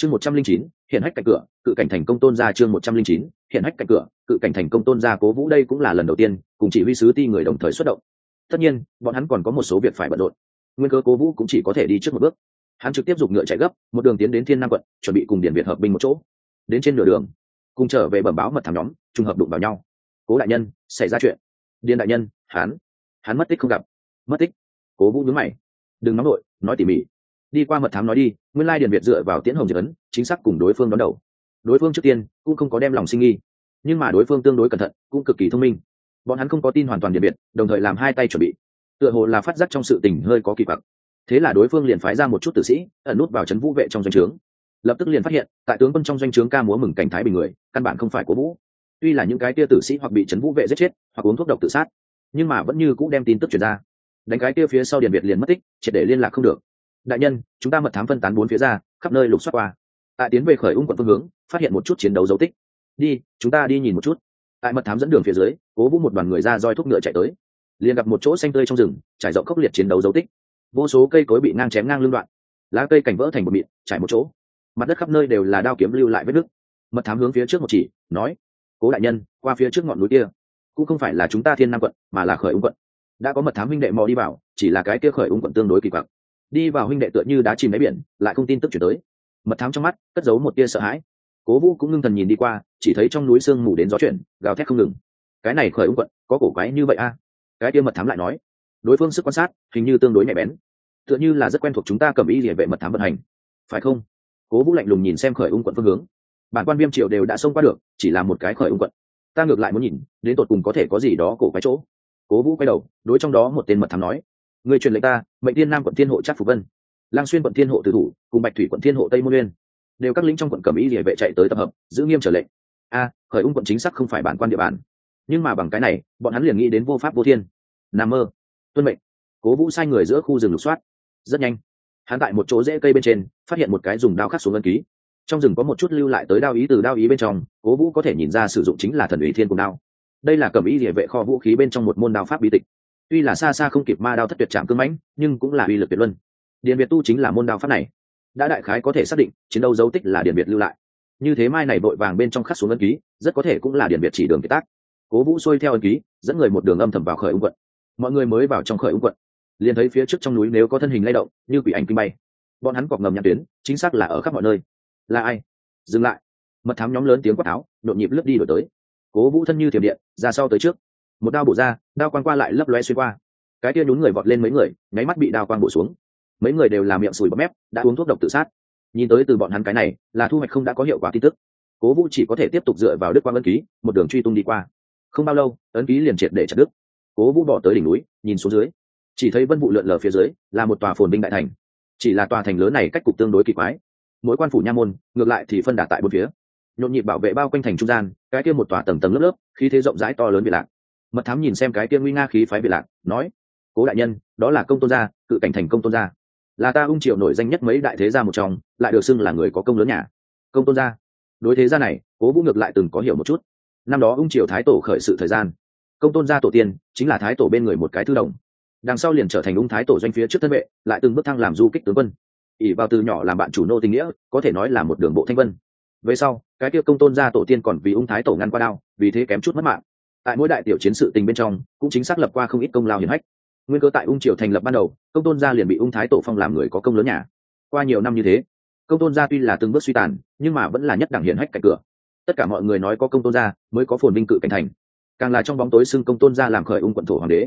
chương một trăm linh chín, hiện hách cạnh cửa, cự cảnh thành công tôn gia chương một trăm linh chín, hiện hách cạnh cửa, cự cảnh thành công tôn gia cố vũ đây cũng là lần đầu tiên, cùng chỉ huy sứ ti người đồng thời xuất động. Tất nhiên, bọn hắn còn có một số việc phải bận rộn. Nguyên cơ cố vũ cũng chỉ có thể đi trước một bước. Hắn trực tiếp giục ngựa chạy gấp, một đường tiến đến thiên nam quận, chuẩn bị cùng điển việt hợp binh một chỗ. Đến trên nửa đường, cùng trở về bẩm báo mật thám nhóm, trùng hợp đụng vào nhau. Cố đại nhân, xảy ra chuyện. Điền đại nhân, hắn. Hắn mất tích không gặp. Mất tích. Cố vũ nhớ mày. Đừng nóng nội, nói tỉ mỉ đi qua mật thám nói đi, nguyên lai điền việt dựa vào tiễn hồng diệt ấn, chính xác cùng đối phương đón đầu. Đối phương trước tiên cũng không có đem lòng sinh nghi, nhưng mà đối phương tương đối cẩn thận, cũng cực kỳ thông minh. Bọn hắn không có tin hoàn toàn điền việt, đồng thời làm hai tay chuẩn bị. Tựa hồ là phát giác trong sự tình hơi có kỳ vọng. thế là đối phương liền phái ra một chút tử sĩ, ẩn nút vào c vũ vệ trong doanh trướng. Lập tức liền phát hiện, tại tướng quân trong doanh trướng ca múa mừng cảnh thái bình người, căn bản không phải cố vũ. Tuy là những cái tia tử sĩ hoặc bị trấn vũ vệ giết chết, hoặc uống thuốc độc tự sát, nhưng mà vẫn như c ũ đem tin tức chuyển ra. Đánh cái tia phía sau điền việt liền mất tích, triệt để liên lạc không được đại nhân, chúng ta mật thám phân tán bốn phía ra, khắp nơi lục xoát qua. Tại tiến về khởi ung quận phương hướng, phát hiện một chút chiến đấu dấu tích. Đi, chúng ta đi nhìn một chút. Tại mật thám dẫn đường phía dưới, cố vũ một đoàn người ra roi thuốc ngựa chạy tới. Liền gặp một chỗ xanh tươi trong rừng, trải rộng khốc liệt chiến đấu dấu tích. Vô số cây cối bị ngang chém ngang lưng đoạn. Lá cây cảnh vỡ thành một mịn, trải một chỗ. Mặt đất khắp nơi đều là đao kiếm lưu lại vết nứt. Mật thám hướng phía trước một chỉ, nói, cố đại nhân, qua phía trước ngọn núi kia. Cũng không phải là chúng ta thiên nam quận, mà là khởi ung quận. Đã có mật thám minh đệ mò đi vào, chỉ là cái kia khởi ung quận tương đối kỳ quặc đi vào huynh đệ tựa như đá chìm đáy biển, lại không tin tức chuyển tới. Mật thám trong mắt, cất giấu một tia sợ hãi. Cố vũ cũng ngưng thần nhìn đi qua, chỉ thấy trong núi sương mù đến gió chuyển, gào thét không ngừng. Cái này khởi ung quận, có cổ quái như vậy a? Cái tia mật thám lại nói. Đối phương sức quan sát, hình như tương đối nhạy bén. Tựa như là rất quen thuộc chúng ta cầm ý địa vệ mật thám vận hành. Phải không? Cố vũ lạnh lùng nhìn xem khởi ung quận phương hướng. Bản quan viêm triệu đều đã xông qua được, chỉ là một cái khởi ung quận. Ta ngược lại muốn nhìn, đến tột cùng có thể có gì đó cổ cái chỗ. Cố vũ quay đầu, đối trong đó một tên mật thám nói người truyền lệnh ta, mệnh tiên nam quận thiên hộ trác phục vân, lang xuyên quận thiên hộ tử thủ, cùng bạch thủy quận thiên hộ tây môn nguyên đều các lính trong quận cầm ý địa vệ chạy tới tập hợp, giữ nghiêm trở lệnh. A, khởi ung quận chính xác không phải bản quan địa bàn. Nhưng mà bằng cái này, bọn hắn liền nghĩ đến vô pháp vô thiên. Nằm mơ, tuân mệnh. Cố vũ sai người giữa khu rừng lục soát. Rất nhanh, hắn tại một chỗ rễ cây bên trên, phát hiện một cái dùng đao khắc xuống ngân ký. Trong rừng có một chút lưu lại tới đao ý từ đao ý bên trong, cố vũ có thể nhìn ra sử dụng chính là thần ủy thiên cùng đao. Đây là cầm ý địa vệ kho vũ khí bên trong một môn đao pháp bí tịch tuy là xa xa không kịp ma đao thất tuyệt trạm cương mãnh, nhưng cũng là uy lực tuyệt luân. Điện việt tu chính là môn đao pháp này. Đã đại khái có thể xác định, chiến đấu dấu tích là điện việt lưu lại. Như thế mai này vội vàng bên trong khắc xuống ân ký, rất có thể cũng là điện việt chỉ đường kế tác. Cố vũ xuôi theo ân ký, dẫn người một đường âm thầm vào khởi ung quận. Mọi người mới vào trong khởi ung quận. Liền thấy phía trước trong núi nếu có thân hình lay động, như quỷ ảnh kinh bay. Bọn hắn cọp ngầm nhạc tuyến, chính xác là ở khắp mọi nơi. Là ai? Dừng lại. Mật thám nhóm lớn tiếng quát tháo, nhộn nhịp lướt đi đổi tới. Cố vũ thân như thiểm điện, ra sau tới trước một đao bổ ra, đao quang qua lại lấp loe xuyên qua. Cái kia nhún người vọt lên mấy người, nháy mắt bị đao quang bổ xuống. Mấy người đều làm miệng sùi bọt mép, đã uống thuốc độc tự sát. Nhìn tới từ bọn hắn cái này, là thu hoạch không đã có hiệu quả tin tức. Cố vũ chỉ có thể tiếp tục dựa vào đức quang ấn ký, một đường truy tung đi qua. Không bao lâu, ấn ký liền triệt để chặt đức cố vũ bỏ tới đỉnh núi, nhìn xuống dưới. Chỉ thấy vân vụ lượn lờ phía dưới, là một tòa phồn binh đại thành. Chỉ là tòa thành lớn này cách cục tương đối kỳ quái. Mỗi quan phủ nha môn, ngược lại thì phân đả tại bốn phía. Nhộn nhịp bảo vệ bao quanh thành trung gian, cái kia một tòa tầng tầng lớp lớp, khí thế rộng rãi to lớn bị lạc mật thám nhìn xem cái kia nguy nga khí phái bị lạc, nói, cố đại nhân, đó là công tôn gia, cự cảnh thành công tôn gia. Là ta ung triệu nổi danh nhất mấy đại thế gia một trong, lại được xưng là người có công lớn nhà. Công tôn gia. Đối thế gia này, cố vũ ngược lại từng có hiểu một chút. Năm đó ung triều thái tổ khởi sự thời gian, công tôn gia tổ tiên chính là thái tổ bên người một cái thư đồng. Đằng sau liền trở thành ung thái tổ doanh phía trước thân vệ, lại từng bước thăng làm du kích tướng quân. Ỉ vào từ nhỏ làm bạn chủ nô tình nghĩa, có thể nói là một đường bộ thanh vân. Về sau, cái kia công tôn gia tổ tiên còn vì ung thái tổ ngăn qua đao, vì thế kém chút mất mạng tại mỗi đại tiểu chiến sự tình bên trong, cũng chính xác lập qua không ít công lao hiển hách. Nguyên cơ tại ung triều thành lập ban đầu, công tôn gia liền bị ung thái tổ phong làm người có công lớn nhà. Qua nhiều năm như thế, công tôn gia tuy là từng bước suy tàn, nhưng mà vẫn là nhất đẳng hiển hách cạnh cửa. Tất cả mọi người nói có công tôn gia, mới có phồn minh cự cảnh thành. Càng là trong bóng tối xưng công tôn gia làm khởi ung quận thổ hoàng đế.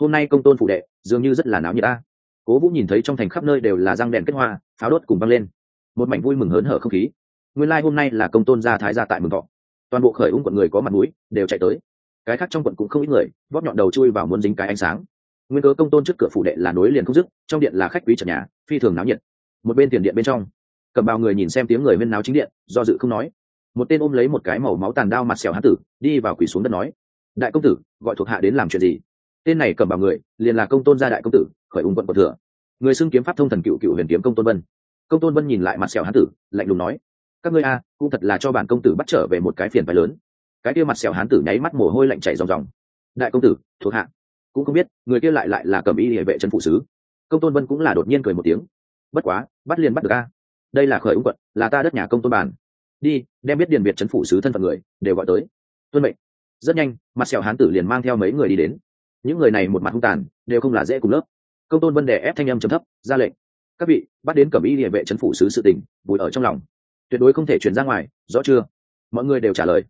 Hôm nay công tôn phụ đệ, dường như rất là náo nhiệt ta cố vũ nhìn thấy trong thành khắp nơi đều là răng đèn kết hoa, pháo đốt cùng văng lên. Một mảnh vui mừng hớn hở không khí. Nguyên lai、like、hôm nay là công tôn gia thái gia tại mừng thọ. Toàn bộ khởi ung quận người có mặt mũi, đều chạy tới cái khác trong quận cũng không ít người, bóp nhọn đầu chui vào muốn dính cái ánh sáng. Nguyên cớ công tôn trước cửa phủ đệ là nối liền không dứt, trong điện là khách quý trần nhà, phi thường náo nhiệt. Một bên tiền điện bên trong, cầm bao người nhìn xem tiếng người bên náo chính điện, do dự không nói. Một tên ôm lấy một cái màu máu tàn đao mặt xẻo hán tử, đi vào quỳ xuống đất nói, đại công tử, gọi thuộc hạ đến làm chuyện gì? Tên này cầm bào người, liền là công tôn gia đại công tử, khởi ung quận quận thừa. Người xưng kiếm pháp thông thần cựu cựu huyền kiếm công tôn vân. Công tôn vân nhìn lại mặt sẹo hán tử, lạnh lùng nói, các ngươi a, cũng thật là cho bản công tử bắt trở về một cái phiền phái lớn cái kia mặt sẹo hán tử nháy mắt mồ hôi lạnh chảy ròng ròng. Đại công tử, thuộc hạ. Cũng không biết, người kia lại lại là cầm y địa vệ trấn phụ sứ. Công tôn vân cũng là đột nhiên cười một tiếng. Bất quá, bắt liền bắt được a. Đây là khởi ung quận, là ta đất nhà công tôn bản. Đi, đem biết điền việt chấn phủ sứ thân phận người, đều gọi tới. Tuân mệnh. Rất nhanh, mặt sẹo hán tử liền mang theo mấy người đi đến. Những người này một mặt hung tàn, đều không là dễ cùng lớp. Công tôn vân đè ép thanh âm trầm thấp, ra lệnh. Các vị, bắt đến cẩm y địa vệ trấn phủ sứ sự tình vùi ở trong lòng. Tuyệt đối không thể chuyển ra ngoài, rõ chưa? Mọi người đều trả lời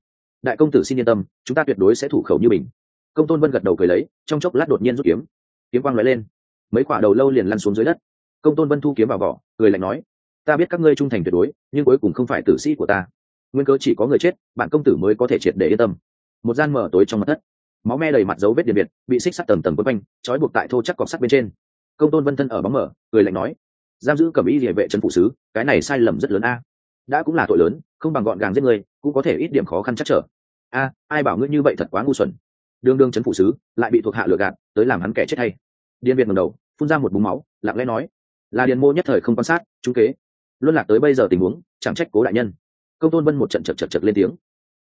đại công tử xin yên tâm, chúng ta tuyệt đối sẽ thủ khẩu như mình. Công tôn vân gật đầu cười lấy, trong chốc lát đột nhiên rút kiếm. Kiếm quang nói lên. Mấy quả đầu lâu liền lăn xuống dưới đất. Công tôn vân thu kiếm vào vỏ, cười lạnh nói, ta biết các ngươi trung thành tuyệt đối, nhưng cuối cùng không phải tử sĩ của ta. Nguyên cớ chỉ có người chết, bạn công tử mới có thể triệt để yên tâm. Một gian mở tối trong mặt thất máu me đầy mặt dấu vết điện biệt, bị xích sắt tầm tầm quấn quanh, trói buộc tại thô chắc cọc sắt bên trên. Công tôn vân thân ở bóng mở, cười lạnh nói, giam giữ cầm ý địa vệ trấn phụ sứ, cái này sai lầm rất lớn a. Đã cũng là tội lớn, không bằng gọn gàng giết người cũng có thể ít điểm khó khăn chắc trở. A, ai bảo ngươi như vậy thật quá ngu xuẩn. Đương đương trấn phụ sứ, lại bị thuộc hạ lừa gạt, tới làm hắn kẻ chết hay. Điền việt ngầm đầu, phun ra một búng máu, lặng lẽ nói, là điền mô nhất thời không quan sát, trúng kế. Luân lạc tới bây giờ tình huống, chẳng trách cố đại nhân. Công tôn vân một trận chật chật chật lên tiếng.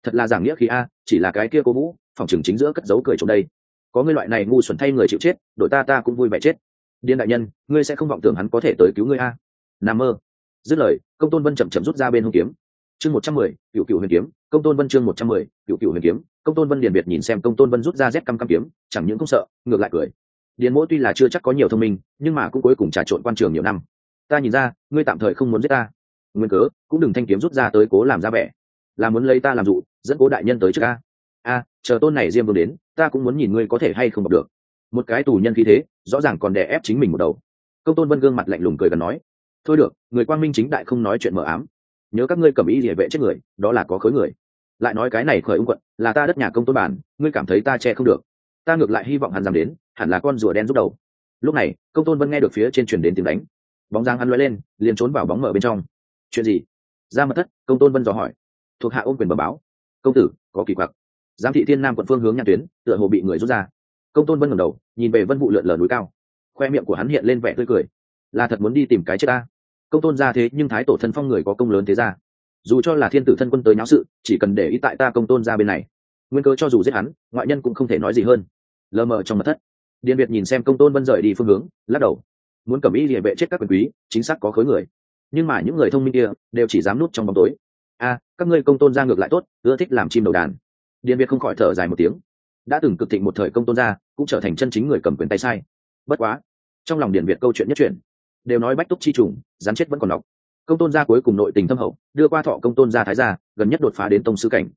Thật là giảng nghĩa khí a, chỉ là cái kia cố vũ, phòng trường chính giữa cất dấu cười trong đây. Có ngươi loại này ngu xuẩn thay người chịu chết, đội ta ta cũng vui vẻ chết. Điên đại nhân, ngươi sẽ không vọng tưởng hắn có thể tới cứu ngươi a. Nam mơ. Dứt lời, công tôn vân chậm chậm rút ra bên hông kiếm chương một trăm mười cựu cựu huyền kiếm, công tôn vân chương một trăm mười cựu cựu huyền kiếm, công tôn vân điền biệt nhìn xem công tôn vân rút ra rét căm căm kiếm, chẳng những không sợ, ngược lại cười. Điền mỗ tuy là chưa chắc có nhiều thông minh, nhưng mà cũng cuối cùng trà trộn quan trường nhiều năm. Ta nhìn ra, ngươi tạm thời không muốn giết ta. Nguyên cớ, cũng đừng thanh kiếm rút ra tới cố làm ra vẻ. Là muốn lấy ta làm dụ, dẫn cố đại nhân tới trước ta. A, chờ tôn này diêm vương đến, ta cũng muốn nhìn ngươi có thể hay không gặp được. Một cái tù nhân khí thế, rõ ràng còn đè ép chính mình một đầu. Công tôn vân gương mặt lạnh lùng cười gần nói, thôi được, người quang minh chính đại không nói chuyện mờ ám nhớ các ngươi cầm ý địa vệ chết người, đó là có khối người. Lại nói cái này khởi ung quận, là ta đất nhà công tôn bản, ngươi cảm thấy ta che không được. Ta ngược lại hy vọng hắn dám đến, hẳn là con rùa đen rút đầu. Lúc này, công tôn vân nghe được phía trên truyền đến tiếng đánh. Bóng giang hắn loay lên, liền trốn vào bóng mở bên trong. Chuyện gì? Ra mật thất, công tôn vân dò hỏi. Thuộc hạ ôm quyền bờ báo. Công tử, có kỳ quặc. Giám thị thiên nam quận phương hướng nhà tuyến, tựa hồ bị người rút ra. Công tôn vân ngẩng đầu, nhìn về vân vụ lượn lờ núi cao. Khoe miệng của hắn hiện lên vẻ tươi cười. Là thật muốn đi tìm cái chết ta công tôn ra thế nhưng thái tổ thân phong người có công lớn thế ra. Dù cho là thiên tử thân quân tới nháo sự, chỉ cần để ý tại ta công tôn ra bên này. Nguyên cơ cho dù giết hắn, ngoại nhân cũng không thể nói gì hơn. Lờ mờ trong mật thất điện biệt nhìn xem công tôn vân rời đi phương hướng, lắc đầu. Muốn cầm ý địa vệ chết các quyền quý, chính xác có khối người. Nhưng mà những người thông minh kia, đều chỉ dám nút trong bóng tối. A các ngươi công tôn ra ngược lại tốt, ưa thích làm chim đầu đàn. Điện biệt không khỏi thở dài một tiếng. Đã từng cực thịnh một thời công tôn gia cũng trở thành chân chính người cầm quyền tay sai. Bất quá, trong lòng điện việt câu chuyện nhất truyền đều nói bách túc chi trùng, rắn chết vẫn còn nọc. Công tôn gia cuối cùng nội tình thâm hậu, đưa qua thọ công tôn gia thái gia, gần nhất đột phá đến tông sư cảnh.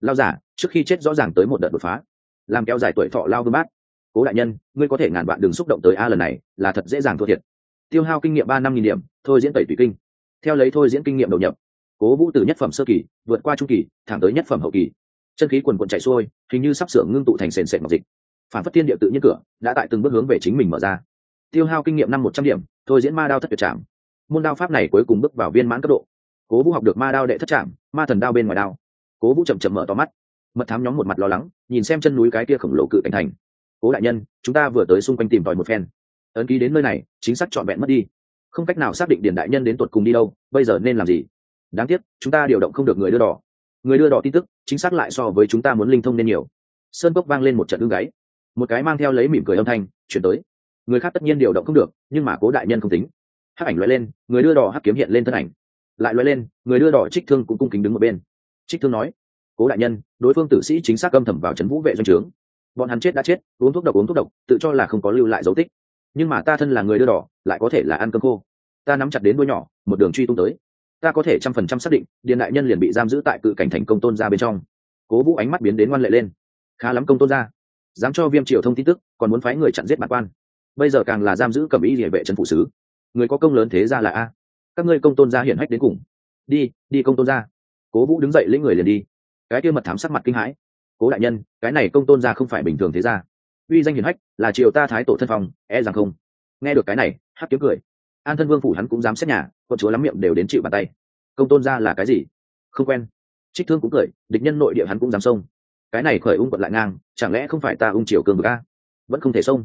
Lao giả, trước khi chết rõ ràng tới một đợt đột phá. Làm kéo dài tuổi thọ lao vương bát. Cố đại nhân, ngươi có thể ngàn vạn đừng xúc động tới a lần này, là thật dễ dàng thua thiệt. Tiêu hao kinh nghiệm ba năm nghìn điểm, thôi diễn tẩy tùy kinh. Theo lấy thôi diễn kinh nghiệm đầu nhập, cố vũ từ nhất phẩm sơ kỳ, vượt qua trung kỳ, thẳng tới nhất phẩm hậu kỳ. Chân khí quần quần chạy xuôi, hình như sắp sửa ngưng tụ thành sền sệt ngọc dịch. Phản phất thiên địa tự nhiên cửa, đã tại từng bước hướng về chính mình mở ra. Tiêu hao kinh nghiệm năm một trăm điểm thôi diễn ma đao thất tuyệt trạm môn đao pháp này cuối cùng bước vào viên mãn cấp độ. Cố vũ học được ma đao đệ thất trạm ma thần đao bên ngoài đao. Cố vũ chậm chậm mở to mắt. Mật thám nhóm một mặt lo lắng, nhìn xem chân núi cái kia khổng lồ cự cảnh thành. Cố đại nhân, chúng ta vừa tới xung quanh tìm tòi một phen. Ấn ký đến nơi này, chính xác trọn vẹn mất đi. Không cách nào xác định điền đại nhân đến tuột cùng đi đâu, bây giờ nên làm gì? Đáng tiếc, chúng ta điều động không được người đưa đỏ. Người đưa đỏ tin tức, chính xác lại so với chúng ta muốn linh thông nên nhiều. Sơn cốc vang lên một trận ưng gáy. Một cái mang theo lấy mỉm cười âm thanh, chuyển tới người khác tất nhiên điều động không được, nhưng mà cố đại nhân không tính. Hắc ảnh loại lên, người đưa đỏ hắc kiếm hiện lên thân ảnh. Lại loại lên, người đưa đỏ trích thương cũng cung kính đứng một bên. Trích thương nói, cố đại nhân, đối phương tử sĩ chính xác âm thầm vào trấn vũ vệ doanh trướng. Bọn hắn chết đã chết, uống thuốc độc uống thuốc độc, tự cho là không có lưu lại dấu tích. Nhưng mà ta thân là người đưa đỏ, lại có thể là ăn cơm khô. Ta nắm chặt đến đuôi nhỏ, một đường truy tung tới. Ta có thể trăm phần trăm xác định điện đại nhân liền bị giam giữ tại cự cảnh thành công tôn ra bên trong. Cố vũ ánh mắt biến đến ngoan lệ lên. Khá lắm công tôn ra dám cho viêm triều thông tin tức, còn muốn phái người chặn giết bản quan bây giờ càng là giam giữ cầm ý địa vệ trấn phụ sứ. Người có công lớn thế ra là a. Các ngươi công tôn gia hiển hách đến cùng. Đi đi công tôn gia. Cố vũ đứng dậy lấy người liền đi. Cái kia mật thám sắc mặt kinh hãi. Cố đại nhân, cái này công tôn gia không phải bình thường thế ra uy danh hiển hách là triều ta thái tổ thân phong e rằng không. Nghe được cái này, hắc kiếm cười. An thân vương phủ hắn cũng dám xét nhà con chúa lắm miệng đều đến chịu bàn tay. Công tôn gia là cái gì? Không quen. Trích thương cũng cười, địch nhân nội địa hắn cũng dám xông. Cái này khởi ung quật lại ngang, chẳng lẽ không phải ta ung triều cường vực a? Vẫn không thể xông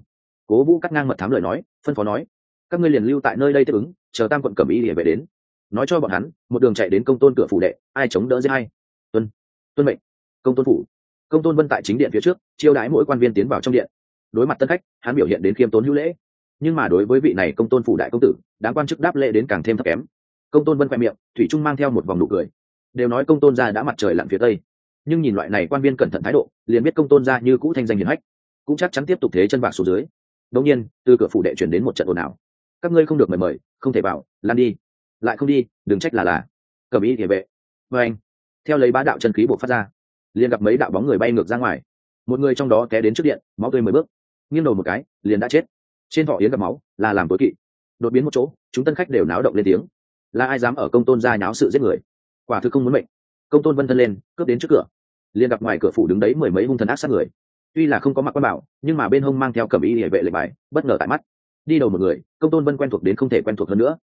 cố vũ cắt ngang mật thám lời nói, phân phó nói, các ngươi liền lưu tại nơi đây tiếp ứng, chờ tam quận cẩm y địa về đến. Nói cho bọn hắn, một đường chạy đến công tôn cửa phủ đệ, ai chống đỡ giết hay tuân tuân mệnh. Công tôn phủ. Công tôn vân tại chính điện phía trước, chiêu đãi mỗi quan viên tiến vào trong điện. Đối mặt tân khách, hắn biểu hiện đến khiêm tốn hữu lễ. Nhưng mà đối với vị này công tôn phủ đại công tử đáng quan chức đáp lễ đến càng thêm thấp kém. Công tôn vân khoe miệng, thủy trung mang theo một vòng nụ cười. Đều nói công tôn gia đã mặt trời lặn phía tây. Nhưng nhìn loại này quan viên cẩn thận thái độ, liền biết công tôn gia như cũ thanh danh hiền hách. Cũng chắc chắn tiếp tục thế chân bạc xuống dưới đột nhiên, từ cửa phủ đệ chuyển đến một trận ồn ào. Các ngươi không được mời mời, không thể vào, lan đi. Lại không đi, đừng trách là là. Cầm ý địa vệ vê anh, theo lấy bá đạo chân khí buộc phát ra, liền gặp mấy đạo bóng người bay ngược ra ngoài. Một người trong đó té đến trước điện, máu tươi mười bước. Nghiêng đầu một cái, liền đã chết. Trên thọ yến gặp máu, là làm tối kỵ. Đột biến một chỗ, chúng tân khách đều náo động lên tiếng. Là ai dám ở công tôn ra nháo sự giết người? Quả thực không muốn mệnh. Công tôn vân thân lên, cướp đến trước cửa. Liền gặp ngoài cửa phủ đứng đấy mười mấy hung thần ác sát người tuy là không có mặc quan bảo, nhưng mà bên hông mang theo cầm ý địa vệ lệnh bài, bất ngờ tại mắt. Đi đầu một người, công tôn vân quen thuộc đến không thể quen thuộc hơn nữa.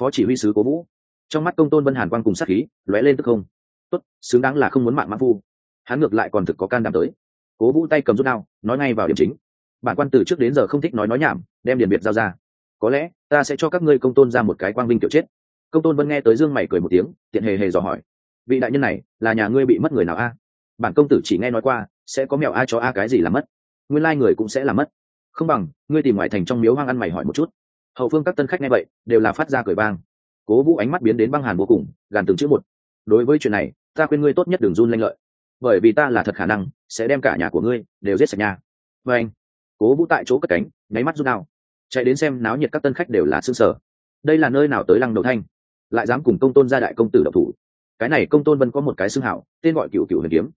Phó chỉ huy sứ cố vũ. Trong mắt công tôn vân hàn quan cùng sát khí, lóe lên tức không. Tốt, xứng đáng là không muốn mạng mã phu. Hắn ngược lại còn thực có can đảm tới. Cố vũ tay cầm rút đao, nói ngay vào điểm chính. Bản quan từ trước đến giờ không thích nói nói nhảm, đem điền biệt giao ra. Có lẽ, ta sẽ cho các ngươi công tôn ra một cái quang vinh kiểu chết. Công tôn vân nghe tới dương mày cười một tiếng, tiện hề hề dò hỏi. Vị đại nhân này, là nhà ngươi bị mất người nào a? Bản công tử chỉ nghe nói qua, sẽ có mèo a cho a cái gì làm mất. Nguyên lai người cũng sẽ làm mất. Không bằng, ngươi tìm ngoại thành trong miếu hoang ăn mày hỏi một chút. Hậu phương các tân khách nghe vậy, đều là phát ra cười bang cố vũ ánh mắt biến đến băng hàn vô cùng, gàn từng chữ một. Đối với chuyện này, ta khuyên ngươi tốt nhất đừng run lanh lợi. Bởi vì ta là thật khả năng sẽ đem cả nhà của ngươi đều giết sạch nhà. Và anh, cố vũ tại chỗ cất cánh, nháy mắt rút nào chạy đến xem náo nhiệt các tân khách đều là xương sở đây là nơi nào tới lăng đầu thanh? Lại dám cùng công tôn gia đại công tử độc thủ? Cái này công tôn vân có một cái xương hảo, tên gọi cựu cựu huyền kiếm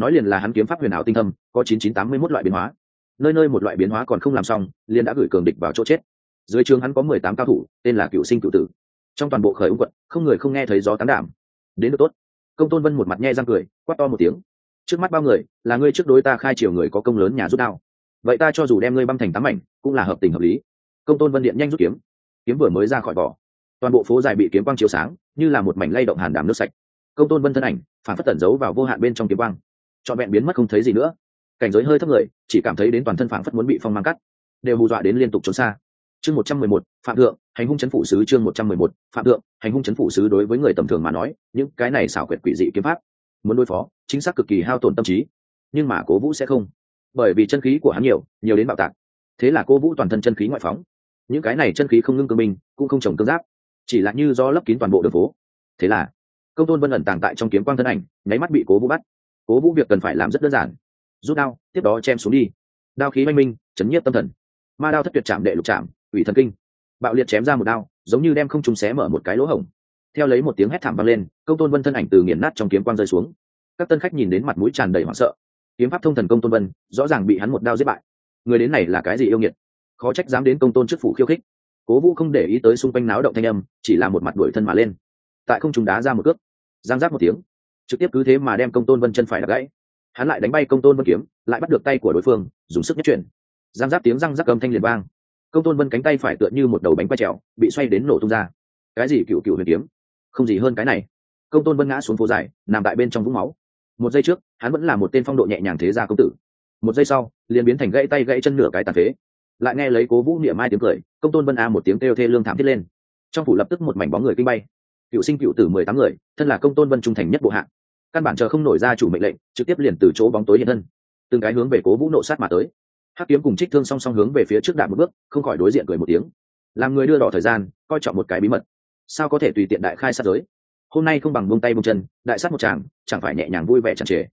nói liền là hắn kiếm pháp huyền ảo tinh thâm, có chín chín tám mươi mốt loại biến hóa. Nơi nơi một loại biến hóa còn không làm xong, liền đã gửi cường địch vào chỗ chết. Dưới trường hắn có mười tám cao thủ, tên là cựu sinh cựu tử. Trong toàn bộ khởi ung quận, không người không nghe thấy gió tán đảm đến được tốt. Công tôn vân một mặt nhe răng cười, quát to một tiếng. Trước mắt bao người, là ngươi trước đối ta khai triều người có công lớn nhà rút đao. Vậy ta cho dù đem ngươi băm thành tám mảnh, cũng là hợp tình hợp lý. Công tôn vân điện nhanh rút kiếm. Kiếm vừa mới ra khỏi vỏ. Toàn bộ phố dài bị kiếm quang chiếu sáng, như là một mảnh lay động hàn đàm nước sạch. Công tôn vân thân ảnh, phản phất tẩn giấu vào vô hạn bên trong kiếm quang trọn vẹn biến mất không thấy gì nữa. Cảnh giới hơi thấp người, chỉ cảm thấy đến toàn thân phản phất muốn bị phong mang cắt. Đều hù dọa đến liên tục trốn xa. Chương một trăm mười một, phạm thượng, hành hung chấn phụ sứ chương một trăm mười một, phạm thượng, hành hung chấn phụ sứ đối với người tầm thường mà nói, những cái này xảo quyệt quỷ dị kiếm pháp, muốn đối phó, chính xác cực kỳ hao tổn tâm trí. Nhưng mà cố vũ sẽ không. Bởi vì chân khí của hắn nhiều nhiều đến bạo tạc. Thế là cô vũ toàn thân chân khí ngoại phóng. Những cái này chân khí không ngưng cương minh, cũng không trồng cương giáp. Chỉ là như do lấp kín toàn bộ đường phố. Thế là, công tôn vân ẩn tàng tại trong kiếm quang thân ảnh, nháy mắt bị cố vũ bắt cố vũ việc cần phải làm rất đơn giản rút đao tiếp đó chém xuống đi đao khí oanh minh chấn nhiếp tâm thần ma đao thất tuyệt chạm đệ lục chạm ủy thần kinh bạo liệt chém ra một đao giống như đem không trùng xé mở một cái lỗ hổng theo lấy một tiếng hét thảm vang lên công tôn vân thân ảnh từ nghiền nát trong kiếm quang rơi xuống các tân khách nhìn đến mặt mũi tràn đầy hoảng sợ kiếm pháp thông thần công tôn vân rõ ràng bị hắn một đao giết bại người đến này là cái gì yêu nghiệt khó trách dám đến công tôn chức phủ khiêu khích cố vũ không để ý tới xung quanh náo động thanh âm chỉ là một mặt đuổi thân mà lên tại không trùng đá ra một cước giang giáp một tiếng trực tiếp cứ thế mà đem công tôn vân chân phải đập gãy. Hắn lại đánh bay công tôn vân kiếm, lại bắt được tay của đối phương, dùng sức nhất chuyển. Giang giáp tiếng răng rắc cầm thanh liền vang. Công tôn vân cánh tay phải tựa như một đầu bánh quay trèo, bị xoay đến nổ tung ra. Cái gì cựu cựu huyền kiếm? Không gì hơn cái này. Công tôn vân ngã xuống phố dài, nằm tại bên trong vũng máu. Một giây trước, hắn vẫn là một tên phong độ nhẹ nhàng thế gia công tử. Một giây sau, liền biến thành gãy tay gãy chân nửa cái tàn phế. Lại nghe lấy cố vũ niệm mai tiếng cười, công tôn vân a một tiếng kêu thê lương thảm thiết lên. Trong phủ lập tức một mảnh bóng người kinh bay. Cựu sinh cựu tử mười tám người, thân là công tôn vân trung thành nhất bộ hạng căn bản chờ không nổi ra chủ mệnh lệnh, trực tiếp liền từ chỗ bóng tối hiện thân. Từng cái hướng về cố vũ nộ sát mà tới. Hắc kiếm cùng trích thương song song hướng về phía trước đạp một bước, không khỏi đối diện cười một tiếng. Làm người đưa đỏ thời gian, coi trọng một cái bí mật. Sao có thể tùy tiện đại khai sát giới? Hôm nay không bằng buông tay buông chân, đại sát một chàng, chẳng phải nhẹ nhàng vui vẻ chẳng trề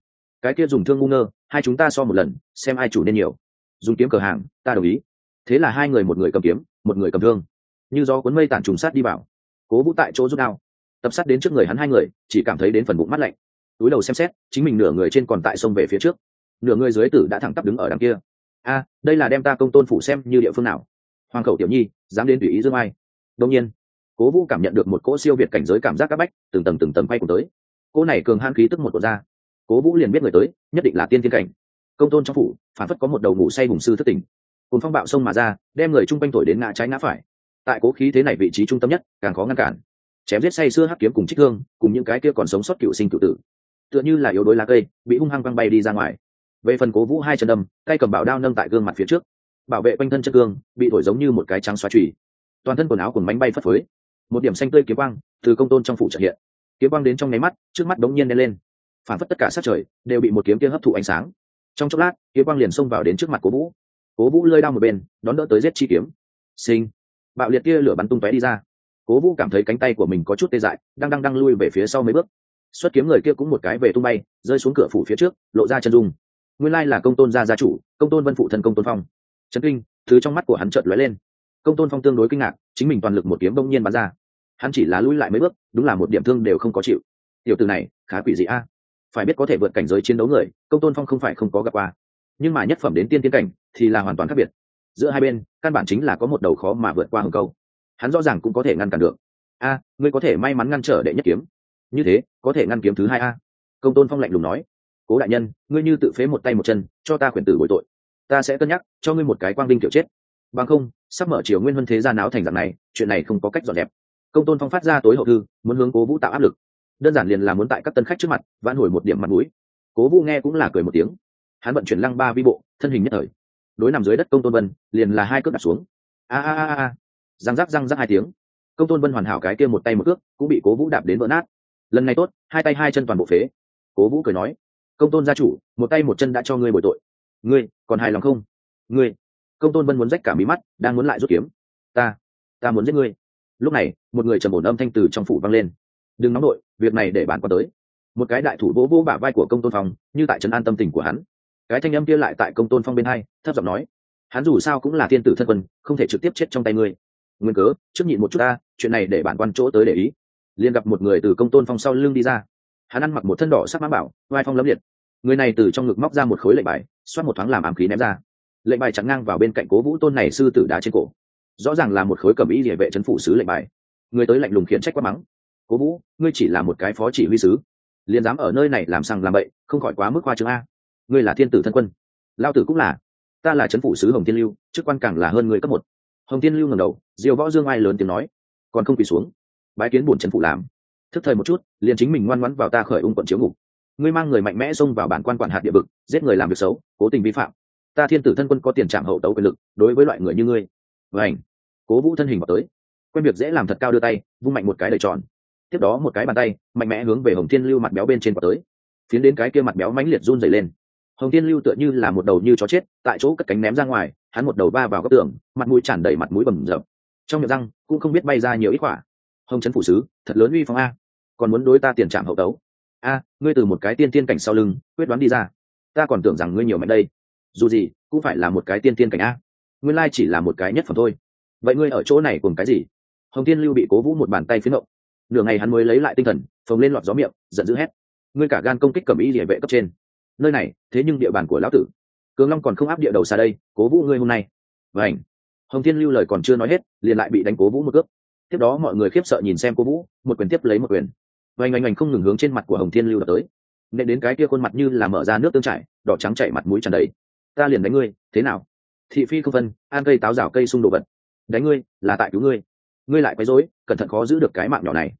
cái kia dùng thương ngu ngơ, hai chúng ta so một lần, xem ai chủ nên nhiều. Dùng kiếm cờ hàng, ta đồng ý. Thế là hai người một người cầm kiếm, một người cầm thương. Như do cuốn mây tản trùng sát đi vào. Cố vũ tại chỗ rút đao. Tập sát đến trước người hắn hai người, chỉ cảm thấy đến phần bụng mắt lạnh túi đầu xem xét, chính mình nửa người trên còn tại sông về phía trước. Nửa người dưới tử đã thẳng tắp đứng ở đằng kia. A, đây là đem ta công tôn phủ xem như địa phương nào? Hoàng khẩu tiểu nhi, dám đến tùy ý dương ai đông nhiên, cố vũ cảm nhận được một cỗ siêu việt cảnh giới cảm giác áp bách, từng tầng từng tầng quay cùng tới. Cỗ này cường han khí tức một cột ra. Cố vũ liền biết người tới, nhất định là tiên thiên cảnh. Công tôn trong phủ, phản phất có một đầu ngủ say hùng sư thất tỉnh cùng phong bạo sông mà ra, đem người chung quanh thổi đến ngã trái ngã phải. Tại cố khí thế này vị trí trung tâm nhất, càng khó ngăn cản. Chém giết say xưa hắc kiếm cùng trích thương, cùng những cái kia còn sống sót cựu sinh cựu tử tựa như là yếu đuối lá cây, bị hung hăng văng bay đi ra ngoài. Về phần cố vũ hai chân đâm, tay cầm bảo đao nâng tại gương mặt phía trước. Bảo vệ quanh thân chân cương bị thổi giống như một cái trắng xoa trùy toàn thân quần áo cùng bánh bay phất phới. Một điểm xanh tươi kiếm quang từ công tôn trong phủ trợ hiện. Kiếm quang đến trong nháy mắt, trước mắt đống nhiên đen lên. Phản phất tất cả sát trời đều bị một kiếm kia hấp thụ ánh sáng. Trong chốc lát, kiếm quang liền xông vào đến trước mặt cố vũ. Cố vũ lơi đao một bên, đón đỡ tới giết chi kiếm. Sinh bạo liệt kia lửa bắn tung tóe đi ra. Cố vũ cảm thấy cánh tay của mình có chút tê dại, đang đang đang lui về phía sau mấy bước xuất kiếm người kia cũng một cái về tung bay, rơi xuống cửa phủ phía trước, lộ ra chân dung. Nguyên lai là công tôn gia gia chủ, công tôn vân phụ thân công tôn phong. Trấn kinh, thứ trong mắt của hắn chợt lóe lên. Công tôn phong tương đối kinh ngạc, chính mình toàn lực một kiếm bỗng nhiên bắn ra. Hắn chỉ là lui lại mấy bước, đúng là một điểm thương đều không có chịu. Tiểu từ này, khá quỷ dị a. Phải biết có thể vượt cảnh giới chiến đấu người, công tôn phong không phải không có gặp qua. Nhưng mà nhất phẩm đến tiên tiến cảnh, thì là hoàn toàn khác biệt. Giữa hai bên, căn bản chính là có một đầu khó mà vượt qua hầm câu. Hắn rõ ràng cũng có thể ngăn cản được. A, ngươi có thể may mắn ngăn trở đệ nhất kiếm như thế, có thể ngăn kiếm thứ hai a. Công tôn phong lạnh lùng nói. Cố đại nhân, ngươi như tự phế một tay một chân, cho ta quyền tử bội tội. Ta sẽ cân nhắc, cho ngươi một cái quang vinh kiểu chết. Bằng không, sắp mở chiều nguyên huân thế gia náo thành dạng này, chuyện này không có cách dọn đẹp công tôn phong phát ra tối hậu thư, muốn hướng cố vũ tạo áp lực. Đơn giản liền là muốn tại các tân khách trước mặt, vãn hồi một điểm mặt mũi. Cố vũ nghe cũng là cười một tiếng. Hắn vận chuyển lăng ba vi bộ, thân hình nhất thời. Đối nằm dưới đất công tôn vân, liền là hai cước đặt xuống. A a a a. Răng rắc răng rắc hai tiếng. Công tôn vân hoàn hảo cái kia một tay một cước, cũng bị cố vũ đạp đến vỡ nát lần này tốt, hai tay hai chân toàn bộ phế. Cố vũ cười nói, công tôn gia chủ, một tay một chân đã cho ngươi bồi tội. Ngươi, còn hài lòng không? Ngươi, công tôn vân muốn rách cả mí mắt, đang muốn lại rút kiếm. Ta ta muốn giết ngươi. Lúc này, một người trầm ổn âm thanh từ trong phủ vang lên. Đừng nóng đội, việc này để bạn qua tới. Một cái đại thủ vỗ vỗ bả vai của công tôn phong, như tại trấn an tâm tình của hắn. Cái thanh âm kia lại tại công tôn phong bên hai, thấp giọng nói, hắn dù sao cũng là thiên tử thân quân, không thể trực tiếp chết trong tay ngươi. Nguyên cớ, trước nhịn một chút ta, chuyện này để bản quan chỗ tới để ý liền gặp một người từ công tôn phong sau lưng đi ra. Hắn ăn mặc một thân đỏ sắc mã bảo, vai phong lấm liệt. Người này từ trong ngực móc ra một khối lệnh bài, xoát một thoáng làm ám khí ném ra. Lệnh bài chặn ngang vào bên cạnh cố vũ tôn này sư tử đá trên cổ. Rõ ràng là một khối cầm ý địa vệ trấn phủ sứ lệnh bài. Người tới lạnh lùng khiển trách quá mắng. Cố vũ, ngươi chỉ là một cái phó chỉ huy sứ. Liền dám ở nơi này làm sằng làm bậy, không khỏi quá mức hoa chương a. Ngươi là thiên tử thân quân. Lao tử cũng là. Ta là trấn phủ sứ hồng thiên lưu, chức quan càng là hơn người cấp một. Hồng thiên lưu ngầm đầu diều võ dương ai lớn tiếng nói. Còn không quỳ xuống bái kiến bổn chấn phủ làm. Thức thời một chút, liền chính mình ngoan ngoãn vào ta khởi ung quận chiếu ngục. Ngươi mang người mạnh mẽ xông vào bản quan quản hạt địa vực, giết người làm việc xấu, cố tình vi phạm. Ta thiên tử thân quân có tiền trạm hậu tấu quyền lực, đối với loại người như ngươi. Và cố vũ thân hình vào tới. Quen việc dễ làm thật cao đưa tay, vung mạnh một cái đầy tròn. Tiếp đó một cái bàn tay, mạnh mẽ hướng về hồng thiên lưu mặt béo bên trên quả tới. Phiến đến cái kia mặt béo mãnh liệt run dày lên. Hồng thiên lưu tựa như là một đầu như chó chết, tại chỗ cất cánh ném ra ngoài, hắn một đầu va vào góc tường, mặt mũi tràn đầy mặt mũi bầm dập. Trong miệng răng cũng không biết bay ra nhiều ít quả hồng trấn phủ sứ, thật lớn uy phong a. Còn muốn đối ta tiền trạm hậu tấu. A, ngươi từ một cái tiên tiên cảnh sau lưng, quyết đoán đi ra. Ta còn tưởng rằng ngươi nhiều mạnh đây. Dù gì, cũng phải là một cái tiên tiên cảnh a. Nguyên lai chỉ là một cái nhất phẩm thôi. Vậy ngươi ở chỗ này cùng cái gì? Hồng tiên lưu bị cố vũ một bàn tay phiến động nửa ngày hắn mới lấy lại tinh thần, phồng lên lọt gió miệng, giận dữ hét. Ngươi cả gan công kích cầm ý địa vệ cấp trên. Nơi này, thế nhưng địa bàn của lão tử. Cường long còn không áp địa đầu xa đây, cố vũ ngươi hôm nay. Và ảnh hồng thiên lưu lời còn chưa nói hết, liền lại bị đánh cố vũ một cướp tiếp đó mọi người khiếp sợ nhìn xem cô vũ, một quyền tiếp lấy một quyền. Vành oanh oanh, không ngừng hướng trên mặt của hồng thiên lưu đập tới. Nên đến cái kia khuôn mặt như là mở ra nước tương chảy đỏ trắng chảy mặt mũi tràn đầy. Ta liền đánh ngươi, thế nào? Thị phi không phân an cây táo rào cây sung đồ vật. Đánh ngươi, là tại cứu ngươi. Ngươi lại quấy rối, cẩn thận khó giữ được cái mạng nhỏ này.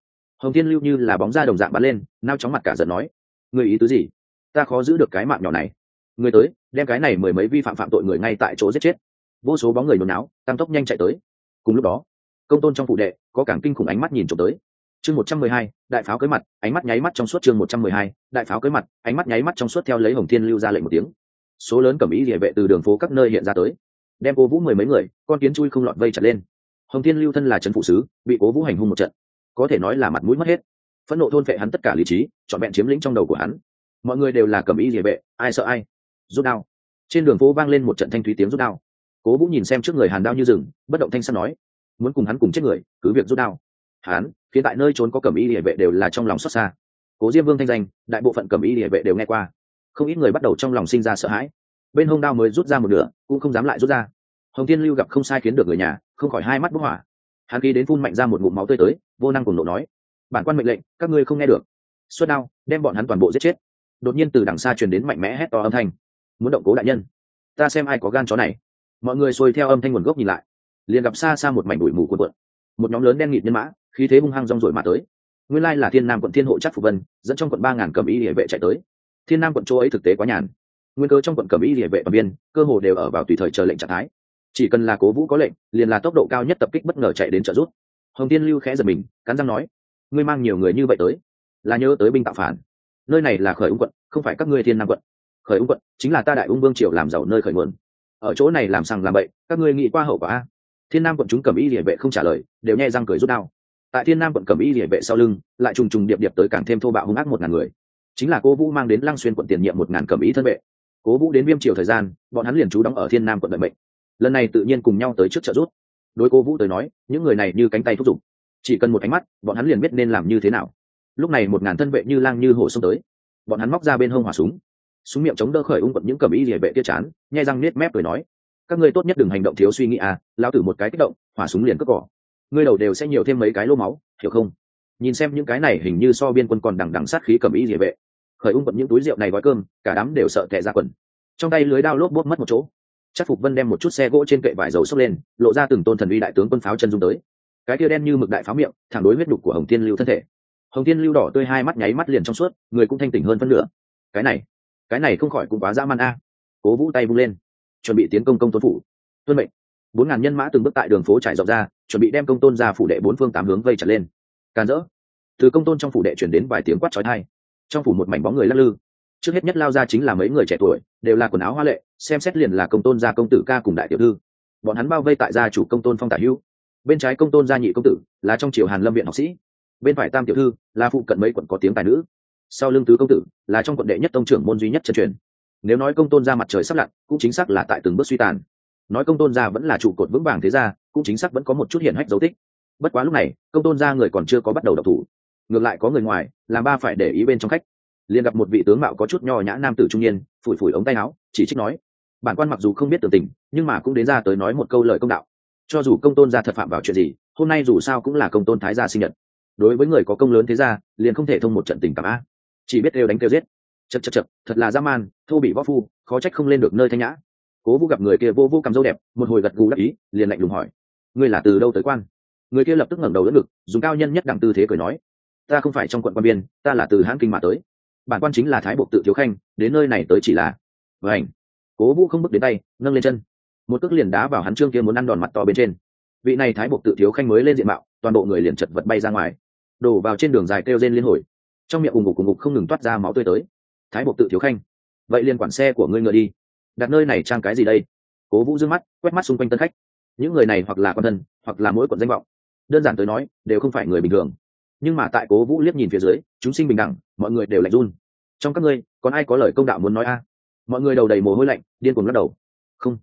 Hồng thiên lưu như là bóng da đồng dạng bắn lên, nao chóng mặt cả giận nói. Ngươi ý tứ gì? Ta khó giữ được cái mạng nhỏ này. Ngươi tới, đem cái này mười mấy vi phạm phạm tội người ngay tại chỗ giết chết. Vô số bóng người nôn náo tăng tốc nhanh chạy tới. Cùng lúc đó công tôn trong phụ đệ, có cảng kinh khủng ánh mắt nhìn trộm tới. Chương một trăm mười hai, đại pháo cưới mặt, ánh mắt nháy mắt trong suốt chương một trăm mười hai, đại pháo cưới mặt, ánh mắt nháy mắt trong suốt theo lấy hồng thiên lưu ra lệnh một tiếng. Số lớn cầm ý địa vệ từ đường phố các nơi hiện ra tới. Đem cố vũ mười mấy người, con kiến chui không lọt vây chặt lên. Hồng thiên lưu thân là trấn phụ sứ, bị cố vũ hành hung một trận. Có thể nói là mặt mũi mất hết. Phẫn nộ thôn vệ hắn tất cả lý trí, chọn vẹn chiếm lĩnh trong đầu của hắn. Mọi người đều là cầm ý địa vệ, ai sợ ai? Rút đao. Trên đường phố vang lên một trận thanh thúy tiếng rút đao. Cố vũ nhìn xem trước người hàn đao như rừng, bất động thanh sắt nói muốn cùng hắn cùng chết người, cứ việc rút đao. Hắn, khiến tại nơi trốn có cẩm y địa vệ đều là trong lòng xót xa. Cố diêm vương thanh danh, đại bộ phận cẩm y địa vệ đều nghe qua. Không ít người bắt đầu trong lòng sinh ra sợ hãi. Bên hông đao mới rút ra một nửa, cũng không dám lại rút ra. Hồng tiên lưu gặp không sai khiến được người nhà, không khỏi hai mắt bức hỏa. Hắn khi đến phun mạnh ra một ngụm máu tươi tới, vô năng cùng nộ nói, bản quan mệnh lệnh, các ngươi không nghe được. Xuất đao, đem bọn hắn toàn bộ giết chết. Đột nhiên từ đằng xa truyền đến mạnh mẽ hét to âm thanh, muốn động cố đại nhân, ta xem ai có gan chó này. Mọi người xuôi theo âm thanh nguồn gốc nhìn lại liền gặp xa xa một mảnh bụi mù cuộn cuộn. Một nhóm lớn đen nghịt nhân mã, khí thế hung hăng rong rổi mà tới. Nguyên lai là thiên nam quận thiên hộ chắc phục vân, dẫn trong quận ba ngàn cầm y địa vệ chạy tới. Thiên nam quận chỗ ấy thực tế quá nhàn. Nguyên cơ trong quận cầm y địa vệ và biên, cơ hồ đều ở vào tùy thời chờ lệnh trạng thái. Chỉ cần là cố vũ có lệnh, liền là tốc độ cao nhất tập kích bất ngờ chạy đến trợ rút hồng tiên lưu khẽ giật mình, cắn răng nói, ngươi mang nhiều người như vậy tới, là nhớ tới binh tạo phản. Nơi này là khởi ung quận, không phải các ngươi thiên nam quận. Khởi ung quận chính là ta đại ung vương triều làm giàu nơi khởi nguồn. Ở chỗ này làm sằng làm bậy, các ngươi nghĩ qua hậu quả a? Thiên nam quận chúng cầm y địa vệ không trả lời, đều nghe răng cười rút đao. Tại thiên nam quận cẩm y địa vệ sau lưng, lại trùng trùng điệp điệp tới càng thêm thô bạo hung ác một ngàn người. Chính là cố vũ mang đến lăng xuyên quận tiền nhiệm một ngàn cẩm y thân vệ. Cố vũ đến viêm triều thời gian, bọn hắn liền trú đóng ở thiên nam quận đợi mệnh. Lần này tự nhiên cùng nhau tới trước trợ rút đối cố vũ tới nói, những người này như cánh tay thúc giục. Chỉ cần một ánh mắt, bọn hắn liền biết nên làm như thế nào. Lúc này một ngàn thân vệ như lang như hổ xông tới. Bọn hắn móc ra bên hông hỏa súng. Súng miệng chống đỡ khởi ung quận những cầm y địa vệ kia chán nhai răng nết mép cười nói các ngươi tốt nhất đừng hành động thiếu suy nghĩ à lao tử một cái kích động, hỏa súng liền cất cỏ. Ngươi đầu đều sẽ nhiều thêm mấy cái lô máu, hiểu không? Nhìn xem những cái này hình như so biên quân còn đằng đằng sát khí cầm y địa vệ. Khởi ung bật những túi rượu này gói cơm, cả đám đều sợ tệ ra quần. Trong tay lưới đao lốp bốt mất một chỗ. Chắc phục vân đem một chút xe gỗ trên kệ vải dầu xốc lên, lộ ra từng tôn thần uy đại tướng quân pháo chân dung tới. Cái kia đen như mực đại pháo miệng, thẳng đối huyết đục của hồng tiên lưu thân thể. Hồng tiên lưu đỏ tươi hai mắt nháy mắt liền trong suốt, người cũng thanh tỉnh hơn phân nửa. Cái này cái này không khỏi cũng quá dã man a. Cố vũ tay vung lên chuẩn bị tiến công công tôn phủ. Tuân mệnh. Bốn ngàn nhân mã từng bước tại đường phố trải rộng ra, chuẩn bị đem công tôn ra phủ đệ bốn phương tám hướng vây chặt lên. Càn rỡ. Từ công tôn trong phủ đệ chuyển đến vài tiếng quát trói thai trong phủ một mảnh bóng người lắc lư. Trước hết nhất lao ra chính là mấy người trẻ tuổi, đều là quần áo hoa lệ, xem xét liền là công tôn gia công tử ca cùng đại tiểu thư. Bọn hắn bao vây tại gia chủ công tôn phong tả hữu. Bên trái công tôn gia nhị công tử, là trong triều hàn lâm viện học sĩ. Bên phải tam tiểu thư, là phụ cận mấy quận có tiếng tài nữ. Sau lưng tứ công tử, là trong quận đệ nhất tông trưởng môn duy nhất trần truyền nếu nói công tôn gia mặt trời sắp lặn, cũng chính xác là tại từng bước suy tàn. Nói công tôn gia vẫn là trụ cột vững vàng thế gia cũng chính xác vẫn có một chút hiển hách dấu tích. Bất quá lúc này, công tôn gia người còn chưa có bắt đầu độc thủ. Ngược lại có người ngoài, làm ba phải để ý bên trong khách. Liền gặp một vị tướng mạo có chút nho nhã nam tử trung niên, phủi phủi ống tay áo, chỉ trích nói, bản quan mặc dù không biết tưởng tình, nhưng mà cũng đến ra tới nói một câu lời công đạo. Cho dù công tôn gia thật phạm vào chuyện gì, hôm nay dù sao cũng là công tôn thái gia sinh nhật. Đối với người có công lớn thế gia liền không thể thông một trận tình cảm a. Chỉ biết đều đánh kêu giết chật chật chật, thật là dã man, thô bị võ phu, khó trách không lên được nơi thanh nhã. Cố vũ gặp người kia vô vô cầm dâu đẹp, một hồi gật gù đắc ý, liền lạnh lùng hỏi, ngươi là từ đâu tới quan? Người kia lập tức ngẩng đầu đỡ ngực, dùng cao nhân nhất đẳng tư thế cười nói, ta không phải trong quận quan biên, ta là từ hãn kinh mà tới. Bản quan chính là thái bộ tự thiếu khanh, đến nơi này tới chỉ là vảnh cố vũ không bước đến tay, nâng lên chân. Một cước liền đá vào hắn trương kia muốn ăn đòn mặt to bên trên. Vị này thái bộ tự thiếu khanh mới lên diện mạo, toàn bộ người liền chật vật bay ra ngoài. Đổ vào trên đường dài kêu rên liên hồi. Trong miệng ủng ngục cùng ngục không ngừng toát ra máu tươi tới thái bộ tự thiếu khanh. Vậy liền quản xe của ngươi ngựa đi. Đặt nơi này trang cái gì đây? Cố vũ d mắt, quét mắt xung quanh tân khách. Những người này hoặc là con thân, hoặc là mỗi quận danh vọng. Đơn giản tới nói, đều không phải người bình thường. Nhưng mà tại cố vũ liếc nhìn phía dưới, chúng sinh bình đẳng, mọi người đều lạnh run. Trong các ngươi, còn ai có lời công đạo muốn nói a? Mọi người đầu đầy mồ hôi lạnh, điên cuồng lắc đầu. Không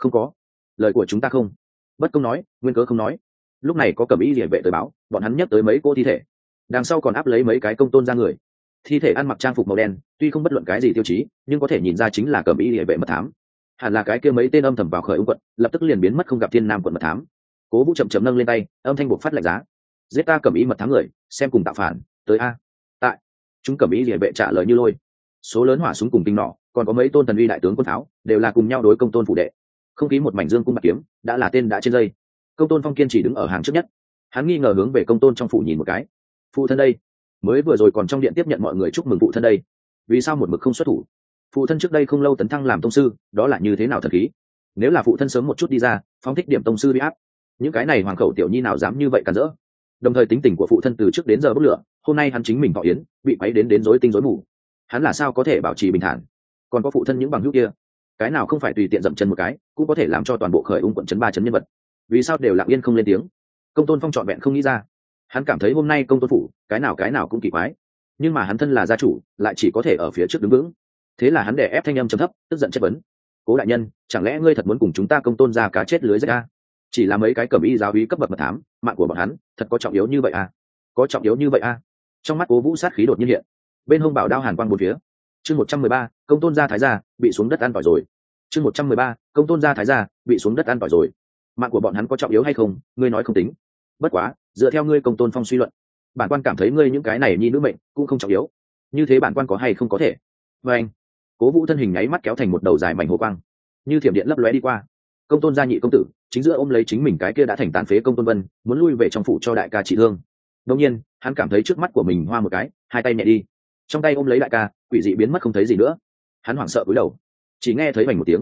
không có. Lời của chúng ta không. Bất công nói, nguyên cớ không nói. Lúc này có cầm ý địa vệ tới báo, bọn hắn nhắc tới mấy cô thi thể. Đằng sau còn áp lấy mấy cái công tôn ra người thi thể ăn mặc trang phục màu đen, tuy không bất luận cái gì tiêu chí, nhưng có thể nhìn ra chính là cẩm y địa vệ mật thám. Hẳn là cái kia mấy tên âm thầm vào khởi ung quận, lập tức liền biến mất không gặp thiên nam quận mật thám. Cố vũ chậm chậm nâng lên tay, âm thanh buộc phát lạnh giá. Giết ta cẩm y mật thám người, xem cùng tạo phản, tới a. Tại, chúng cẩm y địa vệ trả lời như lôi. Số lớn hỏa súng cùng tinh nỏ, còn có mấy tôn thần uy đại tướng quân tháo đều là cùng nhau đối công tôn phủ đệ. Không khí một mảnh dương cung bạc kiếm, đã là tên đã trên dây. Công tôn phong kiên chỉ đứng ở hàng trước nhất. Hắn nghi ngờ hướng về công tôn trong phủ nhìn một cái. Phụ thân đây mới vừa rồi còn trong điện tiếp nhận mọi người chúc mừng phụ thân đây. Vì sao một mực không xuất thủ? Phụ thân trước đây không lâu tấn thăng làm tông sư, đó là như thế nào thật khí? Nếu là phụ thân sớm một chút đi ra, phóng thích điểm tông sư bị áp, những cái này hoàng khẩu tiểu nhi nào dám như vậy cản rỡ? Đồng thời tính tình của phụ thân từ trước đến giờ bốc lửa, hôm nay hắn chính mình thọ yến, bị quấy đến đến rối tinh rối mù. Hắn là sao có thể bảo trì bình thản? Còn có phụ thân những bằng hữu kia, cái nào không phải tùy tiện dậm chân một cái, cũng có thể làm cho toàn bộ khởi ung quận chấn ba chấn nhân vật. Vì sao đều lặng yên không lên tiếng? Công tôn phong trọn vẹn không nghĩ ra hắn cảm thấy hôm nay công tôn phủ, cái nào cái nào cũng kỳ quái. Nhưng mà hắn thân là gia chủ, lại chỉ có thể ở phía trước đứng vững. Thế là hắn để ép thanh âm trầm thấp, tức giận chất vấn. Cố đại nhân, chẳng lẽ ngươi thật muốn cùng chúng ta công tôn ra cá chết lưới ra chỉ là mấy cái cẩm y giáo hí cấp bậc mật thám, mạng của bọn hắn, thật có trọng yếu như vậy à? Có trọng yếu như vậy à? Trong mắt cố vũ sát khí đột nhiên hiện. Bên hông bảo đao hàn quang một phía. Chương một trăm mười ba, công tôn gia thái gia, bị xuống đất ăn tỏi rồi. Chương một trăm mười ba, công tôn gia thái gia, bị xuống đất ăn tỏi rồi. Mạng của bọn hắn có trọng yếu hay không, ngươi nói không tính bất quá, dựa theo ngươi công tôn phong suy luận, bản quan cảm thấy ngươi những cái này nhi nữ mệnh cũng không trọng yếu. Như thế bản quan có hay không có thể? Vê anh, cố vũ thân hình nháy mắt kéo thành một đầu dài mảnh hồ quang, như thiểm điện lấp lóe đi qua. Công tôn gia nhị công tử, chính giữa ôm lấy chính mình cái kia đã thành tàn phế công tôn vân, muốn lui về trong phủ cho đại ca trị thương. Đông nhiên, hắn cảm thấy trước mắt của mình hoa một cái, hai tay nhẹ đi. Trong tay ôm lấy đại ca, quỷ dị biến mất không thấy gì nữa. Hắn hoảng sợ cúi đầu, chỉ nghe thấy vành một tiếng.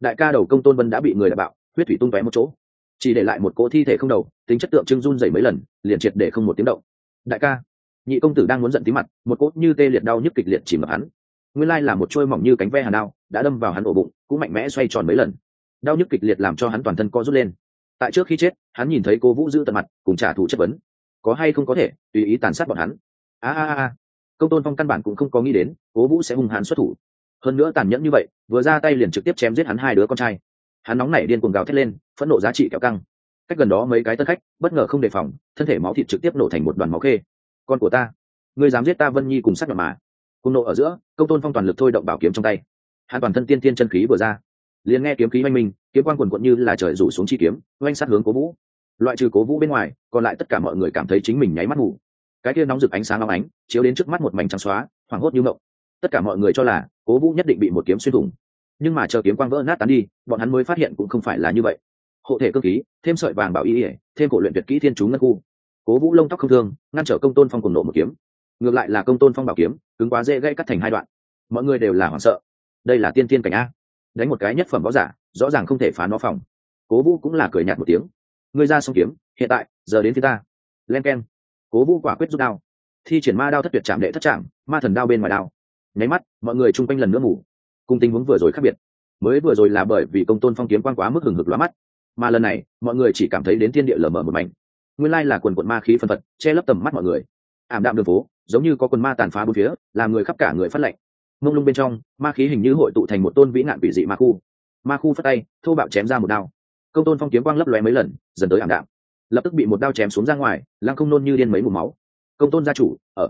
Đại ca đầu công tôn vân đã bị người đạp bạo, huyết thủy tung tóe một chỗ chỉ để lại một cỗ thi thể không đầu, tính chất tượng trưng run dày mấy lần, liền triệt để không một tiếng động. Đại ca, nhị công tử đang muốn giận tí mặt, một cốt như tê liệt đau nhức kịch liệt chìm vào hắn. Nguyên lai là một trôi mỏng như cánh ve hàn đao, đã đâm vào hắn ổ bụng, cũng mạnh mẽ xoay tròn mấy lần. Đau nhức kịch liệt làm cho hắn toàn thân co rút lên. Tại trước khi chết, hắn nhìn thấy cô vũ giữ tận mặt, cùng trả thù chất vấn. Có hay không có thể, tùy ý tàn sát bọn hắn. A a a. Công tôn phong căn bản cũng không có nghĩ đến, cố vũ sẽ hung hãn xuất thủ. Hơn nữa tàn nhẫn như vậy, vừa ra tay liền trực tiếp chém giết hắn hai đứa con trai hắn nóng nảy điên cuồng gào thét lên, phẫn nộ giá trị kéo căng. Cách gần đó mấy cái tân khách, bất ngờ không đề phòng, thân thể máu thịt trực tiếp nổ thành một đoàn máu khê. Con của ta, ngươi dám giết ta vân nhi cùng sát nhập mà? Cùng nộ ở giữa công tôn phong toàn lực thôi động bảo kiếm trong tay. Hắn toàn thân tiên tiên chân khí vừa ra. Liền nghe kiếm khí oanh minh, kiếm quan quần quận như là trời rủ xuống chi kiếm, oanh sát hướng cố vũ. Loại trừ cố vũ bên ngoài, còn lại tất cả mọi người cảm thấy chính mình nháy mắt ngủ. Cái kia nóng rực ánh sáng long ánh, chiếu đến trước mắt một mảnh trắng xóa, hoảng hốt như mộng. Tất cả mọi người cho là cố vũ nhất định bị một kiếm xuyên thủng nhưng mà chờ kiếm quang vỡ nát tán đi, bọn hắn mới phát hiện cũng không phải là như vậy. Hộ thể cơ khí, thêm sợi vàng bảo y ỉa thêm cổ luyện tuyệt kỹ thiên chú ngân khu. Cố vũ lông tóc không thương, ngăn trở công tôn phong cùng nộ một kiếm. Ngược lại là công tôn phong bảo kiếm, cứng quá dễ gây cắt thành hai đoạn. Mọi người đều là hoảng sợ. Đây là tiên tiên cảnh a. Đánh một cái nhất phẩm võ giả, rõ ràng không thể phá nó phòng. Cố vũ cũng là cười nhạt một tiếng. Ngươi ra xong kiếm, hiện tại, giờ đến phía ta. Len k e n cố vũ quả quyết rút đao. Thi triển ma đao thất tuyệt chạm đệ thất chạm, ma thần đao bên ngoài đao. Nháy mắt, mọi người chung quanh lần nữa ngủ cùng tình huống vừa rồi khác biệt. Mới vừa rồi là bởi vì công tôn phong kiếm quan quá mức hừng hực lóa mắt, mà lần này, mọi người chỉ cảm thấy đến thiên địa lở mở một mảnh. Nguyên lai là quần quận ma khí phân phật, che lấp tầm mắt mọi người. Ảm đạm đường phố, giống như có quần ma tàn phá bốn phía, làm người khắp cả người phát lệnh mông lung bên trong, ma khí hình như hội tụ thành một tôn vĩ nạn bị dị ma khu. Ma khu phát tay, thô bạo chém ra một đao. Công tôn phong kiếm quang lấp lóe mấy lần, dần tới ảm đạm. Lập tức bị một đao chém xuống ra ngoài, lăng không nôn như điên mấy mù máu. Công tôn gia chủ, ở.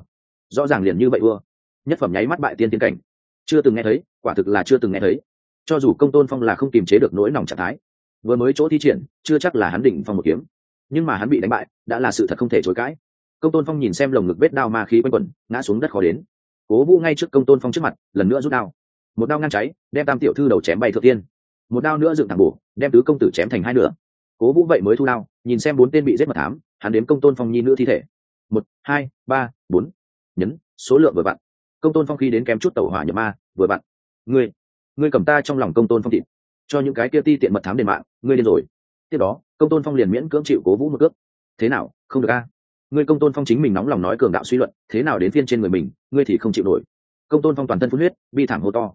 Rõ ràng liền như vậy vua nhất phẩm nháy mắt bại tiên tiến cảnh chưa từng nghe thấy, quả thực là chưa từng nghe thấy. Cho dù công tôn phong là không kiềm chế được nỗi lòng trạng thái, vừa mới chỗ thi triển, chưa chắc là hắn định phong một kiếm. Nhưng mà hắn bị đánh bại, đã là sự thật không thể chối cãi. Công tôn phong nhìn xem lồng ngực vết đao ma khí quanh quẩn, ngã xuống đất khó đến. Cố vũ ngay trước công tôn phong trước mặt, lần nữa rút đao. Một đao ngăn cháy đem tam tiểu thư đầu chém bay thượng tiên. Một đao nữa dựng thẳng bổ, đem tứ công tử chém thành hai nửa. Cố vũ vậy mới thu đao, nhìn xem bốn tên bị giết mật thám, hắn đến công tôn phong nhi nữ thi thể. Một, hai, ba, bốn. Nhấn, số lượng vừa vặn công tôn phong khi đến kém chút tàu hỏa nhập ma, vừa vặn ngươi ngươi cầm ta trong lòng công tôn phong thịt, cho những cái kia ti tiện mật thám đền mạng, ngươi điên rồi. Tiếp đó, công tôn phong liền miễn cưỡng chịu cố vũ một cước. Thế nào, không được a? Ngươi công tôn phong chính mình nóng lòng nói cường đạo suy luận, thế nào đến phiên trên người mình, ngươi thì không chịu nổi. Công tôn phong toàn thân phun huyết, bi thảm hô to.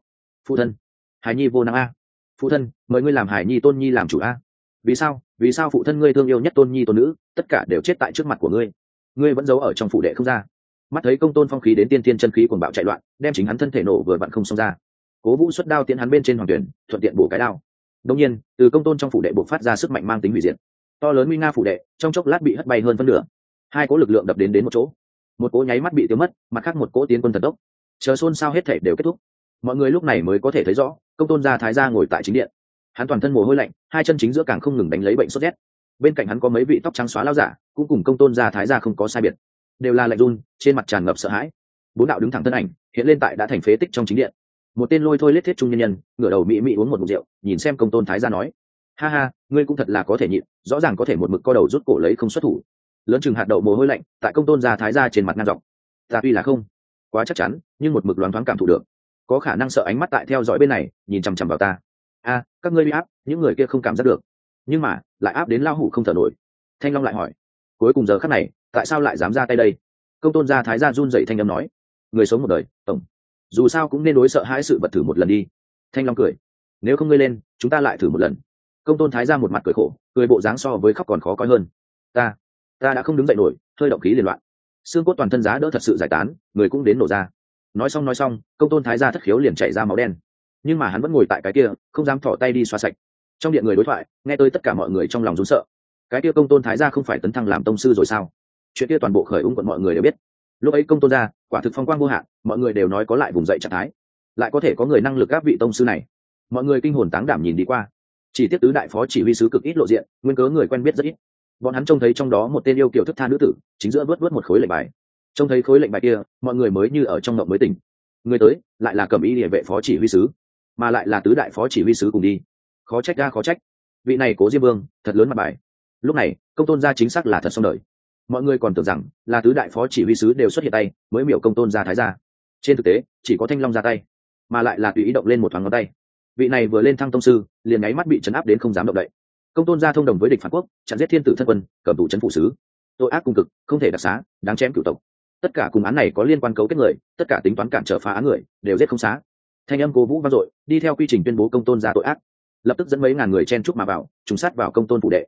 Phụ thân, hải nhi vô năng a. Phụ thân, mời ngươi làm hải nhi tôn nhi làm chủ a. Vì sao vì sao phụ thân ngươi thương yêu nhất tôn nhi tôn nữ, tất cả đều chết tại trước mặt của ngươi? Ngươi vẫn giấu ở trong phụ đệ không ra mắt thấy công tôn phong khí đến tiên tiên chân khí cuồng bạo chạy loạn, đem chính hắn thân thể nổ vừa vặn không xong ra. Cố vũ xuất đao tiến hắn bên trên hoàng tuyển, thuận tiện bổ cái đao. Đông nhiên, từ công tôn trong phủ đệ buộc phát ra sức mạnh mang tính hủy diệt. To lớn nguy nga phủ đệ, trong chốc lát bị hất bay hơn phân nửa. Hai cỗ lực lượng đập đến đến một chỗ. Một cỗ nháy mắt bị tiêu mất, mặt khác một cỗ tiến quân thần tốc. Chờ xôn xao hết thể đều kết thúc. Mọi người lúc này mới có thể thấy rõ, công tôn gia thái gia ngồi tại chính điện. Hắn toàn thân mồ hôi lạnh, hai chân chính giữa càng không ngừng đánh lấy bệnh sốt rét. Bên cạnh hắn có mấy vị tóc trắng xóa lao giả, cũng cùng công tôn gia thái gia không có sai biệt đều là lạnh run, trên mặt tràn ngập sợ hãi. Bốn đạo đứng thẳng thân ảnh hiện lên tại đã thành phế tích trong chính điện. Một tên lôi thôi lết thiết trung nhân nhân, ngửa đầu mỹ mỹ uống một mục rượu, nhìn xem công tôn thái gia nói, ha ha, ngươi cũng thật là có thể nhịn, rõ ràng có thể một mực co đầu rút cổ lấy không xuất thủ. Lớn chừng hạt đậu mồ hôi lạnh tại công tôn gia thái gia trên mặt ngang dọc. Ta tuy là không quá chắc chắn, nhưng một mực loáng thoáng cảm thụ được. Có khả năng sợ ánh mắt tại theo dõi bên này, nhìn chằm chằm vào ta. A, các ngươi bị áp, những người kia không cảm giác được. Nhưng mà, lại áp đến lao hủ không thở nổi. Thanh long lại hỏi cuối cùng giờ khắc này, tại sao lại dám ra tay đây? Công tôn gia thái gia run dậy thanh âm nói. Người sống một đời, tổng. Dù sao cũng nên đối sợ hãi sự vật thử một lần đi. Thanh long cười. Nếu không ngươi lên, chúng ta lại thử một lần. Công tôn thái ra một mặt cười khổ, cười bộ dáng so với khóc còn khó coi hơn. Ta ta đã không đứng dậy nổi, hơi động khí liên loạn. Xương cốt toàn thân giá đỡ thật sự giải tán, người cũng đến nổ ra. Nói xong nói xong, công tôn thái ra thất khiếu liền chạy ra máu đen. Nhưng mà hắn vẫn ngồi tại cái kia, không dám thỏ tay đi xoa sạch. Trong điện người đối thoại, nghe tới tất cả mọi người trong lòng rún sợ cái kia công tôn thái gia không phải tấn thăng làm tông sư rồi sao? Chuyện kia toàn bộ khởi ung quận mọi người đều biết. Lúc ấy công tôn gia, quả thực phong quang vô hạn, mọi người đều nói có lại vùng dậy trạng thái. Lại có thể có người năng lực áp vị tông sư này. Mọi người kinh hồn táng đảm nhìn đi qua. Chỉ tiếp tứ đại phó chỉ huy sứ cực ít lộ diện, nguyên cớ người quen biết rất ít. Bọn hắn trông thấy trong đó một tên yêu kiểu thức tha nữ tử, chính giữa vớt vớt một khối lệnh bài. Trông thấy khối lệnh bài kia, mọi người mới như ở trong ngộng mới tỉnh. Người tới, lại là cầm y địa vệ phó chỉ huy sứ, mà lại là tứ đại phó chỉ huy sứ cùng đi. Khó trách ra khó trách. Vị này cố diêm vương, thật lớn mặt bài lúc này, công tôn gia chính xác là thật xong đời. Mọi người còn tưởng rằng là tứ đại phó chỉ huy sứ đều xuất hiện tay, mới miểu công tôn gia thái gia. Trên thực tế, chỉ có thanh long ra tay, mà lại là tùy ý động lên một thoáng ngón tay. Vị này vừa lên thăng tông sư, liền nháy mắt bị chấn áp đến không dám động đậy. Công tôn gia thông đồng với địch phản quốc, chặn giết thiên tử thân quân, cầm tù chấn phụ sứ. Tội ác cung cực, không thể đặc xá, đáng chém cửu tộc. Tất cả cùng án này có liên quan cấu kết người, tất cả tính toán cản trở phá án người, đều giết không xá. Thanh âm cố vũ vang dội, đi theo quy trình tuyên bố công tôn gia tội ác. Lập tức dẫn mấy ngàn người chen chúc mà vào, trùng sát vào công tôn phụ đệ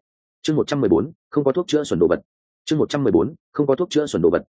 chương một trăm mười bốn, không có thuốc chữa xuẩn đồ vật. Chương một trăm mười bốn, không có thuốc chữa xuẩn đồ vật.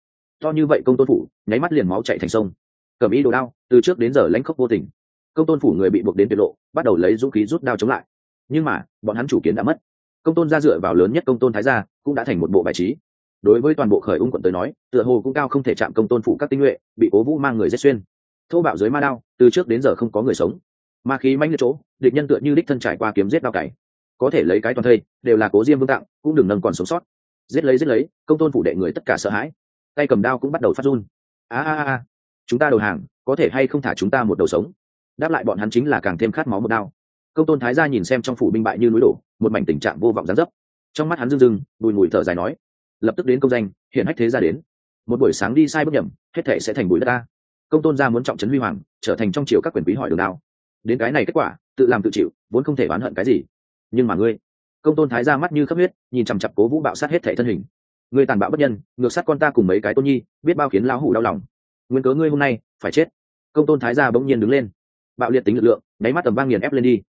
To như vậy công tôn phủ, nháy mắt liền máu chạy thành sông. Cầm ý đồ đao, từ trước đến giờ lãnh khốc vô tình. Công tôn phủ người bị buộc đến tuyệt lộ, bắt đầu lấy dũng khí rút đao chống lại. Nhưng mà, bọn hắn chủ kiến đã mất. Công tôn ra dựa vào lớn nhất công tôn thái gia, cũng đã thành một bộ bài trí. Đối với toàn bộ khởi ung quận tới nói, tựa hồ cũng cao không thể chạm công tôn phủ các tinh nhuệ, bị cố vũ mang người giết xuyên. Thô bạo dưới ma đao, từ trước đến giờ không có người sống. Ma khí manh liệt chỗ, địch nhân tựa như đích thân trải qua kiếm giết đao cày có thể lấy cái toàn thây, đều là cố diêm vương tặng cũng đừng nâng còn sống sót. Giết lấy giết lấy, công tôn phủ đệ người tất cả sợ hãi. Tay cầm đao cũng bắt đầu phát run. A a a chúng ta đầu hàng, có thể hay không thả chúng ta một đầu sống? Đáp lại bọn hắn chính là càng thêm khát máu một đao. Công tôn thái gia nhìn xem trong phủ binh bại như núi đổ, một mảnh tình trạng vô vọng gián dấp. Trong mắt hắn rưng rưng, bùi mùi thở dài nói, lập tức đến công danh, hiện hách thế ra đến. Một buổi sáng đi sai bước nhầm, hết thể sẽ thành bụi đất ta. Công tôn gia muốn trọng trấn huy hoàng, trở thành trong triều các quyền quý hỏi đường đao đến cái này kết quả, tự làm tự chịu, vốn không thể oán hận cái gì nhưng mà ngươi, công tôn thái ra mắt như khắp huyết, nhìn chằm chặp cố vũ bạo sát hết thể thân hình. Ngươi tàn bạo bất nhân, ngược sát con ta cùng mấy cái tôn nhi, biết bao khiến lão hủ đau lòng. Nguyên cớ ngươi hôm nay, phải chết. Công tôn thái gia bỗng nhiên đứng lên. Bạo liệt tính lực lượng đáy mắt tầm vang nghiền ép lên đi.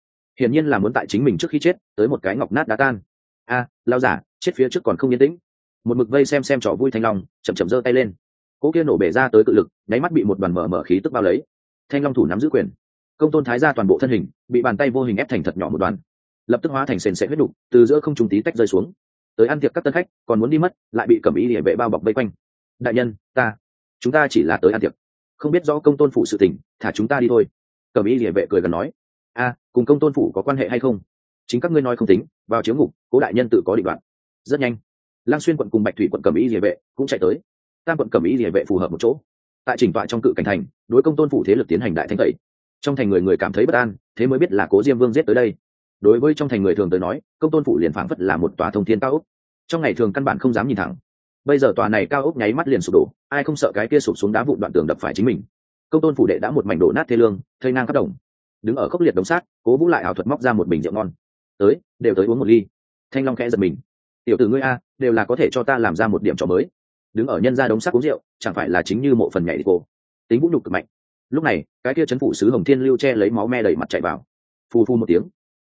Hiển nhiên là muốn tại chính mình trước khi chết, tới một cái ngọc nát đá tan. A lao giả, chết phía trước còn không yên tĩnh. Một mực vây xem xem trò vui thanh long, chậm chậm giơ tay lên. Cỗ kia nổ bể ra tới cự lực đáy mắt bị một đoàn mở mở khí tức bao lấy. Thanh long thủ nắm giữ quyền. Công tôn thái ra toàn bộ thân hình, bị bàn tay vô hình ép thành thật nhỏ một đoàn lập tức hóa thành sền sẽ huyết đục, từ giữa không trung tí tách rơi xuống. Tới ăn tiệc các tân khách, còn muốn đi mất, lại bị cẩm ý địa vệ bao bọc vây quanh. Đại nhân, ta, chúng ta chỉ là tới ăn tiệc. Không biết rõ công tôn phụ sự tình, thả chúng ta đi thôi. Cẩm ý địa vệ cười gần nói, a, cùng công tôn phụ có quan hệ hay không? Chính các ngươi nói không tính, vào chiếu ngục, cố đại nhân tự có định đoạn rất nhanh lang xuyên quận cùng bạch thủy quận cẩm ý địa vệ cũng chạy tới. Tam quận cẩm ý địa vệ phù hợp một chỗ. Tại chỉnh tọa trong cự cảnh thành, đối công tôn phụ thế lực tiến hành đại thanh tẩy. Trong thành người người cảm thấy bất an, thế mới biết là cố diêm vương giết tới đây đối với trong thành người thường tới nói, công tôn phụ liền phảng phất là một tòa thông thiên cao ốc. Trong ngày thường căn bản không dám nhìn thẳng. Bây giờ tòa này cao ốc nháy mắt liền sụp đổ, ai không sợ cái kia sụp xuống đá vụn đoạn tường đập phải chính mình. Công tôn phủ đệ đã một mảnh đổ nát thê lương thây ngang khắp đồng. Đứng ở khốc liệt đống sát cố vũ lại ảo thuật móc ra một bình rượu ngon. Tới, đều tới uống một ly. Thanh long khẽ giật mình. Tiểu tử ngươi a, đều là có thể cho ta làm ra một điểm trò mới. Đứng ở nhân gia đống sắc uống rượu, chẳng phải là chính như mộ phần nhảy đi cô. Tính vũ nhục cực mạnh. Lúc này, cái kia chấn phủ sứ hồng thiên lưu che lấy máu me đầy mặt chạy vào. Phù phu một tiếng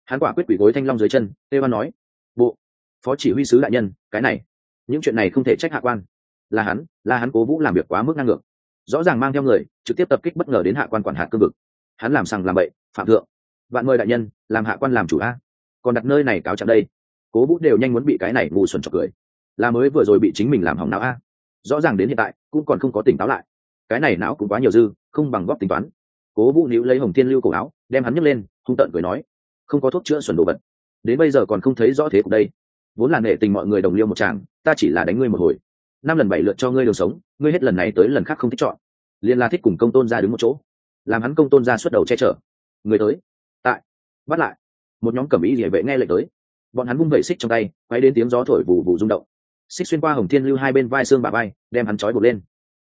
hắn quả quyết quỷ gối thanh long dưới chân, tê văn nói, bộ, phó chỉ huy sứ đại nhân, cái này, những chuyện này không thể trách hạ quan. Là hắn là hắn cố vũ làm việc quá mức năng ngược. Rõ ràng mang theo người, trực tiếp tập kích bất ngờ đến hạ quan quản hạt cương vực. Hắn làm sằng làm bậy, phạm thượng. Vạn mời đại nhân, làm hạ quan làm chủ a. Còn đặt nơi này cáo trạng đây. Cố vũ đều nhanh muốn bị cái này ngu xuẩn chọc cười. Là mới vừa rồi bị chính mình làm hỏng não a. Rõ ràng đến hiện tại, cũng còn không có tỉnh táo lại. Cái này não cũng quá nhiều dư, không bằng góp tính toán. Cố vũ níu lấy hồng thiên lưu cổ áo, đem hắn nhấc lên, hung tợn cười nói không có thuốc chữa xuẩn đồ vật. Đến bây giờ còn không thấy rõ thế cục đây. Vốn là nể tình mọi người đồng liêu một chàng ta chỉ là đánh ngươi một hồi. Năm lần bảy lượt cho ngươi đường sống, ngươi hết lần này tới lần khác không thích chọn. Liên la thích cùng công tôn ra đứng một chỗ. Làm hắn công tôn ra xuất đầu che chở. Người tới. Tại. Bắt lại. Một nhóm cẩm ý địa vệ nghe lệnh tới. Bọn hắn vung vẩy xích trong tay, quay đến tiếng gió thổi vù vù rung động. Xích xuyên qua hồng thiên lưu hai bên vai xương bà vai, đem hắn trói buộc lên.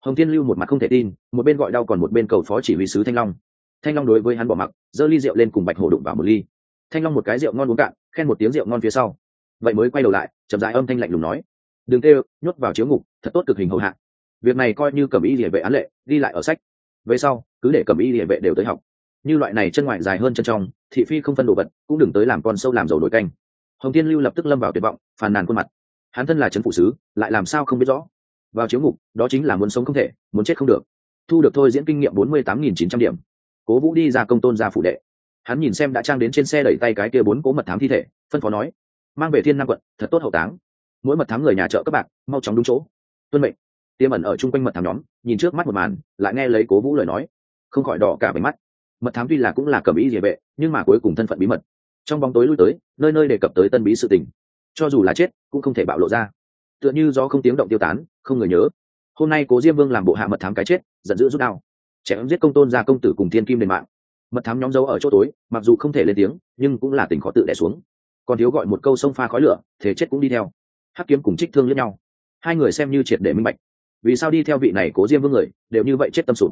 Hồng thiên lưu một mặt không thể tin, một bên gọi đau còn một bên cầu phó chỉ huy sứ thanh long. Thanh long đối với hắn bỏ mặc, giơ ly rượu lên cùng bạch hổ đụng vào một ly thanh long một cái rượu ngon uống cạn, khen một tiếng rượu ngon phía sau. Vậy mới quay đầu lại, chậm dại âm thanh lạnh lùng nói, đừng kêu, nhốt vào chiếu ngục, thật tốt cực hình hầu hạ. Việc này coi như cầm y địa vệ án lệ, đi lại ở sách. Về sau, cứ để cầm y địa vệ đều tới học. Như loại này chân ngoại dài hơn chân trong, thị phi không phân đồ vật, cũng đừng tới làm con sâu làm dầu đổi canh. Hồng tiên lưu lập tức lâm vào tuyệt vọng, phàn nàn khuôn mặt. Hắn thân là trấn phụ sứ, lại làm sao không biết rõ? Vào chiếu ngục, đó chính là muốn sống không thể, muốn chết không được. Thu được thôi diễn kinh nghiệm bốn mươi tám nghìn chín trăm điểm. Cố vũ đi ra công tôn ra phụ đệ hắn nhìn xem đã trang đến trên xe đẩy tay cái kia bốn cố mật thám thi thể, phân phó nói, mang về thiên nam quận, thật tốt hậu táng. Mỗi mật thám người nhà chợ các bạn mau chóng đúng chỗ. Tuân mệnh. Tiêm ẩn ở chung quanh mật thám nhóm, nhìn trước mắt một màn, lại nghe lấy cố vũ lời nói. Không khỏi đỏ cả bánh mắt. Mật thám tuy là cũng là cầm ý địa vệ, nhưng mà cuối cùng thân phận bí mật. Trong bóng tối lui tới, nơi nơi đề cập tới tân bí sự tình. Cho dù là chết, cũng không thể bạo lộ ra. Tựa như do không tiếng động tiêu tán, không người nhớ. Hôm nay cố diêm vương làm bộ hạ mật thám cái chết, giận dữ rút đao. Chém giết công tôn ra công tử cùng thiên kim đền mạng mật thám nhóm dấu ở chỗ tối, mặc dù không thể lên tiếng, nhưng cũng là tình khó tự đẻ xuống. Còn thiếu gọi một câu sông pha khói lửa thế chết cũng đi theo. Hắc kiếm cùng trích thương lẫn nhau. Hai người xem như triệt để minh bạch. Vì sao đi theo vị này cố diêm vương người, đều như vậy chết tâm sụt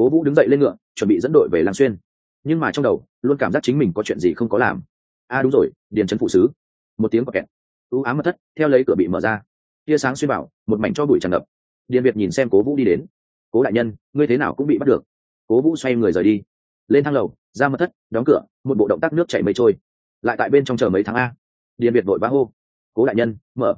cố vũ đứng dậy lên ngựa, chuẩn bị dẫn đội về làng xuyên. Nhưng mà trong đầu, luôn cảm giác chính mình có chuyện gì không có làm. A à đúng rồi, điền trấn phụ sứ. Một tiếng có kẹt. Ưu ám mật thất, theo lấy cửa bị mở ra. Tia sáng xuyên bảo, một mảnh cho bụi tràn ngập. Điền việt nhìn xem cố vũ đi đến. Cố đại nhân, ngươi thế nào cũng bị bắt được. Cố vũ xoay người rời đi lên thang lầu, ra mật thất, đóng cửa, một bộ động tác nước chảy mây trôi. Lại tại bên trong chờ mấy tháng a. Điền việt vội vã hô, cố đại nhân, mở.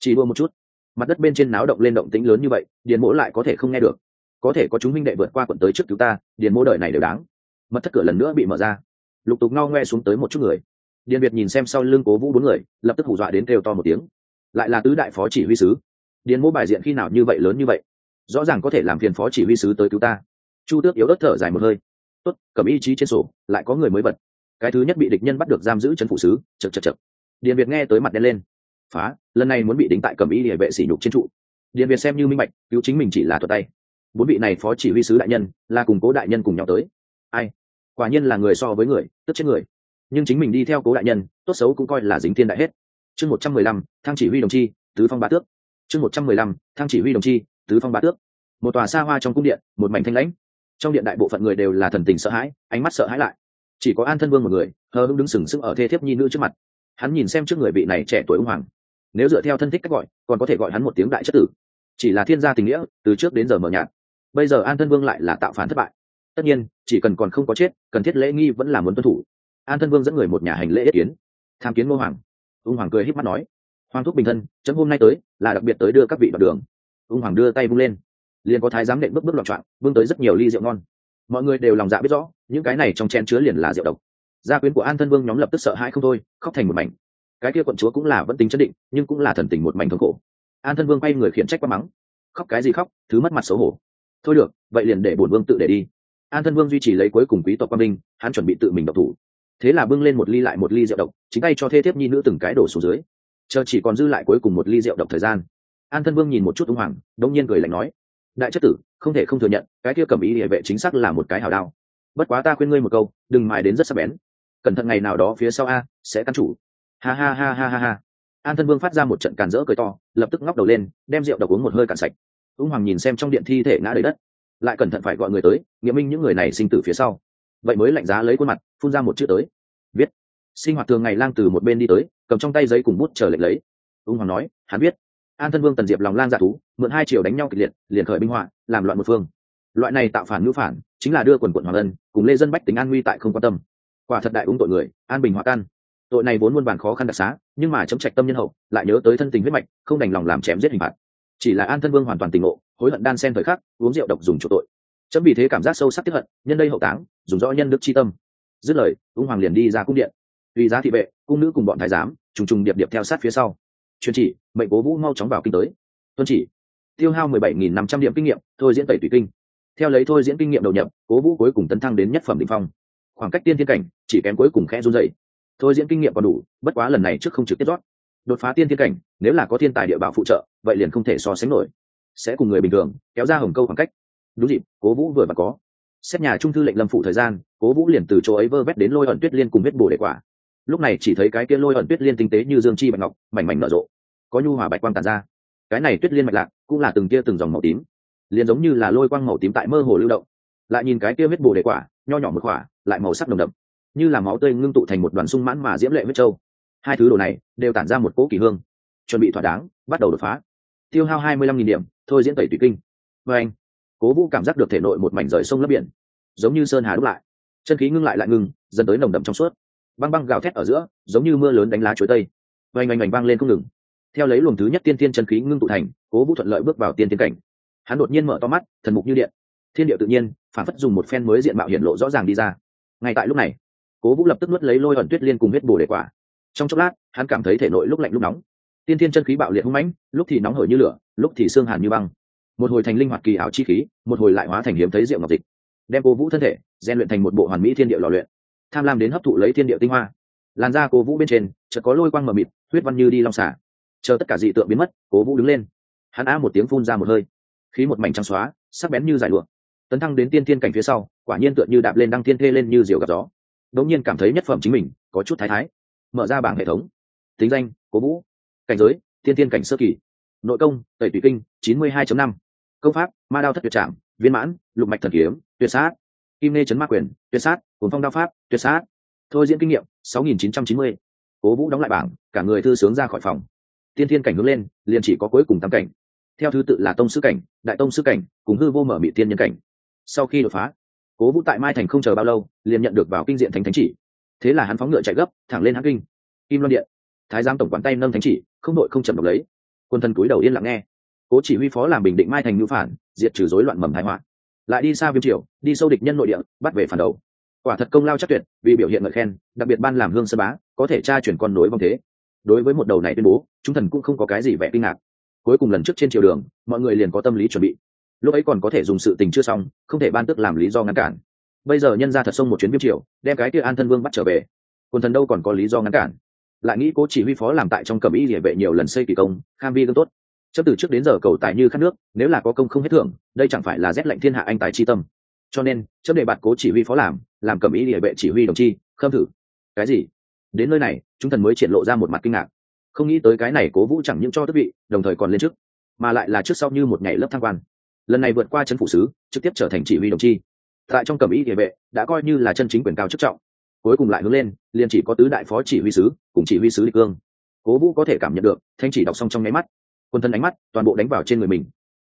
Chỉ đua một chút. Mặt đất bên trên náo động lên động tĩnh lớn như vậy, điền mỗ lại có thể không nghe được. Có thể có chúng minh đệ vượt qua quận tới trước cứu ta, điền mỗ đợi này đều đáng. Mật thất cửa lần nữa bị mở ra. Lục tục ngao ngoe xuống tới một chút người. Điền việt nhìn xem sau lưng cố vũ bốn người, lập tức hù dọa đến kêu to một tiếng. Lại là tứ đại phó chỉ huy sứ. Điền mỗ bài diện khi nào như vậy lớn như vậy? Rõ ràng có thể làm phiền phó chỉ huy sứ tới cứu ta. Chu tước yếu đất thở dài một hơi tốt, cầm ý chí trên sổ, lại có người mới bật. Cái thứ nhất bị địch nhân bắt được giam giữ chân phụ sứ chật chật chật điện việt nghe tới mặt đen lên. Phá, lần này muốn bị đính tại cầm ý địa vệ sỉ nhục trên trụ. Điện việt xem như minh bạch, cứu chính mình chỉ là thuật tay. Bốn vị này phó chỉ huy sứ đại nhân, là cùng cố đại nhân cùng nhau tới. Ai? Quả nhiên là người so với người, tức chết người. Nhưng chính mình đi theo cố đại nhân, tốt xấu cũng coi là dính thiên đại hết. Chương một trăm mười lăm thang chỉ huy đồng chi, tứ phong ba tước. Chương một trăm mười lăm thang chỉ huy đồng chi, tứ phong ba tước. Một tòa xa hoa trong cung điện, một mảnh thanh lãnh trong điện đại bộ phận người đều là thần tình sợ hãi, ánh mắt sợ hãi lại. Chỉ có an thân vương một người, hờ hững đứng sừng sững ở thê thiếp nhi nữ trước mặt. Hắn nhìn xem trước người vị này trẻ tuổi ung hoàng. Nếu dựa theo thân thích cách gọi, còn có thể gọi hắn một tiếng đại chất tử. Chỉ là thiên gia tình nghĩa, từ trước đến giờ mở nhạt. Bây giờ an thân vương lại là tạo phản thất bại. Tất nhiên, chỉ cần còn không có chết, cần thiết lễ nghi vẫn là muốn tuân thủ. An thân vương dẫn người một nhà hành lễ yết kiến. Tham kiến ngô hoàng. Ung hoàng cười h í p mắt nói, hoàng thúc bình thân, chấm hôm nay tới, là đặc biệt tới đưa các vị vào đường. Ung hoàng đưa tay vung lên liền có thái giám nện bước bước loạn trọn vương tới rất nhiều ly rượu ngon. Mọi người đều lòng dạ biết rõ, những cái này trong chen chứa liền là rượu độc. Gia quyến của an thân vương nhóm lập tức sợ hãi không thôi, khóc thành một mảnh. Cái kia quận chúa cũng là vẫn tính chấn định, nhưng cũng là thần tình một mảnh thống khổ. An thân vương quay người khiển trách quá mắng. Khóc cái gì khóc, thứ mất mặt xấu hổ. Thôi được, vậy liền để bổn vương tự để đi. An thân vương duy trì lấy cuối cùng quý tộc quang minh hắn chuẩn bị tự mình độc thủ. Thế là bưng lên một ly lại một ly rượu độc, chính tay cho thê thiếp nhi nữ từng cái đổ xuống dưới. Chờ chỉ còn dư lại cuối cùng một ly rượu độc thời gian. An thân vương nhìn một chút ung hoàng đông nhiên cười lạnh nói đại chất tử, không thể không thừa nhận, cái kia cầm ý địa vệ chính xác là một cái hào đao. Bất quá ta khuyên ngươi một câu, đừng mài đến rất sắc bén. Cẩn thận ngày nào đó phía sau a, sẽ căn chủ. Ha ha ha ha ha ha. An thân vương phát ra một trận càn rỡ cười to, lập tức ngóc đầu lên, đem rượu độc uống một hơi cạn sạch. Ung hoàng nhìn xem trong điện thi thể ngã đầy đất. Lại cẩn thận phải gọi người tới nghiệm minh những người này sinh tử phía sau. Vậy mới lạnh giá lấy khuôn mặt, phun ra một chữ tới. Viết. Sinh hoạt thường ngày lang từ một bên đi tới, cầm trong tay giấy cùng bút chờ lệnh lấy. Ung hoàng nói, hắn biết an thân vương tần diệp lòng lang dạ thú, mượn hai triệu đánh nhau kịch liệt, liền khởi binh họa, làm loạn một phương. Loại này tạo phản ngữ phản, chính là đưa quần quận hoàng ân, cùng lê dân bách tính an nguy tại không quan tâm. Quả thật đại ung tội người, an bình hòa căn tội này vốn muôn bản khó khăn đặc xá, nhưng mà chấm trạch tâm nhân hậu, lại nhớ tới thân tình huyết mạch, không đành lòng làm chém giết hình phạt. Chỉ là an thân vương hoàn toàn tình ngộ, hối hận đan sen thời khắc, uống rượu độc dùng chỗ tội. Chấm vì thế cảm giác sâu sắc tiếp hận, nhân đây hậu táng, dùng rõ nhân đức chi tâm. Dứt lời, ung hoàng liền đi ra cung điện. Vì giá thị vệ, cung nữ cùng bọn thái giám, trùng trùng điệp điệp theo sát phía sau truyền chỉ, mệnh cố vũ mau chóng vào kinh tới. Tuân chỉ. Tiêu hao mười bảy nghìn năm trăm điểm kinh nghiệm, thôi diễn tẩy tùy kinh. Theo lấy thôi diễn kinh nghiệm đầu nhập, cố vũ cuối cùng tấn thăng đến nhất phẩm định phong. Khoảng cách tiên thiên cảnh, chỉ kém cuối cùng khẽ run dậy thôi diễn kinh nghiệm còn đủ, bất quá lần này trước không trực tiếp rót. Đột phá tiên thiên cảnh, nếu là có thiên tài địa bảo phụ trợ, vậy liền không thể so sánh nổi. Sẽ cùng người bình thường, kéo ra hồng câu khoảng cách. Đúng dịp, cố vũ vừa và có. Xét nhà trung thư lệnh lâm phụ thời gian, cố vũ liền từ chỗ ấy vơ vét đến lôi ẩn tuyết liên cùng huyết bổ để quả. Lúc này chỉ thấy cái kia lôi ẩn tuyết liên tinh tế như dương chi bạch ngọc, mảnh mảnh nở rộ có nhu hòa bạch quang tàn ra. Cái này tuyết liên mạch lạc cũng là từng kia từng dòng màu tím, liền giống như là lôi quang màu tím tại mơ hồ lưu động. Lại nhìn cái kia huyết bồ để quả, nho nhỏ một quả, lại màu sắc đồng đậm, như là máu tươi ngưng tụ thành một đoàn sung mãn mà diễm lệ huyết trâu hai thứ đồ này đều tản ra một cỗ kỳ hương, chuẩn bị thỏa đáng, bắt đầu đột phá. Tiêu hao hai mươi lăm nghìn điểm, thôi diễn tẩy tùy kinh. Vê anh, cố vũ cảm giác được thể nội một mảnh rời sông lấp biển, giống như sơn hà đúc lại. Chân khí ngưng lại lại ngưng dần tới nồng đậm trong suốt. Băng băng gào thét ở giữa, giống như mưa lớn đánh lá chuối tây. Oanh oanh oanh vang lên không ngừng theo lấy luồng thứ nhất tiên tiên chân khí ngưng tụ thành, cố vũ thuận lợi bước vào tiên tiên cảnh. Hắn đột nhiên mở to mắt, thần mục như điện. Thiên địa tự nhiên, phản phất dùng một phen mới diện mạo hiện lộ rõ ràng đi ra. Ngay tại lúc này, cố vũ lập tức nuốt lấy lôi ẩn tuyết liên cùng huyết bồ để quả. Trong chốc lát, hắn cảm thấy thể nội lúc lạnh lúc nóng. Tiên thiên chân khí bạo liệt hung mãnh, lúc thì nóng hởi như lửa, lúc thì xương hàn như băng. Một hồi thành linh hoạt kỳ ảo chi khí, một hồi lại hóa thành hiếm thấy rượu ngọc dịch. Đem cố vũ thân thể, rèn luyện thành một bộ hoàn mỹ thiên địa lò luyện. Tham lam đến hấp thụ lấy thiên địa tinh hoa. Làn da cố vũ bên trên, chợt có lôi quang mờ mịt, huyết văn như đi long xả chờ tất cả dị tượng biến mất, cố vũ đứng lên. Hắn a một tiếng phun ra một hơi. Khí một mảnh trắng xóa, sắc bén như giải lụa. Tấn thăng đến tiên thiên cảnh phía sau, quả nhiên tựa như đạp lên đăng thiên thê lên như diều gặp gió. Đống nhiên cảm thấy nhất phẩm chính mình, có chút thái thái. Mở ra bảng hệ thống. Tính danh, cố vũ. Cảnh giới, tiên thiên cảnh sơ kỳ. Nội công, tẩy tùy kinh, chín mươi 92 năm. Công pháp, ma đao thất tuyệt trạm viên mãn, lục mạch thần kiếm, tuyệt sát. Kim nê chấn ma quyền, tuyệt sát cuốn phong đao pháp, tuyệt sát. Thôi diễn kinh nghiệm, sáu nghìn chín trăm chín mươi. Cố vũ đóng lại bảng, cả người thư sướng ra khỏi phòng tiên thiên cảnh hướng lên, liền chỉ có cuối cùng tam cảnh. Theo thứ tự là tông sư cảnh, đại tông sư cảnh, cùng hư vô mở mị tiên nhân cảnh. Sau khi đột phá, cố vũ tại mai thành không chờ bao lâu, liền nhận được vào kinh diện thánh thánh chỉ. Thế là hắn phóng ngựa chạy gấp, thẳng lên hãng kinh. Kim loan điện. Thái giám tổng quản tay nâng thánh chỉ, không đội không chậm độc lấy. Quân thần cúi đầu yên lặng nghe. Cố chỉ huy phó làm bình định mai thành ngữ phản, diệt trừ rối loạn mầm thái họa. Lại đi xa viêm triều, đi sâu địch nhân nội địa, bắt về phản đầu. Quả thật công lao chắc tuyệt, vì biểu hiện ngợi khen, đặc biệt ban làm hương sơn bá, có thể tra chuyển con nối vòng thế đối với một đầu này tuyên bố, chúng thần cũng không có cái gì vẻ kinh ngạc. Cuối cùng lần trước trên triều đường, mọi người liền có tâm lý chuẩn bị. Lúc ấy còn có thể dùng sự tình chưa xong, không thể ban tức làm lý do ngăn cản. Bây giờ nhân ra thật xông một chuyến viêm triều, đem cái kia an thân vương bắt trở về. Quân thần đâu còn có lý do ngăn cản? Lại nghĩ cố chỉ huy phó làm tại trong cầm ý địa vệ nhiều lần xây kỳ công, kham vi gương tốt. Chấp từ trước đến giờ cầu tài như khát nước, nếu là có công không hết thưởng, đây chẳng phải là rét lệnh thiên hạ anh tài chi tâm. Cho nên, chấp đề bạt cố chỉ huy phó làm làm cầm ý địa vệ chỉ huy đồng chi, khâm thử. Cái gì? Đến nơi này chúng thần mới triển lộ ra một mặt kinh ngạc. Không nghĩ tới cái này cố vũ chẳng những cho tước vị đồng thời còn lên chức, mà lại là trước sau như một ngày lớp thăng quan. Lần này vượt qua chân phụ sứ trực tiếp trở thành chỉ huy đồng chi. Tại trong cẩm ý địa vệ đã coi như là chân chính quyền cao chức trọng. Cuối cùng lại hướng lên liền chỉ có tứ đại phó chỉ huy sứ cùng chỉ huy sứ địch cương. Cố vũ có thể cảm nhận được thanh chỉ đọc xong trong nháy mắt. Quân thân ánh mắt toàn bộ đánh vào trên người mình.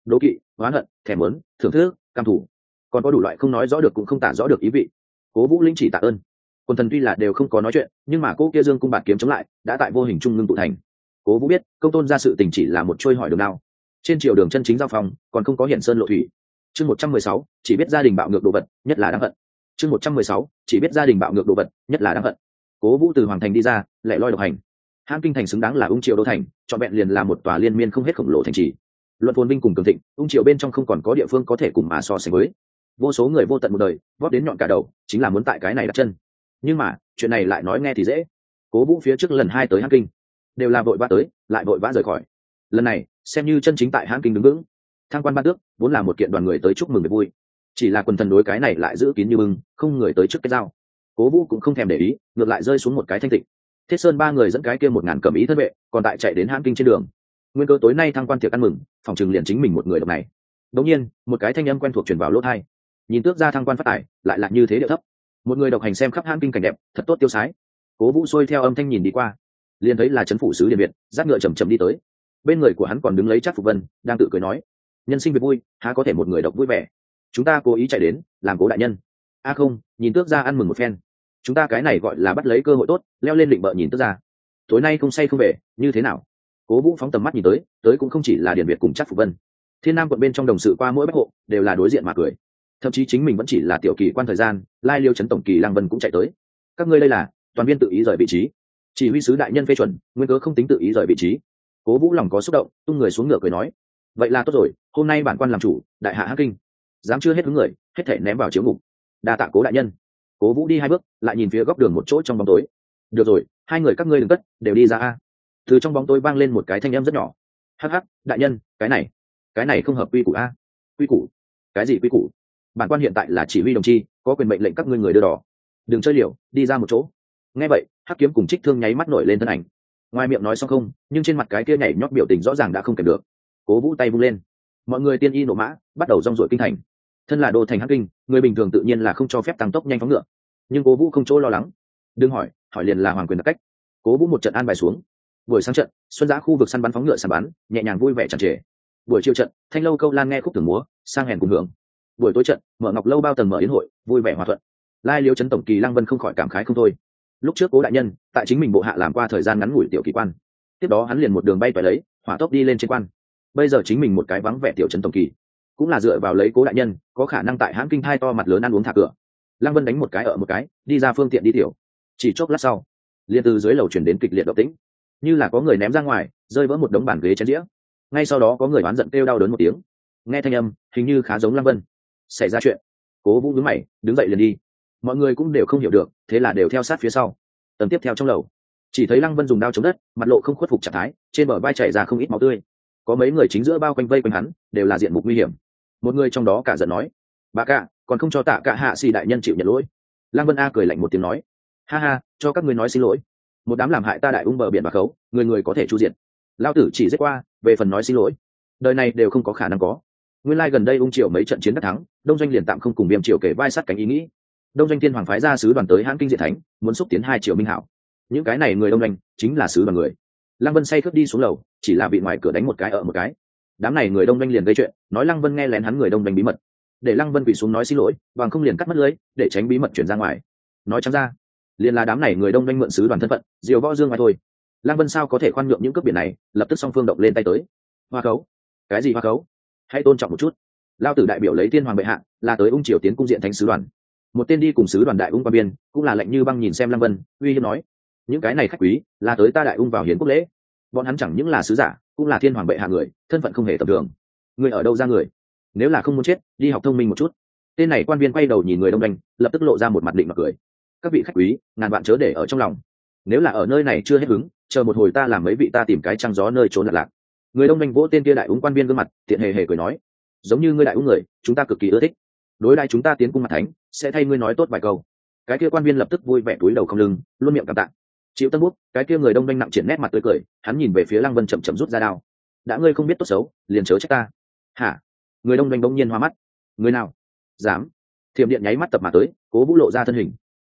Đố kỵ oán hận thèm lớn thưởng thức cam thủ còn có đủ loại không nói rõ được cũng không tả rõ được ý vị. Cố vũ linh chỉ tạ ơn quần thần tuy là đều không có nói chuyện, nhưng mà cô kia dương cung bạt kiếm chống lại, đã tại vô hình trung ngưng tụ thành. Cố vũ biết, công tôn ra sự tình chỉ là một trôi hỏi đường nào. Trên chiều đường chân chính giao phòng còn không có hiện sơn lộ thủy. Chương một trăm mười sáu, chỉ biết gia đình bạo ngược đồ vật, nhất là đáng hận. Chương một trăm mười sáu, chỉ biết gia đình bạo ngược đồ vật, nhất là đáng hận. Cố vũ từ hoàng thành đi ra, lại loi độc hành. Hãng kinh thành xứng đáng là ung triệu đô thành cho vẹn liền là một tòa liên miên không hết khổng lồ thành trì. Luận phồn binh cùng cường thịnh, ung triệu bên trong không còn có địa phương có thể cùng mà so sánh với. Vô số người vô tận một đời, vót đến nhọn cả đầu, chính là muốn tại cái này đặt chân nhưng mà, chuyện này lại nói nghe thì dễ. Cố vũ phía trước lần hai tới hãng kinh, đều là vội vã tới, lại vội vã rời khỏi. Lần này, xem như chân chính tại hãng kinh đứng vững. Thang quan ban tước, vốn là một kiện đoàn người tới chúc mừng về vui. Chỉ là quần thần đối cái này lại giữ kín như mừng không người tới trước cái dao. Cố vũ cũng không thèm để ý, ngược lại rơi xuống một cái thanh tịnh. Thiết sơn ba người dẫn cái kia một ngàn cầm ý thân vệ, còn tại chạy đến hãng kinh trên đường. Nguyên cơ tối nay thăng quan tiệc ăn mừng, phòng trừng liền chính mình một người độc này. Đột nhiên, một cái thanh âm quen thuộc truyền vào lỗ thai nhìn tước ra thăng quan phát tài lại là như thế điệu thấp một người độc hành xem khắp hang kinh cảnh đẹp, thật tốt tiêu sái. Cố vũ xuôi theo âm thanh nhìn đi qua, liền thấy là trấn phủ sứ điện việt giáp ngựa chầm chầm đi tới. Bên người của hắn còn đứng lấy chắc phục vân, đang tự cười nói, nhân sinh việc vui, há có thể một người độc vui vẻ? Chúng ta cố ý chạy đến, làm cố đại nhân. A không, nhìn tước ra ăn mừng một phen. Chúng ta cái này gọi là bắt lấy cơ hội tốt, leo lên định bợ nhìn tước ra tối nay không say không về, như thế nào? Cố vũ phóng tầm mắt nhìn tới tới cũng không chỉ là điện việt cùng chắc phục vân. Thiên nam quận bên trong đồng sự qua mỗi bách hộ, đều là đối diện mà cười thậm chí chính mình vẫn chỉ là tiểu kỳ quan thời gian, lai liêu trấn tổng kỳ lang vân cũng chạy tới. Các ngươi đây là, toàn viên tự ý rời vị trí. Chỉ huy sứ đại nhân phê chuẩn, nguyên cớ không tính tự ý rời vị trí. Cố vũ lòng có xúc động, tung người xuống ngựa cười nói, vậy là tốt rồi, hôm nay bản quan làm chủ, đại hạ hắc kinh. Dám chưa hết hướng người, hết thể ném vào chiếu ngục. Đa tạ cố đại nhân. Cố vũ đi hai bước, lại nhìn phía góc đường một chỗ trong bóng tối. Được rồi, hai người các ngươi đừng cất, đều đi ra a. Từ trong bóng tối vang lên một cái thanh âm rất nhỏ. Hắc hắc, đại nhân, cái này cái này không hợp quy củ a. Quy củ? Cái gì quy củ? Bản quan hiện tại là chỉ huy đồng chi, có quyền mệnh lệnh các ngươi người đưa đỏ. Đừng chơi liều, đi ra một chỗ. Nghe vậy, hắc kiếm cùng trích thương nháy mắt nổi lên thân ảnh. Ngoài miệng nói xong không, nhưng trên mặt cái kia nhảy nhót biểu tình rõ ràng đã không kèm được. Cố vũ tay vung lên. Mọi người tiên y nổ mã, bắt đầu rong ruổi kinh thành. Thân là đô thành hắc kinh, người bình thường tự nhiên là không cho phép tăng tốc nhanh phóng ngựa. Nhưng cố vũ không chỗ lo lắng. Đừng hỏi hỏi liền là hoàng quyền đặc cách. Cố vũ một trận an bài xuống. Buổi sáng trận, xuân giã khu vực săn bắn phóng ngựa săn bắn, nhẹ nhàng vui vẻ chẳng trề. Buổi chiều trận, thanh lâu câu lan nghe khúc tưởng múa, sang hèn cùng hưởng buổi tối trận, mở ngọc lâu bao tầng mở yến hội, vui vẻ hòa thuận. Lai liêu trấn tổng kỳ lăng vân không khỏi cảm khái không thôi. Lúc trước cố đại nhân, tại chính mình bộ hạ làm qua thời gian ngắn ngủi tiểu kỳ quan. Tiếp đó hắn liền một đường bay phải lấy, hỏa tốc đi lên trên quan. Bây giờ chính mình một cái vắng vẻ tiểu trấn tổng kỳ, cũng là dựa vào lấy cố đại nhân, có khả năng tại hãng kinh thai to mặt lớn ăn uống thả cửa. Lăng vân đánh một cái ở một cái, đi ra phương tiện đi tiểu. Chỉ chốc lát sau, liền từ dưới lầu chuyển đến kịch liệt động tĩnh. Như là có người ném ra ngoài, rơi vỡ một đống bàn ghế chén đĩa ngay sau đó có người oán giận kêu đau đớn một tiếng. Nghe thanh âm, hình như khá giống lăng vân xảy ra chuyện. Cố vũ đứng mày, đứng dậy liền đi. Mọi người cũng đều không hiểu được, thế là đều theo sát phía sau. Tầm tiếp theo trong lầu, chỉ thấy lăng vân dùng đao chống đất, mặt lộ không khuất phục trạng thái, trên bờ vai chảy ra không ít máu tươi. Có mấy người chính giữa bao quanh vây quanh hắn, đều là diện mục nguy hiểm. Một người trong đó cả giận nói, bà cả, còn không cho tạ cả hạ xì đại nhân chịu nhận lỗi. Lăng vân a cười lạnh một tiếng nói, ha ha, cho các ngươi nói xin lỗi. Một đám làm hại ta đại ung bờ biển bà khấu, người người có thể chu diện. Lao tử chỉ giết qua, về phần nói xin lỗi. Đời này đều không có khả năng có nguyên lai gần đây ung triều mấy trận chiến đắc thắng, đông doanh liền tạm không cùng viêm triều kể vai sát cánh ý nghĩ. Đông doanh tiên hoàng phái ra sứ đoàn tới hãn kinh diện thánh, muốn xúc tiến hai triệu minh hảo. Những cái này người đông doanh chính là sứ đoàn người. Lăng vân say khướt đi xuống lầu, chỉ là bị ngoài cửa đánh một cái ở một cái. Đám này người đông doanh liền gây chuyện, nói lăng vân nghe lén hắn người đông doanh bí mật. Để lăng vân quỳ xuống nói xin lỗi, bằng không liền cắt mất lưới, để tránh bí mật chuyển ra ngoài. Nói chăng ra, liền là đám này người đông doanh mượn sứ đoàn thân phận, diều võ dương ngoài thôi. Lăng vân sao có thể khoan nhượng những cướp biển này, lập tức song phương động lên tay tới. Hoa khấu. Cái gì hoa khấu? Hãy tôn trọng một chút. Lao tử đại biểu lấy tiên hoàng bệ hạ, là tới ung triều tiến cung diện thánh sứ đoàn. Một tên đi cùng sứ đoàn đại ung qua biên, cũng là lệnh như băng nhìn xem lăng vân, uy hiếp nói, những cái này khách quý, là tới ta đại ung vào hiến quốc lễ. Bọn hắn chẳng những là sứ giả, cũng là thiên hoàng bệ hạ người, thân phận không hề tầm thường. Người ở đâu ra người? Nếu là không muốn chết, đi học thông minh một chút. Tên này quan viên quay đầu nhìn người đông đanh, lập tức lộ ra một mặt định mặt cười. Các vị khách quý, ngàn bạn chớ để ở trong lòng. Nếu là ở nơi này chưa hết hứng, chờ một hồi ta làm mấy vị ta tìm cái trăng gió nơi trốn lạc lạc người đông đanh vỗ tên kia đại úng quan viên gương mặt, tiện hề hề cười nói, giống như ngươi đại úng người, chúng ta cực kỳ ưa thích. Đối đại chúng ta tiến cung mặt thánh, sẽ thay ngươi nói tốt vài câu. Cái kia quan viên lập tức vui vẻ túi đầu không lưng, luôn miệng cảm tạ. Chịu tân bút cái kia người đông đanh nặng triển nét mặt tươi cười, hắn nhìn về phía lăng vân chậm chậm rút ra đao. Đã ngươi không biết tốt xấu, liền chớ trách ta. Hả? Người đông đanh bỗng nhiên hoa mắt. Người nào? Dám. Thiểm điện nháy mắt tập mà tới, cố vũ lộ ra thân hình.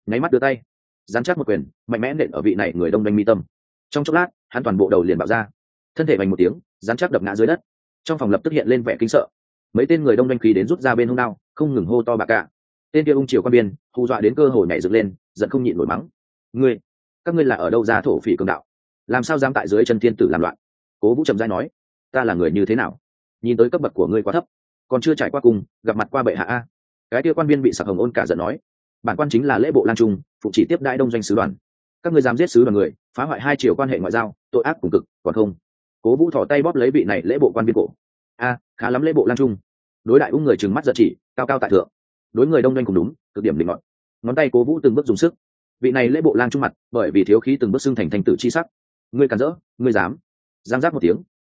Nháy mắt đưa tay. Dán chắc một quyền, mạnh mẽ nện ở vị này người đông đanh mi tâm. Trong chốc lát, hắn toàn bộ đầu liền bạo ra thân thể vành một tiếng, dán chắc đập ngã dưới đất. Trong phòng lập tức hiện lên vẻ kinh sợ. Mấy tên người đông đanh khí đến rút ra bên hông đao, không ngừng hô to bạc cả tên kia ung triều quan biên, hù dọa đến cơ hội nhảy dựng lên, giận không nhịn nổi mắng. Ngươi, các ngươi là ở đâu ra thổ phỉ cường đạo? Làm sao dám tại dưới chân thiên tử làm loạn? Cố vũ trầm giai nói, ta là người như thế nào? Nhìn tới cấp bậc của ngươi quá thấp, còn chưa trải qua cùng, gặp mặt qua bệ hạ a. Cái kia quan viên bị sặc hồng ôn cả giận nói, bản quan chính là lễ bộ lang trung, phụ chỉ tiếp đại đông doanh sứ đoàn. Các ngươi dám giết sứ đoàn người, phá hoại hai triều quan hệ ngoại giao, tội ác cùng cực, còn không? Cố vũ thỏ tay bóp lấy vị này lễ bộ quan viên cổ. A, khá lắm lễ bộ lang trung. Đối đại ung người trừng mắt giật chỉ, cao cao tại thượng. Đối người đông doanh cùng đúng, cực điểm định ngọn. Ngón tay cố vũ từng bước dùng sức. Vị này lễ bộ lang trung mặt, bởi vì thiếu khí từng bước xưng thành thành tử chi sắc. Ngươi cản rỡ, ngươi dám. Giang giác một tiếng.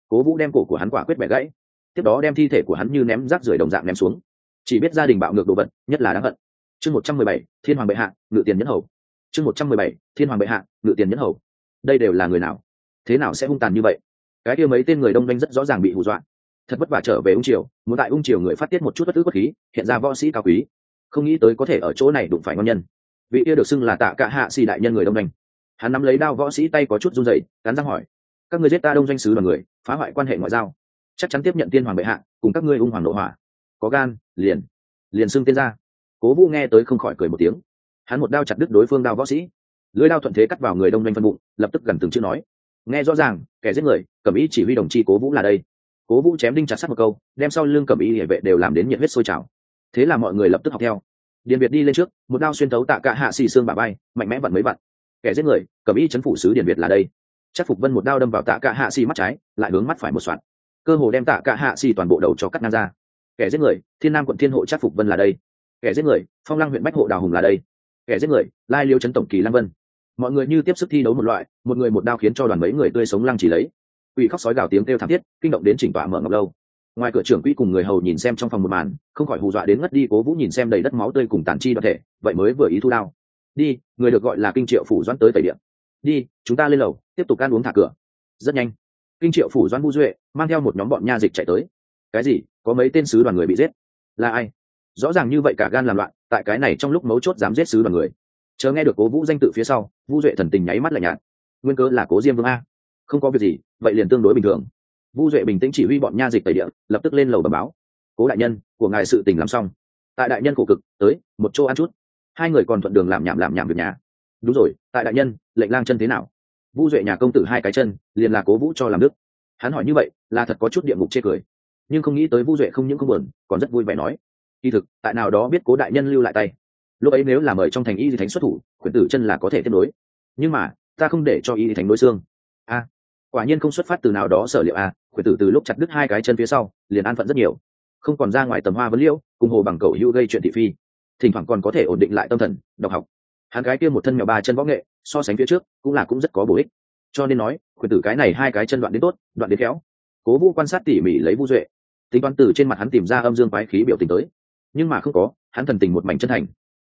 Cố vũ đem cổ của hắn quả quyết bẻ gãy. Tiếp đó đem thi thể của hắn như ném rác rưởi đồng dạng ném xuống. Chỉ biết gia đình bạo ngược đồ vật, nhất là đáng hận. Chương một trăm mười bảy, thiên hoàng bệ hạ, ngự tiền nhất hầu. Chương một trăm mười bảy, thiên hoàng bệ hạ, ngự tiền nhất hầu. Đây đều là người nào? Thế nào sẽ hung tàn như vậy? Cái kia mấy tên người đông doanh rất rõ ràng bị hù dọa. Thật vất vả trở về ung triều, muốn tại ung triều người phát tiết một chút bất cứ bất khí, hiện ra võ sĩ cao quý. Không nghĩ tới có thể ở chỗ này đụng phải ngon nhân. Vị kia được xưng là tạ cả hạ xì đại nhân người đông doanh. Hắn nắm lấy đao võ sĩ tay có chút run rẩy, cắn răng hỏi, các người giết ta đông doanh sứ đoàn người, phá hoại quan hệ ngoại giao. Chắc chắn tiếp nhận tiên hoàng bệ hạ, cùng các ngươi ung hoàng nội hỏa. Có gan, liền liền xưng tiên ra. Cố vũ nghe tới không khỏi cười một tiếng. Hắn một đao chặt đứt đối phương đao võ sĩ. Lưới đao thuận thế cắt vào người đông doanh phân bụng, lập tức gần từng chữ nói nghe rõ ràng, kẻ giết người, cẩm ý chỉ huy đồng chi cố vũ là đây. Cố vũ chém đinh chặt sắt một câu, đem sau lưng cẩm ý hệ vệ đều làm đến nhiệt huyết sôi trào. Thế là mọi người lập tức học theo. Điện việt đi lên trước, một đao xuyên tấu tạ cả hạ xì xương bà bay mạnh mẽ vặn mấy vặn. Kẻ giết người, cẩm ý chấn phủ sứ điện việt là đây. Chắc phục vân một đao đâm vào tạ cả hạ xì mắt trái, lại hướng mắt phải một soạn. Cơ hồ đem tạ cả hạ xì toàn bộ đầu cho cắt ngang ra. Kẻ giết người, thiên nam quận thiên hộ chắc phục vân là đây. Kẻ giết người, phong lăng huyện bách hộ đào hùng là đây. Kẻ giết người, lai liêu trấn tổng kỳ lăng vân mọi người như tiếp sức thi đấu một loại, một người một đao khiến cho đoàn mấy người tươi sống lăng chỉ lấy. Quỷ khóc sói gào tiếng kêu thảm thiết, kinh động đến chỉnh tọa mở ngọc lâu. Ngoài cửa trưởng quỹ cùng người hầu nhìn xem trong phòng một màn, không khỏi hù dọa đến ngất đi, cố vũ nhìn xem đầy đất máu tươi cùng tàn chi đoàn thể, vậy mới vừa ý thu đao. Đi, người được gọi là kinh triệu phủ doãn tới tẩy điện. Đi, chúng ta lên lầu, tiếp tục ăn uống thả cửa. Rất nhanh, kinh triệu phủ doãn bu duệ mang theo một nhóm bọn nha dịch chạy tới. Cái gì? Có mấy tên sứ đoàn người bị giết? Là ai? Rõ ràng như vậy cả gan làm loạn, tại cái này trong lúc mấu chốt dám giết sứ đoàn người chờ nghe được cố vũ danh tự phía sau, vũ duệ thần tình nháy mắt lạnh nhạt. Nguyên cớ là cố diêm vương a. Không có việc gì, vậy liền tương đối bình thường. Vũ duệ bình tĩnh chỉ huy bọn nha dịch tẩy địa, lập tức lên lầu bẩm báo. Cố đại nhân, của ngài sự tình làm xong. Tại đại nhân khổ cực, tới, một chỗ ăn chút. Hai người còn thuận đường làm nhảm làm nhảm việc nhà. Đúng rồi, tại đại nhân, lệnh lang chân thế nào? Vũ duệ nhà công tử hai cái chân, liền là cố vũ cho làm đức. Hắn hỏi như vậy, là thật có chút địa ngục chê cười. Nhưng không nghĩ tới vũ duệ không những không buồn, còn rất vui vẻ nói. Kỳ thực, tại nào đó biết cố đại nhân lưu lại tay lúc ấy nếu là mời trong thành y di thánh xuất thủ khuyển tử chân là có thể tiếp nối. Nhưng mà, ta không để cho y thì thánh đối xương. A, quả nhiên không xuất phát từ nào đó sở liệu a khuyển tử từ lúc chặt đứt hai cái chân phía sau, liền an phận rất nhiều. Không còn ra ngoài tầm hoa vấn liễu, cùng hồ bằng cầu hữu gây chuyện thị phi. Thỉnh thoảng còn có thể ổn định lại tâm thần, đọc học. Hắn cái kia một thân mèo ba chân võ nghệ, so sánh phía trước, cũng là cũng rất có bổ ích. Cho nên nói, quyền tử cái này hai cái chân đoạn đến tốt, đoạn đến khéo. Cố vũ quan sát tỉ mỉ lấy vu duệ. Tính toán từ trên mặt hắn tìm ra âm dương quái khí biểu tình tới. Nhưng mà không có, hắn thần tình một mảnh chân thành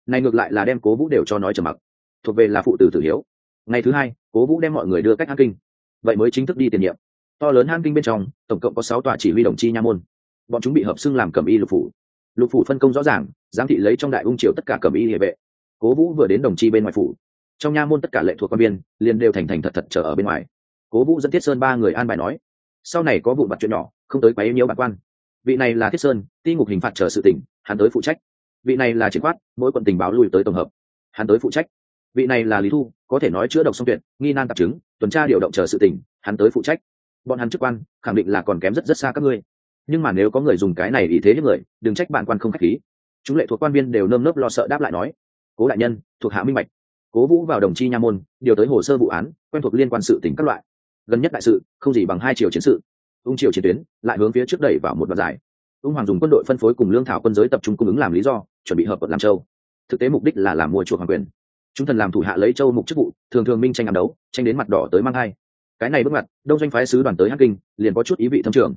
này ngược lại là đem cố vũ đều cho nói trầm mặc. Thuộc về là phụ tử tử hiếu. Ngày thứ hai, cố vũ đem mọi người đưa cách hang kinh. Vậy mới chính thức đi tiền nhiệm. To lớn hang kinh bên trong, tổng cộng có sáu tòa chỉ huy đồng chi nha môn. Bọn chúng bị hợp xưng làm cầm y lục phủ. Lục phủ phân công rõ ràng, giám thị lấy trong đại ung triều tất cả cầm y địa vệ. Cố vũ vừa đến đồng chi bên ngoài phủ. Trong nha môn tất cả lệ thuộc quan viên, liền đều thành thành thật thật chờ ở bên ngoài. Cố vũ dẫn thiết sơn ba người an bài nói, sau này có vụ mặt chuyện nhỏ, không tới quấy nhiễu bản quan. Vị này là thiết sơn, ti ngục hình phạt chờ sự tỉnh hắn tới phụ trách vị này là triển quát, mỗi quận tình báo lùi tới tổng hợp. Hắn tới phụ trách. Vị này là lý thu có thể nói chữa độc song tuyệt nghi nan tạp chứng tuần tra điều động chờ sự tình hắn tới phụ trách. Bọn hắn chức quan khẳng định là còn kém rất rất xa các ngươi. Nhưng mà nếu có người dùng cái này ý thế những người đừng trách bạn quan không k h á c h khí. Chúng lệ thuộc quan viên đều nơm nớp lo sợ đáp lại nói cố đại nhân thuộc hạ minh bạch. Cố vũ vào đồng chi nha môn điều tới hồ sơ vụ án quen thuộc liên quan sự tỉnh các loại. Gần nhất đại sự không gì bằng hai chiều chiến sự. Ung triều chiến tuyến lại hướng phía trước đẩy vào một đoạn giải ung hoàng dùng quân đội phân phối cùng lương thảo quân giới tập trung cung ứng làm lý do chuẩn bị hợp quận làm châu. Thực tế mục đích là làm mua chuộc hoàng quyền. Chúng thần làm thủ hạ lấy châu mục chức vụ, thường thường minh tranh ám đấu, tranh đến mặt đỏ tới mang hai. Cái này bước mặt đông doanh phái sứ đoàn tới hắc kinh, liền có chút ý vị thâm trường.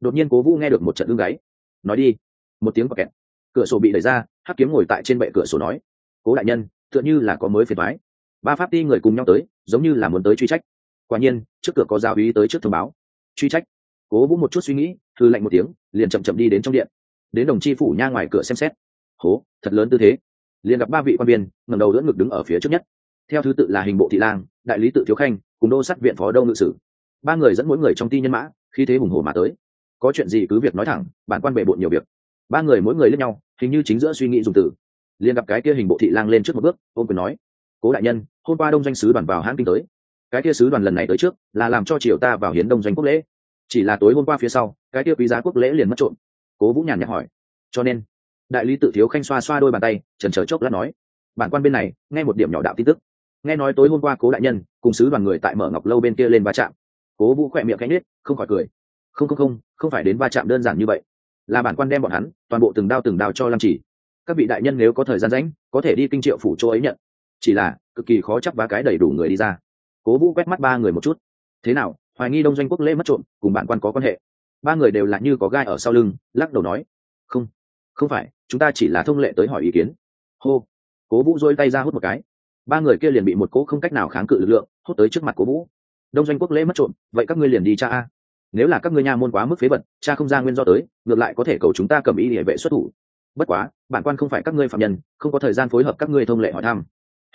Đột nhiên cố vũ nghe được một trận ương gáy. Nói đi. Một tiếng kẹt cửa sổ bị đẩy ra, hắc kiếm ngồi tại trên bệ cửa sổ nói. Cố đại nhân, tựa như là có mới phiền thoái ba pháp ti người cùng nhau tới, giống như là muốn tới truy trách. Quả nhiên, trước cửa có giáo ý tới trước thông báo. Truy trách. Cố vũ một chút suy nghĩ thư lạnh một tiếng, liền chậm chậm đi đến trong điện. Đến đồng chi phủ nha ngoài cửa xem xét hố, thật lớn tư thế. Liền gặp ba vị quan viên ngầm đầu đỡ ngực đứng ở phía trước nhất. Theo thứ tự là hình bộ thị lang, đại lý tự thiếu khanh, cùng đô sát viện phó đông ngự sử. Ba người dẫn mỗi người trong ti nhân mã khi thế hùng hồ mà tới. Có chuyện gì cứ việc nói thẳng, bản quan bệ bộn nhiều việc. Ba người mỗi người lẫn nhau, hình như chính giữa suy nghĩ dùng từ. Liền gặp cái kia hình bộ thị lang lên trước một bước ôm quyền nói, cố đại nhân, hôm qua đông doanh sứ đoàn vào hãng kinh tới. Cái kia sứ đoàn lần này tới trước, là làm cho triều ta vào hiến đông doanh quốc lễ. Chỉ là tối hôm qua phía sau, cái kia quý giá quốc lễ liền mất trộm. Cố vũ nhàn nhạt hỏi. Cho nên đại lý tự thiếu khanh xoa xoa đôi bàn tay, trần trờ chốc lát nói, bản quan bên này, nghe một điểm nhỏ đạo tin tức. Nghe nói tối hôm qua cố đại nhân cùng sứ đoàn người tại mở ngọc lâu bên kia lên va chạm. Cố vũ khỏe miệng cánh nết không khỏi cười. Không không không không phải đến va chạm đơn giản như vậy. Là bản quan đem bọn hắn toàn bộ từng đao từng đao cho lam chỉ. Các vị đại nhân nếu có thời gian rảnh, có thể đi kinh triệu phủ chỗ ấy nhận. Chỉ là, cực kỳ khó chắc vá cái đầy đủ người đi ra. Cố vũ quét mắt ba người một chút. Thế nào, hoài nghi đông doanh quốc lễ mất trộm, cùng bản quan có quan hệ? Ba người đều là như có gai ở sau lưng, lắc đầu nói, không không phải chúng ta chỉ là thông lệ tới hỏi ý kiến. Hô. Cố vũ dôi tay ra hút một cái. Ba người kia liền bị một cỗ không cách nào kháng cự lực lượng hút tới trước mặt cố vũ. Đông doanh quốc lễ mất trộm, vậy các ngươi liền đi cha a. Nếu là các ngươi nha môn quá mức phế vật, cha không ra nguyên do tới, ngược lại có thể cầu chúng ta cầm ý địa vệ xuất thủ. Bất quá, bản quan không phải các ngươi phạm nhân, không có thời gian phối hợp các ngươi thông lệ hỏi thăm.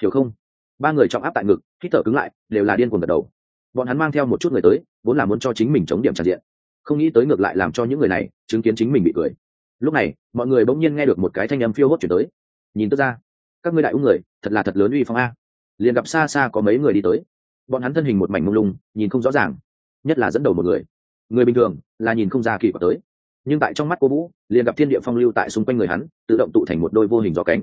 Hiểu không? Ba người trọng áp tại ngực, hít thở cứng lại, đều là điên cuồng gật đầu. Bọn hắn mang theo một chút người tới, vốn là muốn cho chính mình chống điểm tràn diện. Không nghĩ tới ngược lại làm cho những người này chứng kiến chính mình bị cười lúc này, mọi người bỗng nhiên nghe được một cái thanh âm phiêu hốt chuyển tới. Nhìn tức ra, các ngươi đại ung người, thật là thật lớn uy phong a. Liền gặp xa xa có mấy người đi tới. Bọn hắn thân hình một mảnh mông lung, nhìn không rõ ràng, nhất là dẫn đầu một người. Người bình thường là nhìn không ra kỳ quả tới. Nhưng tại trong mắt cô vũ, liền gặp thiên địa phong lưu tại xung quanh người hắn, tự động tụ thành một đôi vô hình gió cánh.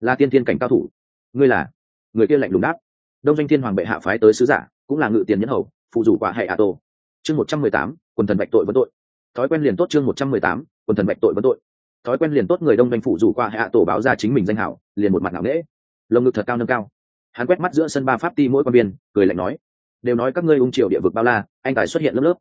Là tiên thiên cảnh cao thủ. Ngươi là? Người kia lạnh lùng đáp. Đông doanh thiên hoàng bệ hạ phái tới sứ giả, cũng là ngự tiền nhân hầu, phụ rủ quả hệ a tô. Chương một trăm mười tám, quần thần bạch tội vấn tội. Thói quen liền tốt chương một trăm mười tám quần thần bạch tội vẫn tội. Thói quen liền tốt người đông doanh phủ rủ qua hệ a tổ báo ra chính mình danh hảo, liền một mặt ngạo nghễ. Lồng ngực thật cao nâng cao. Hắn quét mắt giữa sân ba pháp ti mỗi quan viên, cười lạnh nói, đều nói các ngươi ung triều địa vực bao la, anh tài xuất hiện lớp lớp.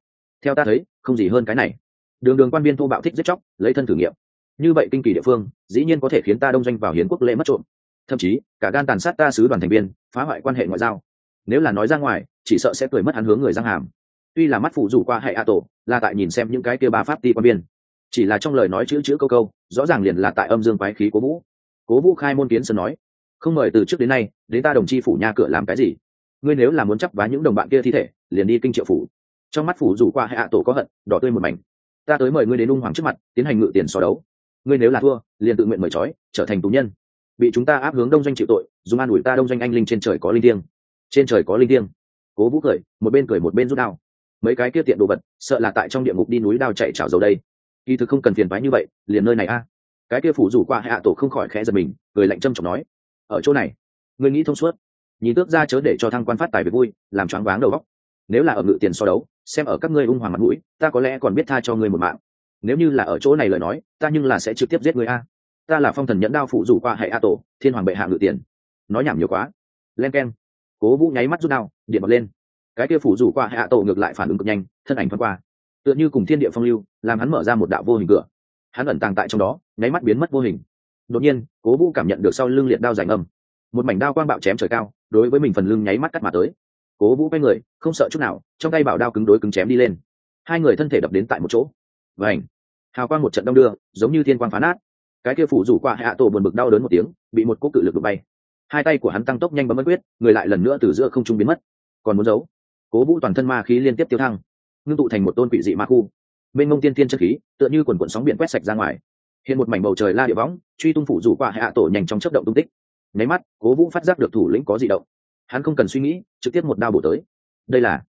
Theo ta thấy, không gì hơn cái này. Đường đường quan viên thu bạo thích giết chóc, lấy thân thử nghiệm. Như vậy kinh kỳ địa phương, dĩ nhiên có thể khiến ta đông doanh vào hiến quốc lễ mất trộm. Thậm chí, cả gan tàn sát ta sứ đoàn thành viên, phá hoại quan hệ ngoại giao. Nếu là nói ra ngoài, chỉ sợ sẽ cười mất hắn hướng người giang hàm. Tuy là mắt phụ rủ qua hệ a tổ, là tại nhìn xem những cái kia ba pháp ti quan viên chỉ là trong lời nói chữ chữ câu câu, rõ ràng liền là tại âm dương quái khí cố vũ. Cố vũ khai môn kiến sơn nói, không mời từ trước đến nay, đến ta đồng chi phủ nhà cửa làm cái gì? Ngươi nếu là muốn chấp vá những đồng bạn kia thi thể, liền đi kinh triệu phủ. Trong mắt phủ rủ qua hệ hạ tổ có hận, đỏ tươi một mảnh. Ta tới mời ngươi đến ung hoàng trước mặt, tiến hành ngự tiền so đấu. Ngươi nếu là thua, liền tự nguyện mời trói, trở thành tù nhân. Bị chúng ta áp hướng đông doanh chịu tội, dùng an ủi ta đông doanh anh linh trên trời có linh thiêng. Trên trời có linh thiêng. Cố vũ cười, một bên cười một bên rút đao. Mấy cái kia tiện đồ vật, sợ là tại trong địa ngục đi núi đao chạy trào dầu đây kỳ thực không cần phiền phái như vậy, liền nơi này a. Cái kia phủ rủ qua hạ tổ không khỏi khẽ giật mình người lạnh trâm trọng nói, ở chỗ này, ngươi nghĩ thông suốt. Nhìn tước ra chớ để cho thăng quan phát tài về vui, làm choáng váng đầu góc nếu là ở ngự tiền so đấu, xem ở các ngươi ung hoàng mặt mũi, ta có lẽ còn biết tha cho ngươi một mạng. Nếu như là ở chỗ này lời nói, ta nhưng là sẽ trực tiếp giết ngươi a. Ta là phong thần nhẫn đao phụ rủ qua hệ a tổ, thiên hoàng bệ hạ ngự tiền. Nói nhảm nhiều quá. Len k e n cố vũ nháy mắt rút đao, điện bật lên. Cái kia phủ rủ qua hệ a tổ ngược lại phản ứng cực nhanh, thân ảnh thoáng qua tựa như cùng thiên địa phong lưu, làm hắn mở ra một đạo vô hình cửa. Hắn ẩn tàng tại trong đó, nháy mắt biến mất vô hình. Đột nhiên, cố vũ cảm nhận được sau lưng liệt đao rảnh âm. Một mảnh đao quang bạo chém trời cao, đối với mình phần lưng nháy mắt cắt mà tới. Cố vũ quay người, không sợ chút nào, trong tay bảo đao cứng đối cứng chém đi lên. Hai người thân thể đập đến tại một chỗ. Và ảnh hào quang một trận đông đưa, giống như thiên quang phá nát. Cái kia phủ rủ qua hạ tổ buồn bực đau đớn một tiếng, bị một cỗ cự lực đụng bay. Hai tay của hắn tăng tốc nhanh bấm mất quyết, người lại lần nữa từ giữa không trung biến mất. Còn muốn giấu. Cố vũ toàn thân ma khí liên tiếp tiêu thăng ngưng tụ thành một tôn quỷ dị ma khu. Bên ngông tiên tiên chất khí, tựa như quần quần sóng biển quét sạch ra ngoài. Hiện một mảnh bầu trời la địa võng, truy tung phủ rủ qua hạ tổ nhanh trong chấp động tung tích. Nháy mắt, cố vũ phát giác được thủ lĩnh có di động. Hắn không cần suy nghĩ, trực tiếp một đao bổ tới. Đây là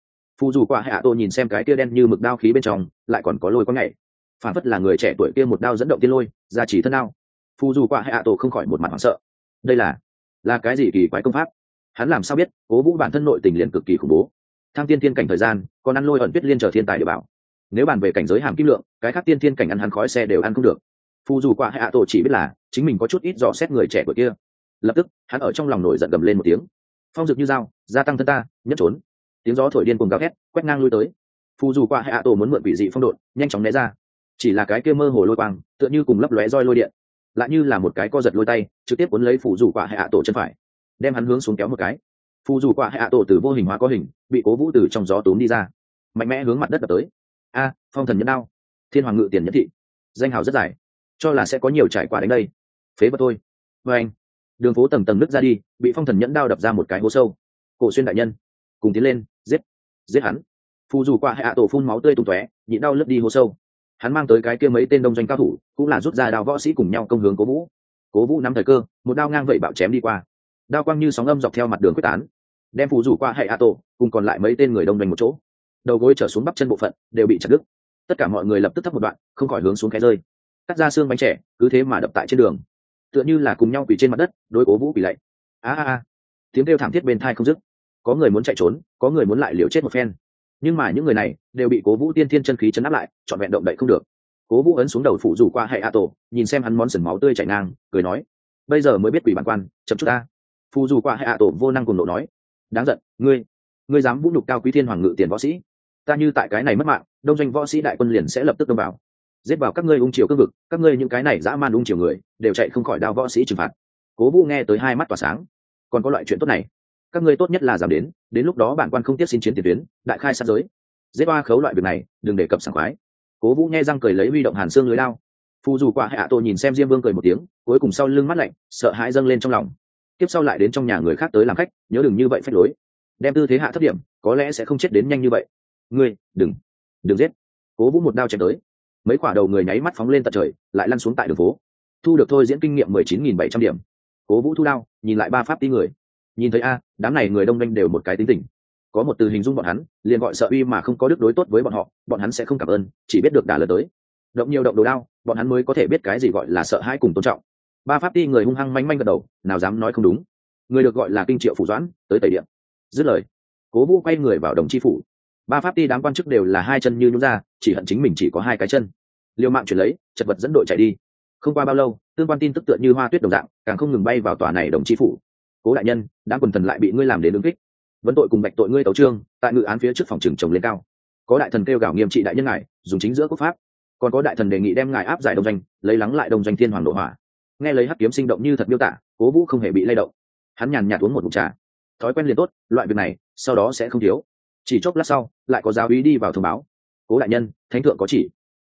phù dù qua hạ tô nhìn xem cái kia đen như mực đao khí bên trong, lại còn có lôi có ngày phản phất là người trẻ tuổi kia một đao dẫn động tiên lôi, ra chỉ thân đao. Phù dù qua hạ tô không khỏi một mặt hoảng sợ. Đây là là cái gì kỳ quái công pháp? Hắn làm sao biết, cố vũ bản thân nội tình liền cực kỳ khủng bố thang tiên thiên cảnh thời gian còn ăn lôi ẩn tuyết liên chờ thiên tài địa bảo. Nếu bàn về cảnh giới hàm kim lượng, cái khác tiên thiên cảnh ăn hắn khói xe đều ăn không được. Phù dù qua hạ tổ chỉ biết là, chính mình có chút ít dò xét người trẻ tuổi kia. Lập tức, hắn ở trong lòng nổi giận gầm lên một tiếng. Phong dực như dao, gia tăng thân ta, nhất trốn. Tiếng gió thổi điên cuồng gào thét, quét ngang lui tới. Phù dù qua hạ tổ muốn mượn vị dị phong độn, nhanh chóng né ra. Chỉ là cái kia mơ hồ lôi quang, tựa như cùng lấp lóe roi lôi điện. Lại như là một cái co giật lôi tay, trực tiếp cuốn lấy phù dù qua hạ tổ chân phải. Đem hắn hướng xuống kéo một cái phù dù quả hạ tổ từ vô hình hóa có hình, bị cố vũ từ trong gió tốn đi ra. Mạnh mẽ hướng mặt đất đập tới. A, phong thần nhẫn đao. Thiên hoàng ngự tiền nhất thị. Danh hào rất dài. Cho là sẽ có nhiều trải qua đến đây. Phế vật thôi. Vê anh, đường phố tầng tầng nứt ra đi, bị phong thần nhẫn đao đập ra một cái hố sâu. Cổ xuyên đại nhân, cùng tiến lên, giết giết hắn. Phù dù qua hạ tổ phun máu tươi tung tóe, nhịn đau lướt đi hố sâu. Hắn mang tới cái kia mấy tên đông doanh cao thủ, cũng là rút ra đao võ sĩ cùng nhau công hướng cố vũ. Cố vũ nắm thời cơ, một đao ngang vậy bạo chém đi qua. Đao quang như sóng âm dọc theo mặt đường quyết tán đem phù rủ qua hệ a tổ cùng còn lại mấy tên người đông doanh một chỗ. Đầu gối trở xuống bắp chân bộ phận đều bị chặt đứt. Tất cả mọi người lập tức thấp một đoạn, không khỏi hướng xuống cái rơi. Cắt ra xương bánh trẻ cứ thế mà đập tại trên đường. Tựa như là cùng nhau quỳ trên mặt đất, đối cố vũ quỳ lạy. A a a. Tiếng kêu thảm thiết bên thai không dứt. Có người muốn chạy trốn, có người muốn lại liều chết một phen. Nhưng mà những người này đều bị cố vũ tiên thiên chân khí chấn áp lại, trọn vẹn động đậy không được. Cố vũ ấn xuống đầu phụ rủ qua hệ a tổ nhìn xem hắn món sần máu tươi chảy ngang, cười nói, bây giờ mới biết quỷ bản quan, chậm chút ta. Phụ rủ qua hệ a tổ vô năng cùng nộ nói đáng giận, ngươi ngươi dám vũ nhục cao quý thiên hoàng ngự tiền võ sĩ. Ta như tại cái này mất mạng, đông doanh võ sĩ đại quân liền sẽ lập tức đâm vào. Giết vào các ngươi ung triều cương vực, các ngươi những cái này dã man ung triều người, đều chạy không khỏi đao võ sĩ trừng phạt. Cố vũ nghe tới hai mắt tỏa sáng. Còn có loại chuyện tốt này. Các ngươi tốt nhất là giảm đến đến lúc đó bản quan không tiếp xin chiến tiền tuyến, đại khai sát giới. Giết qua khấu loại việc này, đừng đề cập sảng khoái. Cố vũ nghe răng cười lấy huy động hàn xương lưới lao phù dù quả hạ tô nhìn xem diêm vương cười một tiếng, cuối cùng sau lưng mắt lạnh, sợ hãi dâng lên trong lòng tiếp sau lại đến trong nhà người khác tới làm khách, nhớ đừng như vậy phách lối. Đem tư thế hạ thấp điểm, có lẽ sẽ không chết đến nhanh như vậy. Ngươi, đừng đừng giết. Cố vũ một đao chém tới. Mấy quả đầu người nháy mắt phóng lên tận trời, lại lăn xuống tại đường phố. Thu được thôi diễn kinh nghiệm mười chín nghìn bảy trăm điểm. Cố vũ thu đao, nhìn lại ba pháp tí người. Nhìn thấy a, đám này người đông đanh đều một cái tính tình. Có một từ hình dung bọn hắn, liền gọi sợ uy mà không có đức đối tốt với bọn họ, bọn hắn sẽ không cảm ơn, chỉ biết được đả lần tới. Động nhiều động đồ đao, bọn hắn mới có thể biết cái gì gọi là sợ hãi cùng tôn trọng ba pháp ti người hung hăng manh manh gật đầu, nào dám nói không đúng. Người được gọi là kinh triệu phủ doãn, tới tẩy điện. Dứt lời, cố vũ quay người vào đồng chi phủ. Ba pháp ti đám quan chức đều là hai chân như nhún ra, chỉ hận chính mình chỉ có hai cái chân. Liều mạng chuyển lấy, chật vật dẫn đội chạy đi. Không qua bao lâu, tương quan tin tức tựa như hoa tuyết đồng dạng, càng không ngừng bay vào tòa này đồng chi phủ. Cố đại nhân đã quần thần lại bị ngươi làm đến ứng kích. Vấn tội cùng bạch tội ngươi tấu trương, tại ngự án phía trước phòng trừng trồng lên cao. Có đại thần kêu gào nghiêm trị đại nhân ngài, dùng chính giữa quốc pháp. Còn có đại thần đề nghị đem ngài áp giải đông doanh, lấy lắng lại đông doanh thiên hoàng nội hỏa nghe lấy hắc kiếm sinh động như thật miêu tả, cố vũ không hề bị lay động. Hắn nhàn nhạt uống một mục trà. Thói quen liền tốt, loại việc này, sau đó sẽ không thiếu. Chỉ chốc lát sau, lại có giáo ý đi vào thông báo. Cố đại nhân, thánh thượng có chỉ.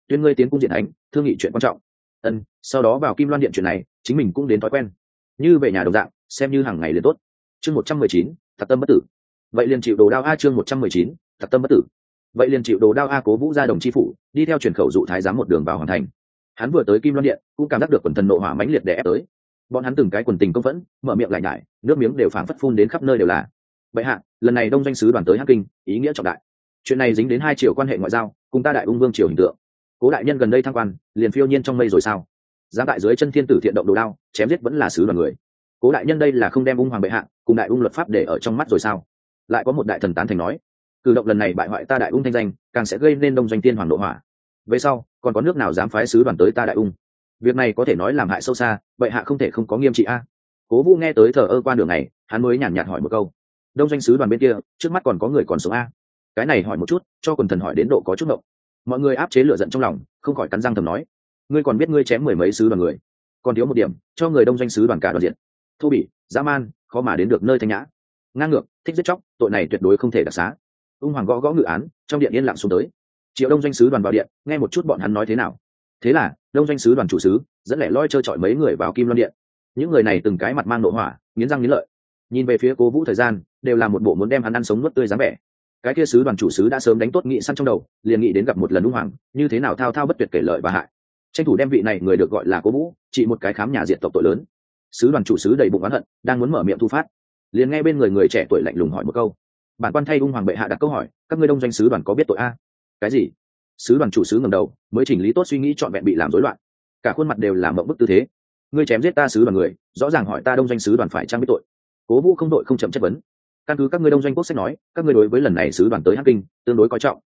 Tuyên ngươi tiến cung diện thánh, thương nghị chuyện quan trọng. Ân, sau đó vào kim loan điện chuyện này, chính mình cũng đến thói quen. Như về nhà đồng dạng, xem như hàng ngày liền tốt. Chương một trăm mười chín thật tâm bất tử. Vậy liền chịu đồ đao a chương một trăm mười chín thật tâm bất tử. Vậy liền chịu đồ đao a cố vũ ra đồng chi phủ, đi theo truyền khẩu dụ thái giám một đường vào hoàn thành hắn vừa tới kim loan điện cũng cảm giác được quần thần nộ hỏa mãnh liệt để ép tới bọn hắn từng cái quần tình công phẫn mở miệng lại nhải nước miếng đều phảng phất phun đến khắp nơi đều là vậy hạ lần này đông doanh sứ đoàn tới hắc kinh ý nghĩa trọng đại chuyện này dính đến hai triệu quan hệ ngoại giao cùng ta đại ung vương triều hình tượng cố đại nhân gần đây thăng quan liền phiêu nhiên trong mây rồi sao giáng tại dưới chân thiên tử thiện động đồ đao chém giết vẫn là sứ đoàn người cố đại nhân đây là không đem ung hoàng bệ hạ cùng đại ung luật pháp để ở trong mắt rồi sao lại có một đại thần tán thành nói cử động lần này bại hoại ta đại ung thanh danh càng sẽ gây nên đông doanh tiên hoàng độ hỏa về sau, còn có nước nào dám phái sứ đoàn tới ta đại ung? Việc này có thể nói làm hại sâu xa vậy hạ không thể không có nghiêm trị a. Cố vũ nghe tới thờ ơ quan đường này, hắn mới nhàn nhạt hỏi một câu. Đông doanh sứ đoàn bên kia, trước mắt còn có người còn sống a? Cái này hỏi một chút, cho quần thần hỏi đến độ có chút ngộng. Mọi người áp chế lửa giận trong lòng, không khỏi cắn răng thầm nói. Ngươi còn biết ngươi chém mười mấy sứ đoàn người? Còn thiếu một điểm, cho người đông doanh sứ đoàn cả đoàn diện. Thô bỉ, dã man, khó mà đến được nơi thanh nhã. Ngang ngược, thích giết chóc, tội này tuyệt đối không thể đặc xá. Ung hoàng gõ gõ ngự án, trong điện yên lặng xuống tới triệu đông doanh sứ đoàn vào điện, nghe một chút bọn hắn nói thế nào. Thế là, đông doanh sứ đoàn chủ sứ, dẫn lẻ loi trơ trọi mấy người vào kim loan điện. Những người này từng cái mặt mang nội hỏa, nghiến răng nghiến lợi. Nhìn về phía cố vũ thời gian, đều là một bộ muốn đem hắn ăn sống nuốt tươi dáng vẻ. Cái kia sứ đoàn chủ sứ đã sớm đánh tốt nghị săn trong đầu, liền nghĩ đến gặp một lần đúng hoàng, như thế nào thao thao bất tuyệt kể lợi và hại. Tranh thủ đem vị này người được gọi là cố vũ chỉ một cái khám nhà diện tộc tội lớn. Sứ đoàn chủ sứ đầy bụng oán hận, đang muốn mở miệng thu phát. Liền nghe bên người người trẻ tuổi lạnh lùng hỏi một câu. Bản quan thay ung hoàng bệ hạ đặt câu hỏi, các ngươi đông doanh sứ đoàn có biết tội a? Cái gì? Sứ đoàn chủ sứ ngầm đầu, mới chỉnh lý tốt suy nghĩ trọn vẹn bị làm rối loạn. Cả khuôn mặt đều làm mộng bức tư thế. Ngươi chém giết ta sứ đoàn người, rõ ràng hỏi ta đông doanh sứ đoàn phải trang biết tội. Cố vũ không đội không chậm chất vấn. Căn cứ các ngươi đông doanh quốc sách nói, các ngươi đối với lần này sứ đoàn tới hắc kinh, tương đối coi trọng.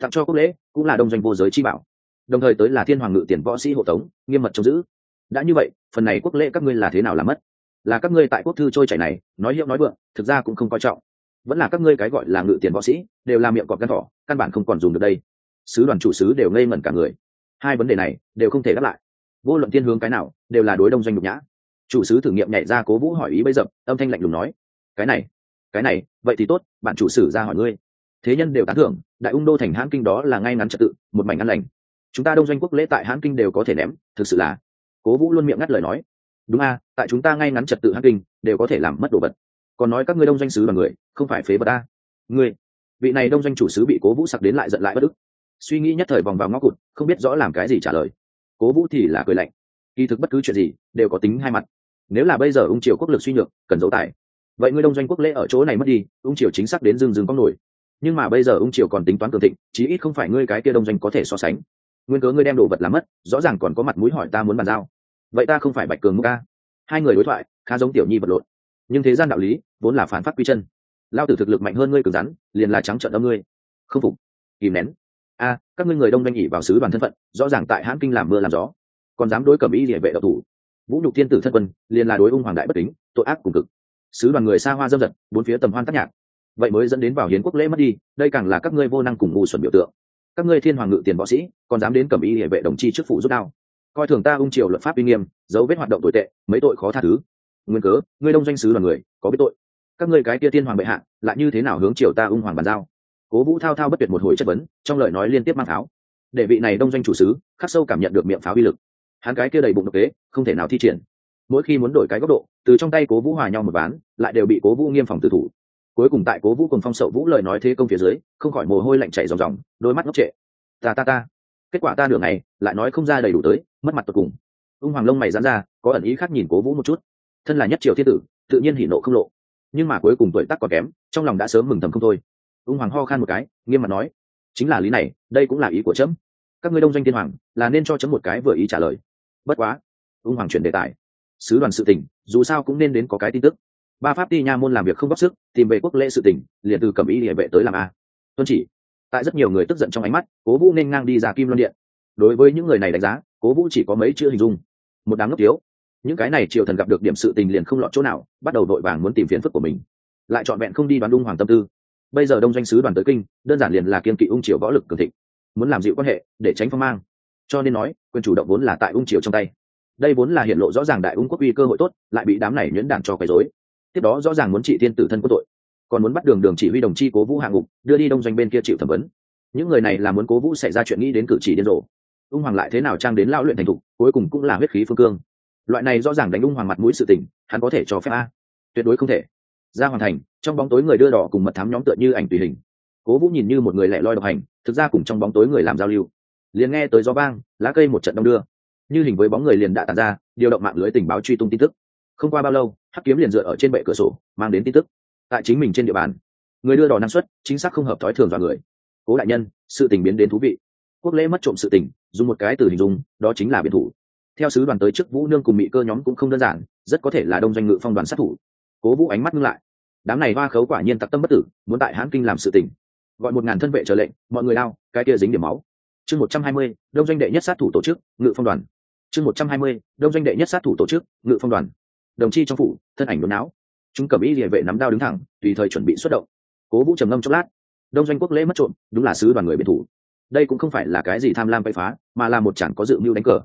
Tặng cho quốc lễ, cũng là đông doanh vô giới chi bảo. Đồng thời tới là thiên hoàng ngự tiền võ sĩ hộ tống, nghiêm mật trông giữ. Đã như vậy, phần này quốc lễ các ngươi là thế nào làm mất? Là các ngươi tại quốc thư trôi chảy này, nói hiệu nói vượng, thực ra cũng không coi trọng vẫn là các ngươi cái gọi là ngự tiền võ sĩ, đều làm miệng cọp gan thỏ, căn bản không còn dùng được đây. Sứ đoàn chủ sứ đều ngây ngẩn cả người. Hai vấn đề này đều không thể đáp lại. Vô luận thiên hướng cái nào, đều là đối đông doanh nhục nhã. Chủ sứ thử nghiệm nhảy ra cố vũ hỏi ý bây dập âm thanh lạnh lùng nói, cái này cái này, vậy thì tốt, bạn chủ sử ra hỏi ngươi. Thế nhân đều tán thưởng, đại ung đô thành hãn kinh đó là ngay ngắn trật tự, một mảnh ăn lành. Chúng ta đông doanh quốc lễ tại hãn kinh đều có thể ném, thực sự là. Cố vũ luôn miệng ngắt lời nói, đúng a, tại chúng ta ngay ngắn trật tự hãn kinh, đều có thể làm mất đồ vật còn nói các ngươi đông doanh sứ là người, không phải phế vật ta. Ngươi, vị này đông doanh chủ sứ bị cố vũ sặc đến lại giận lại bất ức. Suy nghĩ nhất thời vòng vào ngõ cụt, không biết rõ làm cái gì trả lời. Cố vũ thì là cười lạnh. Kỳ thực bất cứ chuyện gì, đều có tính hai mặt. Nếu là bây giờ ung triều quốc lực suy nhược, cần dấu tài. Vậy ngươi đông doanh quốc lễ ở chỗ này mất đi, ung triều chính xác đến rừng rừng có nổi. Nhưng mà bây giờ ung triều còn tính toán cường thịnh, chí ít không phải ngươi cái kia đông doanh có thể so sánh. Nguyên cớ ngươi đem đồ vật làm mất, rõ ràng còn có mặt mũi hỏi ta muốn bàn giao. Vậy ta không phải bạch cường ca hai người đối thoại, khá giống tiểu nhi vật lộn nhưng thế gian đạo lý vốn là phản phát quy chân. Lao tử thực lực mạnh hơn ngươi cứng rắn, liền là trắng trợn âm ngươi. Không phục. Kìm nén. A, các ngươi người đông doanh nghỉ vào sứ đoàn thân phận, rõ ràng tại hãn kinh làm mưa làm gió. Còn dám đối cẩm ý địa vệ độc thủ. Vũ nhục thiên tử thân quân, liền là đối ung hoàng đại bất kính, tội ác cùng cực. Sứ đoàn người xa hoa dâm dật, bốn phía tầm hoan tác nhạc. Vậy mới dẫn đến vào hiến quốc lễ mất đi, đây càng là các ngươi vô năng cùng ngu xuẩn biểu tượng. Các ngươi thiên hoàng ngự tiền võ sĩ, còn dám đến cẩm ý địa vệ đồng chi trước phụ rút đao. Coi thường ta ung triều luật pháp uy nghiêm, dấu vết hoạt động tồi tệ, mấy tội khó tha thứ nguyên cớ, ngươi đông doanh sứ đoàn người, có biết tội. Các ngươi cái kia tiên hoàng bệ hạ, lại như thế nào hướng triều ta ung hoàng bàn giao? Cố vũ thao thao bất tuyệt một hồi chất vấn, trong lời nói liên tiếp mang pháo. Để vị này đông doanh chủ sứ, khắc sâu cảm nhận được miệng pháo uy lực. Hắn cái kia đầy bụng độc kế, không thể nào thi triển. Mỗi khi muốn đổi cái góc độ, từ trong tay cố vũ hòa nhau một ván, lại đều bị cố vũ nghiêm phòng tự thủ. Cuối cùng tại cố vũ cùng phong sậu vũ lời nói thế công phía dưới, không khỏi mồ hôi lạnh chảy ròng ròng, đôi mắt ngốc trệ. Ta ta ta. Kết quả ta nửa ngày, lại nói không ra đầy đủ tới, mất mặt tột cùng. Ung hoàng lông mày dán ra, có ẩn ý khác nhìn cố vũ một chút thân là nhất triều thiên tử, tự nhiên hỉ nộ không lộ. Nhưng mà cuối cùng tuổi tác còn kém, trong lòng đã sớm mừng thầm không thôi. Ung hoàng ho khan một cái, nghiêm mặt nói, chính là lý này, đây cũng là ý của chấm. Các ngươi đông doanh thiên hoàng, là nên cho chấm một cái vừa ý trả lời. Bất quá, ung hoàng chuyển đề tài. Sứ đoàn sự tỉnh dù sao cũng nên đến có cái tin tức. Ba pháp ti nha môn làm việc không góp sức, tìm về quốc lễ sự tỉnh liền từ cầm ý địa vệ tới làm a. Tuân chỉ, tại rất nhiều người tức giận trong ánh mắt, cố vũ nên ngang đi ra kim loan điện. Đối với những người này đánh giá, cố vũ chỉ có mấy chữ hình dung. Một đám ngốc thiếu những cái này triều thần gặp được điểm sự tình liền không lọt chỗ nào, bắt đầu vội vàng muốn tìm phiến phức của mình. Lại trọn vẹn không đi đoán đung hoàng tâm tư. Bây giờ đông doanh sứ đoàn tới kinh, đơn giản liền là kiên kỵ ung triều võ lực cường thịnh, muốn làm dịu quan hệ, để tránh phong mang. Cho nên nói, quyền chủ động vốn là tại ung triều trong tay. Đây vốn là hiện lộ rõ ràng đại ung quốc uy cơ hội tốt, lại bị đám này nhuyễn đản cho quấy rối. Tiếp đó rõ ràng muốn trị thiên tử thân quốc tội, còn muốn bắt đường đường chỉ huy đồng chi cố vũ hạng ngục, đưa đi đông doanh bên kia chịu thẩm vấn. Những người này là muốn cố vũ xảy ra chuyện nghĩ đến cử chỉ điên rồ. Ung hoàng lại thế nào trang đến lao luyện thành thục, cuối cùng cũng là huyết khí phương cương loại này rõ ràng đánh ung hoàng mặt mũi sự tình, hắn có thể cho phép a. Tuyệt đối không thể. Ra hoàn thành, trong bóng tối người đưa đỏ cùng mật thám nhóm tựa như ảnh tùy hình. Cố vũ nhìn như một người lẻ loi độc hành, thực ra cùng trong bóng tối người làm giao lưu. Liền nghe tới gió vang, lá cây một trận đông đưa. Như hình với bóng người liền đã tàn ra, điều động mạng lưới tình báo truy tung tin tức. Không qua bao lâu, hắc kiếm liền dựa ở trên bệ cửa sổ, mang đến tin tức. Tại chính mình trên địa bàn, người đưa đò năng suất, chính xác không hợp thói thường vào người. Cố đại nhân, sự tình biến đến thú vị. Quốc lễ mất trộm sự tình, dùng một cái từ hình dung, đó chính là biệt thủ theo sứ đoàn tới trước vũ nương cùng mỹ cơ nhóm cũng không đơn giản, rất có thể là đông doanh ngự phong đoàn sát thủ. Cố vũ ánh mắt ngưng lại. Đám này hoa khấu quả nhiên tặc tâm bất tử, muốn tại hãn kinh làm sự tình. Gọi một ngàn thân vệ trở lệnh, mọi người lao cái kia dính điểm máu. Chương một trăm hai mươi, đông doanh đệ nhất sát thủ tổ chức, ngự phong đoàn. Chương một trăm hai mươi, đông doanh đệ nhất sát thủ tổ chức, ngự phong đoàn. Đồng chi trong phủ, thân ảnh đốn não chúng cầm ý địa vệ nắm đao đứng thẳng, tùy thời chuẩn bị xuất động. Cố vũ trầm ngâm chốc lát. Đông doanh quốc lễ mất trộm, đúng là sứ đoàn người biệt thủ. Đây cũng không phải là cái gì tham lam bậy phá, mà là một chẳng có dự mưu đánh cờ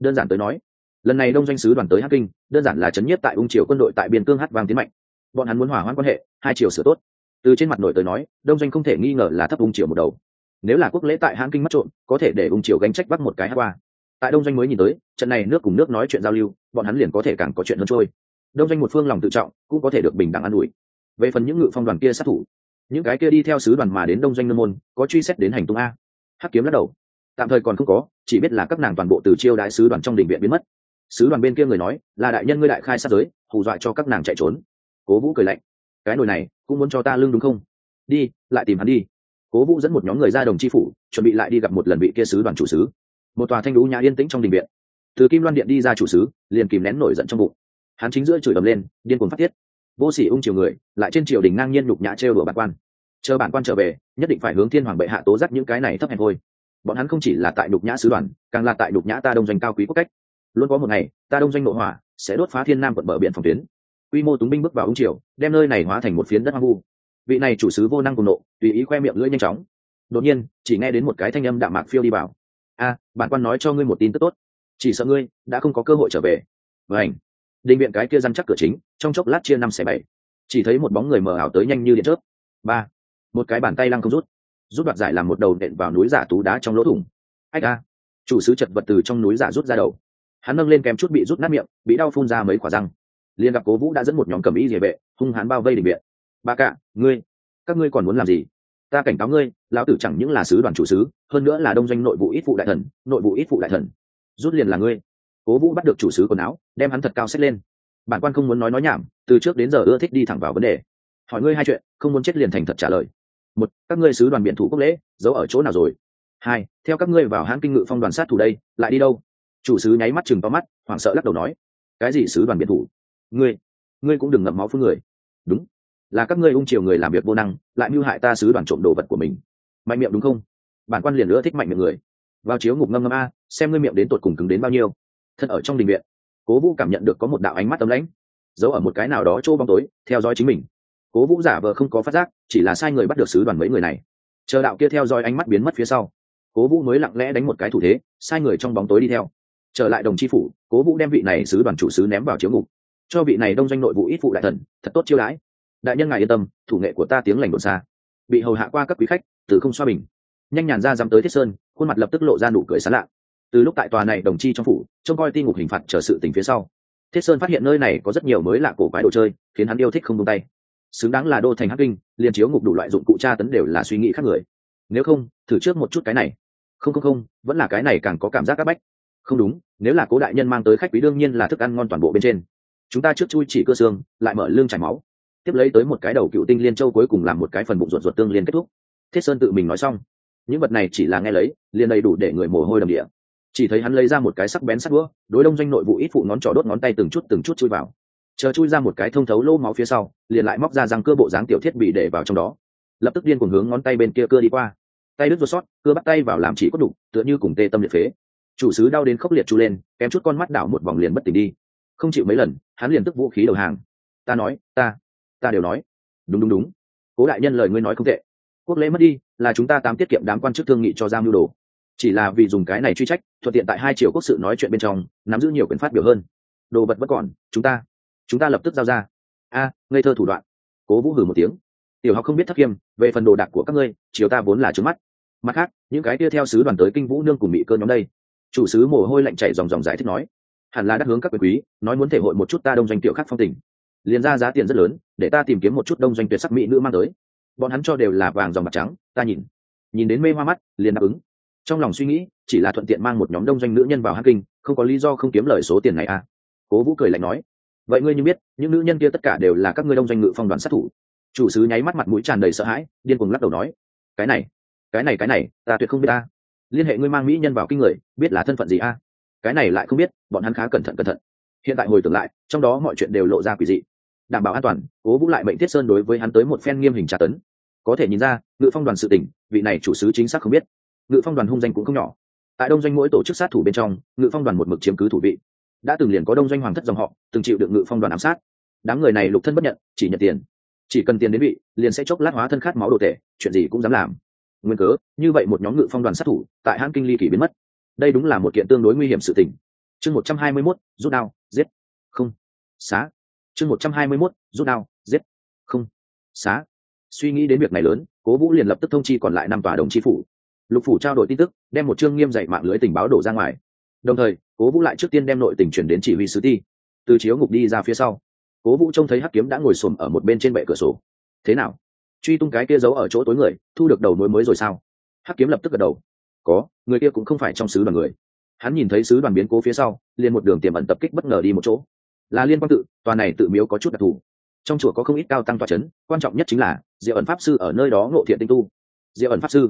đơn giản tới nói, lần này đông doanh sứ đoàn tới hắc kinh, đơn giản là chấn nhiếp tại ung triều quân đội tại biên cương hát vang tiến mạnh. Bọn hắn muốn hỏa hoãn quan hệ, hai triều sửa tốt. Từ trên mặt nội tới nói, đông doanh không thể nghi ngờ là thấp ung triều một đầu. Nếu là quốc lễ tại hãng kinh mất trộm, có thể để ung triều gánh trách bắt một cái hát qua. Tại đông doanh mới nhìn tới, trận này nước cùng nước nói chuyện giao lưu, bọn hắn liền có thể càng có chuyện hơn trôi. Đông doanh một phương lòng tự trọng, cũng có thể được bình đẳng an ủi. Về phần những ngự phong đoàn kia sát thủ, những cái kia đi theo sứ đoàn mà đến đông doanh nơ môn, có truy xét đến hành tung a. Hắc kiếm lắc đầu tạm thời còn không có, chỉ biết là các nàng toàn bộ từ chiêu đại sứ đoàn trong đình viện biến mất. Sứ đoàn bên kia người nói, là đại nhân ngươi đại khai sát giới, hù dọa cho các nàng chạy trốn. Cố vũ cười lạnh, cái nồi này, cũng muốn cho ta lưng đúng không? Đi, lại tìm hắn đi. Cố vũ dẫn một nhóm người ra đồng chi phủ, chuẩn bị lại đi gặp một lần vị kia sứ đoàn chủ sứ. Một tòa thanh lũ nhà yên tĩnh trong đình viện. Từ kim loan điện đi ra chủ sứ, liền kìm nén nổi giận trong bụng. Hắn chính giữa chửi ầm lên, điên cuồng phát tiết. Vô sỉ ung chiều người, lại trên triều đình ngang nhiên nhục nhã trêu đùa bản quan. Chờ bản quan trở về, nhất định phải hướng thiên hoàng bệ hạ tố giác những cái này thấp hèn thôi bọn hắn không chỉ là tại đục nhã sứ đoàn, càng là tại đục nhã ta đông doanh cao quý quốc cách. Luôn có một ngày, ta đông doanh nội hỏa, sẽ đốt phá thiên nam quận bờ biển phòng tuyến. Quy mô túng binh bước vào ung triều, đem nơi này hóa thành một phiến đất hoang vu. Vị này chủ sứ vô năng cùng nộ, tùy ý khoe miệng lưỡi nhanh chóng. Đột nhiên, chỉ nghe đến một cái thanh âm đạm mạc phiêu đi vào. A, bản quan nói cho ngươi một tin tức tốt. Chỉ sợ ngươi đã không có cơ hội trở về. Vảnh định viện cái kia răn chắc cửa chính, trong chốc lát chia năm xẻ bảy. Chỉ thấy một bóng người mờ ảo tới nhanh như điện chớp. Ba. Một cái bàn tay lăng không rút rút đoạt giải làm một đầu nện vào núi giả tú đá trong lỗ thủng. Ách a. Chủ sứ chật vật từ trong núi giả rút ra đầu. Hắn nâng lên kèm chút bị rút nát miệng, bị đau phun ra mấy quả răng. Liền gặp cố vũ đã dẫn một nhóm cầm ý địa vệ, hung hắn bao vây định viện. Ba cạ ngươi, các ngươi còn muốn làm gì? Ta cảnh cáo ngươi, lão tử chẳng những là sứ đoàn chủ sứ, hơn nữa là đông doanh nội vụ ít phụ đại thần, nội vụ ít phụ đại thần. Rút liền là ngươi. Cố vũ bắt được chủ sứ quần áo, đem hắn thật cao xếp lên. Bản quan không muốn nói nói nhảm, từ trước đến giờ ưa thích đi thẳng vào vấn đề. Hỏi ngươi hai chuyện, không muốn chết liền thành thật trả lời một, các ngươi sứ đoàn biện thủ quốc lễ, giấu ở chỗ nào rồi? Hai, theo các ngươi vào hãng kinh ngự phong đoàn sát thủ đây, lại đi đâu? Chủ sứ nháy mắt chừng to mắt, hoảng sợ lắc đầu nói. Cái gì sứ đoàn biện thủ? Ngươi ngươi cũng đừng ngậm máu phương người. Đúng, là các ngươi ung chiều người làm việc vô năng, lại mưu hại ta sứ đoàn trộm đồ vật của mình. Mạnh miệng đúng không? Bản quan liền nữa thích mạnh miệng người. Vào chiếu ngục ngâm ngâm a, xem ngươi miệng đến tột cùng cứng đến bao nhiêu. Thật ở trong đình viện, cố vũ cảm nhận được có một đạo ánh mắt tấm lãnh. Giấu ở một cái nào đó chỗ bóng tối, theo dõi chính mình cố vũ giả vờ không có phát giác, chỉ là sai người bắt được sứ đoàn mấy người này. Chờ đạo kia theo dõi ánh mắt biến mất phía sau, cố vũ mới lặng lẽ đánh một cái thủ thế, sai người trong bóng tối đi theo. Trở lại đồng chi phủ, cố vũ đem vị này sứ đoàn chủ sứ ném vào chiếu ngục. Cho vị này đông doanh nội vụ ít phụ đại thần, thật tốt chiêu đãi. Đại nhân ngài yên tâm, thủ nghệ của ta tiếng lành đồn xa. Bị hầu hạ qua các quý khách, từ không xoa bình. Nhanh nhàn ra dám tới thiết sơn, khuôn mặt lập tức lộ ra nụ cười sán lạ. Từ lúc tại tòa này đồng chi trong phủ, trông coi ti ngục hình phạt chờ sự tình phía sau, thiết sơn phát hiện nơi này có rất nhiều mới lạ cổ quái đồ chơi, khiến hắn yêu thích không tung tay xứng đáng là đô thành hắc kinh, liền chiếu ngục đủ loại dụng cụ tra tấn đều là suy nghĩ khác người. Nếu không, thử trước một chút cái này. Không không không, vẫn là cái này càng có cảm giác áp bách. Không đúng, nếu là cố đại nhân mang tới khách quý đương nhiên là thức ăn ngon toàn bộ bên trên. Chúng ta trước chui chỉ cơ xương, lại mở lương chảy máu. Tiếp lấy tới một cái đầu cựu tinh liên châu cuối cùng làm một cái phần bụng ruột ruột tương liên kết thúc. Thiết sơn tự mình nói xong. Những vật này chỉ là nghe lấy, liền đầy đủ để người mồ hôi đầm địa. Chỉ thấy hắn lấy ra một cái sắc bén sắc đũa, đối đông doanh nội vụ ít phụ ngón trỏ đốt ngón tay từng chút từng chút chui vào chờ chui ra một cái thông thấu lô máu phía sau, liền lại móc ra răng cưa bộ dáng tiểu thiết bị để vào trong đó. Lập tức điên cùng hướng ngón tay bên kia cưa đi qua. Tay đứt ruột sót, cưa bắt tay vào làm chỉ có đủ, tựa như cùng tê tâm liệt phế. Chủ sứ đau đến khốc liệt chu lên, kém chút con mắt đảo một vòng liền bất tỉnh đi. Không chịu mấy lần, hắn liền tức vũ khí đầu hàng. Ta nói, ta ta đều nói. Đúng đúng đúng. Cố đại nhân lời ngươi nói không tệ. Quốc lễ mất đi, là chúng ta tám tiết kiệm đám quan chức thương nghị cho giam mưu đồ. Chỉ là vì dùng cái này truy trách, thuận tiện tại hai triều quốc sự nói chuyện bên trong, nắm giữ nhiều quyền phát biểu hơn. Đồ vật vẫn còn, chúng ta chúng ta lập tức giao ra. A, ngây thơ thủ đoạn. Cố vũ hử một tiếng. Tiểu học không biết thấp kiêm về phần đồ đạc của các ngươi, chiều ta vốn là trướng mắt. Mặt khác, những cái kia theo sứ đoàn tới kinh vũ nương cùng bị cơn nhóm đây. Chủ sứ mồ hôi lạnh chảy dòng dòng giải thích nói. Hẳn là đắc hướng các quyền quý, nói muốn thể hội một chút ta đông doanh tiểu khác phong tình. Liền ra giá tiền rất lớn, để ta tìm kiếm một chút đông doanh tuyệt sắc mỹ nữ mang tới. Bọn hắn cho đều là vàng dòng mặt trắng, ta nhìn. Nhìn đến mê hoa mắt, liền đáp ứng. Trong lòng suy nghĩ, chỉ là thuận tiện mang một nhóm đông doanh nữ nhân vào hắc kinh, không có lý do không kiếm lời số tiền này à. Cố vũ cười lạnh nói vậy ngươi như biết, những nữ nhân kia tất cả đều là các ngươi đông doanh ngự phong đoàn sát thủ. Chủ sứ nháy mắt mặt mũi tràn đầy sợ hãi, điên cuồng lắc đầu nói, cái này cái này cái này, ta tuyệt không biết ta. Liên hệ ngươi mang mỹ nhân vào kinh người, biết là thân phận gì a? Cái này lại không biết, bọn hắn khá cẩn thận cẩn thận. Hiện tại hồi tưởng lại, trong đó mọi chuyện đều lộ ra quỷ dị. Đảm bảo an toàn, cố vũ lại mệnh thiết sơn đối với hắn tới một phen nghiêm hình tra tấn. Có thể nhìn ra, ngự phong đoàn sự tỉnh vị này chủ sứ chính xác không biết. Ngự phong đoàn hung danh cũng không nhỏ. Tại đông doanh mỗi tổ chức sát thủ bên trong, ngự phong đoàn một mực chiếm cứ thủ vị đã từng liền có đông doanh hoàng thất dòng họ, từng chịu được ngự phong đoàn ám sát. Đám người này lục thân bất nhận, chỉ nhận tiền. Chỉ cần tiền đến vị, liền sẽ chốc lát hóa thân khát máu đồ tể, chuyện gì cũng dám làm. Nguyên cớ, như vậy một nhóm ngự phong đoàn sát thủ, tại hãng kinh ly kỳ biến mất. Đây đúng là một kiện tương đối nguy hiểm sự tình. Chương một trăm hai mươi mốt, rút đao, giết. Không. Xá. Chương một trăm hai mươi mốt, rút đao, giết. Không. Xá. Suy nghĩ đến việc này lớn, cố vũ liền lập tức thông chi còn lại năm tòa đồng chí phủ. Lục phủ trao đổi tin tức, đem một chương nghiêm dạy mạng lưới tình báo đổ ra ngoài. Đồng thời cố vũ lại trước tiên đem nội tình chuyển đến chỉ huy sứ ti từ chiếu ngục đi ra phía sau cố vũ trông thấy hắc kiếm đã ngồi xổm ở một bên trên bệ cửa sổ thế nào truy tung cái kia giấu ở chỗ tối người thu được đầu mối mới rồi sao hắc kiếm lập tức gật đầu có người kia cũng không phải trong sứ đoàn người hắn nhìn thấy sứ đoàn biến cố phía sau liền một đường tiềm ẩn tập kích bất ngờ đi một chỗ là liên quan tự tòa này tự miếu có chút đặc thù trong chùa có không ít cao tăng tòa c h ấ n quan trọng nhất chính là diệu ẩn pháp sư ở nơi đó ngộ thiện tinh tu diệu ẩn pháp sư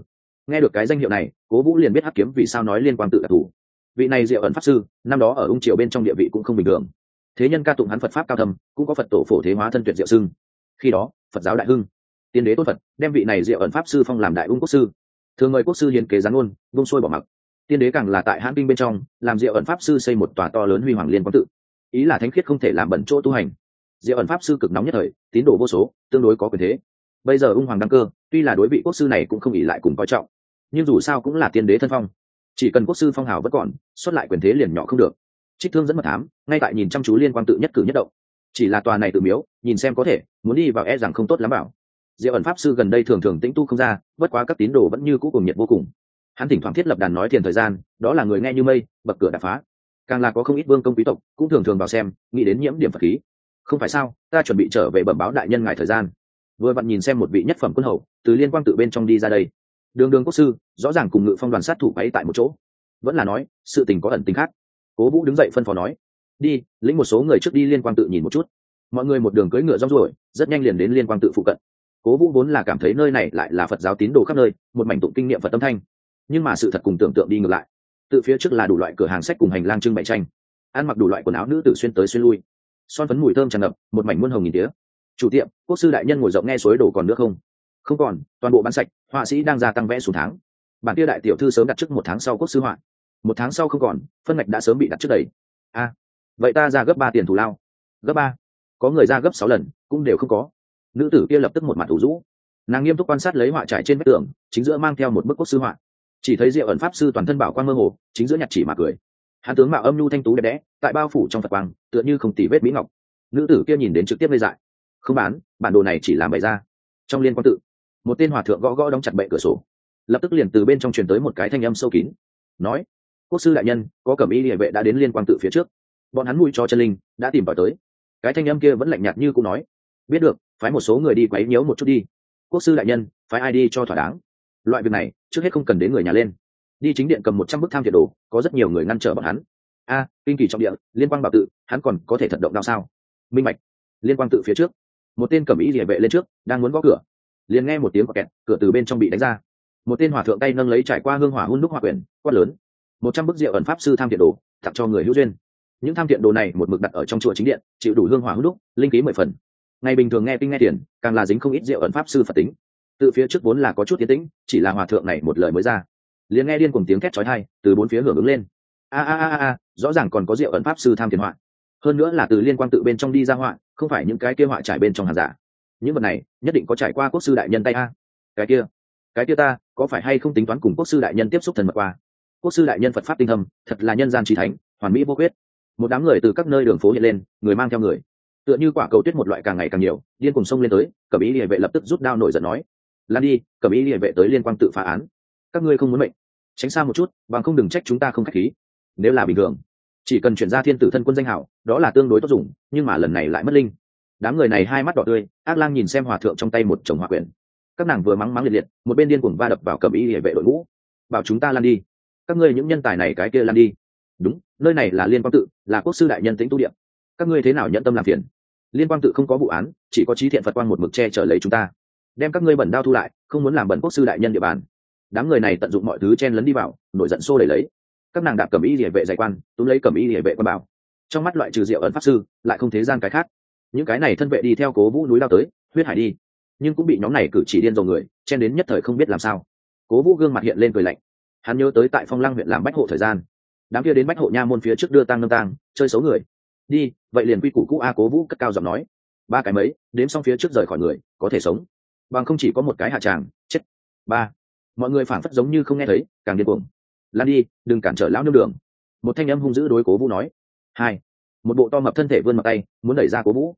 nghe được cái danh hiệu này cố vũ liền biết hắc kiếm vì sao nói liên quan tự đặc thù vị này diệu ẩn pháp sư, năm đó ở ung triều bên trong địa vị cũng không bình thường. Thế nhân ca tụng hắn phật pháp cao thầm cũng có phật tổ phổ thế hóa thân tuyệt diệu sưng khi đó, phật giáo đại hưng. Tiên đế tốt phật, đem vị này diệu ẩn pháp sư phong làm đại ung quốc sư. Thường mời quốc sư hiến kế gián ôn vung sôi bỏ mặc. Tiên đế càng là tại hãn kinh bên trong, làm diệu ẩn pháp sư xây một tòa to lớn huy hoàng liên quang tự. Ý là thánh khiết không thể làm bẩn chỗ tu hành. Diệu ẩn pháp sư cực nóng nhất thời, tín đồ vô số, tương đối có quyền thế. Bây giờ ung hoàng đăng cơ, tuy là đối vị quốc sư này cũng không ỉ lại cùng coi trọng, nhưng dù sao cũng là tiên đế thân phong chỉ cần quốc sư phong hào vẫn còn, xuất lại quyền thế liền nhỏ không được. Trích thương dẫn mật thám, ngay tại nhìn chăm chú liên quan tự nhất cử nhất động. Chỉ là tòa này tự miếu, nhìn xem có thể, muốn đi vào e rằng không tốt lắm bảo. Diệu ẩn pháp sư gần đây thường thường tĩnh tu không ra, bất quá các tín đồ vẫn như cũ cùng nhiệt vô cùng. Hắn thỉnh thoảng thiết lập đàn nói thiền thời gian, đó là người nghe như mây, bậc cửa đạp phá. Càng là có không ít vương công quý tộc, cũng thường thường vào xem, nghĩ đến nhiễm điểm phật khí. Không phải sao, ta chuẩn bị trở về bẩm báo đại nhân ngài thời gian. Vừa vặn nhìn xem một vị nhất phẩm quân hầu, từ liên quan tự bên trong đi ra đây đường đường quốc sư, rõ ràng cùng ngự phong đoàn sát thủ ấy tại một chỗ. Vẫn là nói, sự tình có ẩn tính khác. Cố vũ đứng dậy phân phó nói, đi, lĩnh một số người trước đi liên quan tự nhìn một chút. Mọi người một đường cưỡi ngựa rong ruổi, rất nhanh liền đến liên quan tự phụ cận. Cố vũ vốn là cảm thấy nơi này lại là phật giáo tín đồ khắp nơi, một mảnh tụng kinh nghiệm phật tâm thanh. Nhưng mà sự thật cùng tưởng tượng đi ngược lại. Tự phía trước là đủ loại cửa hàng sách cùng hành lang trưng bày tranh. Ăn mặc đủ loại quần áo nữ tử xuyên tới xuyên lui. Son phấn mùi thơm tràn ngập, một mảnh muôn hồng nghìn tía. Chủ tiệm, quốc sư đại nhân ngồi rộng nghe suối đổ còn nước không? Không còn, toàn bộ bán sạch, họa sĩ đang gia tăng vẽ xuống tháng. Bản tia đại tiểu thư sớm đặt trước một tháng sau quốc sư họa. Một tháng sau không còn, phân ngạch đã sớm bị đặt trước đầy. A, vậy ta ra gấp ba tiền thù lao. Gấp ba. Có người ra gấp sáu lần, cũng đều không có. Nữ tử kia lập tức một mặt thủ rũ. Nàng nghiêm túc quan sát lấy họa trải trên vách tường, chính giữa mang theo một bức quốc sư họa. Chỉ thấy diệu ẩn pháp sư toàn thân bảo quan mơ hồ, chính giữa nhặt chỉ mà cười. Hắn tướng mạo âm nhu thanh tú đẹp đẽ, tại bao phủ trong phật quang, tựa như không tỉ vết mỹ ngọc. Nữ tử kia nhìn đến trực tiếp lê dại. Không bán, bản đồ này chỉ làm bày ra. Trong liên quan tự một tên hòa thượng gõ gõ đóng chặt bệ cửa sổ. Lập tức liền từ bên trong truyền tới một cái thanh âm sâu kín. Nói, quốc sư đại nhân, có cẩm y địa vệ đã đến liên quan tự phía trước. Bọn hắn mùi cho chân linh, đã tìm vào tới. Cái thanh âm kia vẫn lạnh nhạt như cũng nói, biết được, phái một số người đi quấy nhiễu một chút đi. Quốc sư đại nhân, phái ai đi cho thỏa đáng? Loại việc này, trước hết không cần đến người nhà lên. Đi chính điện cầm một trăm bức tham thiệt đồ, có rất nhiều người ngăn trở bọn hắn. A, kinh kỳ trọng điện liên quan bảo tự, hắn còn có thể thật động đao sao? Minh mạch liên quan tự phía trước. Một tên cẩm ý địa vệ lên trước, đang muốn gõ cửa liền nghe một tiếng kẹt, cửa từ bên trong bị đánh ra. Một tên hỏa thượng tay nâng lấy trải qua hương hỏa hun đúc hỏa quyển, quát lớn. Một trăm bức rượu ẩn pháp sư tham thiện đồ, tặng cho người hữu duyên. Những tham thiện đồ này một mực đặt ở trong chùa chính điện, chịu đủ hương hỏa hun đúc, linh ký mười phần. Ngày bình thường nghe kinh nghe tiền càng là dính không ít rượu ẩn pháp sư phật tính. Tự phía trước vốn là có chút tiến tĩnh, chỉ là hòa thượng này một lời mới ra. Liền nghe điên cùng tiếng thét chói tai, từ bốn phía hưởng ứng lên. A a a a, rõ ràng còn có rượu ẩn pháp sư tham thiền họa. Hơn nữa là từ liên quan tự bên trong đi ra họa, không phải những cái kia họa trải bên trong hàng giả những vật này nhất định có trải qua quốc sư đại nhân tay a. Cái kia cái kia ta, có phải hay không tính toán cùng quốc sư đại nhân tiếp xúc thần mật qua? Quốc sư đại nhân phật pháp tinh thâm, thật là nhân gian trí thánh, hoàn mỹ vô quyết một đám người từ các nơi đường phố hiện lên, người mang theo người. Tựa như quả cầu tuyết một loại càng ngày càng nhiều, điên cùng sông lên tới, cẩm ý địa vệ lập tức rút đao nổi giận nói, lan đi, cẩm ý địa vệ tới liên quan tự phá án. Các ngươi không muốn mệnh. Tránh xa một chút, bằng không đừng trách chúng ta không k h á c h khí. Nếu là bình thường, chỉ cần chuyển ra thiên tử thân quân danh hảo, đó là tương đối tốt dùng, nhưng mà lần này lại mất linh đám người này hai mắt đỏ tươi, ác lang nhìn xem hòa thượng trong tay một chồng hòa quyển. Các nàng vừa mắng mắng liệt liệt, một bên điên cuồng va đập vào cầm ý địa vệ đội ngũ. Bảo chúng ta lan đi. Các ngươi những nhân tài này cái kia lan đi. Đúng, nơi này là liên quan tự, là quốc sư đại nhân tính tu điện. Các ngươi thế nào nhận tâm làm phiền? Liên quan tự không có vụ án, chỉ có trí thiện phật quan một mực che trở lấy chúng ta. Đem các ngươi bẩn đao thu lại, không muốn làm bẩn quốc sư đại nhân địa bàn. Đám người này tận dụng mọi thứ chen lấn đi vào, nổi giận xô đẩy lấy. Các nàng đạp cầm y địa vệ giải quan, túm lấy cầm y địa vệ quan bảo. Trong mắt loại trừ diệu ẩn pháp sư, lại không thế gian cái khác những cái này thân vệ đi theo cố vũ núi lao tới, huyết hải đi. Nhưng cũng bị nhóm này cử chỉ điên dầu người, chen đến nhất thời không biết làm sao. Cố vũ gương mặt hiện lên cười lạnh. Hắn nhớ tới tại phong lăng huyện làm bách hộ thời gian. Đám kia đến bách hộ nha môn phía trước đưa tang nâng tang, chơi xấu người. Đi, vậy liền quy củ cũ a cố vũ cất cao giọng nói. Ba cái mấy, đếm xong phía trước rời khỏi người, có thể sống. Bằng không chỉ có một cái hạ tràng, chết. Ba. Mọi người phảng phất giống như không nghe thấy, càng điên cuồng. Lan đi, đừng cản trở lão nương đường. Một thanh âm hung dữ đối cố vũ nói. Hai. Một bộ to mập thân thể vươn mặt tay, muốn đẩy ra cố vũ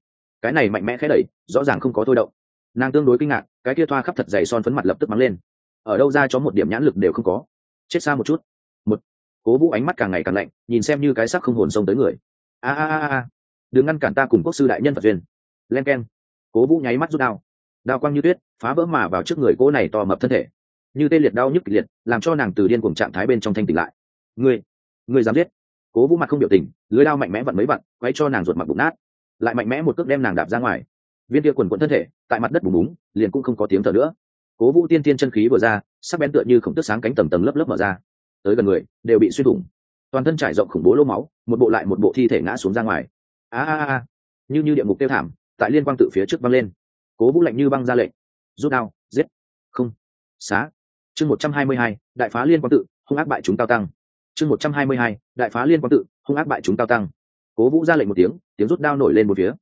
cái này mạnh mẽ khẽ đẩy, rõ ràng không có thôi động. Nàng tương đối kinh ngạc, cái kia thoa khắp thật dày son phấn mặt lập tức mắng lên. Ở đâu ra cho một điểm nhãn lực đều không có. Chết xa một chút. Một. Cố vũ ánh mắt càng ngày càng lạnh, nhìn xem như cái sắc không hồn sông tới người. A a a a. Đừng ngăn cản ta cùng quốc sư đại nhân phật duyên. Len k e n cố vũ nháy mắt rút đao. Đao quang như tuyết, phá vỡ mà vào trước người cô này to mập thân thể. Như tê liệt đau nhức kịch liệt, làm cho nàng từ điên cùng trạng thái bên trong thanh tỉnh lại. Ngươi người dám giết? Cố vũ mặt không biểu tình, lưới đao mạnh mẽ vặn mấy vặn quay cho nàng ruột mặt bụng nát lại mạnh mẽ một cước đem nàng đạp ra ngoài. Viên kia quần quẫn thân thể, tại mặt đất bùng búng, liền cũng không có tiếng thở nữa. Cố vũ tiên tiên chân khí vừa ra, sắc bén tựa như khổng tức sáng cánh tầng tầng lớp lớp mở ra. Tới gần người, đều bị xuyên thủng. Toàn thân trải rộng khủng bố lỗ máu, một bộ lại một bộ thi thể ngã xuống ra ngoài. A a a như như địa ngục tiêu thảm, tại liên quan tự phía trước văng lên. Cố vũ lạnh như băng ra lệnh. Rút đao, giết. Không. Xá. Chương một trăm hai mươi hai, đại phá liên quan tự, hung ác bại chúng cao tăng. Chương một trăm hai mươi hai, đại phá liên quan tự, hung ác bại chúng cao tăng cố vũ ra lệnh một tiếng tiếng rút đao nổi lên một phía.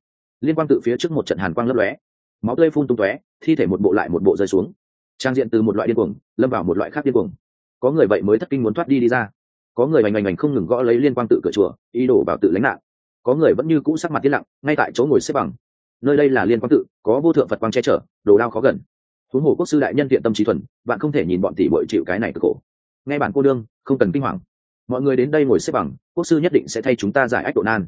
Liên quang tự phía trước một trận hàn quang lấp lóe, máu tươi phun tung tóe, thi thể một bộ lại một bộ rơi xuống. Trang diện từ một loại điên cuồng, lâm vào một loại khác điên cuồng. Có người vậy mới thất kinh muốn thoát đi đi ra. Có người hoành hoành không ngừng gõ lấy liên quang tự cửa chùa, ý đổ vào tự lánh nạn. Có người vẫn như cũ sắc mặt yên lặng, ngay tại chỗ ngồi xếp bằng. Nơi đây là liên quang tự, có vô thượng phật quang che chở, đồ đao khó gần. Huống hồ quốc sư đại nhân thiện tâm trí thuần, bạn không thể nhìn bọn tỷ bội chịu cái này cực khổ. Ngay bản cô đương không cần kinh hoàng mọi người đến đây ngồi xếp bằng, quốc sư nhất định sẽ thay chúng ta giải ách độ nan.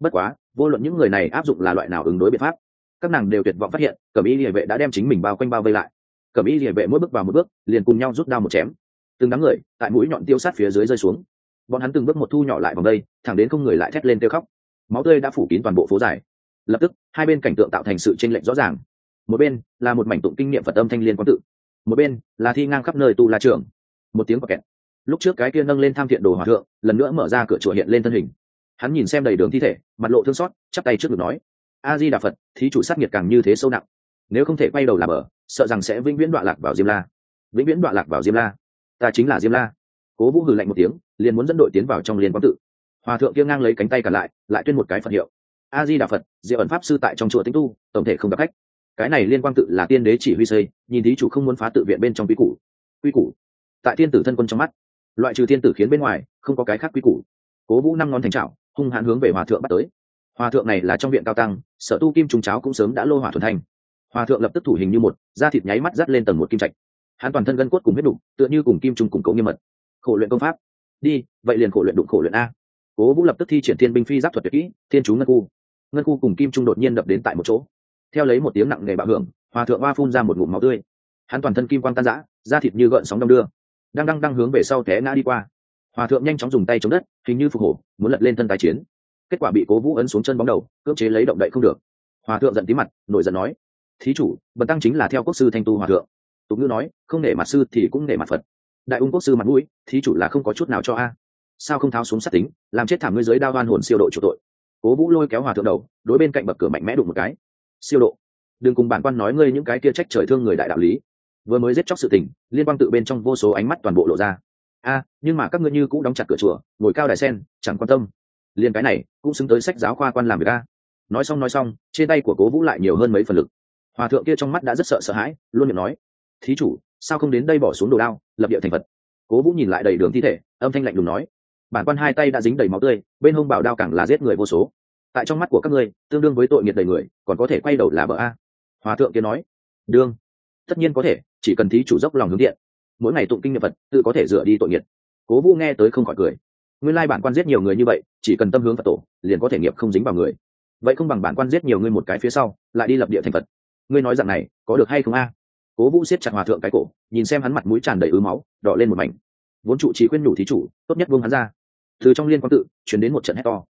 Bất quá, vô luận những người này áp dụng là loại nào ứng đối biện pháp, các nàng đều tuyệt vọng phát hiện, cẩm y địa vệ đã đem chính mình bao quanh bao vây lại. Cẩm y địa vệ mỗi bước vào một bước, liền cùng nhau rút đao một chém. Từng đám người, tại mũi nhọn tiêu sát phía dưới rơi xuống. Bọn hắn từng bước một thu nhỏ lại vòng đây, thẳng đến không người lại thét lên kêu khóc. Máu tươi đã phủ kín toàn bộ phố dài. Lập tức, hai bên cảnh tượng tạo thành sự tranh lệch rõ ràng. Một bên là một mảnh tụng kinh nghiệm phật âm thanh liên quan tự. Một bên là thi ngang khắp nơi tu la trường một tiếng kẹt lúc trước cái kia nâng lên tham thiện đồ hòa thượng, lần nữa mở ra cửa chùa hiện lên thân hình. Hắn nhìn xem đầy đường thi thể, mặt lộ thương xót, chắp tay trước ngực nói, a di đà phật, thí chủ sát nghiệt càng như thế sâu nặng. Nếu không thể quay đầu làm ở, sợ rằng sẽ vĩnh viễn đoạn lạc vào diêm la. Vĩnh viễn đoạn lạc vào diêm la. Ta chính là diêm la. Cố vũ hừ lạnh một tiếng, liền muốn dẫn đội tiến vào trong liên quang tự. Hòa thượng kia ngang lấy cánh tay cả lại lại tuyên một cái phật hiệu. A di đà phật, diệu ẩn pháp sư tại trong chùa tĩnh tu, tổng thể không gặp khách. Cái này liên quang tự là tiên đế chỉ huy xây, nhìn thí chủ không muốn phá tự viện bên trong quy củ. Quy củ. Tại tiên tử thân quân trong mắt loại trừ thiên tử khiến bên ngoài, không có cái khác quy củ. Cố vũ năm ngón thành trạo hung hãn hướng về hòa thượng bắt tới. Hòa thượng này là trong viện cao tăng, sở tu kim trùng cháo cũng sớm đã lô hỏa thuần thành. Hòa thượng lập tức thủ hình như một, da thịt nháy mắt dắt lên tầng một kim trạch. Hắn toàn thân gân cốt cùng huyết đục tựa như cùng kim trùng cùng cấu nghiêm mật. Khổ luyện công pháp. Đi, vậy liền khổ luyện đụng khổ luyện a. Cố vũ lập tức thi triển thiên binh phi giáp thuật tuyệt kỹ, thiên chú ngân khu. Ngân khu cùng kim trung đột nhiên đập đến tại một chỗ. Theo lấy một tiếng nặng nề bạo hưởng, hòa thượng hoa phun ra một ngụm máu tươi. Hắn toàn thân kim quang tan rã, da thịt như gợn sóng đông đưa đang đang đang hướng về sau té ngã đi qua. Hòa thượng nhanh chóng dùng tay chống đất, hình như phục hổ, muốn lật lên thân tái chiến. Kết quả bị cố vũ ấn xuống chân bóng đầu, cưỡng chế lấy động đậy không được. Hòa thượng giận tí mặt, nổi giận nói, thí chủ, bần tăng chính là theo quốc sư thanh tu hòa thượng. Tục ngữ nói, không nể mặt sư thì cũng nể mặt phật. Đại ung quốc sư mặt mũi, thí chủ là không có chút nào cho a. Sao không tháo xuống sát tính, làm chết thảm ngươi dưới đao đoan hồn siêu độ chủ tội. Cố vũ lôi kéo hòa thượng đầu, đối bên cạnh bậc cửa mạnh mẽ đụng một cái. Siêu độ, đừng cùng bản quan nói ngươi những cái kia trách trời thương người đại đạo lý vừa mới giết chóc sự tình, liên quan tự bên trong vô số ánh mắt toàn bộ lộ ra. A, nhưng mà các ngươi như cũng đóng chặt cửa chùa, ngồi cao đài sen, chẳng quan tâm. Liên cái này, cũng xứng tới sách giáo khoa quan làm việc a. Nói xong nói xong, trên tay của cố vũ lại nhiều hơn mấy phần lực. Hòa thượng kia trong mắt đã rất sợ sợ hãi, luôn miệng nói, thí chủ, sao không đến đây bỏ xuống đồ đao, lập địa thành vật cố vũ nhìn lại đầy đường thi thể, âm thanh lạnh lùng nói, bản quan hai tay đã dính đầy máu tươi, bên hông bảo đao càng là giết người vô số. Tại trong mắt của các ngươi, tương đương với tội nghiệt đầy người, còn có thể quay đầu là bờ a. Hòa thượng kia nói, đương, tất nhiên có thể chỉ cần thí chủ dốc lòng hướng thiện, mỗi ngày tụng kinh nghiệm phật tự có thể dựa đi tội nghiệt cố vũ nghe tới không khỏi cười. Nguyên lai bản quan giết nhiều người như vậy chỉ cần tâm hướng phật tổ liền có thể nghiệp không dính vào người. Vậy không bằng bản quan giết nhiều người một cái phía sau lại đi lập địa thành phật. Ngươi nói rằng này có được hay không a? Cố vũ siết chặt hòa thượng cái cổ nhìn xem hắn mặt mũi tràn đầy ứ máu đỏ lên một mảnh. Vốn trụ trì khuyên nhủ thí chủ tốt nhất buông hắn ra. Từ trong liên quan tự chuyển đến một trận hét to.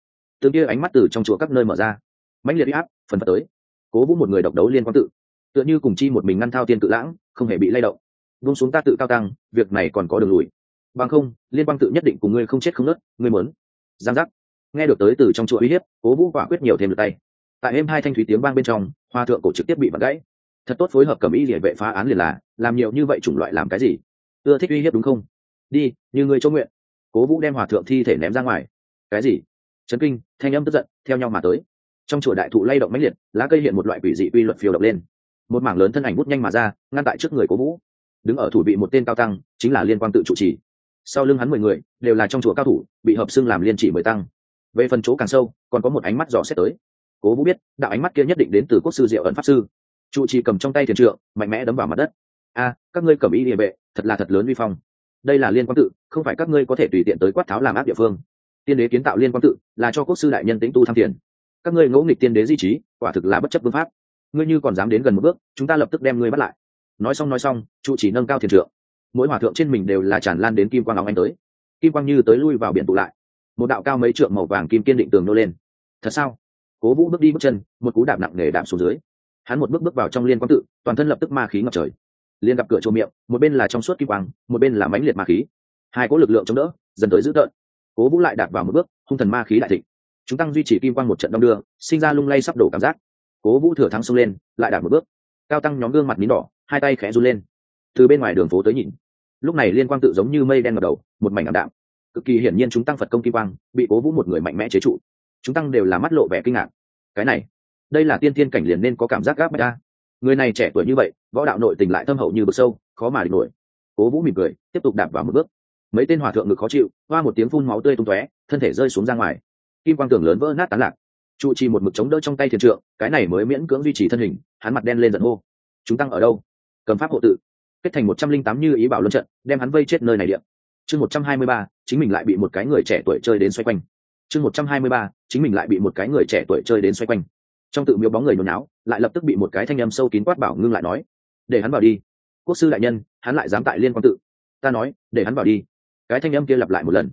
Tương kia ánh mắt từ trong chùa các nơi mở ra. Mãnh liệt áp phần phật tới. Cố vũ một người độc đấu liên quan tự. Tựa như cùng chi một mình ngăn thao tiên tự lãng không hề bị lay động. Vung xuống ta tự cao tăng, việc này còn có đường lùi. Bằng không, liên quan tự nhất định cùng ngươi không chết không nớt, ngươi muốn. Giang giác. Nghe được tới từ trong chùa uy hiếp, cố vũ quả quyết nhiều thêm được tay. Tại êm hai thanh thúy tiếng vang bên trong, hoa thượng cổ trực tiếp bị bật gãy. Thật tốt phối hợp cầm ý địa vệ phá án liền là, làm nhiều như vậy chủng loại làm cái gì? Ưa thích uy hiếp đúng không? Đi, như người chỗ nguyện. Cố vũ đem hòa thượng thi thể ném ra ngoài. Cái gì? Trấn kinh, thanh âm tức giận, theo nhau mà tới. Trong chùa đại thụ lay động mãnh liệt, lá cây hiện một loại quỷ dị quy luật phiêu động lên một mảng lớn thân ảnh bút nhanh mà ra, ngăn tại trước người cố vũ. Đứng ở thủ vị một tên cao tăng, chính là liên quan tự trụ trì. Sau lưng hắn mười người, đều là trong chùa cao thủ, bị hợp xưng làm liên chỉ mười tăng. Về phần chỗ càng sâu, còn có một ánh mắt dò xét tới. Cố vũ biết, đạo ánh mắt kia nhất định đến từ quốc sư diệu ẩn pháp sư. Trụ trì cầm trong tay thiền trượng, mạnh mẽ đấm vào mặt đất. A, các ngươi cầm ý địa vệ, thật là thật lớn vi phong. Đây là liên quan tự, không phải các ngươi có thể tùy tiện tới quát tháo làm áp địa phương. Tiên đế kiến tạo liên quan tự, là cho quốc sư đại nhân tĩnh tu tham thiền. các ngươi ngẫu nghịch tiên đế di trí, quả thực là bất chấp vương pháp ngươi như còn dám đến gần một bước, chúng ta lập tức đem ngươi bắt lại. Nói xong nói xong, trụ chỉ nâng cao thiền trượng. Mỗi hòa thượng trên mình đều là tràn lan đến kim quang óng anh tới. Kim quang như tới lui vào biển tụ lại. Một đạo cao mấy trượng màu vàng kim kiên định tường nô lên. Thật sao? Cố vũ bước đi bước chân, một cú đạp nặng nề đạp xuống dưới. Hắn một bước bước vào trong liên quang tự, toàn thân lập tức ma khí ngập trời. Liên gặp cửa chỗ miệng, một bên là trong suốt kim quang, một bên là mãnh liệt ma khí. Hai cỗ lực lượng chống đỡ, dần tới dữ tợn. Cố vũ lại đạp vào một bước, hung thần ma khí đại thịnh. Chúng tăng duy trì kim quang một trận đông đưa, sinh ra lung lay sắp đổ cảm giác cố vũ thừa thắng xông lên, lại đạt một bước. Cao tăng nhóm gương mặt nín đỏ, hai tay khẽ run lên. Từ bên ngoài đường phố tới nhìn, lúc này liên quang tự giống như mây đen ngập đầu, một mảnh ảm đạm. Cực kỳ hiển nhiên chúng tăng phật công kim quang, bị cố vũ một người mạnh mẽ chế trụ. Chúng tăng đều là mắt lộ vẻ kinh ngạc. Cái này, đây là tiên tiên cảnh liền nên có cảm giác gáp bách ta người này trẻ tuổi như vậy, võ đạo nội tình lại thâm hậu như bực sâu, khó mà địch nổi. Cố vũ mỉm cười, tiếp tục đạp vào một bước. Mấy tên hòa thượng ngực khó chịu, hoa một tiếng phun máu tươi tung tóe, thân thể rơi xuống ra ngoài. Kim quang tường lớn vỡ nát tán lạc trụ trì một mực chống đỡ trong tay thiền trượng, cái này mới miễn cưỡng duy trì thân hình, hắn mặt đen lên giận hô. Chúng tăng ở đâu? Cầm pháp hộ tự. Kết thành một trăm linh tám như ý bảo luân trận, đem hắn vây chết nơi này điện chương một trăm hai mươi ba, chính mình lại bị một cái người trẻ tuổi chơi đến xoay quanh. Chương một trăm hai mươi ba, chính mình lại bị một cái người trẻ tuổi chơi đến xoay quanh. Trong tự miếu bóng người nôn áo lại lập tức bị một cái thanh âm sâu kín quát bảo ngưng lại nói, để hắn vào đi. Quốc sư đại nhân, hắn lại dám tại liên quan tự. Ta nói, để hắn vào đi. Cái thanh âm kia lặp lại một lần.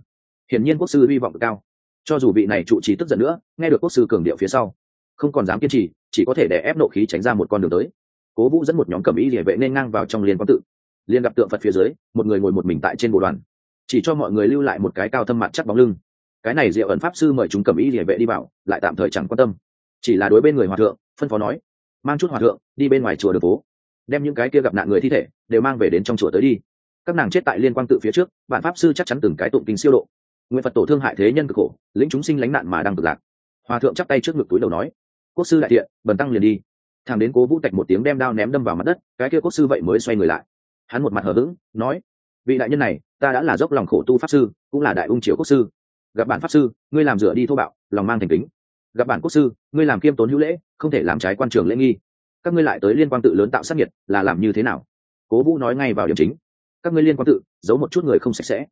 Hiển nhiên quốc sư hy vọng cao cho dù vị này trụ trì tức giận nữa, nghe được quốc sư cường điệu phía sau, không còn dám kiên trì, chỉ có thể để ép nộ khí tránh ra một con đường tới. Cố vũ dẫn một nhóm cầm ý địa vệ nên ngang vào trong liên quan tự. Liên gặp tượng phật phía dưới, một người ngồi một mình tại trên bộ đoàn. Chỉ cho mọi người lưu lại một cái cao thâm mặt chắc bóng lưng. Cái này diệu ẩn pháp sư mời chúng cầm ý địa vệ đi vào, lại tạm thời chẳng quan tâm. Chỉ là đối bên người hòa thượng, phân phó nói, mang chút hòa thượng, đi bên ngoài chùa đường phố. Đem những cái kia gặp nạn người thi thể, đều mang về đến trong chùa tới đi. Các nàng chết tại liên quan tự phía trước, bản pháp sư chắc chắn từng cái tụng kinh siêu độ nguyện phật tổ thương hại thế nhân cực khổ, lĩnh chúng sinh lánh nạn mà đang cực lạc. Hòa thượng chắp tay trước ngực túi đầu nói, quốc sư đại thiện, bần tăng liền đi. Thằng đến cố vũ tạch một tiếng đem đao ném đâm vào mặt đất, cái kia quốc sư vậy mới xoay người lại. Hắn một mặt hờ hững, nói, vị đại nhân này, ta đã là dốc lòng khổ tu pháp sư, cũng là đại ung triều quốc sư. Gặp bản pháp sư, ngươi làm rửa đi thô bạo, lòng mang thành kính. Gặp bản quốc sư, ngươi làm kiêm tốn hữu lễ, không thể làm trái quan trường lễ nghi. Các ngươi lại tới liên quan tự lớn tạo sát nhiệt, là làm như thế nào? Cố vũ nói ngay vào điểm chính, các ngươi liên quan tự, giấu một chút người không sạch sẽ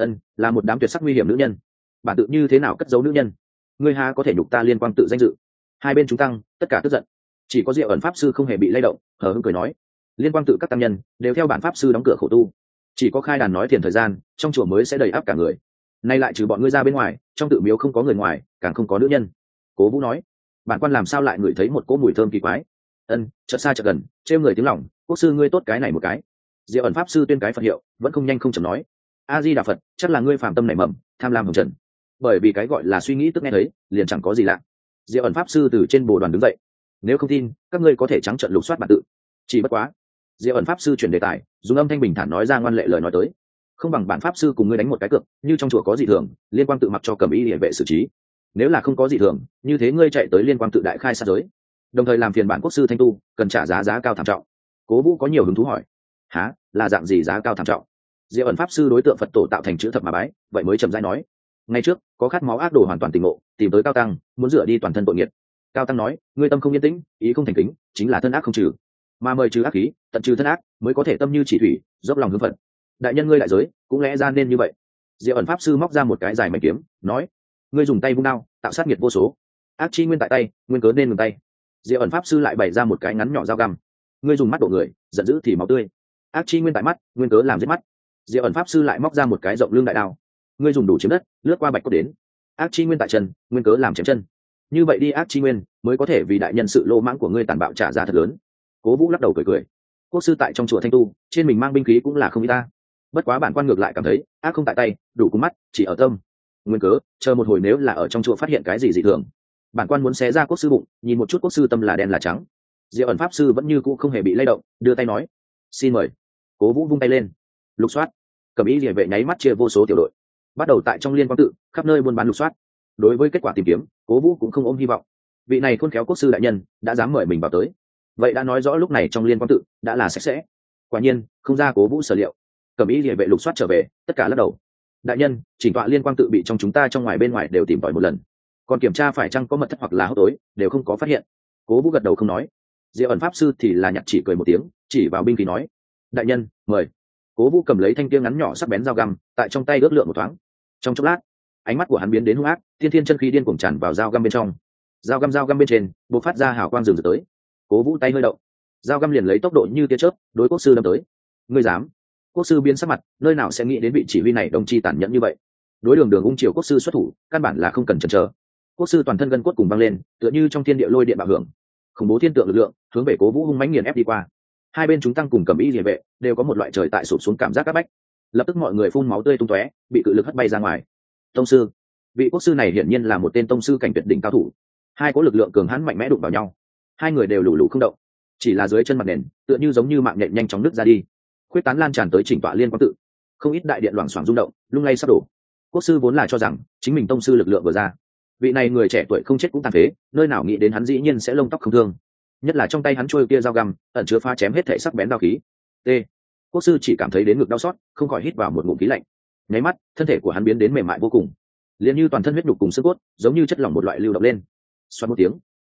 ân, là một đám tuyệt sắc nguy hiểm nữ nhân. Bản tự như thế nào cất giấu nữ nhân? Ngươi ha có thể nhục ta liên quan tự danh dự? Hai bên chúng tăng, tất cả tức giận. Chỉ có diệu ẩn pháp sư không hề bị lay động, hờ hưng cười nói. Liên quan tự các tăng nhân, đều theo bản pháp sư đóng cửa khổ tu. Chỉ có khai đàn nói tiền thời gian, trong chùa mới sẽ đầy áp cả người. Nay lại trừ bọn ngươi ra bên ngoài, trong tự miếu không có người ngoài, càng không có nữ nhân. Cố vũ nói. Bản quan làm sao lại ngửi thấy một cỗ mùi thơm kỳ quái? Ân, chợt xa chợt gần, trêu người tiếng lòng. Quốc sư ngươi tốt cái này một cái. Diệu ẩn pháp sư tuyên cái phật hiệu, vẫn không nhanh không chậm nói a di đà phật, chắc là ngươi phạm tâm nảy mầm, tham lam hồng trần. Bởi vì cái gọi là suy nghĩ tức nghe thấy, liền chẳng có gì lạ. Diệu ẩn pháp sư từ trên bồ đoàn đứng dậy. Nếu không tin, các ngươi có thể trắng trận lục soát bản tự. Chỉ bất quá, diệu ẩn pháp sư chuyển đề tài, dùng âm thanh bình thản nói ra ngoan lệ lời nói tới. Không bằng bản pháp sư cùng ngươi đánh một cái cược, như trong chùa có gì thường, liên quan tự mặc cho cầm ý địa vệ xử trí. Nếu là không có gì thường, như thế ngươi chạy tới liên quan tự đại khai sát giới. Đồng thời làm phiền bản quốc sư thanh tu, cần trả giá giá cao thảm trọng. Cố vũ có nhiều hứng thú hỏi. Há là dạng gì giá cao thảm trọng? Diệu ẩn pháp sư đối tượng phật tổ tạo thành chữ thập mà bái, vậy mới trầm dai nói. Ngay trước, có khát máu ác đồ hoàn toàn tình ngộ, tìm tới cao tăng, muốn rửa đi toàn thân tội nghiệt cao tăng nói, ngươi tâm không yên tĩnh, ý không thành kính, chính là thân ác không trừ. Mà mời trừ ác khí, tận trừ thân ác, mới có thể tâm như chỉ thủy, dốc lòng hướng phật. Đại nhân ngươi đại giới, cũng lẽ ra nên như vậy. Diệu ẩn pháp sư móc ra một cái dài mảnh kiếm, nói, ngươi dùng tay vung đao, tạo sát nhiệt vô số. Ác chi nguyên tại tay, nguyên cớ nên ngừng tay. Diệu ẩn pháp sư lại bày ra một cái ngắn nhỏ dao găm. Ngươi dùng mắt độ người, giận dữ thì máu tươi. Ác chi nguyên tại mắt, nguyên cớ làm giết mắt diệu ẩn pháp sư lại móc ra một cái rộng lưng đại đao. Ngươi dùng đủ chiếm đất, lướt qua bạch cốt đến. Ác chi nguyên tại chân, nguyên cớ làm chém chân. Như vậy đi ác chi nguyên, mới có thể vì đại nhân sự lô mãng của ngươi tàn bạo trả giá thật lớn. Cố vũ lắc đầu cười cười. Quốc sư tại trong chùa thanh tu, trên mình mang binh khí cũng là không y ta. Bất quá bản quan ngược lại cảm thấy, ác không tại tay, đủ cúng mắt, chỉ ở tâm. Nguyên cớ, chờ một hồi nếu là ở trong chùa phát hiện cái gì dị thường. Bản quan muốn xé ra quốc sư bụng, nhìn một chút quốc sư tâm là đen là trắng. Diệu ẩn pháp sư vẫn như cũ không hề bị lay động, đưa tay nói. Xin mời. Cố vũ vung tay lên lục soát. Cầm ý địa vệ nháy mắt chia vô số tiểu đội. Bắt đầu tại trong liên quan tự, khắp nơi buôn bán lục soát. Đối với kết quả tìm kiếm, cố vũ cũng không ôm hy vọng. Vị này khôn khéo quốc sư đại nhân đã dám mời mình vào tới. Vậy đã nói rõ lúc này trong liên quan tự đã là sạch sẽ. Quả nhiên, không ra cố vũ sở liệu. Cầm ý địa vệ lục soát trở về, tất cả lắc đầu. Đại nhân, chỉnh tọa liên quan tự bị trong chúng ta trong ngoài bên ngoài đều tìm tòi một lần. Còn kiểm tra phải chăng có mật thất hoặc là hốc tối, đều không có phát hiện. Cố vũ gật đầu không nói. Diệu ẩn pháp sư thì là nhặt chỉ cười một tiếng, chỉ vào binh khí nói. Đại nhân, mời cố vũ cầm lấy thanh kia ngắn nhỏ sắc bén dao găm, tại trong tay ước lượng một thoáng. Trong chốc lát, ánh mắt của hắn biến đến hung ác, thiên thiên chân khí điên cuồng tràn vào dao găm bên trong. Dao găm dao găm bên trên b ộ c phát ra hào quang rừng rực tới. Cố vũ tay hơi động. Dao găm liền lấy tốc độ như tia chớp, đối quốc sư đâm tới. Ngươi dám? Quốc sư biến sắc mặt, nơi nào sẽ nghĩ đến vị chỉ huy này đồng chi tàn nhẫn như vậy? Đối đường đường ung triều quốc sư xuất thủ, căn bản là không cần chần chờ. Quốc sư toàn thân gân cốt cùng văng lên, tựa như trong thiên địa lôi điện bạo hưởng. Khủng bố thiên tượng lực lượng, hướng về cố vũ hung mãnh nghiền ép đi qua hai bên chúng tăng cùng cầm y địa vệ, đều có một loại trời tại sụp xuống cảm giác các bách. Lập tức mọi người phun máu tươi tung tóe, bị cự lực hất bay ra ngoài. Tông sư, vị quốc sư này hiển nhiên là một tên tông sư cảnh tuyệt đỉnh cao thủ. Hai có lực lượng cường hãn mạnh mẽ đụng vào nhau. Hai người đều lù lù không động. Chỉ là dưới chân mặt nền, tựa như giống như mạng nhện nhanh chóng nứt ra đi. Khuyết tán lan tràn tới chỉnh tọa liên quan tự. Không ít đại điện loảng xoảng rung động, lung lay sắp đổ. Quốc sư vốn là cho rằng, chính mình tông sư lực lượng vừa ra. Vị này người trẻ tuổi không chết cũng tàn phế, nơi nào nghĩ đến hắn dĩ nhiên sẽ lông tóc không thương nhất là trong tay hắn trôi kia dao găm, ẩn chứa pha chém hết thể sắc bén đao khí. T. Quốc sư chỉ cảm thấy đến ngực đau xót, không khỏi hít vào một ngụm khí lạnh. Nháy mắt, thân thể của hắn biến đến mềm mại vô cùng. Liền như toàn thân huyết đục cùng sức cốt, giống như chất lỏng một loại lưu động lên. Xoắn một tiếng,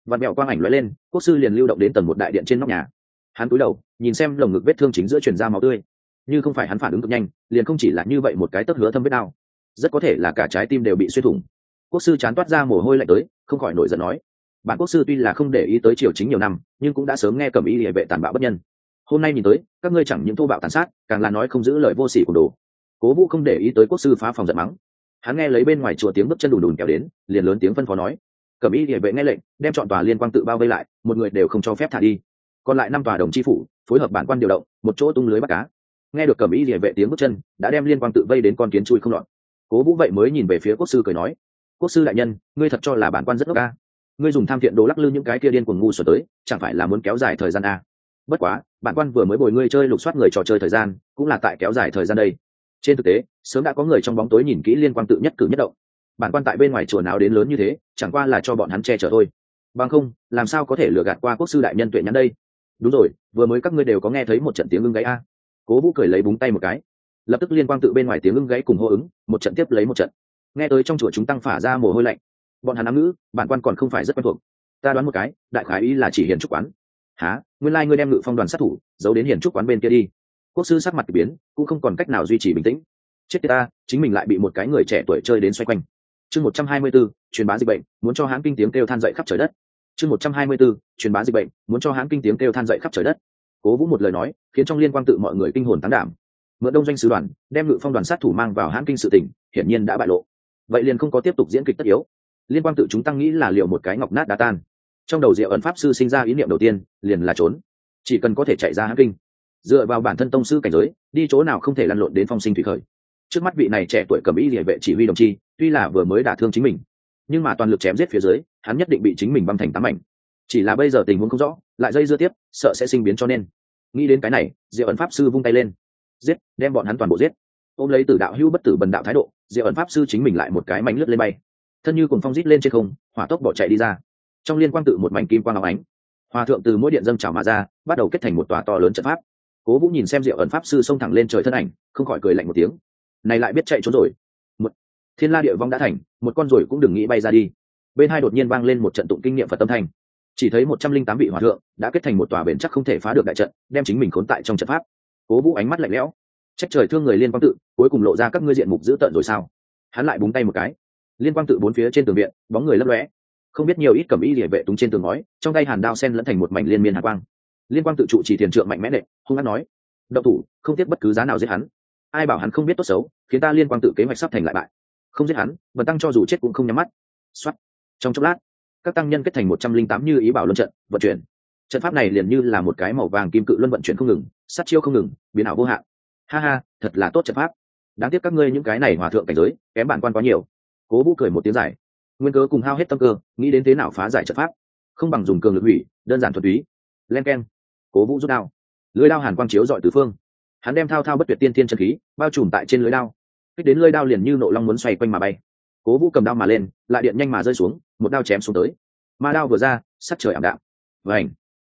vạt mẹo quang ảnh lóe lên, quốc sư liền lưu động đến tầng một đại điện trên nóc nhà. Hắn cúi đầu, nhìn xem lồng ngực vết thương chính giữa truyền ra máu tươi. Như không phải hắn phản ứng cực nhanh, liền không chỉ là như vậy một cái tất hứa thâm vết đau. Rất có thể là cả trái tim đều bị xuyên thủng. Quốc sư chán toát ra mồ hôi lạnh tới, không khỏi nổi giận nói bản quốc sư tuy là không để ý tới triều chính nhiều năm, nhưng cũng đã sớm nghe cầm ý địa vệ tàn bạo bất nhân. Hôm nay nhìn tới, các ngươi chẳng những thô bạo tàn sát, càng là nói không giữ lời vô sỉ của đồ. Cố vũ không để ý tới quốc sư phá phòng giận mắng. Hắn nghe lấy bên ngoài chùa tiếng bước chân đùn đùn kéo đến, liền lớn tiếng phân phó nói, cầm ý địa vệ nghe lệnh, đem chọn tòa liên quan tự bao vây lại, một người đều không cho phép thả đi. Còn lại năm tòa đồng chi phủ, phối hợp bản quan điều động, một chỗ tung lưới bắt cá. Nghe được cầm ý địa vệ tiếng bước chân, đã đem liên quan tự vây đến con kiến chui không lọt. Cố vũ vậy mới nhìn về phía quốc sư cười nói, quốc sư đại nhân, ngươi thật cho là bản quan rất ngốc ca ngươi dùng tham thiện đồ lắc lư những cái kia điên cuồng ngu xuẩn tới, chẳng phải là muốn kéo dài thời gian a bất quá bản quan vừa mới bồi ngươi chơi lục soát người trò chơi thời gian, cũng là tại kéo dài thời gian đây. Trên thực tế, sớm đã có người trong bóng tối nhìn kỹ liên quan tự nhất cử nhất động. Bản quan tại bên ngoài chùa nào đến lớn như thế, chẳng qua là cho bọn hắn che chở thôi. Bằng không, làm sao có thể lừa gạt qua quốc sư đại nhân tuệ nhắn đây? Đúng rồi, vừa mới các ngươi đều có nghe thấy một trận tiếng ưng gáy a. Cố vũ cười lấy búng tay một cái. Lập tức liên quan tự bên ngoài tiếng ưng gáy cùng hô ứng, một trận tiếp lấy một trận. Nghe tới trong chùa chúng tăng phả ra mồ hôi lạnh bọn hắn ám ngữ, bản quan còn không phải rất quen thuộc. Ta đoán một cái, đại khái ý là chỉ hiền trúc quán. Há nguyên lai、like、ngươi đem ngự phong đoàn sát thủ, giấu đến hiền trúc quán bên kia đi. Quốc sư sắc mặt biến, cũng không còn cách nào duy trì bình tĩnh. Chết ta, chính mình lại bị một cái người trẻ tuổi chơi đến xoay quanh. Chương một trăm hai mươi b ố truyền bá dịch bệnh, muốn cho hãng kinh tiếng kêu than dậy khắp trời đất. Chương một trăm hai mươi b ố truyền bá dịch bệnh, muốn cho hãng kinh tiếng kêu than dậy khắp trời đất. Cố vũ một lời nói, khiến trong liên quan tự mọi người kinh hồn tán đảm. Mượn đông doanh sứ đoàn, đem ngự phong đoàn sát thủ mang vào hãng kinh sự tỉnh, hiển nhiên đã bại lộ. Vậy liền không có tiếp tục diễn kịch tất yếu liên quan tự chúng tăng nghĩ là liệu một cái ngọc nát đá tan. Trong đầu diệu ẩn pháp sư sinh ra ý niệm đầu tiên, liền là trốn. Chỉ cần có thể chạy ra hãng kinh. Dựa vào bản thân tông sư cảnh giới, đi chỗ nào không thể lăn lộn đến phong sinh thủy khởi. Trước mắt vị này trẻ tuổi cầm ý địa vệ chỉ huy đồng chi, tuy là vừa mới đả thương chính mình, nhưng mà toàn lực chém giết phía dưới, hắn nhất định bị chính mình băm thành tám ảnh chỉ là bây giờ tình huống không rõ, lại dây dưa tiếp, sợ sẽ sinh biến cho nên. Nghĩ đến cái này, diệu ẩn pháp sư vung tay lên. Giết, đem bọn hắn toàn bộ giết. Ôm lấy tử đạo hưu bất tử bần đạo thái độ, diệu ẩn pháp sư chính mình lại một cái mảnh lướt lên bay thân như cùng phong rít lên trên không, hỏa tốc bỏ chạy đi ra. Trong liên quan tự một mảnh kim quang áo ánh, hòa thượng từ mỗi điện dâng trào mà ra, bắt đầu kết thành một tòa to lớn trận pháp. Cố vũ nhìn xem diệu ẩn pháp sư xông thẳng lên trời thân ảnh, không khỏi cười lạnh một tiếng. Này lại biết chạy trốn rồi. Một thiên la địa vong đã thành, một con rồi cũng đừng nghĩ bay ra đi. Bên hai đột nhiên vang lên một trận tụng kinh nghiệm phật tâm thành chỉ thấy một trăm linh tám vị hòa thượng đã kết thành một tòa bền chắc không thể phá được đại trận, đem chính mình khốn tại trong trận pháp. Cố vũ ánh mắt lạnh lẽo. Trách trời thương người liên quan tự, cuối cùng lộ ra các ngươi diện mục dữ tợn rồi sao? Hắn lại búng tay một cái liên quan tự bốn phía trên tường viện, bóng người lấp lóe. Không biết nhiều ít cầm y địa vệ túng trên tường ngói, trong tay hàn đao sen lẫn thành một mảnh liên miên hạ quang. Liên quan tự trụ chỉ tiền trượng mạnh mẽ nệ hung hát nói đậu thủ, không tiếc bất cứ giá nào giết hắn. Ai bảo hắn không biết tốt xấu, khiến ta liên quan tự kế hoạch sắp thành lại bại. Không giết hắn, bần tăng cho dù chết cũng không nhắm mắt. Xuất trong chốc lát, các tăng nhân kết thành một trăm linh tám như ý bảo luân trận, vận chuyển. Trận pháp này liền như là một cái màu vàng kim cự luân vận chuyển không ngừng, sát chiêu không ngừng, biến ảo vô hạn. Ha ha, thật là tốt trận pháp. Đáng tiếc các ngươi những cái này hòa thượng cảnh giới, kém bản quan quá nhiều cố vũ cười một tiếng dài. Nguyên cớ cùng hao hết tâm cơ, nghĩ đến thế nào phá giải trận pháp. Không bằng dùng cường lực hủy, đơn giản thuật túy. Len k e n cố vũ rút đao. Lưới đao hàn quang chiếu dọi tứ phương. Hắn đem thao thao bất tuyệt tiên tiên chân khí, bao trùm tại trên lưới đao. Kích đến lưới đao liền như nộ long muốn xoay quanh mà bay. Cố vũ cầm đao mà lên, lại điện nhanh mà rơi xuống, một đao chém xuống tới. Ma đao vừa ra, sắc trời ảm đạm. Và ảnh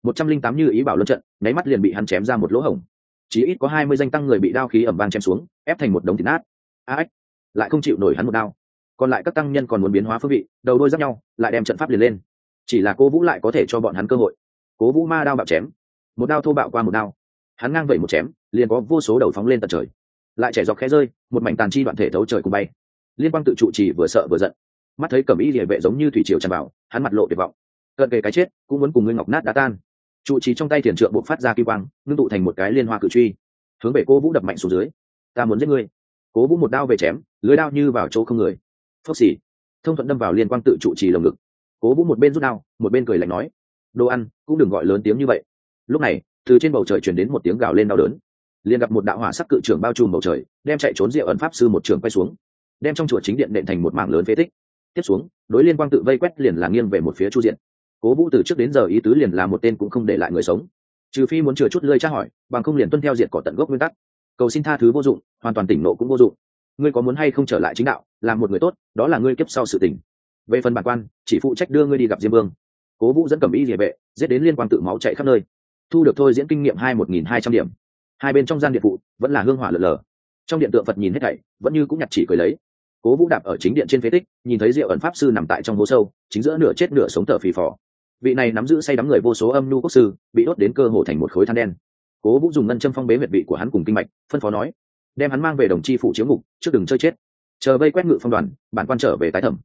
một trăm linh tám như ý bảo luân trận, nháy mắt liền bị hắn chém ra một lỗ hổng. Chỉ ít có hai mươi danh tăng người bị đao khí ẩm vang chém xuống, ép thành một đống thịt nát. A ếch lại không chịu nổi hắn một đao còn lại các tăng nhân còn muốn biến hóa phương vị, đầu đôi giáp nhau, lại đem trận pháp liền lên. Chỉ là cố vũ lại có thể cho bọn hắn cơ hội. Cố vũ ma đao bạo chém, một đao thô bạo qua một đao. Hắn ngang vẩy một chém, liền có vô số đầu phóng lên tận trời. Lại trẻ dọc khe rơi, một mảnh tàn chi đoạn thể thấu trời cùng bay. Liên quan tự trụ trì vừa sợ vừa giận. Mắt thấy cẩm y địa vệ giống như thủy triều tràn vào, hắn mặt lộ tuyệt vọng. Cận kề cái chết, cũng muốn cùng ngươi ngọc nát đá tan. Trụ trì trong tay thiền trượng buộc phát ra kim quang, ngưng tụ thành một cái liên hoa cự truy. Hướng về cô vũ đập mạnh xuống dưới. Ta muốn giết ngươi. Cố vũ một đao về chém, lưới đao như vào chỗ không người phốc xỉ thông thuận đâm vào liên quan tự trụ trì lồng ngực. Cố vũ một bên rút đao, một bên cười lạnh nói, đồ ăn, cũng đừng gọi lớn tiếng như vậy. Lúc này, từ trên bầu trời chuyển đến một tiếng gào lên đau đớn. Liền gặp một đạo hỏa sắc cự trưởng bao trùm bầu trời, đem chạy trốn rượu ẩn pháp sư một trường quay xuống, đem trong chùa chính điện nện thành một mảng lớn phế tích. Tiếp xuống, đối liên quang tự vây quét liền là nghiêng về một phía chu diện. Cố vũ từ trước đến giờ ý tứ liền là một tên cũng không để lại người sống. Trừ phi muốn chừa chút lơi tra hỏi, bằng không liền tuân theo diệt cỏ tận gốc nguyên tắc. Cầu xin tha thứ vô dụng, hoàn toàn tỉnh nộ cũng vô dụng. Ngươi có muốn hay không trở lại chính đạo? Làm một người tốt, đó là ngươi kiếp sau sự tỉnh về phần bản quan, chỉ phụ trách đưa ngươi đi gặp diêm vương. Cố vũ dẫn cầm y địa vệ, giết đến liên quan tự máu chạy khắp nơi. Thu được thôi diễn kinh nghiệm hai một nghìn hai trăm điểm. Hai bên trong gian điện phụ vẫn là hương hỏa lở lờ. Trong điện tượng phật nhìn hết thảy, vẫn như cũng nhặt chỉ cười lấy. Cố vũ đạp ở chính điện trên phế tích, nhìn thấy diệu ẩn pháp sư nằm tại trong hố sâu, chính giữa nửa chết nửa sống thở phì phò. Vị này nắm giữ say đắm người vô số âm nhu quốc sư, bị đốt đến cơ hồ thành một khối than đen. Cố vũ dùng ngân châm phong bế huyệt vị của hắn cùng kinh mạch, phân phó nói, đem hắn mang về đồng chi phụ chiếu ngục, trước đừng chơi chết chờ vây quét ngự phong đoàn, bản quan trở về tái thẩm.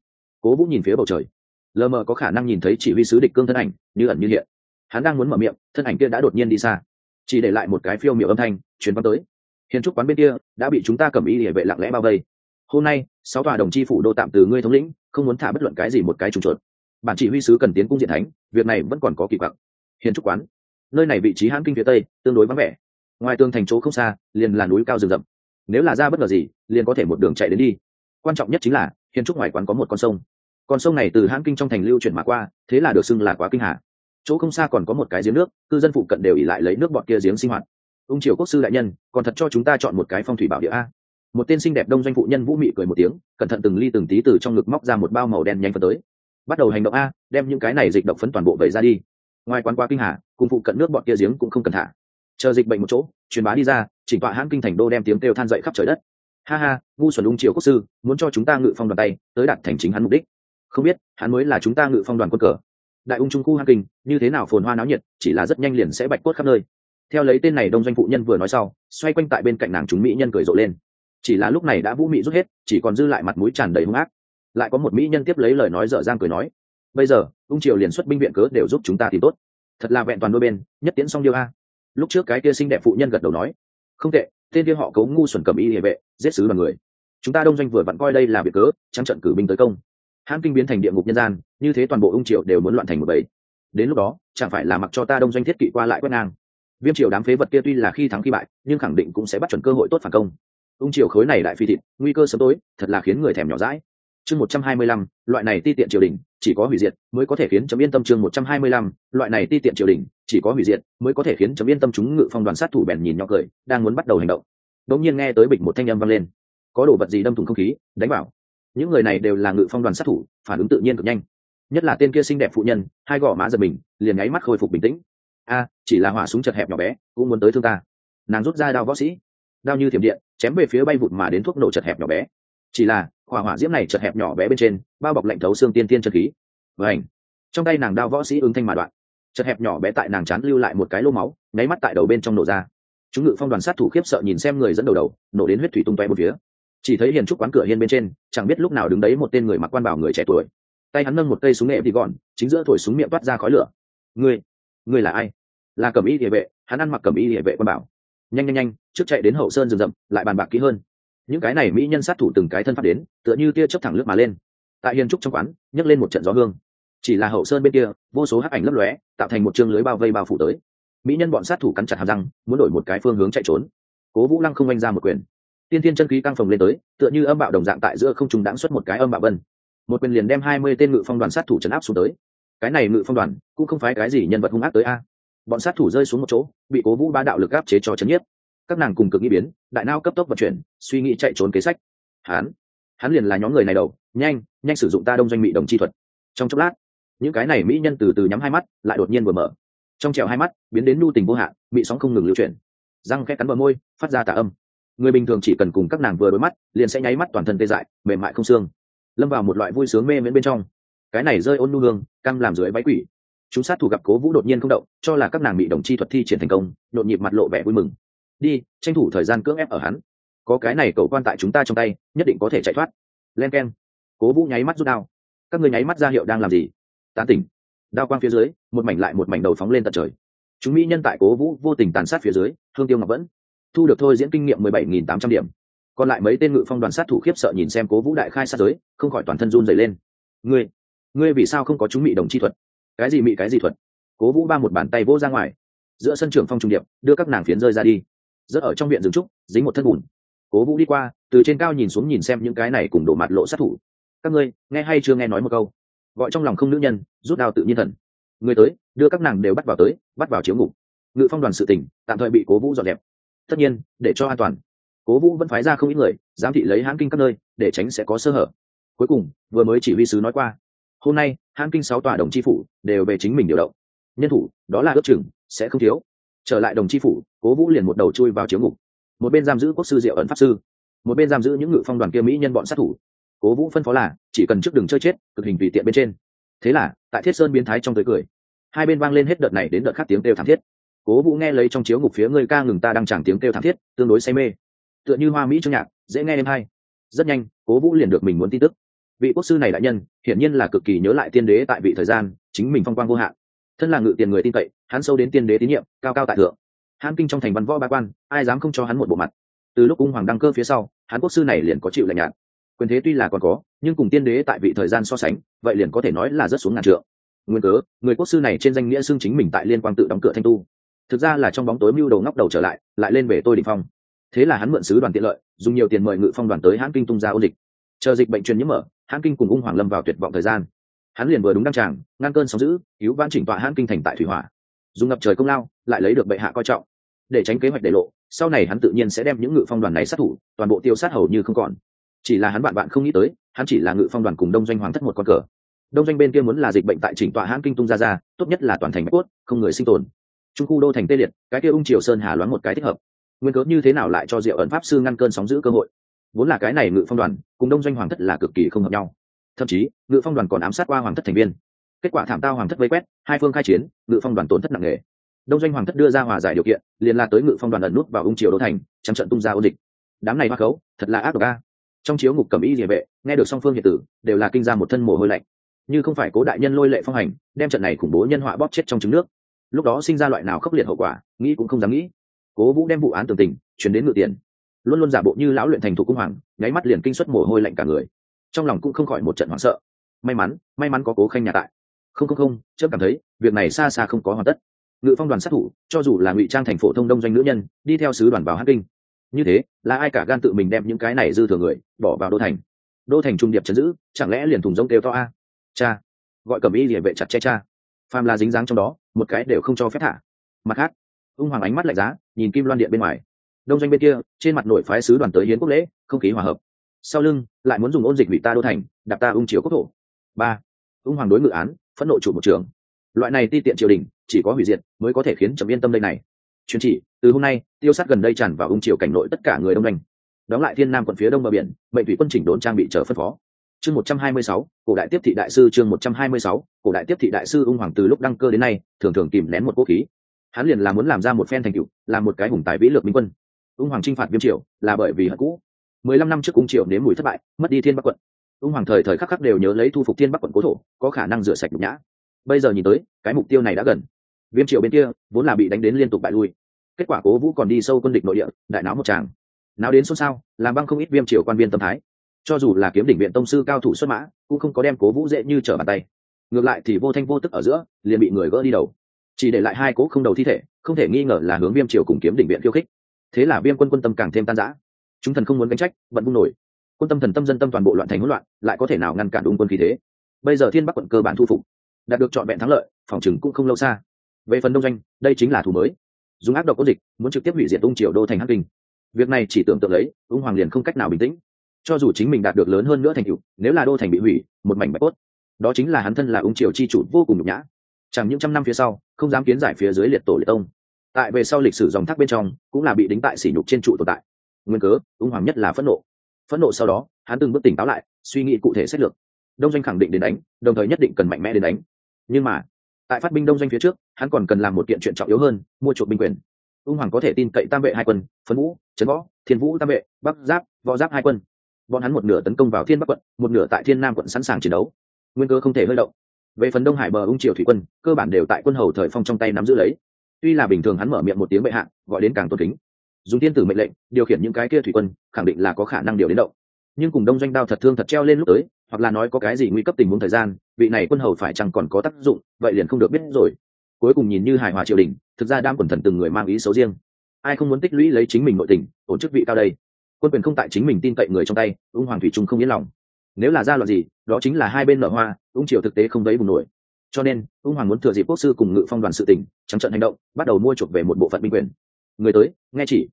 Cố vũ nhìn phía bầu trời. Lờ mờ có khả năng nhìn thấy chỉ huy sứ địch cương thân ảnh, như ẩn như hiện. Hắn đang muốn mở miệng, thân ảnh kia đã đột nhiên đi xa. Chỉ để lại một cái phiêu miệng âm thanh, truyền văn tới. Hiền trúc quán bên kia, đã bị chúng ta cầm y địa vệ lặng lẽ bao vây. Hôm nay, sáu tòa đồng chi phủ đô tạm từ ngươi thống lĩnh, không muốn thả bất luận cái gì một cái trùng chuột bản chỉ huy sứ cần tiến cung diện thánh, việc này vẫn còn có kỳ vọng hiền trúc quán, nơi này vị trí hãn kinh phía tây, tương đối vắng vẻ. Ngoài tường thành chỗ không xa, liền là núi cao rừng rậm nếu là ra bất ngờ gì, liền có thể một đường chạy đến đi. Quan trọng nhất chính là, hiền trúc ngoài quán có một con sông. Con sông này từ hãng kinh trong thành lưu chuyển mà qua, thế là được xưng là quá kinh hà. Chỗ không xa còn có một cái giếng nước, cư dân phụ cận đều ỉ lại lấy nước bọn kia giếng sinh hoạt. Ung triều quốc sư đại nhân, còn thật cho chúng ta chọn một cái phong thủy bảo địa a. Một tên xinh đẹp đông doanh phụ nhân vũ mị cười một tiếng, cẩn thận từng ly từng tí từ trong ngực móc ra một bao màu đen nhanh phân tới. Bắt đầu hành động a, đem những cái này dịch độc phấn toàn bộ vẩy ra đi. Ngoài quán qua kinh hà, cùng phụ cận nước bọn kia giếng cũng không cần thả. Chờ dịch bệnh một chỗ, truyền bá đi ra chỉnh tọa hãn kinh thành đô đem tiếng kêu than dậy khắp trời đất. Ha ha, ngu xuẩn ung triều quốc sư, muốn cho chúng ta ngự phong đoàn tay, tới đạt thành chính hắn mục đích. Không biết, hắn mới là chúng ta ngự phong đoàn quân cờ. Đại ung trung khu hãn kinh, như thế nào phồn hoa náo nhiệt, chỉ là rất nhanh liền sẽ bạch cốt khắp nơi. Theo lấy tên này đông doanh phụ nhân vừa nói sau, xoay quanh tại bên cạnh nàng chúng mỹ nhân cười rộ lên. Chỉ là lúc này đã vũ mị rút hết, chỉ còn dư lại mặt mũi tràn đầy hung ác. Lại có một mỹ nhân tiếp lấy lời nói dở dang cười nói, bây giờ, ung triều liền xuất binh viện cớ đều giúp chúng ta tìm tốt. Thật là vẹn toàn đôi bên, nhất tiễn xong điêu a. Lúc trước cái kia xinh đẹp phụ nhân gật đầu nói không tệ, tên kia họ cấu ngu xuẩn cầm y địa vệ, giết sứ đoàn người. Chúng ta đông doanh vừa vặn coi đây là việc cớ, trắng trận cử binh tới công. Hãn kinh biến thành địa ngục nhân gian, như thế toàn bộ ung Triệu đều muốn loạn thành một bầy. Đến lúc đó, chẳng phải là mặc cho ta đông doanh thiết kỵ qua lại quét ngang. Viêm triều đám phế vật kia tuy là khi thắng khi bại, nhưng khẳng định cũng sẽ bắt chuẩn cơ hội tốt phản công. Ung triều khối này đại phi thịt, nguy cơ sớm tối, thật là khiến người thèm nhỏ rãi chương một trăm hai mươi lăm, loại này ti tiện triều đình, chỉ có hủy diệt mới có thể khiến chấm yên tâm chương một trăm hai mươi lăm, loại này ti tiện triều đình, chỉ có hủy diệt mới có thể khiến chấm yên tâm chúng ngự phong đoàn sát thủ bèn nhìn nhỏ cười, đang muốn bắt đầu hành động. Đống nhiên nghe tới bịch một thanh âm vang lên. Có đồ vật gì đâm thủng không khí, đánh bảo những người này đều là ngự phong đoàn sát thủ, phản ứng tự nhiên cực nhanh. Nhất là tên kia xinh đẹp phụ nhân, hai gò má giật mình, liền nháy mắt khôi phục bình tĩnh. A, chỉ là hỏa súng chật hẹp nhỏ bé, cũng muốn tới thương ta. Nàng rút ra đao võ sĩ. Đao như thiểm điện, chém về phía bay vụt mà đến thuốc nổ chật hẹp nhỏ bé chỉ là, hỏa hỏa diễm này chật hẹp nhỏ bé bên trên, bao bọc lạnh thấu xương tiên tiên chân khí. Vảnh trong tay nàng đao võ sĩ ứng thanh mà đoạn. Chật hẹp nhỏ bé tại nàng chán lưu lại một cái lô máu, nháy mắt tại đầu bên trong nổ ra. Chúng ngự phong đoàn sát thủ khiếp sợ nhìn xem người dẫn đầu đầu, nổ đến huyết thủy tung toe một phía. Chỉ thấy hiền trúc quán cửa hiên bên trên, chẳng biết lúc nào đứng đấy một tên người mặc quan bảo người trẻ tuổi. Tay hắn nâng một cây súng nghệ thì gọn, chính giữa thổi súng miệng toát ra khói lửa. Ngươi ngươi là ai? Là cẩm y địa vệ, hắn ăn mặc cẩm y địa vệ quan bảo. Nhanh nhanh nhanh, trước chạy đến hậu sơn rừng rậm, lại bàn bạc kỹ hơn những cái này mỹ nhân sát thủ từng cái thân pháp đến, tựa như tia chớp thẳng lướt mà lên. Tại hiền trúc trong quán, nhấc lên một trận gió hương. Chỉ là hậu sơn bên kia, vô số hắc ảnh lấp lóe, tạo thành một chương lưới bao vây bao phủ tới. Mỹ nhân bọn sát thủ cắn chặt hàm răng, muốn đổi một cái phương hướng chạy trốn. Cố vũ lăng không oanh ra một quyền. Tiên tiên chân khí căng phồng lên tới, tựa như âm bạo đồng dạng tại giữa không trùng đãng xuất một cái âm bạo vân. Một quyền liền đem hai mươi tên ngự phong đoàn sát thủ trấn áp xuống tới. Cái này ngự phong đoàn, cũng không phải cái gì nhân vật hung ác tới a. Bọn sát thủ rơi xuống một chỗ, bị cố vũ ba đạo lực áp chế cho chấn nhiếp các nàng cùng cực nghĩ biến, đại nao cấp tốc vận chuyển, suy nghĩ chạy trốn kế sách. Hắn hắn liền là nhóm người này đầu, nhanh nhanh sử dụng ta đông doanh mỹ đồng chi thuật. Trong chốc lát, những cái này mỹ nhân từ từ nhắm hai mắt, lại đột nhiên vừa mở. Trong trèo hai mắt, biến đến nu tình vô hạn, bị sóng không ngừng lưu chuyển. Răng khẽ cắn bờ môi, phát ra tà âm. Người bình thường chỉ cần cùng các nàng vừa đối mắt, liền sẽ nháy mắt toàn thân tê dại, mềm mại không xương. Lâm vào một loại vui sướng mê miễn bên trong. Cái này rơi ôn nu hương căng làm dưới váy quỷ. Chúng sát thủ gặp cố vũ đột nhiên không động, cho là các nàng bị đồng chi thuật thi triển thành công, nhộn nhịp mặt lộ vẻ vui mừng đi, tranh thủ thời gian cưỡng ép ở hắn. Có cái này cầu quan tại chúng ta trong tay, nhất định có thể chạy thoát. Len k e n cố vũ nháy mắt rút đao. Các người nháy mắt ra hiệu đang làm gì? Tán tỉnh. Đao quang phía dưới, một mảnh lại một mảnh đầu phóng lên tận trời. Chúng mỹ nhân tại cố vũ vô tình tàn sát phía dưới, thương tiêu ngọc vẫn. Thu được thôi diễn kinh nghiệm mười bảy nghìn tám trăm điểm. Còn lại mấy tên ngự phong đoàn sát thủ khiếp sợ nhìn xem cố vũ đại khai sát giới, không khỏi toàn thân run dày lên. Ngươi ngươi vì sao không có chúng mị đồng chi thuật? Cái gì mị cái gì thuật? Cố vũ ba một bàn tay vỗ ra ngoài. Giữa sân trưởng phong trung điệp, đưa các nàng phiến rơi ra đi rớt ở trong viện rừng trúc, dính một thân bùn. Cố vũ đi qua, từ trên cao nhìn xuống nhìn xem những cái này cùng đổ mặt lộ sát thủ. Các ngươi, nghe hay chưa nghe nói một câu? Gọi trong lòng không nữ nhân, rút đao tự nhiên thần. Người tới, đưa các nàng đều bắt vào tới, bắt vào chiếu ngục. Ngự phong đoàn sự tỉnh tạm thời bị cố vũ dọn đẹp tất nhiên, để cho an toàn. Cố vũ vẫn phái ra không ít người, giám thị lấy hãn kinh các nơi, để tránh sẽ có sơ hở. Cuối cùng, vừa mới chỉ huy sứ nói qua, hôm nay, hãn kinh sáu tòa đồng tri phủ đều về chính mình điều động. Nhân thủ, đó là ước chừng, sẽ không thiếu. Trở lại đồng tri phủ cố vũ liền một đầu chui vào chiếu ngục. Một bên giam giữ quốc sư diệu ẩn pháp sư, một bên giam giữ những ngự phong đoàn kia mỹ nhân bọn sát thủ. Cố vũ phân phó là, chỉ cần trước đường chơi chết, cực hình tùy tiện bên trên. Thế là, tại thiết sơn biến thái trong tới cười, hai bên vang lên hết đợt này đến đợt khác tiếng kêu thảm thiết. Cố vũ nghe lấy trong chiếu ngục phía người ca ngừng ta đang chẳng tiếng kêu thảm thiết, tương đối say mê. Tựa như hoa mỹ trong nhạc, dễ nghe em hay. Rất nhanh, cố vũ liền được mình muốn tin tức. Vị quốc sư này đại nhân, hiển nhiên là cực kỳ nhớ lại tiên đế tại vị thời gian, chính mình phong quang vô hạn. Thân là ngự tiền người tin cậy, hắn sâu đến tiên đế tín nhiệm, cao cao tại thượng hãn kinh trong thành văn võ ba quan, ai dám không cho hắn một bộ mặt? Từ lúc ung hoàng đăng cơ phía sau hắn quốc sư này liền có chịu lạnh nhạt. Quyền thế tuy là còn có, nhưng cùng tiên đế tại vị thời gian so sánh, vậy liền có thể nói là rất xuống ngàn trượng. Nguyên cớ, người quốc sư này trên danh nghĩa xưng chính mình tại liên quan tự đóng cửa thanh tu. Thực ra là trong bóng tối mưu đầu ngóc đầu trở lại lại lên về tôi đỉnh phong. Thế là hắn mượn sứ đoàn tiện lợi, dùng nhiều tiền mời ngự phong đoàn tới hãn kinh tung ra ôn dịch chờ dịch bệnh truyền nhiễm mở, hãn kinh cùng ung hoàng lâm vào tuyệt vọng thời gian. Hắn liền vừa đúng đăng tràng, ngăn cơn sóng giữ cứu vãn chỉnh tọa hãn kinh thành tại thủy hỏa dùng ngập trời công lao, lại lấy được bệ hạ coi trọng. Để tránh kế hoạch để lộ, sau này hắn tự nhiên sẽ đem những ngự phong đoàn này sát thủ, toàn bộ tiêu sát hầu như không còn. Chỉ là hắn bạn bạn không nghĩ tới, hắn chỉ là ngự phong đoàn cùng đông doanh hoàng thất một con cờ. Đông doanh bên kia muốn là dịch bệnh tại chỉnh tọa hãng kinh tung ra ra, tốt nhất là toàn thành bách cốt, không người sinh tồn. Trung khu đô thành tê liệt, cái kia ung triều sơn hà loáng một cái thích hợp. Nguyên cớ như thế nào lại cho diệu ẩn pháp sư ngăn cơn sóng giữ cơ hội? Vốn là cái này ngự phong đoàn, cùng đông doanh hoàng thất là cực kỳ không hợp nhau. Thậm chí, ngự phong đoàn còn ám sát qua hoàng thất thành viên kết quả thảm tao hoàng thất vây quét, hai phương khai chiến, ngự phong đoàn tổn thất nặng nề. Đông doanh hoàng thất đưa ra hòa giải điều kiện, liền la tới ngự phong đoàn ẩn nút vào ung triều đô thành, trắng trận tung ra ôn dịch. Đám này hoa khấu, thật là ác độc a. Trong chiếu ngục cầm y địa vệ, nghe được song phương hiện tử, đều là kinh ra một thân mồ hôi lạnh. Như không phải cố đại nhân lôi lệ phong hành, đem trận này khủng bố nhân họa bóp chết trong trứng nước. Lúc đó sinh ra loại nào khốc liệt hậu quả, nghĩ cũng không dám nghĩ. Cố vũ đem vụ án tường tình, chuyển đến ngự tiền. Luôn luôn giả bộ như lão luyện thành thủ cung hoàng, nháy mắt liền kinh xuất mồ hôi lạnh cả người. Trong lòng cũng không khỏi một trận hoảng sợ. May mắn may mắn có cố khanh nhà tại không không không chớp cảm thấy, việc này xa xa không có hoàn tất. Ngự phong đoàn sát thủ, cho dù là ngụy trang thành phổ thông đông doanh nữ nhân, đi theo sứ đoàn vào hát kinh. Như thế, là ai cả gan tự mình đem những cái này dư thừa người, bỏ vào đô thành? Đô thành trung điệp chấn giữ, chẳng lẽ liền thùng rông kêu to a? Cha, gọi cầm y địa vệ chặt che cha. Phàm là dính dáng trong đó, một cái đều không cho phép thả. Mặt khác, ung hoàng ánh mắt lạnh giá, nhìn kim loan điện bên ngoài. Đông doanh bên kia, trên mặt nội phái sứ đoàn tới hiến quốc lễ, không khí hòa hợp. Sau lưng, lại muốn dùng ôn dịch hủy ta đô thành, đạp ta ung chiếu quốc thổ. Ba, ung hoàng đối ngự án phẫn nộ chủ một trường. Loại này ti tiện triều đình, chỉ có hủy diệt mới có thể khiến trầm yên tâm đây này. Chuyên chỉ, từ hôm nay, tiêu sát gần đây tràn vào ung triều cảnh nội tất cả người đông đành đóng lại thiên nam quận phía đông bờ biển, mệnh thủy quân chỉnh đốn trang bị chờ phân phó. Chương một trăm hai mươi sáu, cổ đại tiếp thị đại sư chương một trăm hai mươi sáu, cổ đại tiếp thị đại sư ung hoàng từ lúc đăng cơ đến nay, thường thường kìm nén một quốc khí. Hắn liền là muốn làm ra một phen thành cựu làm một cái hùng tài vĩ lược minh quân. Ung hoàng t r i n h phạt viêm triều, là bởi vì hận cũ. mười lăm năm trước ung triều nếm mùi thất bại, mất đi thiên bắc quận ung hoàng thời thời khắc khắc đều nhớ lấy thu phục thiên bắc quận cố thổ, có khả năng rửa sạch nhục nhã. Bây giờ nhìn tới, cái mục tiêu này đã gần. Viêm Triệu bên kia, vốn là bị đánh đến liên tục bại lui. Kết quả cố vũ còn đi sâu quân địch nội địa, đại náo một tràng. Náo đến xôn xao, làm băng không ít viêm Triệu quan viên tâm thái. Cho dù là kiếm đỉnh viện tông sư cao thủ xuất mã, cũng không có đem cố vũ dễ như trở bàn tay. Ngược lại thì vô thanh vô tức ở giữa, liền bị người gỡ đi đầu. Chỉ để lại hai cố không đầu thi thể, không thể nghi ngờ là hướng viêm triều cùng kiếm đỉnh viện khiêu khích. Thế là viêm quân quân tâm càng thêm tan rã. Chúng thần không muốn gánh trách vẫn vung nổi quân tâm thần tâm dân tâm toàn bộ loạn thành hỗn loạn, lại có thể nào ngăn cản đúng quân khí thế? Bây giờ thiên bắc quận cơ bản thu phục, đạt được trọn vẹn thắng lợi, phòng chừng cũng không lâu xa. Về phần đông doanh, đây chính là thủ mới. Dùng ác độc có dịch, muốn trực tiếp hủy diệt ung triều đô thành hắc kinh. Việc này chỉ tưởng tượng lấy, ung hoàng liền không cách nào bình tĩnh. Cho dù chính mình đạt được lớn hơn nữa thành tựu, nếu là đô thành bị hủy, một mảnh bạch cốt. Đó chính là hắn thân là ung triều chi chủ vô cùng nhục nhã. Chẳng những trăm năm phía sau, không dám kiến giải phía dưới liệt tổ liệt tông. Tại về sau lịch sử dòng thác bên trong, cũng là bị đính tại sỉ nhục trên trụ tồn tại. Nguyên cớ, ung hoàng nhất là phẫn nộ phẫn nộ sau đó, hắn từng bước tỉnh táo lại, suy nghĩ cụ thể sách lược. Đông doanh khẳng định đến đánh, đồng thời nhất định cần mạnh mẽ đến đánh. Nhưng mà, tại phát binh đông doanh phía trước, hắn còn cần làm một kiện chuyện trọng yếu hơn, mua chuộc binh quyền. Ung hoàng có thể tin cậy tam vệ hai quân, phấn vũ, trấn võ, thiên vũ tam vệ, bắc giáp, võ giáp hai quân. Bọn hắn một nửa tấn công vào thiên bắc quận, một nửa tại thiên nam quận sẵn sàng chiến đấu. Nguyên cơ không thể hơi động. Về phần đông hải bờ ung triều thủy quân, cơ bản đều tại quân hầu thời phong trong tay nắm giữ lấy. Tuy là bình thường hắn mở miệng một tiếng bệ hạ, gọi đến càng tôn kính dùng tiên tử mệnh lệnh, điều khiển những cái kia thủy quân, khẳng định là có khả năng điều đến động. Nhưng cùng đông doanh đao thật thương thật treo lên lúc tới, hoặc là nói có cái gì nguy cấp tình huống thời gian, vị này quân hầu phải chăng còn có tác dụng, vậy liền không được biết rồi. Cuối cùng nhìn như hài hòa triều đình, thực ra đam quần thần từng người mang ý xấu riêng. Ai không muốn tích lũy lấy chính mình nội tình ổn chức vị cao đây? Quân quyền không tại chính mình tin cậy người trong tay, ung hoàng thủy trung không yên lòng. Nếu là ra loạn gì, đó chính là hai bên nở hoa, ung triều thực tế không thấy bùng nổi. Cho nên, ung hoàng muốn thừa dịp quốc sư cùng ngự phong đoàn sự tỉnh trắng trận hành động, bắt đầu mua chuộc về một bộ phận binh quyền người tới, nghe chỉ.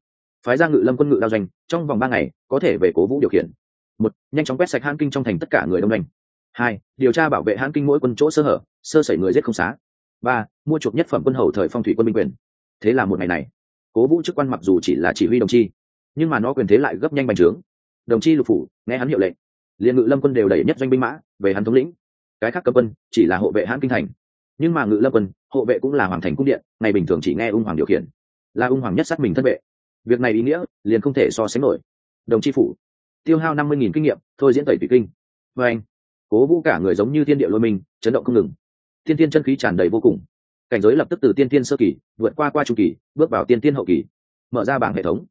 Phái ra ngự lâm quân ngự đao doanh, trong vòng ba ngày, có thể về cố vũ điều khiển. Một, nhanh chóng quét sạch hãn kinh trong thành tất cả người đông doanh. Hai, điều tra bảo vệ hãn kinh mỗi quân chỗ sơ hở, sơ sẩy người giết không xá. Ba, mua chuộc nhất phẩm quân hầu thời phong thủy quân binh quyền. Thế là một ngày này, cố vũ chức quan mặc dù chỉ là chỉ huy đồng chi, nhưng mà nó quyền thế lại gấp nhanh bành trướng. Đồng chi lục phủ, nghe hắn hiệu lệnh. Liền ngự lâm quân đều đẩy nhất doanh binh mã về hắn thống lĩnh. Cái khác cấp quân chỉ là hộ vệ hãn kinh thành, nhưng mà ngự lâm quân, hộ vệ cũng là hoàng thành cung điện, ngày bình thường chỉ nghe ung hoàng điều khiển là ung hoàng nhất sát mình thân vệ. Việc này ý nghĩa liền không thể so sánh nổi. Đồng tri phủ, tiêu hao năm mươi nghìn kinh nghiệm, thôi diễn tẩy tùy kinh. Vê anh, cố vũ cả người giống như thiên địa lôi mình, chấn động không ngừng. Tiên tiên chân khí tràn đầy vô cùng. Cảnh giới lập tức từ tiên tiên sơ kỳ, vượt qua qua trung kỳ, bước vào tiên tiên hậu kỳ. Mở ra bảng hệ thống.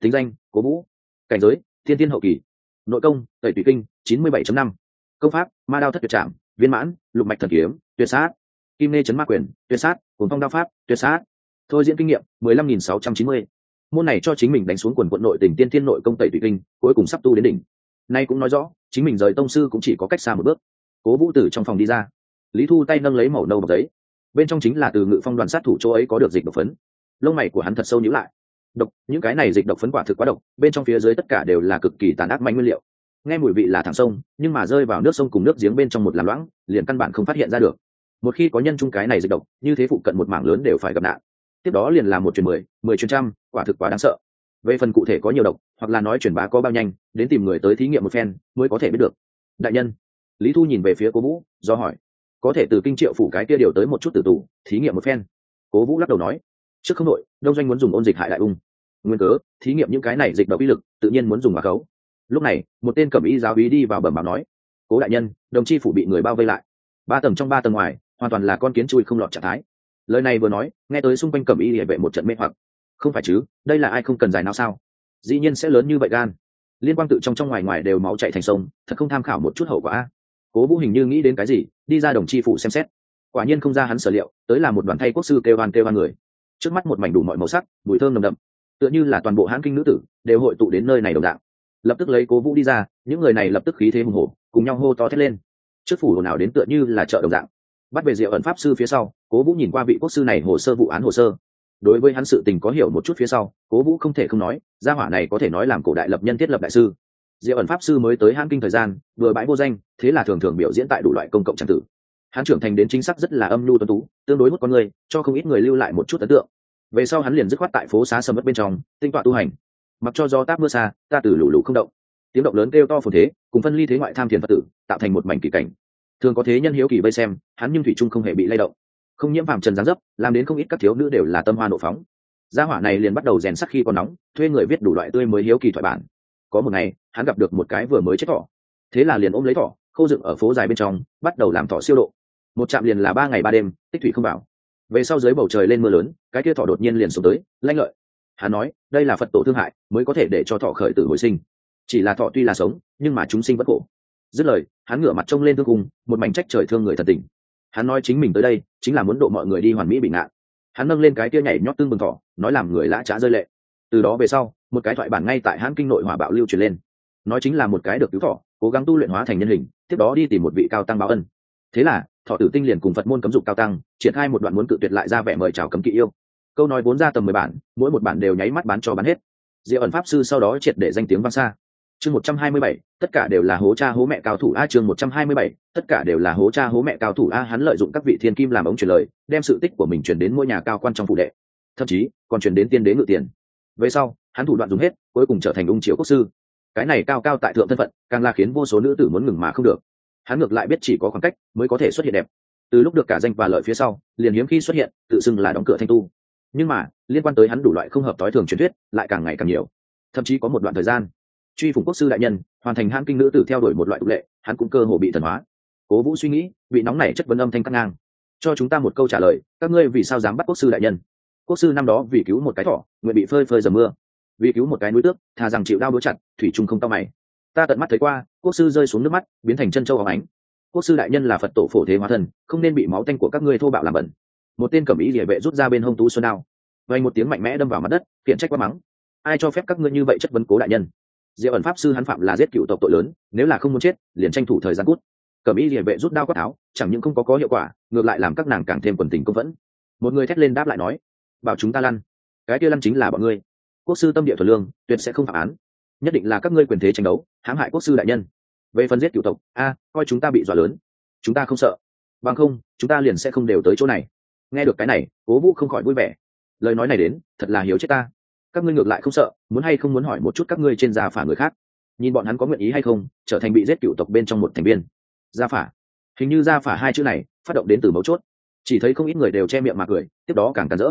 Tính danh, cố vũ. Cảnh giới tiên tiên hậu kỳ. Nội công, tẩy tùy kinh, chín mươi bảy năm. Công pháp, ma đao thất tuyệt trạm viên mãn, lục mạch thần kiếm, tuyệt sát. Kim nê chấn ma quyền, tuyệt sát hùng phong đao pháp, tuyệt sát thôi diễn kinh nghiệm, mười lăm nghìn sáu trăm chín mươi. Môn này cho chính mình đánh xuống quần quận nội tình tiên tiên nội công tẩy tùy kinh, cuối cùng sắp tu đến đỉnh. Nay cũng nói rõ, chính mình rời tông sư cũng chỉ có cách xa một bước. Cố vũ tử trong phòng đi ra. Lý thu tay nâng lấy màu nâu bọc giấy. Bên trong chính là từ ngự phong đoàn sát thủ chỗ ấy có được dịch độc phấn. Lông mày của hắn thật sâu nhữ lại. Độc, những cái này dịch độc phấn quả thực quá độc, bên trong phía dưới tất cả đều là cực kỳ tàn ác mạnh nguyên liệu. Nghe mùi vị là thẳng sông, nhưng mà rơi vào nước sông cùng nước giếng bên trong một làm loãng, liền căn bản không phát hiện ra được. Một khi có nhân chung cái này dịch độc, như thế phụ cận một mảng lớn đều phải gặp nạn tiếp đó liền là một chuyển mười mười chuyển trăm, quả thực quá đáng sợ. Về phần cụ thể có nhiều độc, hoặc là nói chuyển bá có bao nhanh, đến tìm người tới thí nghiệm một phen mới có thể biết được. Đại nhân, lý thu nhìn về phía cố vũ, do hỏi, có thể từ kinh triệu phủ cái kia điều tới một chút tử tù, thí nghiệm một phen? Cố vũ lắc đầu nói, trước không đội đông doanh muốn dùng ôn dịch hại đại ung. Nguyên cớ, thí nghiệm những cái này dịch độc uy lực, tự nhiên muốn dùng mà khấu. Lúc này, một tên cẩm y giáo ý đi vào bẩm báo nói, cố đại nhân, đồng chi phủ bị người bao vây lại. Ba tầng trong ba tầng ngoài, hoàn toàn là con kiến chui không lọt trạng thái lời này vừa nói, nghe tới xung quanh cầm y địa vệ một trận mê hoặc. Không phải chứ, đây là ai không cần giải nào sao? Dĩ nhiên sẽ lớn như vậy gan. Liên quan tự trong trong ngoài ngoài đều máu chạy thành sông, thật không tham khảo một chút hậu quả cố vũ hình như nghĩ đến cái gì, đi ra đồng chi phủ xem xét. Quả nhiên không ra hắn sở liệu, tới là một đoàn thay quốc sư kêu hoan kêu hoan người. Trước mắt một mảnh đủ mọi màu sắc, mùi thơm nồng đậm. Tựa như là toàn bộ hãn kinh nữ tử, đều hội tụ đến nơi này đồng đạo lập tức lấy cố vũ đi ra, những người này lập tức khí thế hùng hổ, cùng nhau hô to thét lên. Trước phủ hồn nào đến tựa như là chợ đồng dạng bắt về diệu ẩn pháp sư phía sau, cố vũ nhìn qua vị quốc sư này hồ sơ vụ án hồ sơ. Đối với hắn sự tình có hiểu một chút phía sau, cố vũ không thể không nói, gia hỏa này có thể nói làm cổ đại lập nhân thiết lập đại sư. Diệu ẩn pháp sư mới tới hãn kinh thời gian, vừa bãi vô danh, thế là thường thường biểu diễn tại đủ loại công cộng trang tử. Hắn trưởng thành đến chính xác rất là âm nhu tuấn tú, tương đối hút con người, cho không ít người lưu lại một chút ấn tượng. Về sau hắn liền dứt khoát tại phố xá sầm mất bên trong, tinh tọa tu hành. Mặc cho do táp mưa xa, ta từ lù lù không động. Tiếng động lớn kêu to phồn thế, cùng phân ly thế ngoại tham thiền phật tử, tạo thành một mảnh kỳ cảnh thường có thế nhân hiếu kỳ vây xem, hắn nhưng thủy trung không hề bị lay động. Không nhiễm phàm trần gián dấp, làm đến không ít các thiếu nữ đều là tâm hoa nộ phóng. Gia hỏa này liền bắt đầu rèn sắc khi còn nóng, thuê người viết đủ loại tươi mới hiếu kỳ thoại bản. Có một ngày, hắn gặp được một cái vừa mới chết thỏ. Thế là liền ôm lấy thỏ, khâu dựng ở phố dài bên trong, bắt đầu làm thỏ siêu độ. Một trạm liền là ba ngày ba đêm, tích thủy không bảo. về sau dưới bầu trời lên mưa lớn, cái kia thỏ đột nhiên liền xuống tới, lanh lợi. Hắn nói, đây là phật tổ thương hại, mới có thể để cho thọ khởi tử hồi sinh. Chỉ là thọ tuy là sống, nhưng mà chúng sinh vẫn khổ dứt lời, hắn ngửa mặt trông lên thương cung, một mảnh trách trời thương người thật tình. Hắn nói chính mình tới đây, chính là muốn độ mọi người đi hoàn mỹ bị ngạn hắn nâng lên cái tia nhảy nhót tương bừng thọ nói làm người lã trá rơi lệ. Từ đó về sau, một cái thoại bản ngay tại hãn kinh nội hỏa bạo lưu truyền lên. Nói chính là một cái được cứu thọ cố gắng tu luyện hóa thành nhân hình, tiếp đó đi tìm một vị cao tăng báo ân. Thế là thọ tử tinh liền cùng phật môn cấm dục cao tăng, triển khai một đoạn muốn cự tuyệt lại ra vẻ mời chào cấm kỵ yêu. Câu nói vốn ra tầm mười bản, mỗi một bản đều nháy mắt bán cho bán hết. Diệu ẩn pháp sư sau đó triệt để danh tiếng vang xa chương một trăm hai mươi bảy, tất cả đều là hố cha hố mẹ cao thủ a chương một trăm hai mươi bảy, tất cả đều là hố cha hố mẹ cao thủ a hắn lợi dụng các vị thiên kim làm ống truyền lời, đem sự tích của mình chuyển đến ngôi nhà cao quan trong phụ đệ. Thậm chí, còn chuyển đến tiên đế ngự tiền. Về sau, hắn thủ đoạn dùng hết, cuối cùng trở thành ung triều quốc sư. Cái này cao cao tại thượng thân phận, càng là khiến vô số nữ tử muốn ngừng mà không được. Hắn ngược lại biết chỉ có khoảng cách mới có thể xuất hiện đẹp. Từ lúc được cả danh và lợi phía sau, liền hiếm khi xuất hiện, tự xưng là đóng cửa thanh tu. Nhưng mà, liên quan tới hắn đủ loại không hợp tối thường truyền thuyết, lại càng ngày càng nhiều. Thậm chí có một đoạn thời gian truy phủng quốc sư đại nhân hoàn thành hãn kinh nữ tử theo đuổi một loại tục lệ hắn cũng cơ hồ bị thần hóa. Cố vũ suy nghĩ vị nóng này chất vấn âm thanh cắt ngang. Cho chúng ta một câu trả lời các ngươi vì sao dám bắt quốc sư đại nhân? Quốc sư năm đó vì cứu một cái thỏ nguyện bị phơi phơi dầm mưa. Vì cứu một cái núi tước thà rằng chịu đau đũa chặt thủy trung không tao mày. Ta tận mắt thấy qua quốc sư rơi xuống nước mắt biến thành chân châu óng ánh. Quốc sư đại nhân là phật tổ phổ thế hóa thần, không nên bị máu tanh của các ngươi thô bạo làm bẩn. Một tên cẩm ý địa vệ rút ra bên hông tú xuân đao. Vay một tiếng mạnh mẽ đâm vào mặt đất hiện trách quá mắng. Ai cho phép các ngươi như vậy chất vấn cố đại nhân? Diệu ẩn pháp sư hắn phạm là giết cựu tộc tội lớn, nếu là không muốn chết, liền tranh thủ thời gian cút. Cẩm y địa vệ rút đao quát tháo, chẳng những không có có hiệu quả, ngược lại làm các nàng càng thêm quần tình công vẫn một người thét lên đáp lại nói, bảo chúng ta lăn. Cái kia lăn chính là bọn ngươi. Quốc sư tâm địa thuần lương, tuyệt sẽ không phạm án. Nhất định là các ngươi quyền thế tranh đấu, hãm hại quốc sư đại nhân. Về phần giết cựu tộc, a, coi chúng ta bị dọa lớn. Chúng ta không sợ. Bằng không, chúng ta liền sẽ không đều tới chỗ này. Nghe được cái này, cố vũ không khỏi vui vẻ. Lời nói này đến, thật là hiếu chết ta các ngươi ngược lại không sợ, muốn hay không muốn hỏi một chút các ngươi trên gia phả người khác. Nhìn bọn hắn có nguyện ý hay không, trở thành bị giết cựu tộc bên trong một thành viên. Gia phả. Hình như gia phả hai chữ này phát động đến từ mấu chốt. Chỉ thấy không ít người đều che miệng mà cười, tiếp đó càng càn rỡ.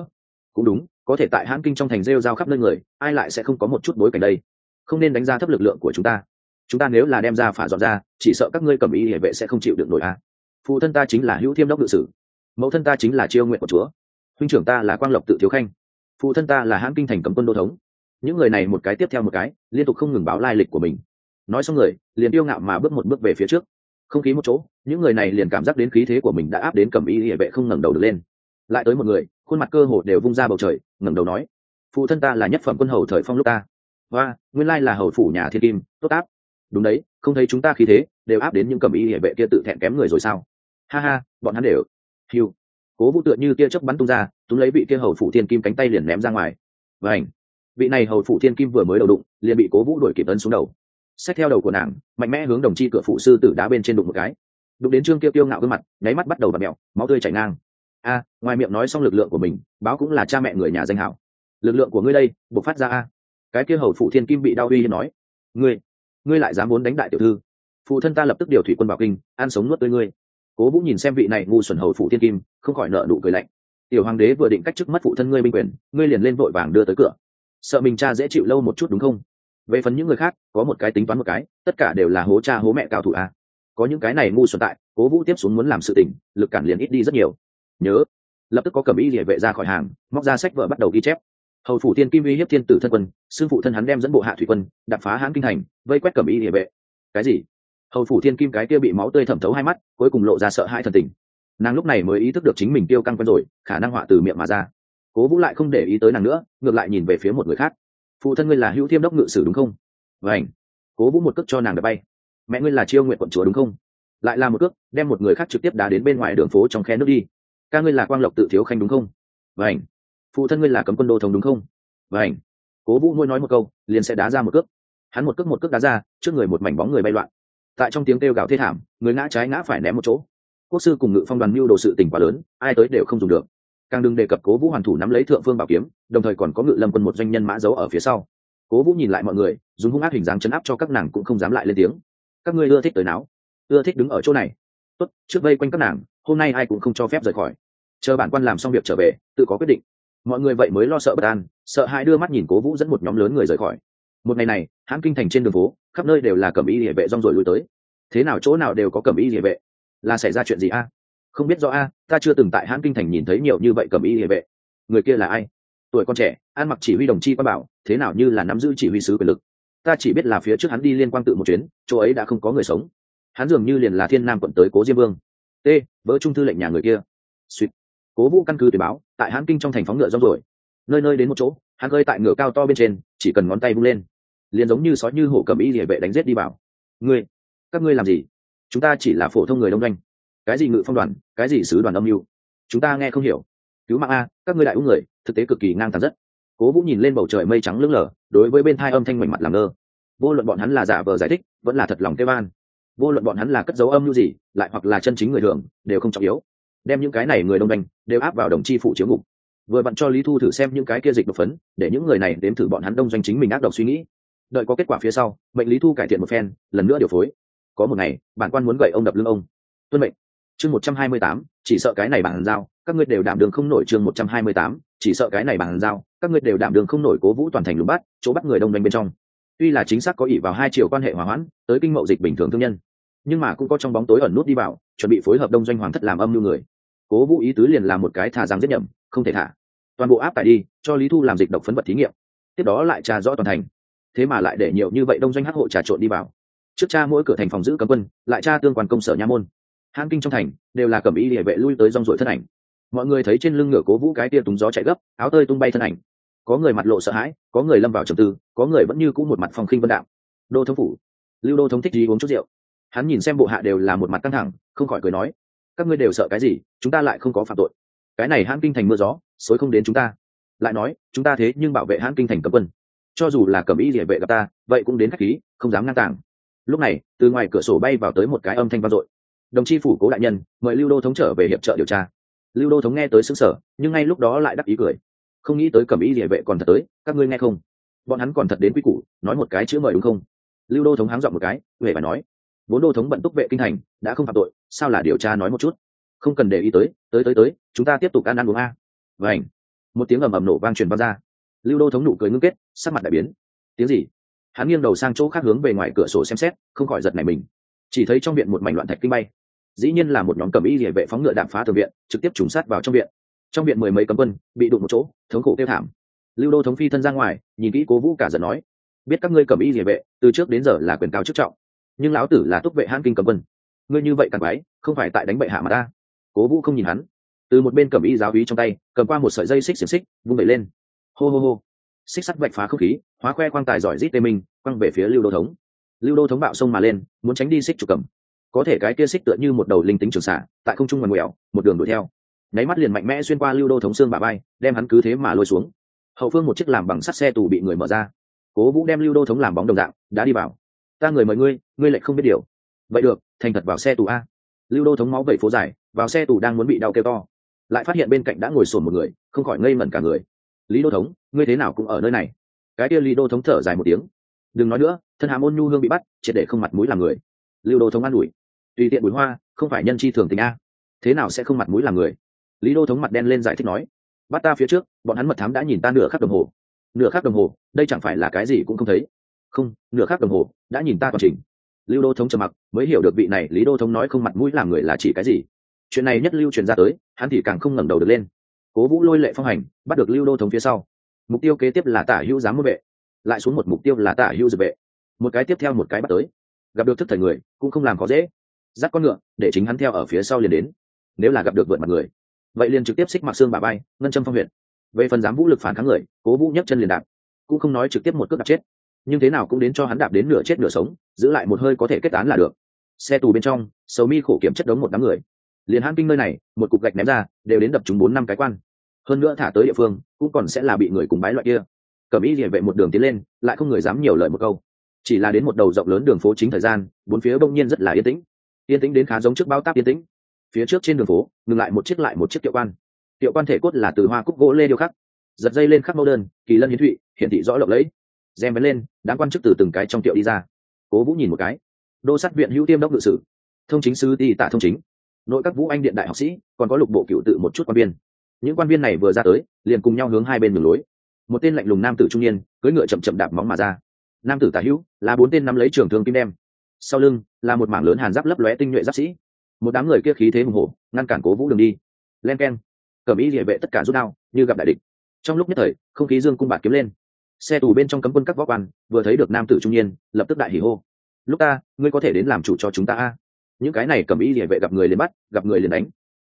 Cũng đúng, có thể tại hãn kinh trong thành rêu rao khắp nơi người, ai lại sẽ không có một chút bối cảnh đây? Không nên đánh giá thấp lực lượng của chúng ta. Chúng ta nếu là đem ra phả dọn ra, chỉ sợ các ngươi cầm ý hệ vệ sẽ không chịu được nổi a. Phụ thân ta chính là hữu thiêm đốc ngự sử. Mẫu thân ta chính là chiêu nguyện của chúa. Huynh trưởng ta là quang lộc tự thiếu khanh phụ thân ta là hãng kinh thành cấm quân đô thống. Những người này một cái tiếp theo một cái, liên tục không ngừng báo lai lịch của mình. Nói xong người, liền yêu ngạo mà bước một bước về phía trước. Không khí một chỗ, những người này liền cảm giác đến khí thế của mình đã áp đến cầm y hệ vệ không ngẩng đầu được lên. Lại tới một người, khuôn mặt cơ hồ đều vung ra bầu trời, ngẩng đầu nói, phụ thân ta là nhất phẩm quân hầu thời phong lúc ta. Và nguyên lai là hầu phủ nhà thiên kim, tốt áp. Đúng đấy, không thấy chúng ta khí thế, đều áp đến những cầm y hệ vệ kia tự thẹn kém người rồi sao? Ha ha, bọn hắn đều. Hiu cố vũ tựa như kia chớp bắn tung ra, túm lấy vị kia hầu phủ thiên kim cánh tay liền ném ra ngoài. Và ảnh vị này hầu phủ thiên kim vừa mới đầu đụng, liền bị cố vũ đuổi kịp ấn xuống đầu. Xét theo đầu của nàng, mạnh mẽ hướng đồng chi cửa phụ sư tử đá bên trên đụng một cái. Đụng đến trương kia tiêu ngạo gương mặt, nháy mắt bắt đầu và mẹo máu tươi chảy ngang. A, ngoài miệng nói xong lực lượng của mình, báo cũng là cha mẹ người nhà danh hảo. Lực lượng của ngươi đây buộc phát ra a. Cái kia hầu phụ thiên kim bị đau uy nói. Ngươi ngươi lại dám muốn đánh đại tiểu thư. Phụ thân ta lập tức điều thủy quân bảo kinh, ăn sống nuốt tươi ngươi cố vũ nhìn xem vị này ngu xuẩn hầu phụ thiên kim, không khỏi nợ nụ cười lạnh. Tiểu hoàng đế vừa định cách chức mất phụ thân ngươi binh quyền, ngươi liền lên vội vàng đưa tới cửa. Sợ mình cha dễ chịu lâu một chút đúng không? Về phần những người khác, có một cái tính toán một cái, tất cả đều là hố cha hố mẹ cao thủ a. Có những cái này ngu xuẩn tại, cố vũ tiếp xuống muốn làm sự tình, lực cản liền ít đi rất nhiều. Nhớ, lập tức có cầm ý địa vệ ra khỏi hàng, móc ra sách vợ bắt đầu ghi chép. Hầu phủ tiên kim uy hiếp thiên tử thân quân, sư phụ thân hắn đem dẫn bộ hạ thủy quân đập phá hãn kinh thành, vây quét cầm ý địa vệ. Cái gì? Hầu phủ thiên kim cái kia bị máu tươi thẩm thấu hai mắt, cuối cùng lộ ra sợ hãi thần tình. Nàng lúc này mới ý thức được chính mình tiêu căng quen rồi, khả năng họa từ miệng mà ra. Cố vũ lại không để ý tới nàng nữa, ngược lại nhìn về phía một người khác. Phụ thân ngươi là hữu thiêm đốc ngự sử đúng không? Vảnh cố vũ một cước cho nàng đã bay. Mẹ ngươi là chiêu nguyện quận chúa đúng không? Lại là một cước, đem một người khác trực tiếp đá đến bên ngoài đường phố trong khe nước đi. Ca ngươi là quang lộc tự thiếu khanh đúng không? Vảnh phụ thân ngươi là cấm quân đô thống đúng không? Vảnh cố vũ nuôi nói một câu, liền sẽ đá ra một cước. Hắn một cước một cước đá ra, trước người một mảnh bóng người bay loạn tại trong tiếng kêu gào thê thảm, người ngã trái ngã phải ném một chỗ. Quốc sư cùng ngự phong đoàn mưu đồ sự tỉnh quá lớn, ai tới đều không dùng được. Càng đừng đề cập cố vũ hoàn thủ nắm lấy thượng phương bảo kiếm, đồng thời còn có ngự lâm quân một doanh nhân mã giấu ở phía sau. Cố vũ nhìn lại mọi người, dùng hung ác hình dáng chấn áp cho các nàng cũng không dám lại lên tiếng. Các ngươi ưa thích tới não ưa thích đứng ở chỗ này. Tốt, trước vây quanh các nàng, hôm nay ai cũng không cho phép rời khỏi. Chờ bản quan làm xong việc trở về, tự có quyết định. Mọi người vậy mới lo sợ bất an, sợ hai đưa mắt nhìn cố vũ dẫn một nhóm lớn người rời khỏi một ngày này, hãng kinh thành trên đường phố, khắp nơi đều là cẩm y địa vệ rong rồi lui tới. Thế nào chỗ nào đều có cẩm y địa vệ? Là xảy ra chuyện gì a? À? Không biết rõ a à, ta chưa từng tại hãng kinh thành nhìn thấy nhiều như vậy cẩm y địa vệ. Người kia là ai? Tuổi con trẻ, ăn mặc chỉ huy đồng chi quan bảo, thế nào như là nắm giữ chỉ huy sứ quyền lực. Ta chỉ biết là phía trước hắn đi liên quan tự một chuyến, chỗ ấy đã không có người sống. Hắn dường như liền là thiên nam quận tới cố diêm vương. T vỡ trung thư lệnh nhà người kia. Suýt. Cố vũ căn cứ tuyển báo, tại hãn kinh trong thành phóng ngựa rong rồi nơi nơi đến một chỗ, hắn gơi tại ngựa cao to bên trên, chỉ cần ngón tay vung lên, liền giống như sói như hổ cầm ý địa vệ đánh giết đi vào. Ngươi, các ngươi làm gì? Chúng ta chỉ là phổ thông người đông doanh. Cái gì ngự phong đoàn, cái gì sứ đoàn âm mưu? Chúng ta nghe không hiểu. Cứu mạng a, các ngươi đại ung người, thực tế cực kỳ ngang tàn rất. Cố vũ nhìn lên bầu trời mây trắng lững lờ, đối với bên thai âm thanh mảnh mặt làm ngơ. Vô luận bọn hắn là giả vờ giải thích, vẫn là thật lòng kêu van vô luận bọn hắn là cất dấu âm mưu gì, lại hoặc là chân chính người thường, đều không trọng yếu. Đem những cái này người đông doanh, đều áp vào đồng chi phụ chiếu ngục vừa bạn cho lý thu thử xem những cái kia dịch độc phấn, để những người này đếm thử bọn hắn đông doanh chính mình ác độc suy nghĩ. Đợi có kết quả phía sau, mệnh lý thu cải thiện một phen, lần nữa điều phối. Có một ngày bản quan muốn gậy ông đập lưng ông. Tuân mệnh. Chương một trăm hai mươi tám, chỉ sợ cái này bản giao, các ngươi đều đảm đường không nổi chương một trăm hai mươi tám, chỉ sợ cái này bản giao, các ngươi đều đảm đường không nổi cố vũ toàn thành lục bắt, chỗ bắt người đông doanh bên trong. Tuy là chính xác có ỷ vào hai chiều quan hệ hòa hoãn, tới kinh mậu dịch bình thường thương nhân, nhưng mà cũng có trong bóng tối ẩn nút đi vào, chuẩn bị phối hợp đông doanh hoàng thất làm âm như người. Cố vũ ý tứ liền làm một cái thả rằng giết nhầm, không thể thả toàn bộ áp tải đi, cho lý thu làm dịch độc phấn vật thí nghiệm. Tiếp đó lại trà rõ toàn thành. Thế mà lại để nhiều như vậy đông doanh hắc hộ trà trộn đi vào. Trước cha mỗi cửa thành phòng giữ cấm quân, lại tra tương quan công sở nha môn. Hãng kinh trong thành đều là cầm y địa vệ lui tới rong ruổi thân ảnh. Mọi người thấy trên lưng ngựa cố vũ cái tia túng gió chạy gấp, áo tơi tung bay thân ảnh. Có người mặt lộ sợ hãi, có người lâm vào trầm tư, có người vẫn như cũ một mặt phòng khinh vân đạo. Đô thống phủ. Lưu đô thống thích gì uống chút rượu? Hắn nhìn xem bộ hạ đều là một mặt căng thẳng, không khỏi cười nói, các ngươi đều sợ cái gì, chúng ta lại không có phạm tội. Cái này hãn kinh thành mưa gió xối không đến chúng ta. Lại nói, chúng ta thế nhưng bảo vệ hãn kinh thành cấm quân. Cho dù là cầm y địa vệ gặp ta, vậy cũng đến khách khí, không dám ngăn tàng. Lúc này, từ ngoài cửa sổ bay vào tới một cái âm thanh vang dội. Đồng chi phủ cố đại nhân, mời lưu đô thống trở về hiệp trợ điều tra. Lưu đô thống nghe tới xứng sở nhưng ngay lúc đó lại đắc ý cười. Không nghĩ tới cầm ý địa vệ còn thật tới, các ngươi nghe không? Bọn hắn còn thật đến quy củ, nói một cái chữ mời đúng không? Lưu đô thống háng dọn một cái huệ phải nói. Vốn đô thống bận túc vệ kinh thành, đã không phạm tội, sao là điều tra nói một chút? Không cần để ý tới tới tới tới, chúng ta tiếp tục ăn ăn uống a vảnh một tiếng ầm ầm nổ vang truyền vang ra. Lưu đô thống nụ cười ngưng kết, sắc mặt đại biến. Tiếng gì? Hắn nghiêng đầu sang chỗ khác hướng về ngoài cửa sổ xem xét, không khỏi giật này mình. Chỉ thấy trong viện một mảnh loạn thạch kinh bay. Dĩ nhiên là một nhóm cầm y địa vệ phóng ngựa đạp phá từ viện, trực tiếp trùng sát vào trong viện. Trong viện mười mấy cấm quân bị đụng một chỗ, thống khổ kêu thảm. Lưu đô thống phi thân ra ngoài, nhìn kỹ cố vũ cả giận nói, biết các ngươi cầm y địa vệ, từ trước đến giờ là quyền cao chức trọng, nhưng lão tử là túc vệ hãn kinh cầm quân. Ngươi như vậy càng quái, không phải tại đánh bệ hạ mà ta. Cố vũ không nhìn hắn từ một bên cầm y giáo ý trong tay, cầm qua một sợi dây xích xiềng xích, vung vẩy lên. Hô hô hô. Xích sắt vạch phá không khí, hóa khoe quang tài giỏi rít tê minh, quăng về phía lưu đô thống. Lưu đô thống bạo sông mà lên, muốn tránh đi xích trục cầm. Có thể cái kia xích tựa như một đầu linh tính trường xạ, tại không trung ngoằn ngoèo, một đường đuổi theo. Nháy mắt liền mạnh mẽ xuyên qua lưu đô thống xương bà bay đem hắn cứ thế mà lôi xuống. Hậu phương một chiếc làm bằng sắt xe tù bị người mở ra. Cố vũ đem lưu đô thống làm bóng đồng dạng, đã đi vào. Ta người mời ngươi ngươi lại không biết điều. Vậy được, thành thật vào xe tù a. Lưu đô thống máu vẩy phố dài, vào xe tù đang muốn bị đau kêu to lại phát hiện bên cạnh đã ngồi sồn một người, không khỏi ngây mẩn cả người. Lý đô thống, ngươi thế nào cũng ở nơi này. Cái kia lý đô thống thở dài một tiếng. Đừng nói nữa, thân hàm ôn nhu hương bị bắt, triệt để không mặt mũi làm người. Lưu đô thống an ủi. Tùy tiện bùi hoa, không phải nhân chi thường tình a. Thế nào sẽ không mặt mũi làm người? Lý đô thống mặt đen lên giải thích nói. Bắt ta phía trước, bọn hắn mật thám đã nhìn ta nửa khắc đồng hồ. Nửa khắc đồng hồ, đây chẳng phải là cái gì cũng không thấy. Không, nửa khắc đồng hồ, đã nhìn ta toàn trình. Lưu đô thống trầm mặc, mới hiểu được vị này, lý đô thống nói không mặt mũi làm người là chỉ cái gì chuyện này nhất lưu truyền ra tới, hắn thì càng không ngẩng đầu được lên. Cố vũ lôi lệ phong hành, bắt được lưu đô thống phía sau. Mục tiêu kế tiếp là tả hữu giám môn vệ, lại xuống một mục tiêu là tả hữu dược vệ. Một cái tiếp theo một cái bắt tới. Gặp được thức thời người, cũng không làm khó dễ. Dắt con ngựa, để chính hắn theo ở phía sau liền đến. Nếu là gặp được vượt mặt người, vậy liền trực tiếp xích mặc xương bà bay, ngân châm phong huyện về phần dám vũ lực phản kháng người, cố vũ nhấc chân liền đạp. Cũng không nói trực tiếp một cước đạp chết. Nhưng thế nào cũng đến cho hắn đạp đến nửa chết nửa sống, giữ lại một hơi có thể kết án là được. Xe tù bên trong, sầu mi khổ kiểm chất đống một đám người liền hãn kinh nơi này, một cục gạch ném ra, đều đến đập chúng bốn năm cái quan. Hơn nữa thả tới địa phương, cũng còn sẽ là bị người cùng bái loại kia. Cẩm ý địa vệ một đường tiến lên, lại không người dám nhiều lời một câu. Chỉ là đến một đầu rộng lớn đường phố chính thời gian, bốn phía bỗng nhiên rất là yên tĩnh. Yên tĩnh đến khá giống trước bao táp yên tĩnh. Phía trước trên đường phố, ngừng lại một chiếc lại một chiếc kiệu quan. Kiệu quan thể cốt là từ hoa cúc gỗ lê điêu khắc. Giật dây lên khắc mẫu đơn, kỳ lân hiến thụy, hiển thị rõ lộng lẫy. Rèm vén lên đáng quan chức từ từng cái trong tiệu đi ra. Cố vũ nhìn một cái. Đô sát viện hữu tiêm đốc ngự sử. Thông chính sứ ti tạ thông chính nội các vũ anh điện đại học sĩ, còn có lục bộ cựu tự một chút quan viên. Những quan viên này vừa ra tới, liền cùng nhau hướng hai bên đường lối. Một tên lạnh lùng nam tử trung niên, cưỡi ngựa chậm chậm đạp móng mà ra. Nam tử tả hữu, là bốn tên nắm lấy trường thương kim đem sau lưng, là một mảng lớn hàn giáp lấp lóe tinh nhuệ giáp sĩ. Một đám người kia khí thế hùng hổ, ngăn cản cố vũ đường đi. Len k e n cầm ý địa vệ tất cả rút đao, như gặp đại địch. Trong lúc nhất thời, không khí dương cung bạt kiếm lên. Xe tù bên trong cấm quân các võ quan, vừa thấy được nam tử trung niên, lập tức đại hỉ hô. Lúc ta, ngươi có thể đến làm chủ cho chúng ta a? Những cái này cầm ý địa vệ gặp người liền bắt, gặp người liền đánh.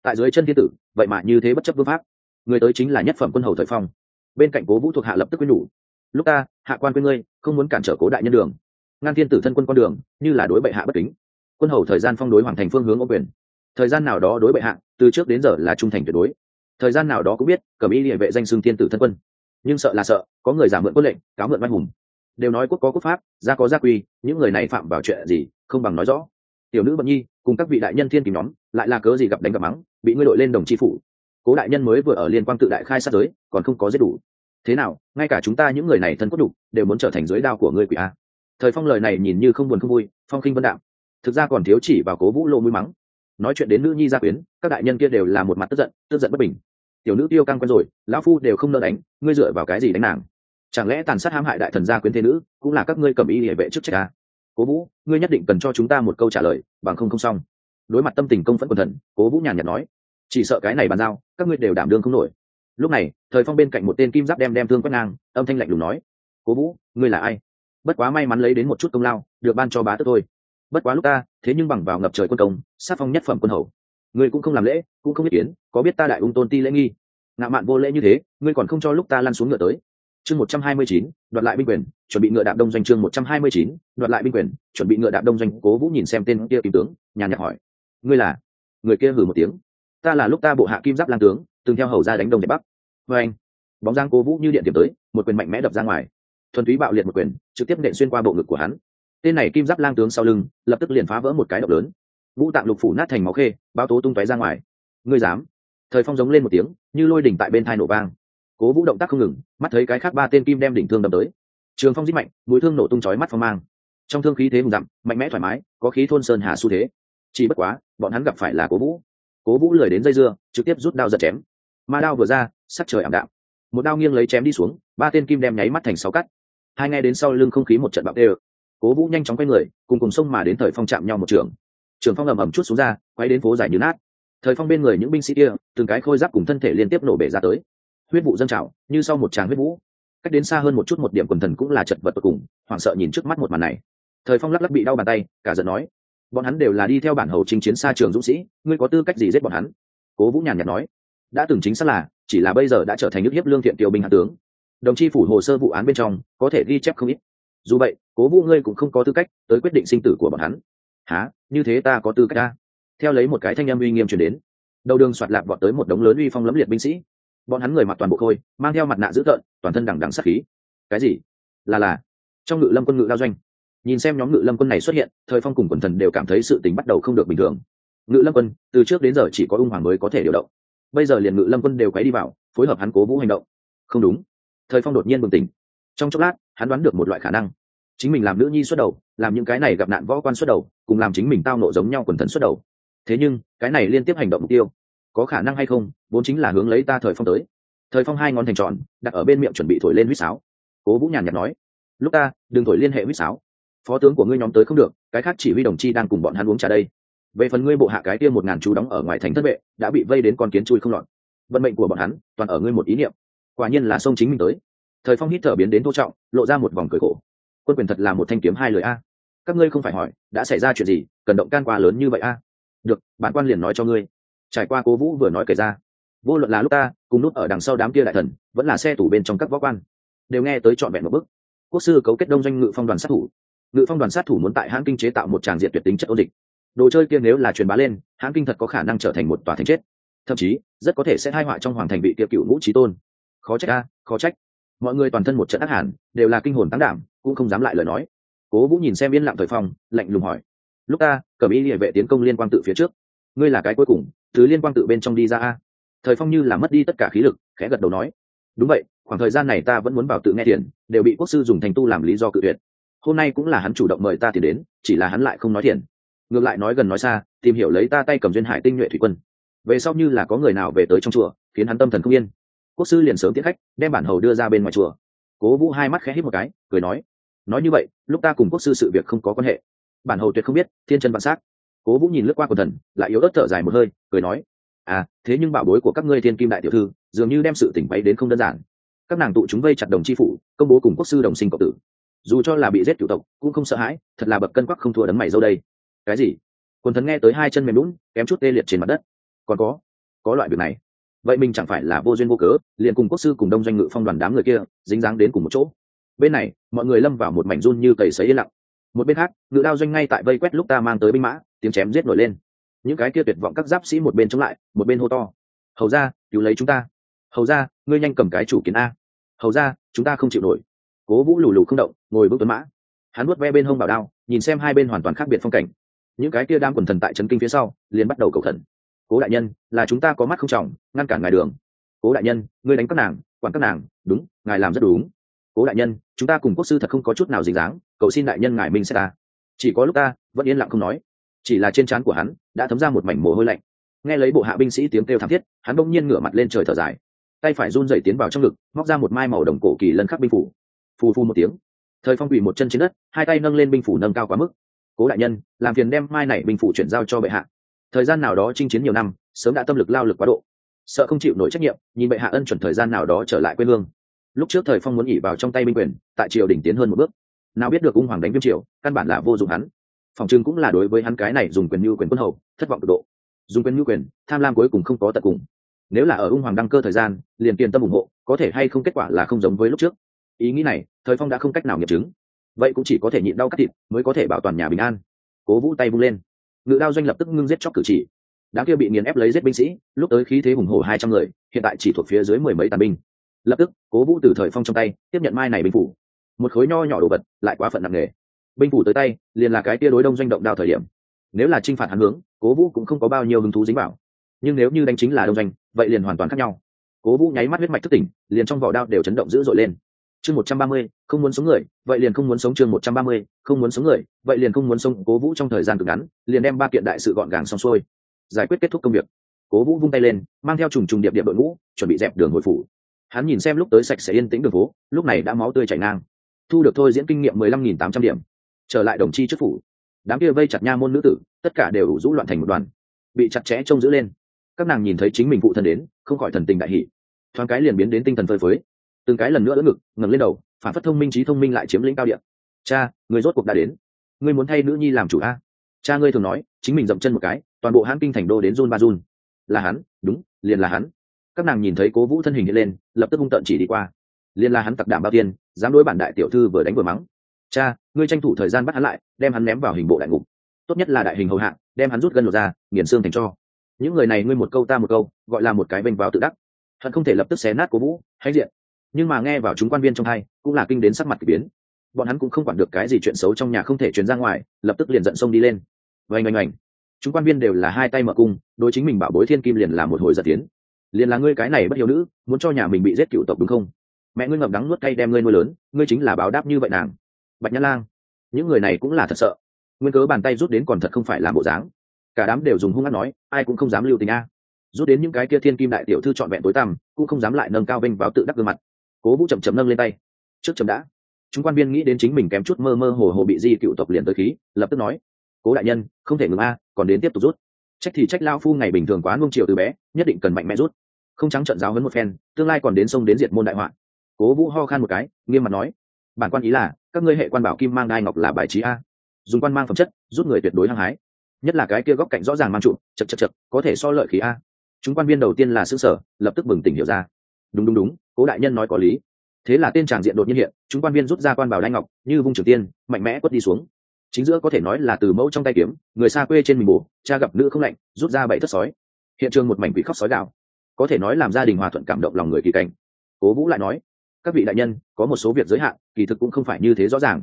Tại dưới chân thiên tử, vậy mà như thế bất chấp vương pháp. Người tới chính là nhất phẩm quân hầu thời phong. Bên cạnh cố vũ thuộc hạ lập tức quyên nhủ. Lúc ta, hạ quan quên ngươi, không muốn cản trở cố đại nhân đường. Ngăn thiên tử thân quân con đường, như là đối bệ hạ bất kính. Quân hầu thời gian phong đối hoàng thành phương hướng ô quyền. Thời gian nào đó đối bệ hạ, từ trước đến giờ là trung thành tuyệt đối. Thời gian nào đó cũng biết, cầm ý địa vệ danh xưng thiên tử thân quân. Nhưng sợ là sợ, có người giả mượn quân lệnh, cáo mượn văn hùng. Đều nói quốc có quốc pháp, gia có gia quy, những người này phạm vào chuyện gì, không bằng nói rõ tiểu nữ bận nhi cùng các vị đại nhân thiên kìm nhóm lại là cớ gì gặp đánh gặp mắng, bị ngươi đội lên đồng chi phủ. Cố đại nhân mới vừa ở liên quan tự đại khai sát giới, còn không có giết đủ. Thế nào, ngay cả chúng ta những người này thân cốt đục đều muốn trở thành giới đao của ngươi quỷ a? Thời phong lời này nhìn như không buồn không vui, phong khinh vân đạo thực ra còn thiếu chỉ vào cố vũ lộ mũi mắng. Nói chuyện đến nữ nhi gia quyến, các đại nhân kia đều là một mặt tức giận tức giận bất bình. Tiểu nữ tiêu căng quen rồi, lão phu đều không nỡ đánh, ngươi dựa vào cái gì đánh nàng? Chẳng lẽ tàn sát hãm hại đại thần gia quyến thế nữ, cũng là các ngươi cầm y địa vệ trước trách à? Cố vũ ngươi nhất định cần cho chúng ta một câu trả lời bằng không không xong đối mặt tâm tình công phẫn quần thần cố vũ nhàn nhạt nói chỉ sợ cái này bàn giao các ngươi đều đảm đương không nổi lúc này thời phong bên cạnh một tên kim giáp đem đem thương quét ngang âm thanh lạnh lùng nói cố vũ ngươi là ai bất quá may mắn lấy đến một chút công lao được ban cho bá tức thôi bất quá lúc ta thế nhưng bằng vào ngập trời quân công sát phong nhất phẩm quân hầu ngươi cũng không làm lễ cũng không biết kiến có biết ta đại ung tôn ti lễ nghi ngạo mạn vô lễ như thế ngươi còn không cho lúc ta lăn xuống ngựa tới chương một trăm hai mươi chín, đoạt lại binh quyền, chuẩn bị ngựa đạp đông doanh chương một trăm hai mươi chín, đoạt lại binh quyền, chuẩn bị ngựa đạp đông doanh. Cố vũ nhìn xem tên kia kim tướng, nhàn nhạt hỏi, ngươi là? Người kia hử một tiếng, ta là lúc ta bộ hạ kim giáp lang tướng, từng theo hầu ra đánh đông đẹp bắc. Vê anh, bóng giang cố vũ như điện điểm tới, một quyền mạnh mẽ đập ra ngoài. Thuần túy bạo liệt một quyền, trực tiếp nện xuyên qua bộ ngực của hắn. Tên này kim giáp lang tướng sau lưng, lập tức liền phá vỡ một cái động lớn. Vũ tạng lục phủ nát thành máu khê bao tố tung tóe ra ngoài. Ngươi dám? Thời phong giống lên một tiếng, như lôi đỉnh tại bên thai nổ vang cố vũ động tác không ngừng, mắt thấy cái khác ba tên kim đem đỉnh thương đâm tới. Trường phong giết mạnh, mũi thương nổ tung chói mắt phong mang. Trong thương khí thế hùng dặm, mạnh mẽ thoải mái, có khí thôn sơn hà xu thế. Chỉ bất quá, bọn hắn gặp phải là cố vũ. Cố vũ lười đến dây dưa, trực tiếp rút đao giật chém. Ma đao vừa ra, sắc trời ảm đạm. Một đao nghiêng lấy chém đi xuống, ba tên kim đem nháy mắt thành sáu cắt. Hai ngay đến sau lưng không khí một trận bạo tê cố vũ nhanh chóng quay người, cùng cùng sông mà đến thời phong chạm nhau một trường. Trường phong ầm ầm chút xuống ra, quay đến phố dài như nát. Thời phong bên người những binh sĩ kia, từng cái khôi giáp cùng thân thể liên tiếp nổ bể ra tới huyết vụ dâng trào, như sau một tràng huyết vũ. Cách đến xa hơn một chút một điểm quần thần cũng là chật vật tột cùng, hoảng sợ nhìn trước mắt một màn này. Thời phong lắc lắc bị đau bàn tay, cả giận nói, bọn hắn đều là đi theo bản hầu chinh chiến xa trường dũng sĩ, ngươi có tư cách gì giết bọn hắn? Cố vũ nhàn nhạt nói, đã từng chính xác là, chỉ là bây giờ đã trở thành nước hiếp lương thiện tiêu binh hạ tướng. Đồng chi phủ hồ sơ vụ án bên trong, có thể ghi chép không ít. Dù vậy, cố vũ ngươi cũng không có tư cách tới quyết định sinh tử của bọn hắn. Há như thế ta có tư cách ta theo lấy một cái thanh âm uy nghiêm chuyển đến, đầu đường soạt lạc vọt tới một đống lớn uy phong lẫm liệt binh sĩ bọn hắn người mặc toàn bộ khôi, mang theo mặt nạ dữ tợn, toàn thân đằng đằng sát khí. Cái gì? Là là. Trong ngự lâm quân ngự lao doanh. Nhìn xem nhóm ngự lâm quân này xuất hiện, thời phong cùng quần thần đều cảm thấy sự tính bắt đầu không được bình thường. Ngự lâm quân, từ trước đến giờ chỉ có ung hoàng mới có thể điều động. Bây giờ liền ngự lâm quân đều quấy đi vào, phối hợp hắn cố vũ hành động. Không đúng. Thời phong đột nhiên bừng tỉnh. Trong chốc lát, hắn đoán được một loại khả năng. Chính mình làm nữ nhi xuất đầu, làm những cái này gặp nạn võ quan xuất đầu, cùng làm chính mình tao nộ giống nhau quần thần xuất đầu. Thế nhưng, cái này liên tiếp hành động mục tiêu có khả năng hay không, vốn chính là hướng lấy ta thời phong tới. Thời phong hai ngón thành tròn, đặt ở bên miệng chuẩn bị thổi lên huýt sáo. Cố vũ nhàn nhạt nói, lúc ta, đừng thổi liên hệ huýt sáo. Phó tướng của ngươi nhóm tới không được, cái khác chỉ huy đồng chi đang cùng bọn hắn uống trà đây. Về phần ngươi bộ hạ cái tiêm một ngàn chú đóng ở ngoài thành thất vệ, đã bị vây đến con kiến chui không lọt. Vận mệnh của bọn hắn, toàn ở ngươi một ý niệm. Quả nhiên là sông chính mình tới. Thời phong hít thở biến đến thô trọng, lộ ra một vòng cười khổ. Quân quyền thật là một thanh kiếm hai lời a. Các ngươi không phải hỏi, đã xảy ra chuyện gì, cần động can qua lớn như vậy a. Được, bản quan liền nói cho ngươi trải qua cố vũ vừa nói kể ra, vô luận là lúc ta, cùng nút ở đằng sau đám kia đại thần, vẫn là xe tủ bên trong các võ quan, đều nghe tới trọn vẹn một bức quốc sư cấu kết đông doanh ngự phong đoàn sát thủ. Ngự phong đoàn sát thủ muốn tại hãng kinh chế tạo một tràng diện tuyệt tính chất ôn dịch. Đồ chơi kia nếu là truyền bá lên hãng kinh thật có khả năng trở thành một tòa thành chết. Thậm chí, rất có thể sẽ hai họa trong hoàng thành bị tiệp cựu ngũ trí tôn. Khó trách a, khó trách. Mọi người toàn thân một trận ác hẳn, đều là kinh hồn tăng đảm, cũng không dám lại lời nói. Cố vũ nhìn xem yên lặng thời phong, lạnh lùng hỏi. Lúc ta, cầm ý địa vệ tiến công liên quan tự phía trước. Ngươi là cái cuối cùng thứ liên quan tự bên trong đi ra a. Thời phong như là mất đi tất cả khí lực, khẽ gật đầu nói, đúng vậy, khoảng thời gian này ta vẫn muốn vào tự nghe tiền đều bị quốc sư dùng thành tu làm lý do cự tuyệt. Hôm nay cũng là hắn chủ động mời ta tiền đến, chỉ là hắn lại không nói tiền ngược lại nói gần nói xa, tìm hiểu lấy ta tay cầm duyên hải tinh nhuệ thủy quân. Về sau như là có người nào về tới trong chùa, khiến hắn tâm thần không yên. Quốc sư liền sớm tiết khách, đem bản hầu đưa ra bên ngoài chùa. Cố vũ hai mắt khẽ hít một cái, cười nói nói như vậy, lúc ta cùng quốc sư sự việc không có quan hệ. Bản hầu tuyệt không biết, thiên chân vạn s á c cố vũ nhìn lướt qua quần thần, lại yếu ớt thở dài một hơi, cười nói à thế nhưng bảo bối của các ngươi thiên kim đại tiểu thư, dường như đem sự tỉnh bay đến không đơn giản. Các nàng tụ chúng vây chặt đồng chi phủ, công bố cùng quốc sư đồng sinh cộng tử. Dù cho là bị giết cựu tộc, cũng không sợ hãi, thật là bậc cân quắc không thua đấng mày dâu đây. Cái gì? Quần thần nghe tới hai chân mềm lún kém chút tê liệt trên mặt đất. Còn có có loại việc này. Vậy mình chẳng phải là vô duyên vô cớ, liền cùng quốc sư cùng đông doanh ngự phong đoàn đám người kia, dính dáng đến cùng một chỗ. Bên này, mọi người lâm vào một mảnh run như cầy sấy yên lặng một bên khác, ngự đao doanh ngay tại vây quét lúc ta mang tới binh mã, tiếng chém giết nổi lên. Những cái kia tuyệt vọng các giáp sĩ một bên chống lại, một bên hô to. Hầu ra cứu lấy chúng ta. Hầu ra ngươi nhanh cầm cái chủ kiến a. Hầu ra chúng ta không chịu nổi. Cố vũ lù lù không động, ngồi bước tuấn mã. Hắn nuốt ve bên hông bảo đao, nhìn xem hai bên hoàn toàn khác biệt phong cảnh. Những cái kia đang quần thần tại trấn kinh phía sau, liền bắt đầu cầu thần. Cố đại nhân, là chúng ta có mắt không trọng, ngăn cản ngài đường. Cố đại nhân, ngươi đánh các nàng, quản các nàng, đúng, ngài làm rất đúng. Cố đại nhân, chúng ta cùng quốc sư thật không có chút nào dính dáng cậu xin đại nhân ngài minh sẽ ta. Chỉ có lúc ta, vẫn yên lặng không nói. Chỉ là trên trán của hắn, đã thấm ra một mảnh mồ hôi lạnh. Nghe lấy bộ hạ binh sĩ tiếng kêu thảm thiết, hắn bỗng nhiên ngửa mặt lên trời thở dài. Tay phải run dậy tiến vào trong ngực, móc ra một mai màu đồng cổ kỳ lân khắc binh phủ. Phù phu một tiếng. Thời phong quỷ một chân trên đất, hai tay nâng lên binh phủ nâng cao quá mức. Cố đại nhân, làm phiền đem mai này binh phủ chuyển giao cho bệ hạ. Thời gian nào đó chinh chiến nhiều năm, sớm đã tâm lực lao lực quá độ. Sợ không chịu nổi trách nhiệm, nhìn bệ hạ ân chuẩn thời gian nào đó trở lại quê hương. Lúc trước thời phong muốn nghỉ vào trong tay binh quyền, tại triều đỉnh tiến hơn một bước nào biết được ung hoàng đánh viêm triều, căn bản là vô dụng hắn. Phòng trưng cũng là đối với hắn cái này dùng quyền như quyền quân hầu, thất vọng cực độ. Dùng quyền như quyền, tham lam cuối cùng không có tận cùng. Nếu là ở ung hoàng đăng cơ thời gian, liền tiền tâm ủng hộ, có thể hay không kết quả là không giống với lúc trước. Ý nghĩ này, thời phong đã không cách nào nghiệm chứng. Vậy cũng chỉ có thể nhịn đau cắt thịt, mới có thể bảo toàn nhà bình an. Cố vũ tay vung lên. Ngự đao doanh lập tức ngưng giết chóc cử chỉ. Đã kia bị nghiền ép lấy giết binh sĩ, lúc tới khí thế hùng hổ hai trăm người, hiện tại chỉ thuộc phía dưới mười mấy tàn binh. Lập tức, cố vũ từ thời phong trong tay, tiếp nhận mai này binh phủ một khối nho nhỏ đồ vật, lại quá phận nặng nề. Binh phủ tới tay, liền là cái tia đối đông doanh động đao thời điểm. Nếu là t r i n h phạt hắn hướng, cố vũ cũng không có bao nhiêu hứng thú dính vào. Nhưng nếu như đánh chính là đông doanh, vậy liền hoàn toàn khác nhau. Cố vũ nháy mắt huyết mạch thất tỉnh, liền trong vỏ đao đều chấn động dữ dội lên. Chương một trăm ba mươi, không muốn sống người, vậy liền không muốn sống chương một trăm ba mươi, không muốn sống người, vậy liền không muốn sống. Cố vũ trong thời gian cực ngắn, liền đem ba kiện đại sự gọn gàng xong xuôi. Giải quyết kết thúc công việc, cố vũ vung tay lên, mang theo trùng trùng điệp điệp đội ngũ, chuẩn bị dẹp đường hồi phủ. Hắn nhìn xem lúc tới sạch sẽ yên tĩnh đường phố, lúc này đã máu tươi chảy ngang thu được thôi diễn kinh nghiệm mười lăm nghìn tám trăm điểm. Trở lại đồng chi chức phủ. Đám kia vây chặt nha môn nữ tử, tất cả đều rũ loạn thành một đoàn. Bị chặt chẽ trông giữ lên. Các nàng nhìn thấy chính mình phụ thân đến, không khỏi thần tình đại hỷ thoáng cái liền biến đến tinh thần phơi phới. Từng cái lần nữa đỡ ngực, ngẩng lên đầu, phản phất thông minh trí thông minh lại chiếm lĩnh cao điện cha, người rốt cuộc đã đến. Ngươi muốn thay nữ nhi làm chủ a? Cha ngươi thường nói, chính mình dậm chân một cái, toàn bộ hãn kinh thành đô đến run ba run. Là hắn, đúng, liền là hắn. Các nàng nhìn thấy cố vũ thân hình hiện lên, lập tức hung tận chỉ đi qua liền là hắn tặc đảm bao tiên, dám đối bản đại tiểu thư vừa đánh vừa mắng. Cha, ngươi tranh thủ thời gian bắt hắn lại, đem hắn ném vào hình bộ đại ngục. Tốt nhất là đại hình hầu hạ, đem hắn rút gân lột ra, nghiền xương thành cho. Những người này ngươi một câu ta một câu, gọi là một cái vênh vào tự đắc. Hắn không thể lập tức xé nát cố vũ hay diện. Nhưng mà nghe vào chúng quan viên trong hai, cũng là kinh đến sắc mặt k ỳ biến. Bọn hắn cũng không quản được cái gì chuyện xấu trong nhà không thể chuyển ra ngoài, lập tức liền giận sông đi lên. Vành oanh oanh. Chúng quan viên đều là hai tay mở cung, đối chính mình bảo bối thiên kim liền là một hồi giật tiến. Liền là ngươi cái này bất hiếu nữ, muốn cho nhà mình bị giết cựu tộc đúng không? Mẹ ngươi ngậm đắng nuốt cay đem ngươi nuôi lớn, ngươi chính là báo đáp như vậy nàng. Bạch nhã lang, những người này cũng là thật sợ. Nguyên cớ bàn tay rút đến còn thật không phải là bộ dáng. Cả đám đều dùng hung hát nói, ai cũng không dám lưu tình a. Rút đến những cái kia thiên kim đại tiểu thư trọn vẹn tối tăm, cũng không dám lại nâng cao vinh vào tự đắc gương mặt. Cố vũ chậm chậm nâng lên tay. Trước chậm đã. Chúng quan viên nghĩ đến chính mình kém chút mơ mơ hồ hồ bị di cựu tộc liền tới khí, lập tức nói, cố đại nhân, không thể ngừng a, còn đến tiếp tục rút. Trách thì trách lao phu ngày bình thường quá nung chiều từ bé, nhất định cần mạnh mẽ rút. Không trắng trận giáo hấn một phen, tương lai còn đến sông đến diệt môn đại họa cố vũ ho khan một cái, nghiêm mặt nói, bản quan ý là, các ngươi hệ quan bảo kim mang đai ngọc là bài trí a. Dùng quan mang phẩm chất rút người tuyệt đối hăng hái. Nhất là cái kia góc cạnh rõ ràng mang trụ, chật chật chật, có thể so lợi khí a. Chúng quan viên đầu tiên là xứ sở lập tức bừng tỉnh hiểu ra. Đúng đúng đúng, cố đại nhân nói có lý. Thế là tên tràng diện đột nhiên hiện, chúng quan viên rút ra quan bảo đai ngọc, như vung trường tiên, mạnh mẽ quất đi xuống. Chính giữa có thể nói là từ mẫu trong tay kiếm, người xa quê trên mình bù cha gặp nữ không lạnh, rút ra bảy thất sói. Hiện trường một mảnh quỷ khóc sói đạo có thể nói làm gia đình hòa thuận cảm động lòng người kỳ cảnh. Cố vũ lại nói các vị đại nhân có một số việc giới hạn kỳ thực cũng không phải như thế rõ ràng.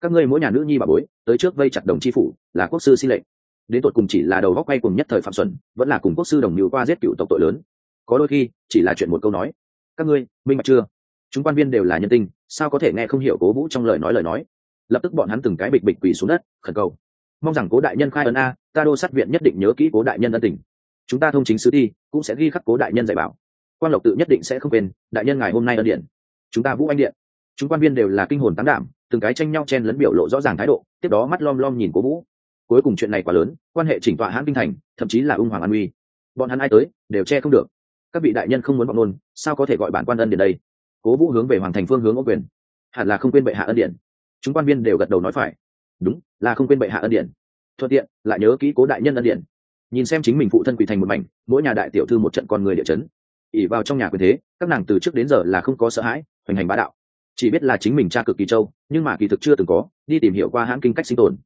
Các ngươi mỗi nhà nữ nhi bà bối tới trước vây chặt đồng tri phủ là quốc sư xin lệnh. Đến tột cùng chỉ là đầu góc quay cùng nhất thời phạm xuân vẫn là cùng quốc sư đồng mưu qua giết cựu tộc tội lớn. Có đôi khi chỉ là chuyện một câu nói. Các ngươi minh bạch chưa? Chúng quan viên đều là nhân tinh sao có thể nghe không hiểu cố vũ trong lời nói lời nói? Lập tức bọn hắn từng cái bịch bịch quỳ xuống đất khẩn cầu. Mong rằng cố đại nhân khai ấn a ta đô sát viện nhất định nhớ kỹ cố đại nhân ân tình. Chúng ta thông chính sứ đi, cũng sẽ ghi khắc cố đại nhân dạy bảo. Quan lộc tự nhất định sẽ không quên đại nhân ngài hôm nay ân điện chúng ta vũ anh điện chúng quan viên đều là kinh hồn tán đảm từng cái tranh nhau chen lẫn biểu lộ rõ ràng thái độ tiếp đó mắt lom lom nhìn cố vũ cuối cùng chuyện này quá lớn quan hệ chỉnh tọa hãn kinh thành thậm chí là ung hoàng an uy bọn hắn ai tới đều che không được các vị đại nhân không muốn bọn nôn sao có thể gọi bản quan ân điện đây cố vũ hướng về hoàng thành phương hướng ô quyền hẳn là không quên bệ hạ ân điện chúng quan viên đều gật đầu nói phải đúng là không quên bệ hạ ân điện thuận tiện lại nhớ kỹ cố đại nhân ân điện nhìn xem chính mình phụ thân quỳ thành một mảnh mỗi nhà đại tiểu thư một trận con người địa chấn ỉ vào trong nhà quyền thế các nàng từ trước đến giờ là không có sợ hãi hoành hành bá đạo. Chỉ biết là chính mình cha cực kỳ châu nhưng mà kỳ thực chưa từng có, đi tìm hiểu qua hãng kinh cách sinh tồn.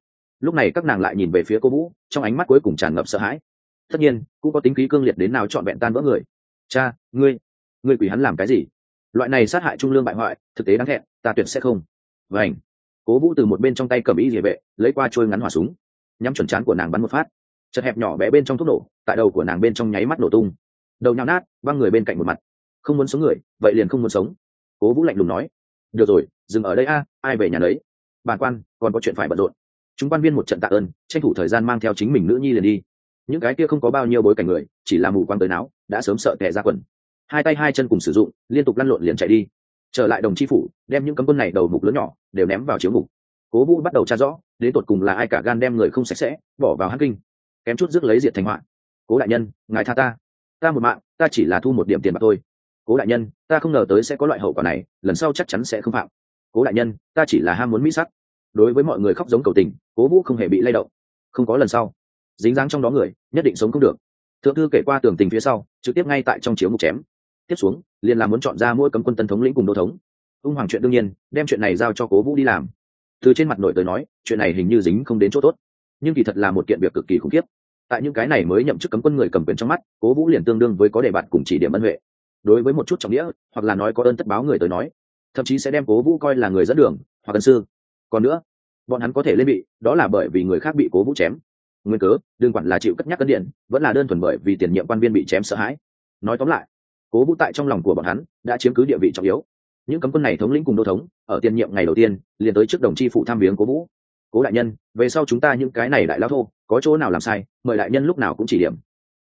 Lúc này các nàng lại nhìn về phía cô vũ, trong ánh mắt cuối cùng tràn ngập sợ hãi. Tất nhiên, cũng có tính khí cương liệt đến nào trọn vẹn tan vỡ người. Cha, ngươi ngươi quỷ hắn làm cái gì? Loại này sát hại trung lương bại hoại, thực tế đáng thẹn, ta tuyệt sẽ không. Vảnh cố vũ từ một bên trong tay cầm ý địa vệ, lấy qua trôi ngắn hỏa súng. Nhắm chuẩn chán của nàng bắn một phát. Chật hẹp nhỏ bé bên trong thuốc nổ, tại đầu của nàng bên trong nháy mắt nổ tung. Đầu nhào nát, văng người bên cạnh một mặt. Không muốn sống người, vậy liền không muốn sống cố vũ lạnh lùng nói, được rồi, dừng ở đây a, ai về nhà đấy bàn quan, còn có chuyện phải bận rộn. Chúng quan viên một trận tạ ơn, tranh thủ thời gian mang theo chính mình nữ nhi liền đi. Những cái kia không có bao nhiêu bối cảnh người, chỉ là mù quang tới não đã sớm sợ tệ ra quần. Hai tay hai chân cùng sử dụng, liên tục lăn lộn liền chạy đi. Trở lại đồng chi phủ, đem những cấm quân này đầu mục lớn nhỏ đều ném vào chiếu ngục. Cố vũ bắt đầu tra rõ, đến tột cùng là ai cả gan đem người không sạch sẽ, bỏ vào hát kinh. Kém chút rước lấy diệt thành họa. Cố đại nhân, ngài tha ta. Ta một mạng, ta chỉ là thu một điểm tiền bạc thôi cố đại nhân, ta không ngờ tới sẽ có loại hậu quả này, lần sau chắc chắn sẽ không phạm. Cố đại nhân, ta chỉ là ham muốn mỹ sắc. Đối với mọi người khóc giống cầu tình, cố vũ không hề bị lay động. Không có lần sau. Dính dáng trong đó người, nhất định sống không được. Thượng thư kể qua tường tình phía sau, trực tiếp ngay tại trong chiếu mục chém. Tiếp xuống, liền là muốn chọn ra mỗi cấm quân tân thống lĩnh cùng đô thống. Ung hoàng chuyện đương nhiên, đem chuyện này giao cho cố vũ đi làm. Từ trên mặt nội tới nói, chuyện này hình như dính không đến chỗ tốt. Nhưng kỳ thật là một kiện việc cực kỳ khủng khiếp. Tại những cái này mới nhậm chức cấm quân người cầm quyền trong mắt, cố vũ liền tương đương với có đề bạt cùng chỉ điểm ân huệ đối với một chút trọng nghĩa, hoặc là nói có ơn tất báo người tới nói, thậm chí sẽ đem cố vũ coi là người dẫn đường, hoặc ân sư. Còn nữa, bọn hắn có thể lên bị, đó là bởi vì người khác bị cố vũ chém. Nguyên cớ, đừng quản là chịu cất nhắc cân điện, vẫn là đơn thuần bởi vì tiền nhiệm quan viên bị chém sợ hãi. Nói tóm lại, cố vũ tại trong lòng của bọn hắn, đã chiếm cứ địa vị trọng yếu. Những cấm quân này thống lĩnh cùng đô thống, ở tiền nhiệm ngày đầu tiên, liền tới trước đồng chi phụ tham viếng cố vũ. Cố đại nhân, về sau chúng ta những cái này đại lao thô, có chỗ nào làm sai, mời đại nhân lúc nào cũng chỉ điểm.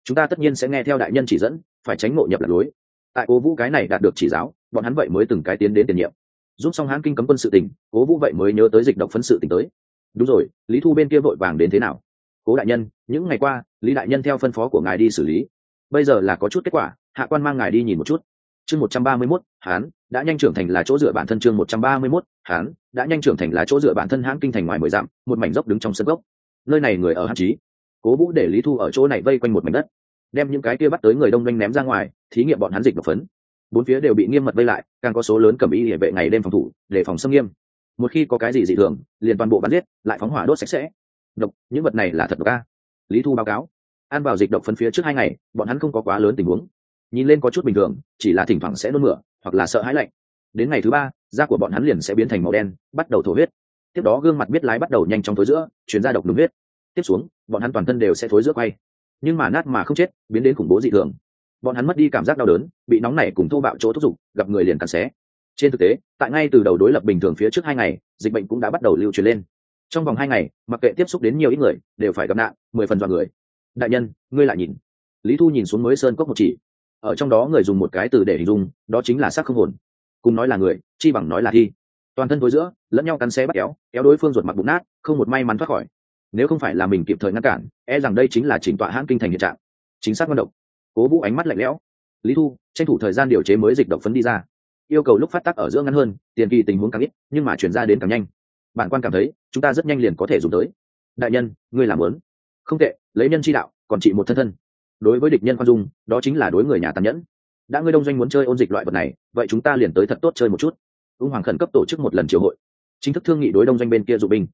Chúng ta tất nhiên sẽ nghe theo đại nhân chỉ dẫn, phải tránh ngộ nhập lạc lối tại cố vũ cái này đạt được chỉ giáo, bọn hắn vậy mới từng cái tiến đến tiền nhiệm. Giúp xong hãn kinh cấm quân sự tình, cố vũ vậy mới nhớ tới dịch độc phấn sự tình tới. Đúng rồi, lý thu bên kia vội vàng đến thế nào? Cố đại nhân, những ngày qua, lý đại nhân theo phân phó của ngài đi xử lý. Bây giờ là có chút kết quả, hạ quan mang ngài đi nhìn một chút. Chương một trăm ba mươi mốt, hán, đã nhanh trưởng thành là chỗ dựa bản thân chương một trăm ba mươi mốt, hán, đã nhanh trưởng thành là chỗ dựa bản thân hãng kinh thành ngoài mười dặm, một mảnh dốc đứng trong sân gốc. Nơi này người ở hán trí. Cố vũ để lý thu ở chỗ này vây quanh một mảnh đất đem những cái kia bắt tới người đông doanh ném ra ngoài, thí nghiệm bọn hắn dịch độc phấn. Bốn phía đều bị nghiêm mật vây lại, càng có số lớn cầm y địa vệ ngày đêm phòng thủ, để phòng xâm nghiêm. Một khi có cái gì dị thường, liền toàn bộ bắn giết, lại phóng hỏa đốt sạch sẽ. Độc, những vật này là thật độc a. Lý thu báo cáo. Ăn vào dịch độc phấn phía trước hai ngày, bọn hắn không có quá lớn tình huống. Nhìn lên có chút bình thường, chỉ là thỉnh thoảng sẽ nôn mửa, hoặc là sợ hãi lạnh. Đến ngày thứ ba, da của bọn hắn liền sẽ biến thành màu đen, bắt đầu thổ huyết. Tiếp đó gương mặt biết lái bắt đầu nhanh trong thối giữa chuyển ra độc đúng huyết. Tiếp xuống, bọn hắn toàn thân đều sẽ thối giữa quay nhưng mà nát mà không chết, biến đến khủng bố dị thường. Bọn hắn mất đi cảm giác đau đớn, bị nóng này cùng thô bạo chỗ thúc giục, gặp người liền cắn xé. Trên thực tế, tại ngay từ đầu đối lập bình thường phía trước hai ngày, dịch bệnh cũng đã bắt đầu lưu truyền lên. Trong vòng hai ngày, mặc kệ tiếp xúc đến nhiều ít người, đều phải gặp nạn, mười phần dọn người. Đại nhân, ngươi lại nhìn. Lý thu nhìn xuống mới sơn cốc một chỉ. Ở trong đó người dùng một cái từ để hình dung, đó chính là xác không hồn. Cùng nói là người, chi bằng nói là thi. Toàn thân thối giữa, lẫn nhau cắn xé bắt kéo kéo đối phương ruột mặt bụng nát, không một may mắn thoát khỏi nếu không phải là mình kịp thời ngăn cản e rằng đây chính là chỉnh tọa hãn kinh thành hiện trạng. Chính xác ngon độc. Cố vũ ánh mắt lạnh lẽo. Lý thu, tranh thủ thời gian điều chế mới dịch độc phấn đi ra. Yêu cầu lúc phát tác ở giữa ngắn hơn, tiền kỳ tình huống càng ít, nhưng mà chuyển ra đến càng nhanh. Bản quan cảm thấy, chúng ta rất nhanh liền có thể dùng tới. Đại nhân, ngươi làm lớn. Không tệ, lấy nhân chi đạo, còn trị một thân thân. Đối với địch nhân khoan dung, đó chính là đối người nhà tàn nhẫn. Đã ngươi đông doanh muốn chơi ôn dịch loại vật này, vậy chúng ta liền tới thật tốt chơi một chút. Ung hoàng khẩn cấp tổ chức một lần triều hội. Chính thức thương nghị đối đông doanh bên kia dụ binh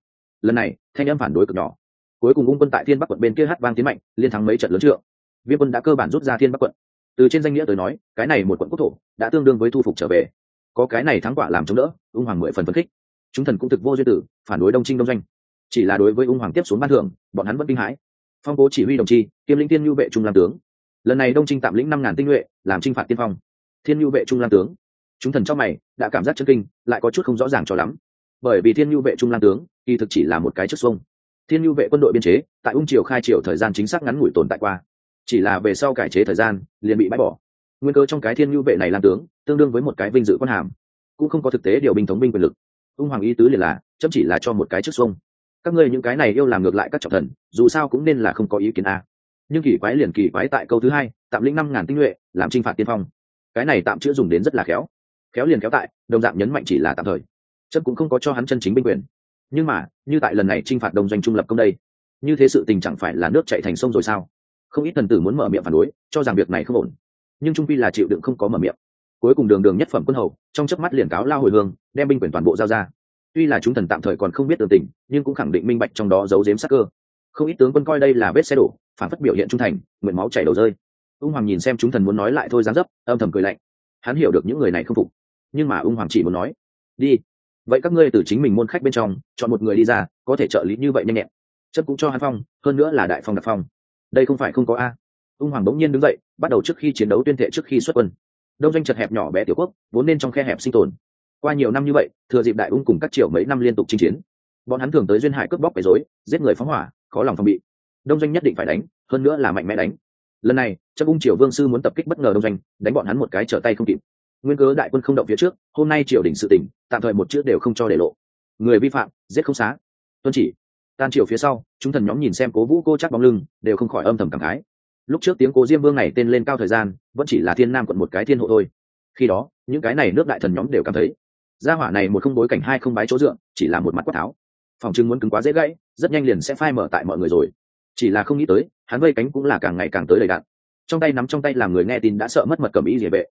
lần này, thanh âm phản đối cực nhỏ. Cuối cùng ung quân tại thiên bắc quận bên kia hát vang tiến mạnh, liên thắng mấy trận lớn trượng. Viêm quân đã cơ bản rút ra thiên bắc quận. Từ trên danh nghĩa tới nói, cái này một quận quốc thổ đã tương đương với thu phục trở về. Có cái này thắng quả làm chống đỡ, ung hoàng mười phần phấn khích. Chúng thần cũng thực vô duyên tử, phản đối đông trinh đông doanh. Chỉ là đối với ung hoàng tiếp xuống ban thưởng, bọn hắn vẫn kinh hãi. Phong cố chỉ huy đồng chi, kiêm lĩnh tiên nhu vệ trung lam tướng. Lần này đông trinh tạm lĩnh năm ngàn tinh nhuệ, làm trinh phạt tiên phong. Thiên nhu vệ trung lam tướng. Chúng thần trong mày, đã cảm giác chân kinh, lại có chút không rõ ràng cho lắm bởi vì thiên nhu vệ trung lan tướng, kỳ thực chỉ là một cái chức xuông thiên nhu vệ quân đội biên chế, tại ung triều khai triều thời gian chính xác ngắn ngủi tồn tại qua. Chỉ là về sau cải chế thời gian, liền bị bãi bỏ. Nguyên cơ trong cái thiên nhu vệ này làm tướng, tương đương với một cái vinh dự quân hàm. Cũng không có thực tế điều binh thống binh quyền lực. Ung hoàng ý tứ liền là, chấm chỉ là cho một cái chức xuông các ngươi những cái này yêu làm ngược lại các trọng thần, dù sao cũng nên là không có ý kiến a. Nhưng kỳ quái liền kỳ quái tại câu thứ hai, tạm lĩnh năm ngàn tinh nhuệ, làm trinh phạt tiên phong. Cái này tạm chữa dùng đến rất là khéo. Khéo liền kéo tại, đồng dạng nhấn mạnh chỉ là tạm thời chấp cũng không có cho hắn chân chính binh quyền. Nhưng mà, như tại lần này trinh phạt đồng doanh trung lập công đây, như thế sự tình chẳng phải là nước chạy thành sông rồi sao? Không ít thần tử muốn mở miệng phản đối, cho rằng việc này không ổn. Nhưng trung pi là chịu đựng không có mở miệng. Cuối cùng đường đường nhất phẩm quân hầu, trong chớp mắt liền cáo lao hồi hương, đem binh quyền toàn bộ giao ra. Tuy là chúng thần tạm thời còn không biết tường tình, nhưng cũng khẳng định minh bạch trong đó giấu giếm sắc cơ. Không ít tướng quân coi đây là vết xe đổ, phản phất biểu hiện trung thành, nguyện máu chảy đầu rơi. Ung hoàng nhìn xem chúng thần muốn nói lại thôi dáng dấp, âm thầm cười lạnh. Hắn hiểu được những người này không phục. Nhưng mà ung hoàng chỉ muốn nói, đi vậy các ngươi từ chính mình môn khách bên trong, chọn một người đi ra, có thể trợ lý như vậy nhanh nhẹn. Chất cũng cho hắn phong, hơn nữa là đại phong đặc phong. Đây không phải không có a. Ung hoàng bỗng nhiên đứng dậy, bắt đầu trước khi chiến đấu tuyên thệ trước khi xuất quân. Đông doanh chật hẹp nhỏ bé tiểu quốc, vốn nên trong khe hẹp sinh tồn. Qua nhiều năm như vậy, thừa dịp đại ung cùng các triều mấy năm liên tục chinh chiến, bọn hắn thường tới duyên hải cướp bóc quấy rối, giết người phóng hỏa, khó lòng phòng bị. Đông doanh nhất định phải đánh, hơn nữa là mạnh mẽ đánh. Lần này chắc ung triều vương sư muốn tập kích bất ngờ đông doanh, đánh bọn hắn một cái trở tay không kịp nguyên cớ đại quân không động phía trước, hôm nay triều đình sự tỉnh tạm thời một chữ đều không cho để lộ. Người vi phạm, giết không xá. Tuân chỉ. Tan triều phía sau, chúng thần nhóm nhìn xem cố vũ cô chắc bóng lưng, đều không khỏi âm thầm cảm khái. Lúc trước tiếng cố diêm vương này tên lên cao thời gian, vẫn chỉ là thiên nam quận một cái thiên hộ thôi. Khi đó, những cái này nước đại thần nhóm đều cảm thấy, gia hỏa này một không bối cảnh hai không bái chỗ dựa, chỉ là một mặt quát tháo. Phòng trưng muốn cứng quá dễ gãy, rất nhanh liền sẽ phai mở tại mọi người rồi. Chỉ là không nghĩ tới, hắn vây cánh cũng là càng ngày càng tới đầy đạn. Trong tay nắm trong tay làm người nghe tin đã sợ mất mật cầm ý địa vệ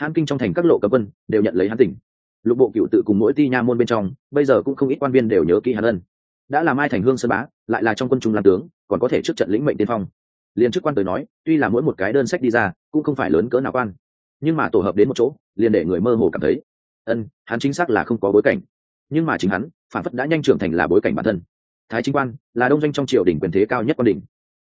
hãn kinh trong thành các lộ cấm quân đều nhận lấy hắn tỉnh. Lục bộ cựu tự cùng mỗi ti nha môn bên trong, bây giờ cũng không ít quan viên đều nhớ kỹ hắn ân. Đã làm ai thành hương sơn bá, lại là trong quân trung làm tướng, còn có thể trước trận lĩnh mệnh tiên phong. Liền chức quan tới nói, tuy là mỗi một cái đơn sách đi ra, cũng không phải lớn cỡ nào quan. Nhưng mà tổ hợp đến một chỗ, liền để người mơ hồ cảm thấy, ân, hắn chính xác là không có bối cảnh. Nhưng mà chính hắn, phản phất đã nhanh trưởng thành là bối cảnh bản thân. Thái chính quan là đông doanh trong triều đình quyền thế cao nhất quan đỉnh,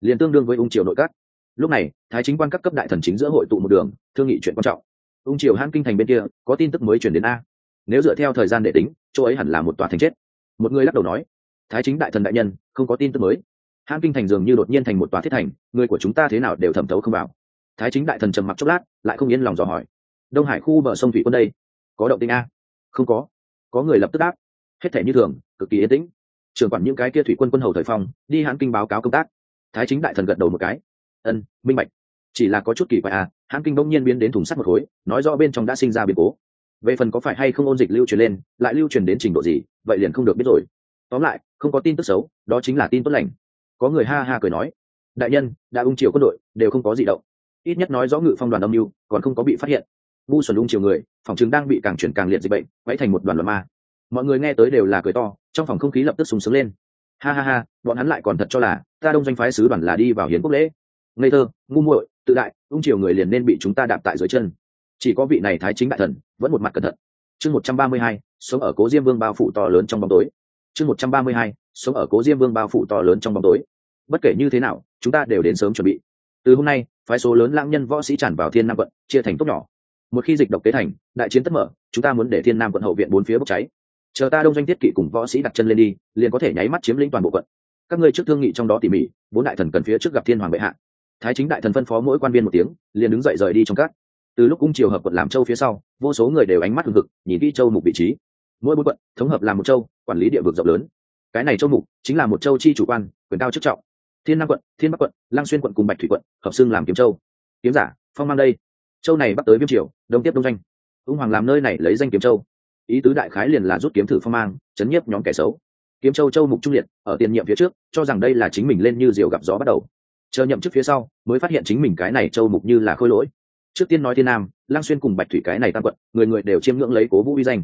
liền tương đương với ung triều nội các. Lúc này, thái chính quan các cấp đại thần chính giữa hội tụ một đường, thương nghị chuyện quan trọng ung triều hãn kinh thành bên kia, có tin tức mới chuyển đến a. Nếu dựa theo thời gian để tính, chỗ ấy hẳn là một tòa thành chết. Một người lắc đầu nói, thái chính đại thần đại nhân, không có tin tức mới. Hãn kinh thành dường như đột nhiên thành một tòa thiết thành, người của chúng ta thế nào đều thẩm thấu không vào. Thái chính đại thần trầm mặc chốc lát, lại không yên lòng dò hỏi, đông hải khu bờ sông thủy quân đây, có động tinh a? Không có. Có người lập tức đáp, hết thể như thường, cực kỳ yên tĩnh. Trưởng quản những cái kia thủy quân quân hầu thời phong, đi hãn kinh báo cáo công tác. Thái chính đại thần gật đầu một cái, ân, minh bạch chỉ là có chút kỳ quái à hãng kinh bỗng nhiên biến đến thùng sắt một khối, nói rõ bên trong đã sinh ra biến cố. Về phần có phải hay không ôn dịch lưu truyền lên, lại lưu truyền đến trình độ gì, vậy liền không được biết rồi. Tóm lại, không có tin tức xấu, đó chính là tin tốt lành. Có người ha ha cười nói, đại nhân, đã ung triều quân đội, đều không có gì động. Ít nhất nói rõ ngự phong đoàn âm mưu, còn không có bị phát hiện. Bu xuẩn ung triều người, phòng chứng đang bị càng chuyển càng liệt dịch bệnh, quấy thành một đoàn loạn ma. Mọi người nghe tới đều là cười to, trong phòng không khí lập tức sùng sướng lên. Ha ha ha, bọn hắn lại còn thật cho là, ta đông doanh phái sứ đoàn là đi vào hiến quốc lễ ngây thơ, ngu muội, tự đại, ung triều người liền nên bị chúng ta đạp tại dưới chân. Chỉ có vị này thái chính đại thần, vẫn một mặt cẩn thận. Chương một trăm ba mươi hai, sống ở cố diêm vương bao phủ to lớn trong bóng tối. Chương một trăm ba mươi hai, sống ở cố diêm vương bao phủ to lớn trong bóng tối. Bất kể như thế nào, chúng ta đều đến sớm chuẩn bị. Từ hôm nay, phái số lớn lãng nhân võ sĩ tràn vào thiên nam quận, chia thành tốt nhỏ. Một khi dịch độc kế thành, đại chiến tất mở, chúng ta muốn để thiên nam quận hậu viện bốn phía bốc cháy. Chờ ta đông doanh Thiết kỵ cùng võ sĩ đặt chân lên đi, liền có thể nháy mắt chiếm lĩnh toàn bộ quận. Các ngươi trước thương nghị trong đó tỉ mỉ, bốn đại thần cần phía trước gặp thiên hoàng bệ hạ thái chính đại thần phân phó mỗi quan viên một tiếng, liền đứng dậy rời đi trong các. Từ lúc cung triều hợp quận làm châu phía sau, vô số người đều ánh mắt hừng hực, nhìn kỹ châu mục vị trí. Mỗi bốn quận, thống hợp làm một châu, quản lý địa vực rộng lớn. Cái này châu mục chính là một châu chi chủ quan, quyền cao chức trọng. Thiên nam quận, thiên bắc quận lang xuyên quận cùng bạch thủy quận, hợp xưng làm kiếm châu. Kiếm giả, phong mang đây. Châu này bắt tới viêm triều, đông tiếp đông danh ung hoàng làm nơi này lấy danh kiếm châu. Ý tứ đại khái liền là rút kiếm thử phong mang, chấn nhiếp nhóm kẻ xấu. Kiếm châu châu mục trung liệt, ở tiền nhiệm phía trước, cho rằng đây là chính mình lên như diều gặp gió bắt đầu chờ nhậm chức phía sau, mới phát hiện chính mình cái này châu mục như là khôi lỗi. Trước tiên nói thiên nam lang xuyên cùng bạch thủy cái này tam quận, người người đều chiêm ngưỡng lấy cố vũ uy danh.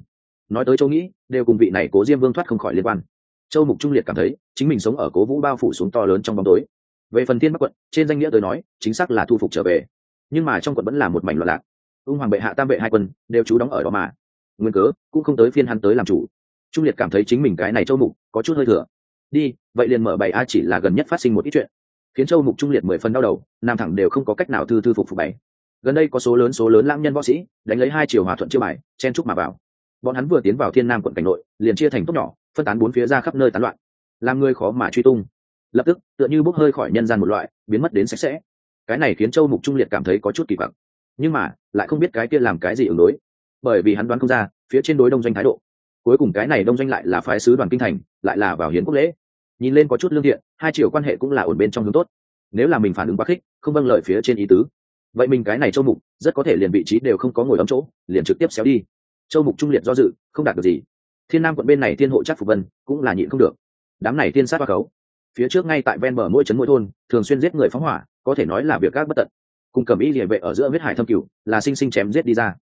Nói tới châu nghĩ, đều cùng vị này cố diêm vương thoát không khỏi liên quan. Châu mục trung liệt cảm thấy, chính mình sống ở cố vũ bao phủ xuống to lớn trong bóng tối. Về phần thiên bắc quận, trên danh nghĩa tới nói, chính xác là thu phục trở về. Nhưng mà trong quận vẫn là một mảnh loạn lạc. Ung hoàng bệ hạ tam vệ hai quân, đều trú đóng ở đó mà. Nguyên cớ, cũng không tới phiên hắn tới làm chủ. Trung liệt cảm thấy chính mình cái này châu mục, có chút hơi thừa. Đi, vậy liền mở bảy a chỉ là gần nhất phát sinh một ít chuyện khiến châu mục trung liệt mười phần đau đầu, nam thẳng đều không có cách nào thư thư phục phục bảy. Gần đây có số lớn số lớn lãng nhân võ sĩ, đánh lấy hai chiều hòa thuận chiêu bài, chen trúc mà vào. Bọn hắn vừa tiến vào thiên nam quận cảnh nội, liền chia thành tốt nhỏ, phân tán bốn phía ra khắp nơi tán loạn. Làm người khó mà truy tung. Lập tức, tựa như bốc hơi khỏi nhân gian một loại, biến mất đến sạch sẽ. Cái này khiến châu mục trung liệt cảm thấy có chút kỳ vọng. Nhưng mà, lại không biết cái kia làm cái gì ứng đối. Bởi vì hắn đoán không ra, phía trên đối đông doanh thái độ. Cuối cùng cái này đông doanh lại là phái sứ đoàn kinh thành, lại là vào hiến quốc lễ nhìn lên có chút lương thiện, hai chiều quan hệ cũng là ổn bên trong hướng tốt. Nếu là mình phản ứng quá khích, không vâng lời phía trên ý tứ. Vậy mình cái này châu mục, rất có thể liền vị trí đều không có ngồi ấm chỗ, liền trực tiếp xéo đi. Châu mục trung liệt do dự, không đạt được gì. Thiên nam quận bên này thiên hộ chắc phục vân cũng là nhịn không được. Đám này thiên sát hoa khấu. Phía trước ngay tại ven bờ mỗi trấn mỗi thôn, thường xuyên giết người phóng hỏa, có thể nói là việc các bất tận. Cùng cầm ý địa vệ ở giữa huyết hải thâm cửu, là sinh sinh chém giết đi ra.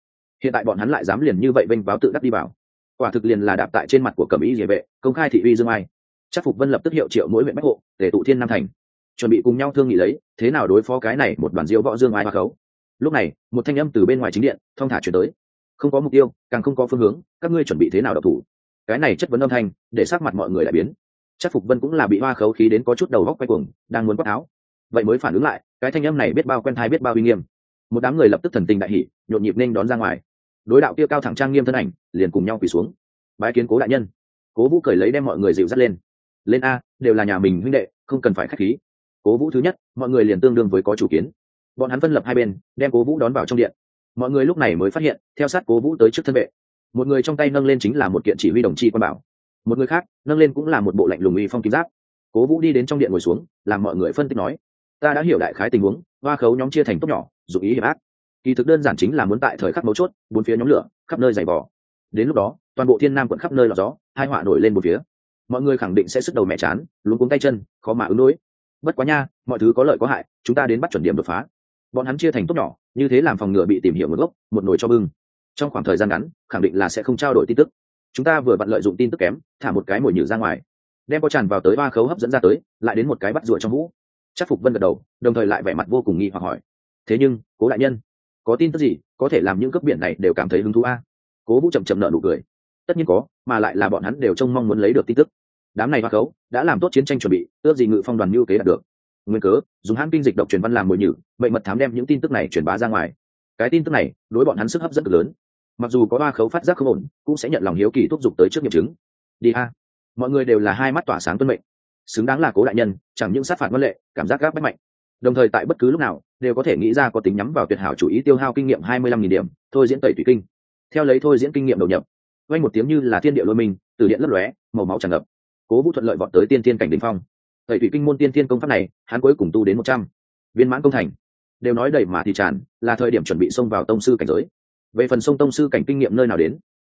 Hiện tại bọn hắn lại dám liền như vậy vênh báo tự đắc đi vào. Quả thực liền là đạp tại trên mặt của cầm ý địa vệ, công khai thị uy dương ai chắc phục vân lập tức hiệu triệu mỗi huyện bách hộ, để tụ thiên nam thành. Chuẩn bị cùng nhau thương nghị lấy, thế nào đối phó cái này một đoàn diêu võ dương ai hoa khấu. Lúc này, một thanh âm từ bên ngoài chính điện, thong thả chuyển tới. Không có mục tiêu, càng không có phương hướng, các ngươi chuẩn bị thế nào độc thủ? Cái này chất vấn âm thanh, để sát mặt mọi người lại biến. Chắc phục vân cũng là bị hoa khấu khí đến có chút đầu góc quay cuồng, đang muốn quát áo vậy mới phản ứng lại, cái thanh âm này biết bao quen thai biết bao uy nghiêm. Một đám người lập tức thần tình đại hỷ nhộn nhịp nên đón ra ngoài. Đối đạo kia cao thẳng trang nghiêm thân ảnh, liền cùng nhau quỳ xuống. Bái kiến cố đại nhân. Cố vũ cười lấy đem mọi người dịu dắt lên lên a, đều là nhà mình huynh đệ, không cần phải k h á c h khí. Cố vũ thứ nhất, mọi người liền tương đương với có chủ kiến. Bọn hắn phân lập hai bên, đem cố vũ đón vào trong điện. Mọi người lúc này mới phát hiện, theo sát cố vũ tới trước thân vệ, một người trong tay nâng lên chính là một kiện chỉ huy đồng chi quan bảo. Một người khác, nâng lên cũng là một bộ lạnh lùng uy phong kim giáp. Cố vũ đi đến trong điện ngồi xuống, làm mọi người phân tích nói, ta đã hiểu đại khái tình huống, hoa khấu nhóm chia thành tốt nhỏ, dụng ý hiểm ác. Kỳ thực đơn giản chính là muốn tại thời khắc mấu chốt, bốn phía nhóm lửa, khắp nơi dày vỏ đến lúc đó, toàn bộ thiên nam quận khắp nơi là gió, hai họa nổi lên một phía mọi người khẳng định sẽ sức đầu mẹ chán luôn cuống tay chân, khó mà ứng đối. Bất quá nha, mọi thứ có lợi có hại, chúng ta đến bắt chuẩn điểm đột phá. Bọn hắn chia thành tốt nhỏ, như thế làm phòng ngừa bị tìm hiểu nguồn gốc, một nồi cho bưng. Trong khoảng thời gian ngắn, khẳng định là sẽ không trao đổi tin tức. Chúng ta vừa bận lợi dụng tin tức kém, thả một cái mồi nhử ra ngoài. Đem có tràn vào tới ba khấu hấp dẫn ra tới, lại đến một cái bắt ruột trong hũ. Chắc phục vân gật đầu, đồng thời lại vẻ mặt vô cùng nghi hoặc hỏi. Thế nhưng, cố đại nhân, có tin tức gì, có thể làm những cấp biển này đều cảm thấy hứng thú a? Cố vũ chậm chậm nợ nụ cười tất nhiên có, mà lại là bọn hắn đều trông mong muốn lấy được tin tức. Đám này hoa khấu đã làm tốt chiến tranh chuẩn bị, ước gì ngự phong đoàn mưu kế đạt được. Nguyên cớ, dùng hãng kinh dịch độc truyền văn làm mồi nhử, mệnh mật thám đem những tin tức này truyền bá ra ngoài. Cái tin tức này, đối bọn hắn sức hấp dẫn cực lớn. Mặc dù có ba khấu phát giác không ổn, cũng sẽ nhận lòng hiếu kỳ thúc giục tới trước nghiệm chứng. Đi a. Mọi người đều là hai mắt tỏa sáng tuân mệnh. Xứng đáng là cố đại nhân, chẳng những sát phạt văn lệ, cảm giác gác bách mạnh. Đồng thời tại bất cứ lúc nào, đều có thể nghĩ ra có tính nhắm vào tuyệt hảo chủ ý tiêu hao kinh nghiệm hai mươi lăm nghìn điểm, thôi diễn tẩy thủy kinh. Theo lấy thôi diễn kinh nghiệm đầu nhập vang một tiếng như là thiên địa lôi mình từ điện lấp lóe, màu máu tràn ngập. Cố vũ thuận lợi vọt tới tiên tiên cảnh đ ỉ n h phong. Thầy thủy kinh môn tiên tiên công pháp này, hắn cuối cùng tu đến một trăm. Viên mãn công thành. Đều nói đầy mà thì tràn, là thời điểm chuẩn bị xông vào tông sư cảnh giới. Về phần sông tông sư cảnh kinh nghiệm nơi nào đến?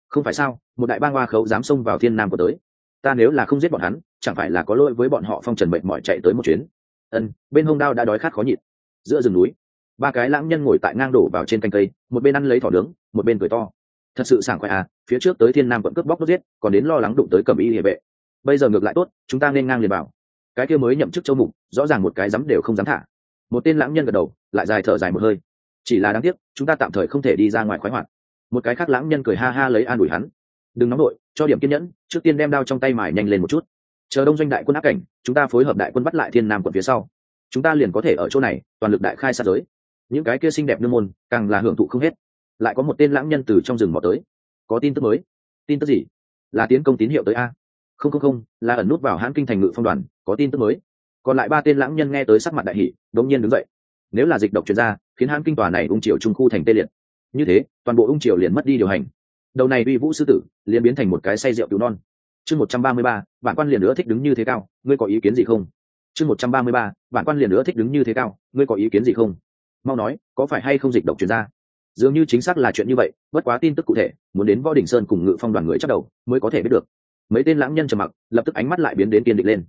Không phải sao, một đại bang hoa khấu dám xông vào thiên nam của tới. Ta nếu là không giết bọn hắn, chẳng phải là có lỗi với bọn họ phong trần mệnh mỏi chạy tới một chuyến. Ân, bên hông đao đã đói khát khó nhịn. Giữa rừng núi, ba cái lãng nhân ngồi tại ngang đổ vào trên canh cây, một bên ăn lấy thỏ nướng, một bên cười to thật sự sảng khoái à phía trước tới thiên nam quận cướp bóc đốt giết, còn đến lo lắng đụng tới cầm y địa vệ. Bây giờ ngược lại tốt, chúng ta nên ngang liền bảo. Cái kia mới nhậm chức châu mục, rõ ràng một cái dám đều không dám thả. Một tên lãng nhân gật đầu, lại dài thở dài một hơi. Chỉ là đáng tiếc, chúng ta tạm thời không thể đi ra ngoài khoái hoạt. Một cái khác lãng nhân cười ha ha lấy an ủi hắn. Đừng nóng đội cho điểm kiên nhẫn, trước tiên đem đao trong tay mài nhanh lên một chút. Chờ đông doanh đại quân áp cảnh, chúng ta phối hợp đại quân bắt lại thiên nam quận phía sau. Chúng ta liền có thể ở chỗ này, toàn lực đại khai sát giới. Những cái kia xinh đẹp nương môn, càng là hưởng thụ không hết lại có một tên lãng nhân từ trong rừng mò tới. Có tin tức mới. Tin tức gì? Là tiến công tín hiệu tới a. Không không không, là ẩn nút vào hãn kinh thành ngự phong đoàn, có tin tức mới. Còn lại ba tên lãng nhân nghe tới sắc mặt đại hỷ đống nhiên đứng dậy. Nếu là dịch độc chuyên gia, khiến hãn kinh tòa này ung triều trung khu thành tê liệt. Như thế, toàn bộ ung triều liền mất đi điều hành. Đầu này uy vũ sư tử, liền biến thành một cái say rượu cứu non. Chương một trăm ba mươi ba, bản quan liền nữa thích đứng như thế cao, ngươi có ý kiến gì không? Chương một trăm ba mươi ba, bản quan liền nữa thích đứng như thế cao, ngươi có ý kiến gì không? Mau nói, có phải hay không dịch độc chuyên gia? Dường như chính xác là chuyện như vậy, bất quá tin tức cụ thể, muốn đến võ đình sơn cùng ngự phong đoàn người chắc đầu, mới có thể biết được. Mấy tên lãng nhân trầm mặc, lập tức ánh mắt lại biến đến kiên định lên.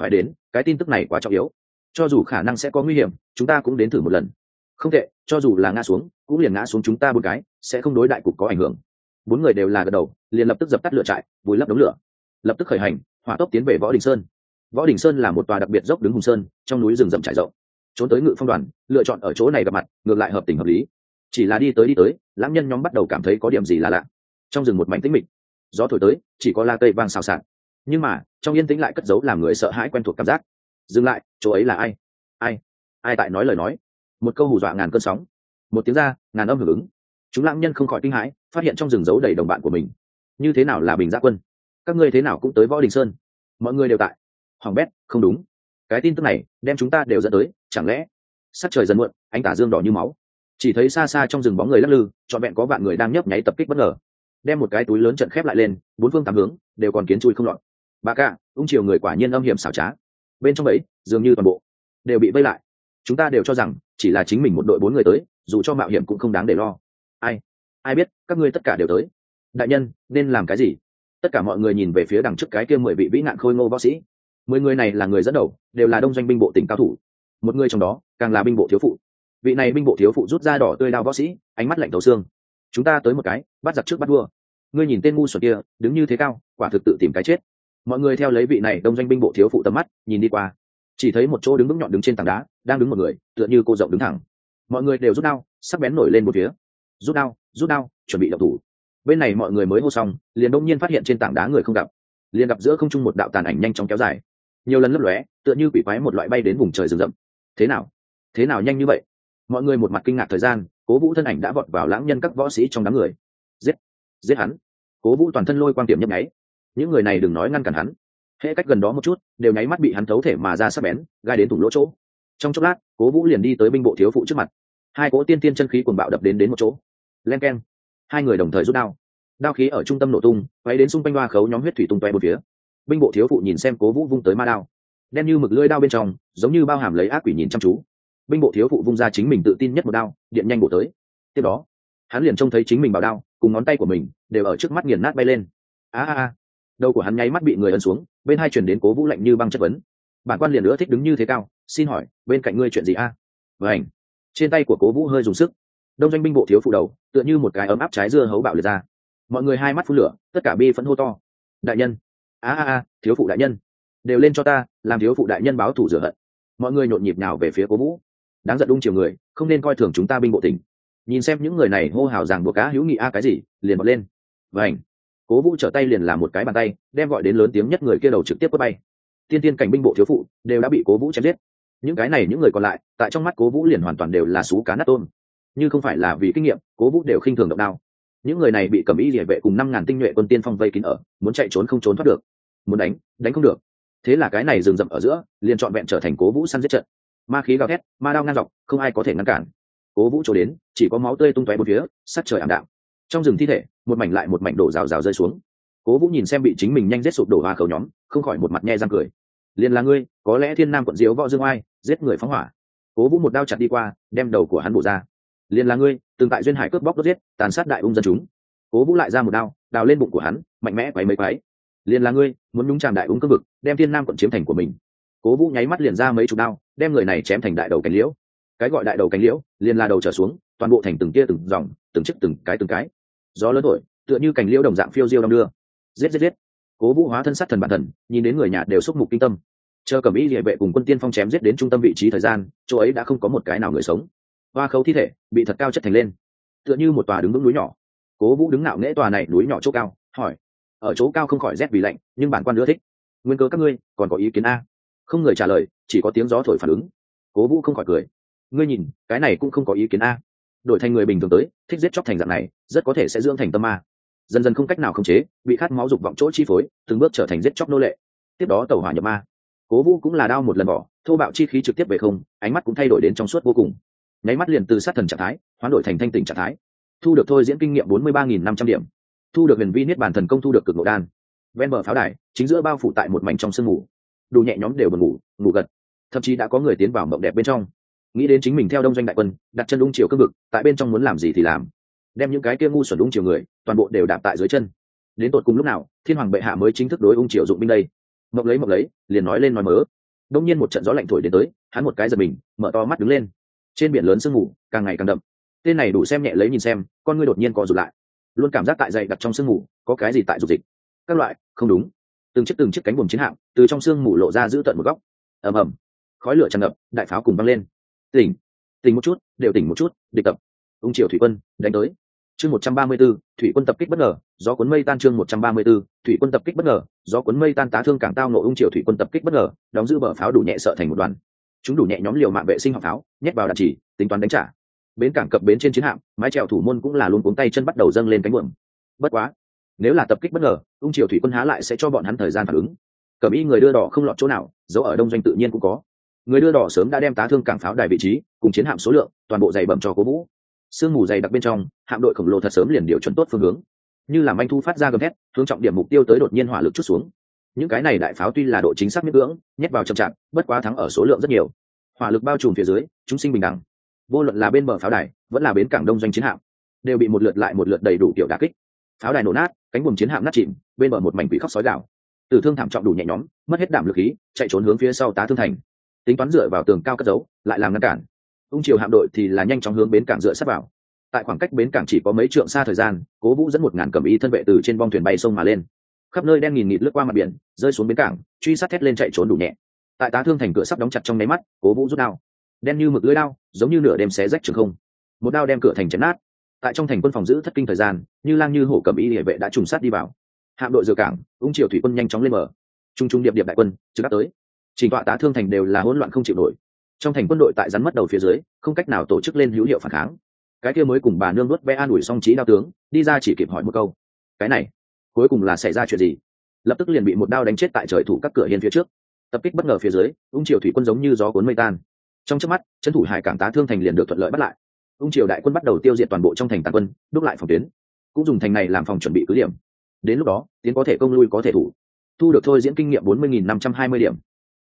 Phải đến, cái tin tức này quá trọng yếu. Cho dù khả năng sẽ có nguy hiểm, chúng ta cũng đến thử một lần. Không tệ, cho dù là ngã xuống, cũng liền ngã xuống chúng ta một cái, sẽ không đối đại cục có ảnh hưởng. Bốn người đều là gật đầu, liền lập tức dập tắt lửa trại, vùi lấp đống lửa. Lập tức khởi hành, hỏa tốc tiến về võ đình sơn. Võ đình sơn là một tòa đặc biệt dốc đứng hùng sơn, trong núi rừng rậm trải rộng. Trốn tới ngự phong đoàn, lựa chọn ở chỗ này gặp mặt, ngược lại hợp tình hợp lý chỉ là đi tới đi tới lãng nhân nhóm bắt đầu cảm thấy có điểm gì là lạ. Trong rừng một mảnh tĩnh mịch, gió thổi tới, chỉ có la cây vang xào xạc. Nhưng mà, trong yên tĩnh lại cất giấu làm người sợ hãi quen thuộc cảm giác. Dừng lại, chỗ ấy là ai? Ai? Ai tại nói lời nói? Một câu hù dọa ngàn cơn sóng. Một tiếng ra, ngàn âm hưởng ứng. Chúng lãng nhân không khỏi kinh hãi, phát hiện trong rừng giấu đầy đồng bạn của mình. Như thế nào là bình gia quân? Các ngươi thế nào cũng tới võ đình sơn. Mọi người đều tại. Hoàng bét, không đúng. Cái tin tức này, đem chúng ta đều dẫn tới, chẳng lẽ, sắc trời dần muộn anh tả dương đỏ như máu? Chỉ thấy xa xa trong rừng bóng người lắc lư, trọn vẹn có vạn người đang nhấp nháy tập kích bất ngờ. Đem một cái túi lớn trận khép lại lên, bốn phương tám hướng, đều còn kiến chui không lọt. Bà ca ung chiều người quả nhiên âm hiểm xảo trá. Bên trong ấy, dường như toàn bộ đều bị vây lại. Chúng ta đều cho rằng, chỉ là chính mình một đội bốn người tới, dù cho mạo hiểm cũng không đáng để lo. Ai? Ai biết, các ngươi tất cả đều tới. Đại nhân, nên làm cái gì? Tất cả mọi người nhìn về phía đằng trước cái kia mười vị vĩ nạn khôi ngô võ sĩ. Mười người này là người dẫn đầu, đều là đông doanh binh bộ tỉnh cao thủ. Một người trong đó, càng là binh bộ thiếu phụ vị này binh bộ thiếu phụ rút ra đỏ tươi đao võ sĩ, ánh mắt lạnh thấu xương. Chúng ta tới một cái, bắt giặc trước bắt vua. Ngươi nhìn tên ngu xuẩn kia, đứng như thế cao, quả thực tự tìm cái chết. Mọi người theo lấy vị này đông doanh binh bộ thiếu phụ tầm mắt, nhìn đi qua. Chỉ thấy một chỗ đứng vững nhọn đứng trên tảng đá, đang đứng một người, tựa như cô rộng đứng thẳng. Mọi người đều rút đao, sắc bén nổi lên một phía. Rút đao rút đao, chuẩn bị đập thủ. Bên này mọi người mới hô xong, liền đông nhiên phát hiện trên tảng đá người không gặp. Liền gặp giữa không trung một đạo tàn ảnh nhanh chóng kéo dài. Nhiều lần lấp lóe, tựa như quỷ quái một loại bay đến vùng trời rừng rậm. Thế nào? Thế nào nhanh như vậy? Mọi người một mặt kinh ngạc thời gian, cố vũ thân ảnh đã vọt vào lãng nhân các võ sĩ trong đám người. Giết! Giết hắn! Cố vũ toàn thân lôi quan tiệm nhấp nháy. Những người này đừng nói ngăn cản hắn. Hễ cách gần đó một chút, đều nháy mắt bị hắn thấu thể mà ra sắc bén, gai đến thủng lỗ chỗ. Trong chốc lát, cố vũ liền đi tới binh bộ thiếu phụ trước mặt. Hai cố tiên tiên chân khí cuồng bạo đập đến đến một chỗ. Len keng. Hai người đồng thời rút đao. Đao khí ở trung tâm nổ tung, quay đến xung quanh hoa khấu nhóm huyết thủy tung toe một phía. Binh bộ thiếu phụ nhìn xem cố vũ vung tới ma đao. Đen như mực lưỡi đao bên trong, giống như bao hàm lấy ác quỷ nhìn chăm chú binh bộ thiếu phụ vung ra chính mình tự tin nhất một đao, điện nhanh bổ tới. Tiếp đó, hắn liền trông thấy chính mình bảo đao, cùng ngón tay của mình đều ở trước mắt nghiền nát bay lên. A a a. Đầu của hắn nháy mắt bị người ấn xuống, bên hai chuyển đến cố vũ lạnh như băng chất vấn. Bản quan liền nữa thích đứng như thế cao, xin hỏi, bên cạnh ngươi chuyện gì a? À? vảnh trên tay của cố vũ hơi dùng sức. Đông doanh binh bộ thiếu phụ đầu, tựa như một cái ấm áp trái dưa hấu bạo liệt ra. Mọi người hai mắt phun lửa, tất cả bi phẫn hô to. Đại nhân. A a a, thiếu phụ đại nhân. Đều lên cho ta, làm thiếu phụ đại nhân báo thủ rửa hận. Mọi người nhộn nhịp nào về phía cố vũ đáng giận đung chiều người, không nên coi thường chúng ta binh bộ tỉnh. Nhìn xem những người này hô hào rằng buộc cá hữu nghị a cái gì, liền bật lên. Vảnh cố vũ trở tay liền làm một cái bàn tay, đem gọi đến lớn tiếng nhất người kia đầu trực tiếp quất bay. Tiên tiên cảnh binh bộ thiếu phụ, đều đã bị cố vũ chém giết. Những cái này những người còn lại, tại trong mắt cố vũ liền hoàn toàn đều là xú cá nát tôm. Như không phải là vì kinh nghiệm, cố vũ đều khinh thường động đao những người này bị cầm y địa vệ cùng năm ngàn tinh nhuệ quân tiên phong vây kín ở, muốn chạy trốn không trốn thoát được. Muốn đánh đánh không được. Thế là cái này dừng rậm ở giữa, liền trọn vẹn trở thành cố vũ săn giết trận ma khí gào thét, ma đao ngang dọc, không ai có thể ngăn cản. Cố vũ trổ đến, chỉ có máu tươi tung tóe một phía sắt trời ảm đạm. Trong rừng thi thể, một mảnh lại một mảnh đổ rào rào rơi xuống. Cố vũ nhìn xem bị chính mình nhanh giết sụp đổ hoa khẩu nhóm, không khỏi một mặt nhe răng cười. Liền là ngươi, có lẽ thiên nam quận diếu võ dương oai, giết người phóng hỏa. Cố vũ một đao chặt đi qua, đem đầu của hắn bổ ra. Liền là ngươi, từng tại duyên hải cướp bóc đốt giết, tàn sát đại ung dân chúng. Cố vũ lại ra một đao, đào lên bụng của hắn, mạnh mẽ quấy mấy quấy. Liền là ngươi, muốn nhúng tràn đại ung cương vực, đem thiên nam quận chiếm thành của mình cố vũ nháy mắt liền ra mấy chục đao, đem người này chém thành đại đầu cánh liễu. Cái gọi đại đầu cánh liễu, liền là đầu trở xuống, toàn bộ thành từng tia từng dòng, từng chiếc từng cái từng cái. Gió lớn thổi, tựa như cành liễu đồng dạng phiêu diêu đong đưa. Giết giết giết. Cố vũ hóa thân sát thần bản thần, nhìn đến người nhà đều xúc mục kinh tâm. Chờ cầm y địa vệ cùng quân tiên phong chém giết đến trung tâm vị trí thời gian, chỗ ấy đã không có một cái nào người sống. Hoa khấu thi thể bị thật cao chất thành lên, tựa như một tòa đứng vững núi nhỏ. Cố vũ đứng nạo nghễ tòa này núi nhỏ chỗ cao, hỏi, ở chỗ cao không khỏi rét vì lạnh, nhưng bản quan nữa thích. Nguyên cơ các ngươi còn có ý kiến a? Không người trả lời, chỉ có tiếng gió thổi phản ứng. Cố vũ không khỏi cười. Ngươi nhìn, cái này cũng không có ý kiến a. Đổi thành người bình thường tới, thích giết chóc thành dạng này, rất có thể sẽ dưỡng thành tâm ma dần dần không cách nào khống chế, bị khát máu dục vọng chỗ chi phối, từng bước trở thành giết chóc nô lệ. Tiếp đó tàu hỏa nhập ma. Cố vũ cũng là đau một lần bỏ, thô bạo chi khí trực tiếp về không, ánh mắt cũng thay đổi đến trong suốt vô cùng. Nháy mắt liền từ sát thần trạng thái, hoán đổi thành thanh tỉnh trạng thái. Thu được thôi diễn kinh nghiệm bốn mươi ba nghìn năm trăm điểm. Thu được huyền vi niết bản thần công thu được cực ngộ đan. Ven bờ pháo đài, chính giữa bao phủ tại một mảnh trong sương ngủ đủ nhẹ nhóm đều buồn ngủ ngủ gật. Thậm chí đã có người tiến vào mộng đẹp bên trong. Nghĩ đến chính mình theo đông doanh đại quân, đặt chân ung chiều cương vực, tại bên trong muốn làm gì thì làm. Đem những cái kia ngu xuẩn ung chiều người, toàn bộ đều đạp tại dưới chân. Đến tột cùng lúc nào, thiên hoàng bệ hạ mới chính thức đối ung triều dụng binh đây? Mộng lấy mộng lấy, liền nói lên nói mớ. Đông nhiên một trận gió lạnh thổi đến tới, hắn một cái giật mình, mở to mắt đứng lên. Trên biển lớn sương mù, càng ngày càng đậm. Tên này đủ xem nhẹ lấy nhìn xem, con ngươi đột nhiên co rụt lại. Luôn cảm giác tại dậy đặt trong sương mù, có cái gì tại dục dịch? Các loại, không đúng từng chiếc từng chiếc cánh buồm chiến hạm từ trong sương mù lộ ra giữ tận một góc. Ầm ầm. Khói lửa tràn ngập đại pháo cùng băng lên. Tỉnh. Tỉnh một chút đều tỉnh một chút địch tập. Ung triều thủy quân đánh tới. Chương một trăm ba mươi 134, thủy quân tập kích bất ngờ gió cuốn mây tan chương một trăm ba mươi 134, thủy quân tập kích bất ngờ gió cuốn mây tan tá thương cảng tao nổ ung triều thủy quân tập kích bất ngờ đóng giữ bờ pháo đủ nhẹ sợ thành một đoàn. Chúng đủ nhẹ nhóm liều mạng vệ sinh học pháo nhét vào đạn chỉ tính toán đánh trả. Bến cảng cập bến trên chiến hạm mái trèo thủ môn cũng là luôn cuống tay chân bắt đầu dâng lên cánh buồm. Bất quá nếu là tập kích bất ngờ, ung triều thủy quân há lại sẽ cho bọn hắn thời gian phản ứng. Cẩm y người đưa đỏ không lọt chỗ nào, dấu ở đông doanh tự nhiên cũng có. Người đưa đỏ sớm đã đem tá thương cảng pháo đài vị trí, cùng chiến hạm số lượng, toàn bộ dày bẩm cho cố vũ. Sương mù dày đặc bên trong, hạm đội khổng lồ thật sớm liền điều chuẩn tốt phương hướng. Như làm anh thu phát ra gầm thét, hướng trọng điểm mục tiêu tới đột nhiên hỏa lực chút xuống. Những cái này đại pháo tuy là độ chính xác miễn cưỡng, nhét vào chậm chạp, bất quá thắng ở số lượng rất nhiều. Hỏa lực bao trùm phía dưới, chúng sinh bình đẳng. Vô luận là bên bờ pháo đài, vẫn là bến cảng đông doanh chiến hạm, đều bị một lượt lại một lượt đầy đủ kiểu đà kích pháo đài nổ nát, cánh buồm chiến hạm nát chìm, bên bờ một mảnh quỷ khóc sói gạo tử thương thảm trọng đủ nhẹ nhõm, mất hết đảm lực khí, chạy trốn hướng phía sau tá thương thành. Tính toán dựa vào tường cao cất giấu, lại làm ngăn cản. Ung triều hạm đội thì là nhanh chóng hướng bến cảng dựa sát vào. Tại khoảng cách bến cảng chỉ có mấy trượng xa thời gian, cố vũ dẫn một ngàn cầm y thân vệ từ trên bong thuyền bay sông mà lên. Khắp nơi đen nghìn nghịt lướt qua mặt biển, rơi xuống bến cảng, truy sát thét lên chạy trốn đủ nhẹ. Tại tá thương thành cửa sắp đóng chặt trong nháy mắt, cố vũ rút đao. Đen như mực lưỡi đao, giống như nửa đêm xé rách trường không. Một đao đem cửa thành chấn nát tại trong thành quân phòng giữ thất kinh thời gian, như lang như hổ cầm y địa vệ đã trùng sát đi vào. Hạm đội dừa cảng, ung triều thủy quân nhanh chóng lên mở trung trung điệp điệp đại quân, trực đáp tới. Trình tọa tá thương thành đều là hỗn loạn không chịu nổi. Trong thành quân đội tại rắn mất đầu phía dưới, không cách nào tổ chức lên hữu hiệu phản kháng. Cái kia mới cùng bà nương nuốt bé an ủi song trí đao tướng, đi ra chỉ kịp hỏi một câu. Cái này, cuối cùng là xảy ra chuyện gì? Lập tức liền bị một đao đánh chết tại trời thủ các cửa hiên phía trước. Tập kích bất ngờ phía dưới, ung triều thủy quân giống như gió cuốn mây tan. Trong trước mắt, trấn thủ hải cảng tá thương thành liền được thuận lợi bắt lại ung triều đại quân bắt đầu tiêu diệt toàn bộ trong thành tàn quân đúc lại phòng tuyến. Cũng dùng thành này làm phòng chuẩn bị cứ điểm. Đến lúc đó tiến có thể công lui có thể thủ. Thu được thôi diễn kinh nghiệm bốn mươi nghìn năm trăm hai mươi điểm.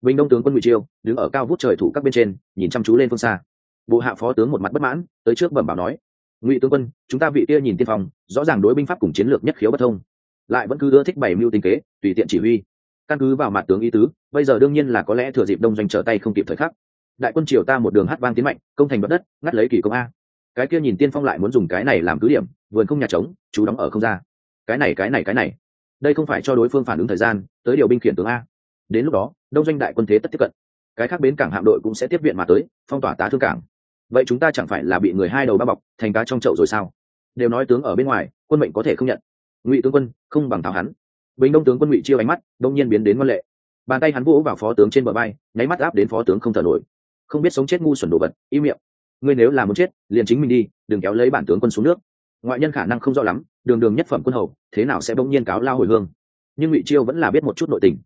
Bình đông tướng quân ngụy chiêu đứng ở cao vút trời thủ các bên trên nhìn chăm chú lên phương xa. Bộ hạ phó tướng một mặt bất mãn tới trước bẩm bảo nói ngụy tướng quân chúng ta vị kia nhìn tiên phòng, rõ ràng đối binh pháp cùng chiến lược nhất khiếu bất thông. Lại vẫn cứ ưa thích bày mưu tinh kế tùy tiện chỉ huy. Căn cứ vào mặt tướng ý tứ bây giờ đương nhiên là có lẽ thừa dịp đông doanh trở tay không kịp thời khắc. Đại quân triều ta một đường hát vang tiến mạnh công thành bất đất ngắt lấy kỳ công a cái kia nhìn tiên phong lại muốn dùng cái này làm cứ điểm, vườn không nhà trống, chú đóng ở không ra. Cái này cái này cái này. Đây không phải cho đối phương phản ứng thời gian, tới điều binh khiển tướng a. Đến lúc đó, đông doanh đại quân thế tất tiếp cận. Cái khác bến cảng hạm đội cũng sẽ tiếp viện mà tới, phong tỏa tá thương cảng. Vậy chúng ta chẳng phải là bị người hai đầu bao bọc, thành cá trong chậu rồi sao? Đều nói tướng ở bên ngoài, quân mệnh có thể không nhận. Ngụy tướng quân, không bằng thảo hắn. Bình đông tướng quân ngụy chiêu ánh mắt, đông nhiên biến đến ngoan lệ. Bàn tay hắn vỗ vào phó tướng trên bờ bay, nháy mắt áp đến phó tướng không thở nổi. Không biết sống chết ngu xuẩn đồ vật, im miệng ngươi nếu là muốn chết, liền chính mình đi, đừng kéo lấy bản tướng quân xuống nước. Ngoại nhân khả năng không rõ lắm, đường đường nhất phẩm quân hầu, thế nào sẽ bỗng nhiên cáo lao hồi hương? Nhưng ngụy chiêu vẫn là biết một chút nội tình.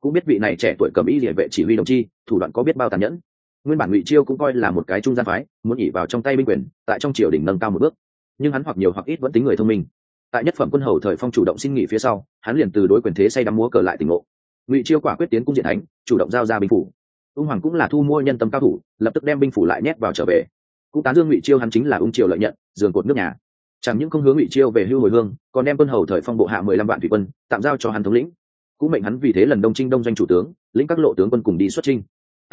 Cũng biết vị này trẻ tuổi cầm ý địa vệ chỉ huy đồng chi, thủ đoạn có biết bao tàn nhẫn. Nguyên bản ngụy chiêu cũng coi là một cái trung gian phái, muốn nghỉ vào trong tay binh quyền, tại trong triều đình nâng cao một bước. Nhưng hắn hoặc nhiều hoặc ít vẫn tính người thông minh. Tại nhất phẩm quân hầu thời phong chủ động xin nghỉ phía sau, hắn liền từ đối quyền thế say đắm múa cờ lại tỉnh ngộ. Ngụy chiêu quả quyết tiến cung diện thánh, chủ động giao ra binh phủ. Ung hoàng cũng là thu mua nhân tâm cao thủ, lập tức đem binh phủ lại nhét vào trở về cũng tán dương ngụy chiêu hắn chính là ung triều lợi nhận, giường cột nước nhà. Chẳng những không hướng ngụy chiêu về hưu hồi hương, còn đem quân hầu thời phong bộ hạ mười lăm vạn thủy quân, tạm giao cho hắn thống lĩnh. Cũng mệnh hắn vì thế lần đông trinh đông doanh chủ tướng, lĩnh các lộ tướng quân cùng đi xuất trinh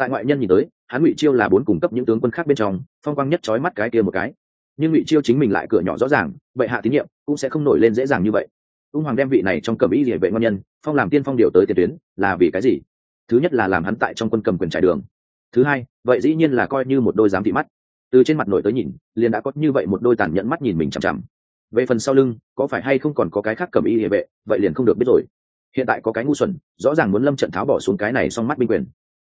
tại ngoại nhân nhìn tới, hắn ngụy chiêu là bốn cung cấp những tướng quân khác bên trong, phong quang nhất trói mắt cái kia một cái. Nhưng ngụy chiêu chính mình lại cửa nhỏ rõ ràng vậy hạ tín nhiệm, cũng sẽ không nổi lên dễ dàng như vậy. Ung hoàng đem vị này trong cầm ý địa vệ ngon nhân, phong làm tiên phong điều tới tiền tuyến, là vì cái gì? Thứ nhất là làm hắn tại trong quân cầm quyền trải đường. Thứ hai, vậy dĩ nhiên là coi như một đôi giám thị mắt từ trên mặt nổi tới nhìn, liền đã có như vậy một đôi tàn nhẫn mắt nhìn mình chằm chằm. Về phần sau lưng, có phải hay không còn có cái khác cầm y địa vệ, vậy liền không được biết rồi. Hiện tại có cái ngu xuẩn, rõ ràng muốn lâm trận tháo bỏ xuống cái này xong mắt binh quyền.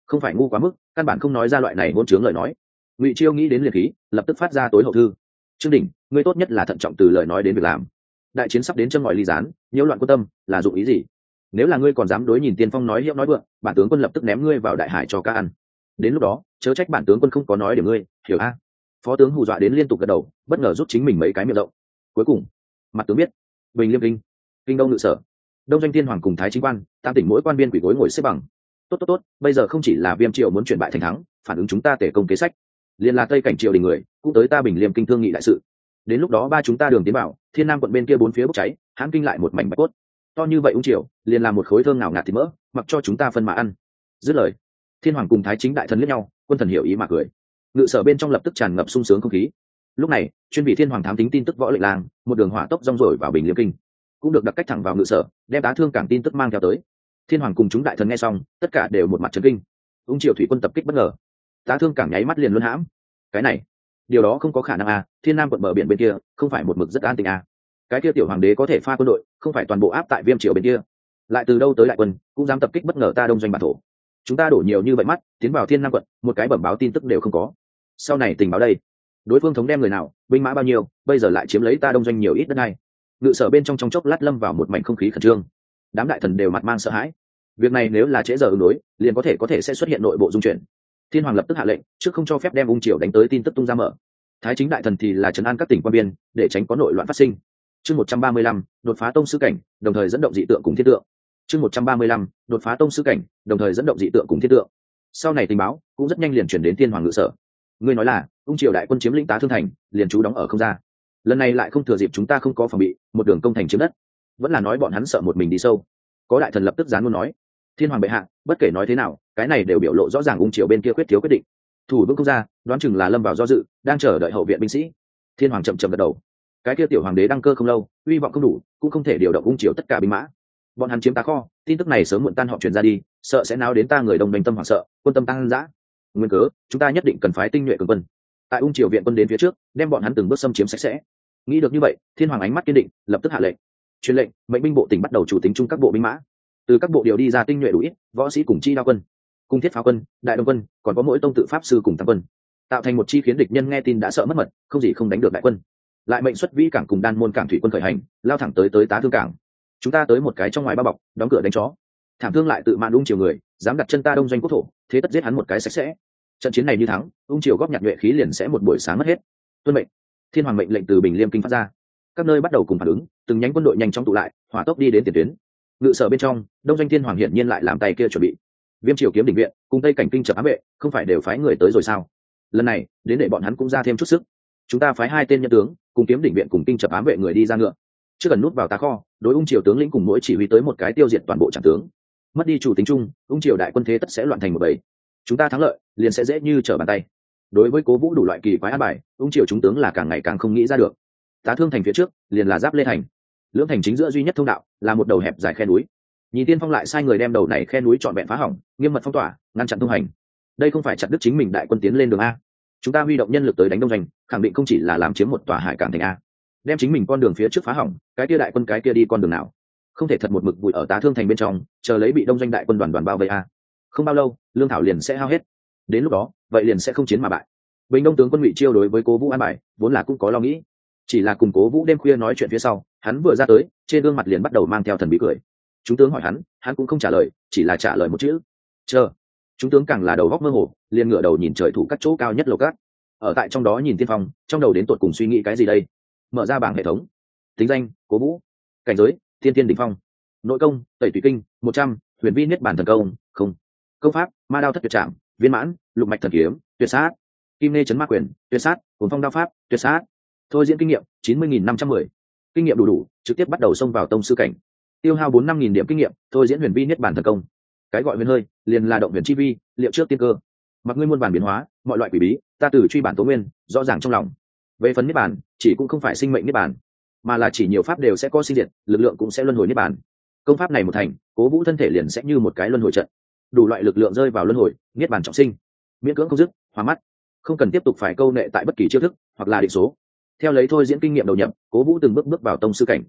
Không phải ngu quá mức, căn bản không nói ra loại này ngôn chướng lời nói. Ngụy chiêu nghĩ đến liền khí, lập tức phát ra tối hậu thư. Trương đình, ngươi tốt nhất là thận trọng từ lời nói đến việc làm. Đại chiến sắp đến chân ngòi ly gián, nhiễu loạn quân tâm, là dụng ý gì? Nếu là ngươi còn dám đối nhìn tiên phong nói hiệu nói vượng, bản tướng quân lập tức ném ngươi vào đại hải cho ca ăn. Đến lúc đó, chớ trách bản tướng quân không có nói để ngươi, hiểu a? Phó tướng hù dọa đến liên tục gật đầu, bất ngờ rút chính mình mấy cái miệng rộng. Cuối cùng, mặt tướng biết, bình liêm kinh kinh đông ngự sở. Đông doanh thiên hoàng cùng thái chính quan tam tỉnh mỗi quan viên quỷ gối ngồi xếp bằng. Tốt tốt tốt, bây giờ không chỉ là viêm triệu muốn chuyển bại thành thắng, phản ứng chúng ta tể công kế sách. Liền là tây cảnh triều đình người, cũng tới ta bình liêm kinh thương nghị đại sự. Đến lúc đó ba chúng ta đường tiến bảo thiên nam quận bên kia bốn phía bốc cháy hãng kinh lại một mảnh bạch cốt. To như vậy ung triều, liền làm một khối thơm ngào ngạt thịt mỡ, mặc cho chúng ta phân mà ăn. Dứt lời, thiên hoàng cùng thái chính đại thần lẫn nhau, quân thần hiểu ý mà cười ngự sở bên trong lập tức tràn ngập sung sướng không khí. Lúc này, chuyên vị thiên hoàng thám tính tin tức võ lệnh lang một đường hỏa tốc rong rổi vào bình liêm kinh. Cũng được đặt cách thẳng vào ngự sở, đem tá thương cảng tin tức mang theo tới. Thiên hoàng cùng chúng đại thần nghe xong, tất cả đều một mặt trấn kinh. Ung triều thủy quân tập kích bất ngờ. Tá thương cảng nháy mắt liền luân hãm. Cái này, điều đó không có khả năng à thiên nam quận bờ biển bên kia, không phải một mực rất an tình à. Cái kia tiểu hoàng đế có thể pha quân đội, không phải toàn bộ áp tại viêm triều bên kia. Lại từ đâu tới đại quân, cũng dám tập kích bất ngờ ta đông doanh bản thổ. Chúng ta đổ nhiều như vậy mắt, tiến vào thiên nam quận, một cái bẩm báo tin tức đều không có sau này tình báo đây. Đối phương thống đem người nào, binh mã bao nhiêu, bây giờ lại chiếm lấy ta đông doanh nhiều ít đất này. Ngự sở bên trong trong chốc lát lâm vào một mảnh không khí khẩn trương. Đám đại thần đều mặt mang sợ hãi. Việc này nếu là trễ giờ ứng đối, liền có thể có thể sẽ xuất hiện nội bộ dung chuyển. Thiên hoàng lập tức hạ lệnh trước không cho phép đem ung triều đánh tới tin tức tung ra mở. Thái chính đại thần thì là trấn an các tỉnh quan biên, để tránh có nội loạn phát sinh. Chương một trăm ba mươi lăm, đột phá tông sư cảnh, đồng thời dẫn động dị tượng cùng thiết tượng. Chương một trăm ba mươi lăm, đột phá tông sư cảnh, đồng thời dẫn động dị tượng cùng thiết tượng. Sau này tình báo cũng rất nhanh liền chuyển đến thiên hoàng ngự sở ngươi nói là, ung triều đại quân chiếm lĩnh tá thương thành, liền trú đóng ở không ra. Lần này lại không thừa dịp chúng ta không có phòng bị, một đường công thành chiếm đất. Vẫn là nói bọn hắn sợ một mình đi sâu. Có đại thần lập tức dán luôn nói, thiên hoàng bệ hạ, bất kể nói thế nào, cái này đều biểu lộ rõ ràng ung triều bên kia quyết thiếu quyết định. Thủ vương công gia đoán chừng là lâm vào do dự, đang chờ đợi hậu viện binh sĩ. Thiên hoàng chậm chậm gật đầu. Cái kia tiểu hoàng đế đăng cơ không lâu, hy vọng không đủ, cũng không thể điều động ung triều tất cả binh mã. Bọn hắn chiếm tá kho, tin tức này sớm muộn tan họ truyền ra đi, sợ sẽ náo đến ta người đồng Minh tâm hoảng sợ, quân tâm tăng dã nguyên cớ, chúng ta nhất định cần phái tinh nhuệ cường quân. Tại ung triều viện quân đến phía trước, đem bọn hắn từng bước xâm chiếm sạch sẽ. Nghĩ được như vậy, thiên hoàng ánh mắt kiên định, lập tức hạ lệnh. Truyền lệnh, mệnh binh bộ tỉnh bắt đầu chủ tính chung các bộ binh mã. Từ các bộ điều đi ra tinh nhuệ đủ ít, võ sĩ cùng chi đa quân cung thiết pháo quân, đại đông quân, còn có mỗi tông tự pháp sư cùng tăng quân. Tạo thành một chi khiến địch nhân nghe tin đã sợ mất mật, không gì không đánh được đại quân. Lại mệnh xuất vĩ cảng cùng đan môn cảng thủy quân khởi hành, lao thẳng tới tới tá thương cảng. Chúng ta tới một cái trong ngoài bao bọc, đóng cửa đánh chó. Thảm thương lại tự mạn ung triều người, dám đặt chân ta đông doanh quốc thổ, thế tất giết hắn một cái sạch sẽ trận chiến này như thắng, ung triều góp nhặt nhuệ khí liền sẽ một buổi sáng mất hết. Tuân mệnh. Thiên hoàng mệnh lệnh từ bình liêm kinh phát ra. Các nơi bắt đầu cùng phản ứng, từng nhánh quân đội nhanh chóng tụ lại, hỏa tốc đi đến tiền tuyến. Ngự sở bên trong, đông doanh thiên hoàng hiển nhiên lại làm tay kia chuẩn bị. Viêm triều kiếm đỉnh viện, cùng tây cảnh kinh trợ ám vệ, không phải đều phái người tới rồi sao? Lần này, đến để bọn hắn cũng ra thêm chút sức. Chúng ta phái hai tên nhân tướng, cùng kiếm đỉnh viện cùng kinh chập ám vệ người đi ra ngựa. Chưa cần nút vào tá kho, đối ung triều tướng lĩnh cùng mỗi chỉ huy tới một cái tiêu diệt toàn bộ tràng tướng. Mất đi chủ tính chung, ung triều đại quân thế tất sẽ loạn thành một bầy chúng ta thắng lợi, liền sẽ dễ như trở bàn tay. Đối với cố vũ đủ loại kỳ quái an bài, ung triều chúng tướng là càng ngày càng không nghĩ ra được. Tá thương thành phía trước, liền là giáp lê thành. Lưỡng thành chính giữa duy nhất thông đạo, là một đầu hẹp dài khe núi. Nhìn tiên phong lại sai người đem đầu này khe núi trọn vẹn phá hỏng, nghiêm mật phong tỏa, ngăn chặn thông hành. Đây không phải chặt đức chính mình đại quân tiến lên đường a. Chúng ta huy động nhân lực tới đánh đông doanh, khẳng định không chỉ là làm chiếm một tòa hải cảng thành a. Đem chính mình con đường phía trước phá hỏng, cái kia đại quân cái kia đi con đường nào? Không thể thật một mực bụi ở tá thương thành bên trong, chờ lấy bị đông doanh đại quân đoàn đoàn bao vây a không bao lâu, lương thảo liền sẽ hao hết. Đến lúc đó, vậy liền sẽ không chiến mà bại. Bình đông tướng quân ngụy chiêu đối với cố vũ an bài, vốn là cũng có lo nghĩ. Chỉ là cùng cố vũ đêm khuya nói chuyện phía sau, hắn vừa ra tới, trên gương mặt liền bắt đầu mang theo thần bí cười. Chúng tướng hỏi hắn hắn cũng không trả lời, chỉ là trả lời một chữ. Chờ. Chúng tướng càng là đầu góc mơ hồ, liền ngửa đầu nhìn trời thủ các chỗ cao nhất lầu cát ở tại trong đó nhìn tiên phong, trong đầu đến tột cùng suy nghĩ cái gì đây? Mở ra bảng hệ thống. Tính danh, cố vũ. Cảnh giới, thiên tiên đình phong. Nội công, tẩy tùy kinh, một trăm, huyền vi niết bản thần công, không công pháp, ma đao thất tuyệt trạm viên mãn, lục mạch thần kiếm, tuyệt sát. Kim nê chấn ma quyền, tuyệt sát cuốn phong đao pháp, tuyệt sát. Thôi diễn kinh nghiệm, chín mươi nghìn năm trăm mười. Kinh nghiệm đủ đủ, trực tiếp bắt đầu xông vào tông sư cảnh. Tiêu hao bốn năm nghìn điểm kinh nghiệm, thôi diễn huyền vi niết bản thần công. Cái gọi huyền hơi, liền là động huyền chi vi, liệu trước tiên cơ. Mặc ngươi muôn bản biến hóa, mọi loại quỷ bí, ta từ truy bản tố nguyên, rõ ràng trong lòng. Về phần niết bản chỉ cũng không phải sinh mệnh niết bản mà là chỉ nhiều pháp đều sẽ có sinh diệt, lực lượng cũng sẽ luân hồi niết bản công pháp này một thành, cố vũ thân thể liền sẽ như một cái luân hồi trận đủ loại lực lượng rơi vào luân hồi, niết bản trọng sinh. Miễn cưỡng không dứt, hoa mắt. Không cần tiếp tục phải câu nệ tại bất kỳ chiêu thức, hoặc là định số. Theo lấy thôi diễn kinh nghiệm đầu nhập, cố vũ từng bước bước vào tông sư cảnh.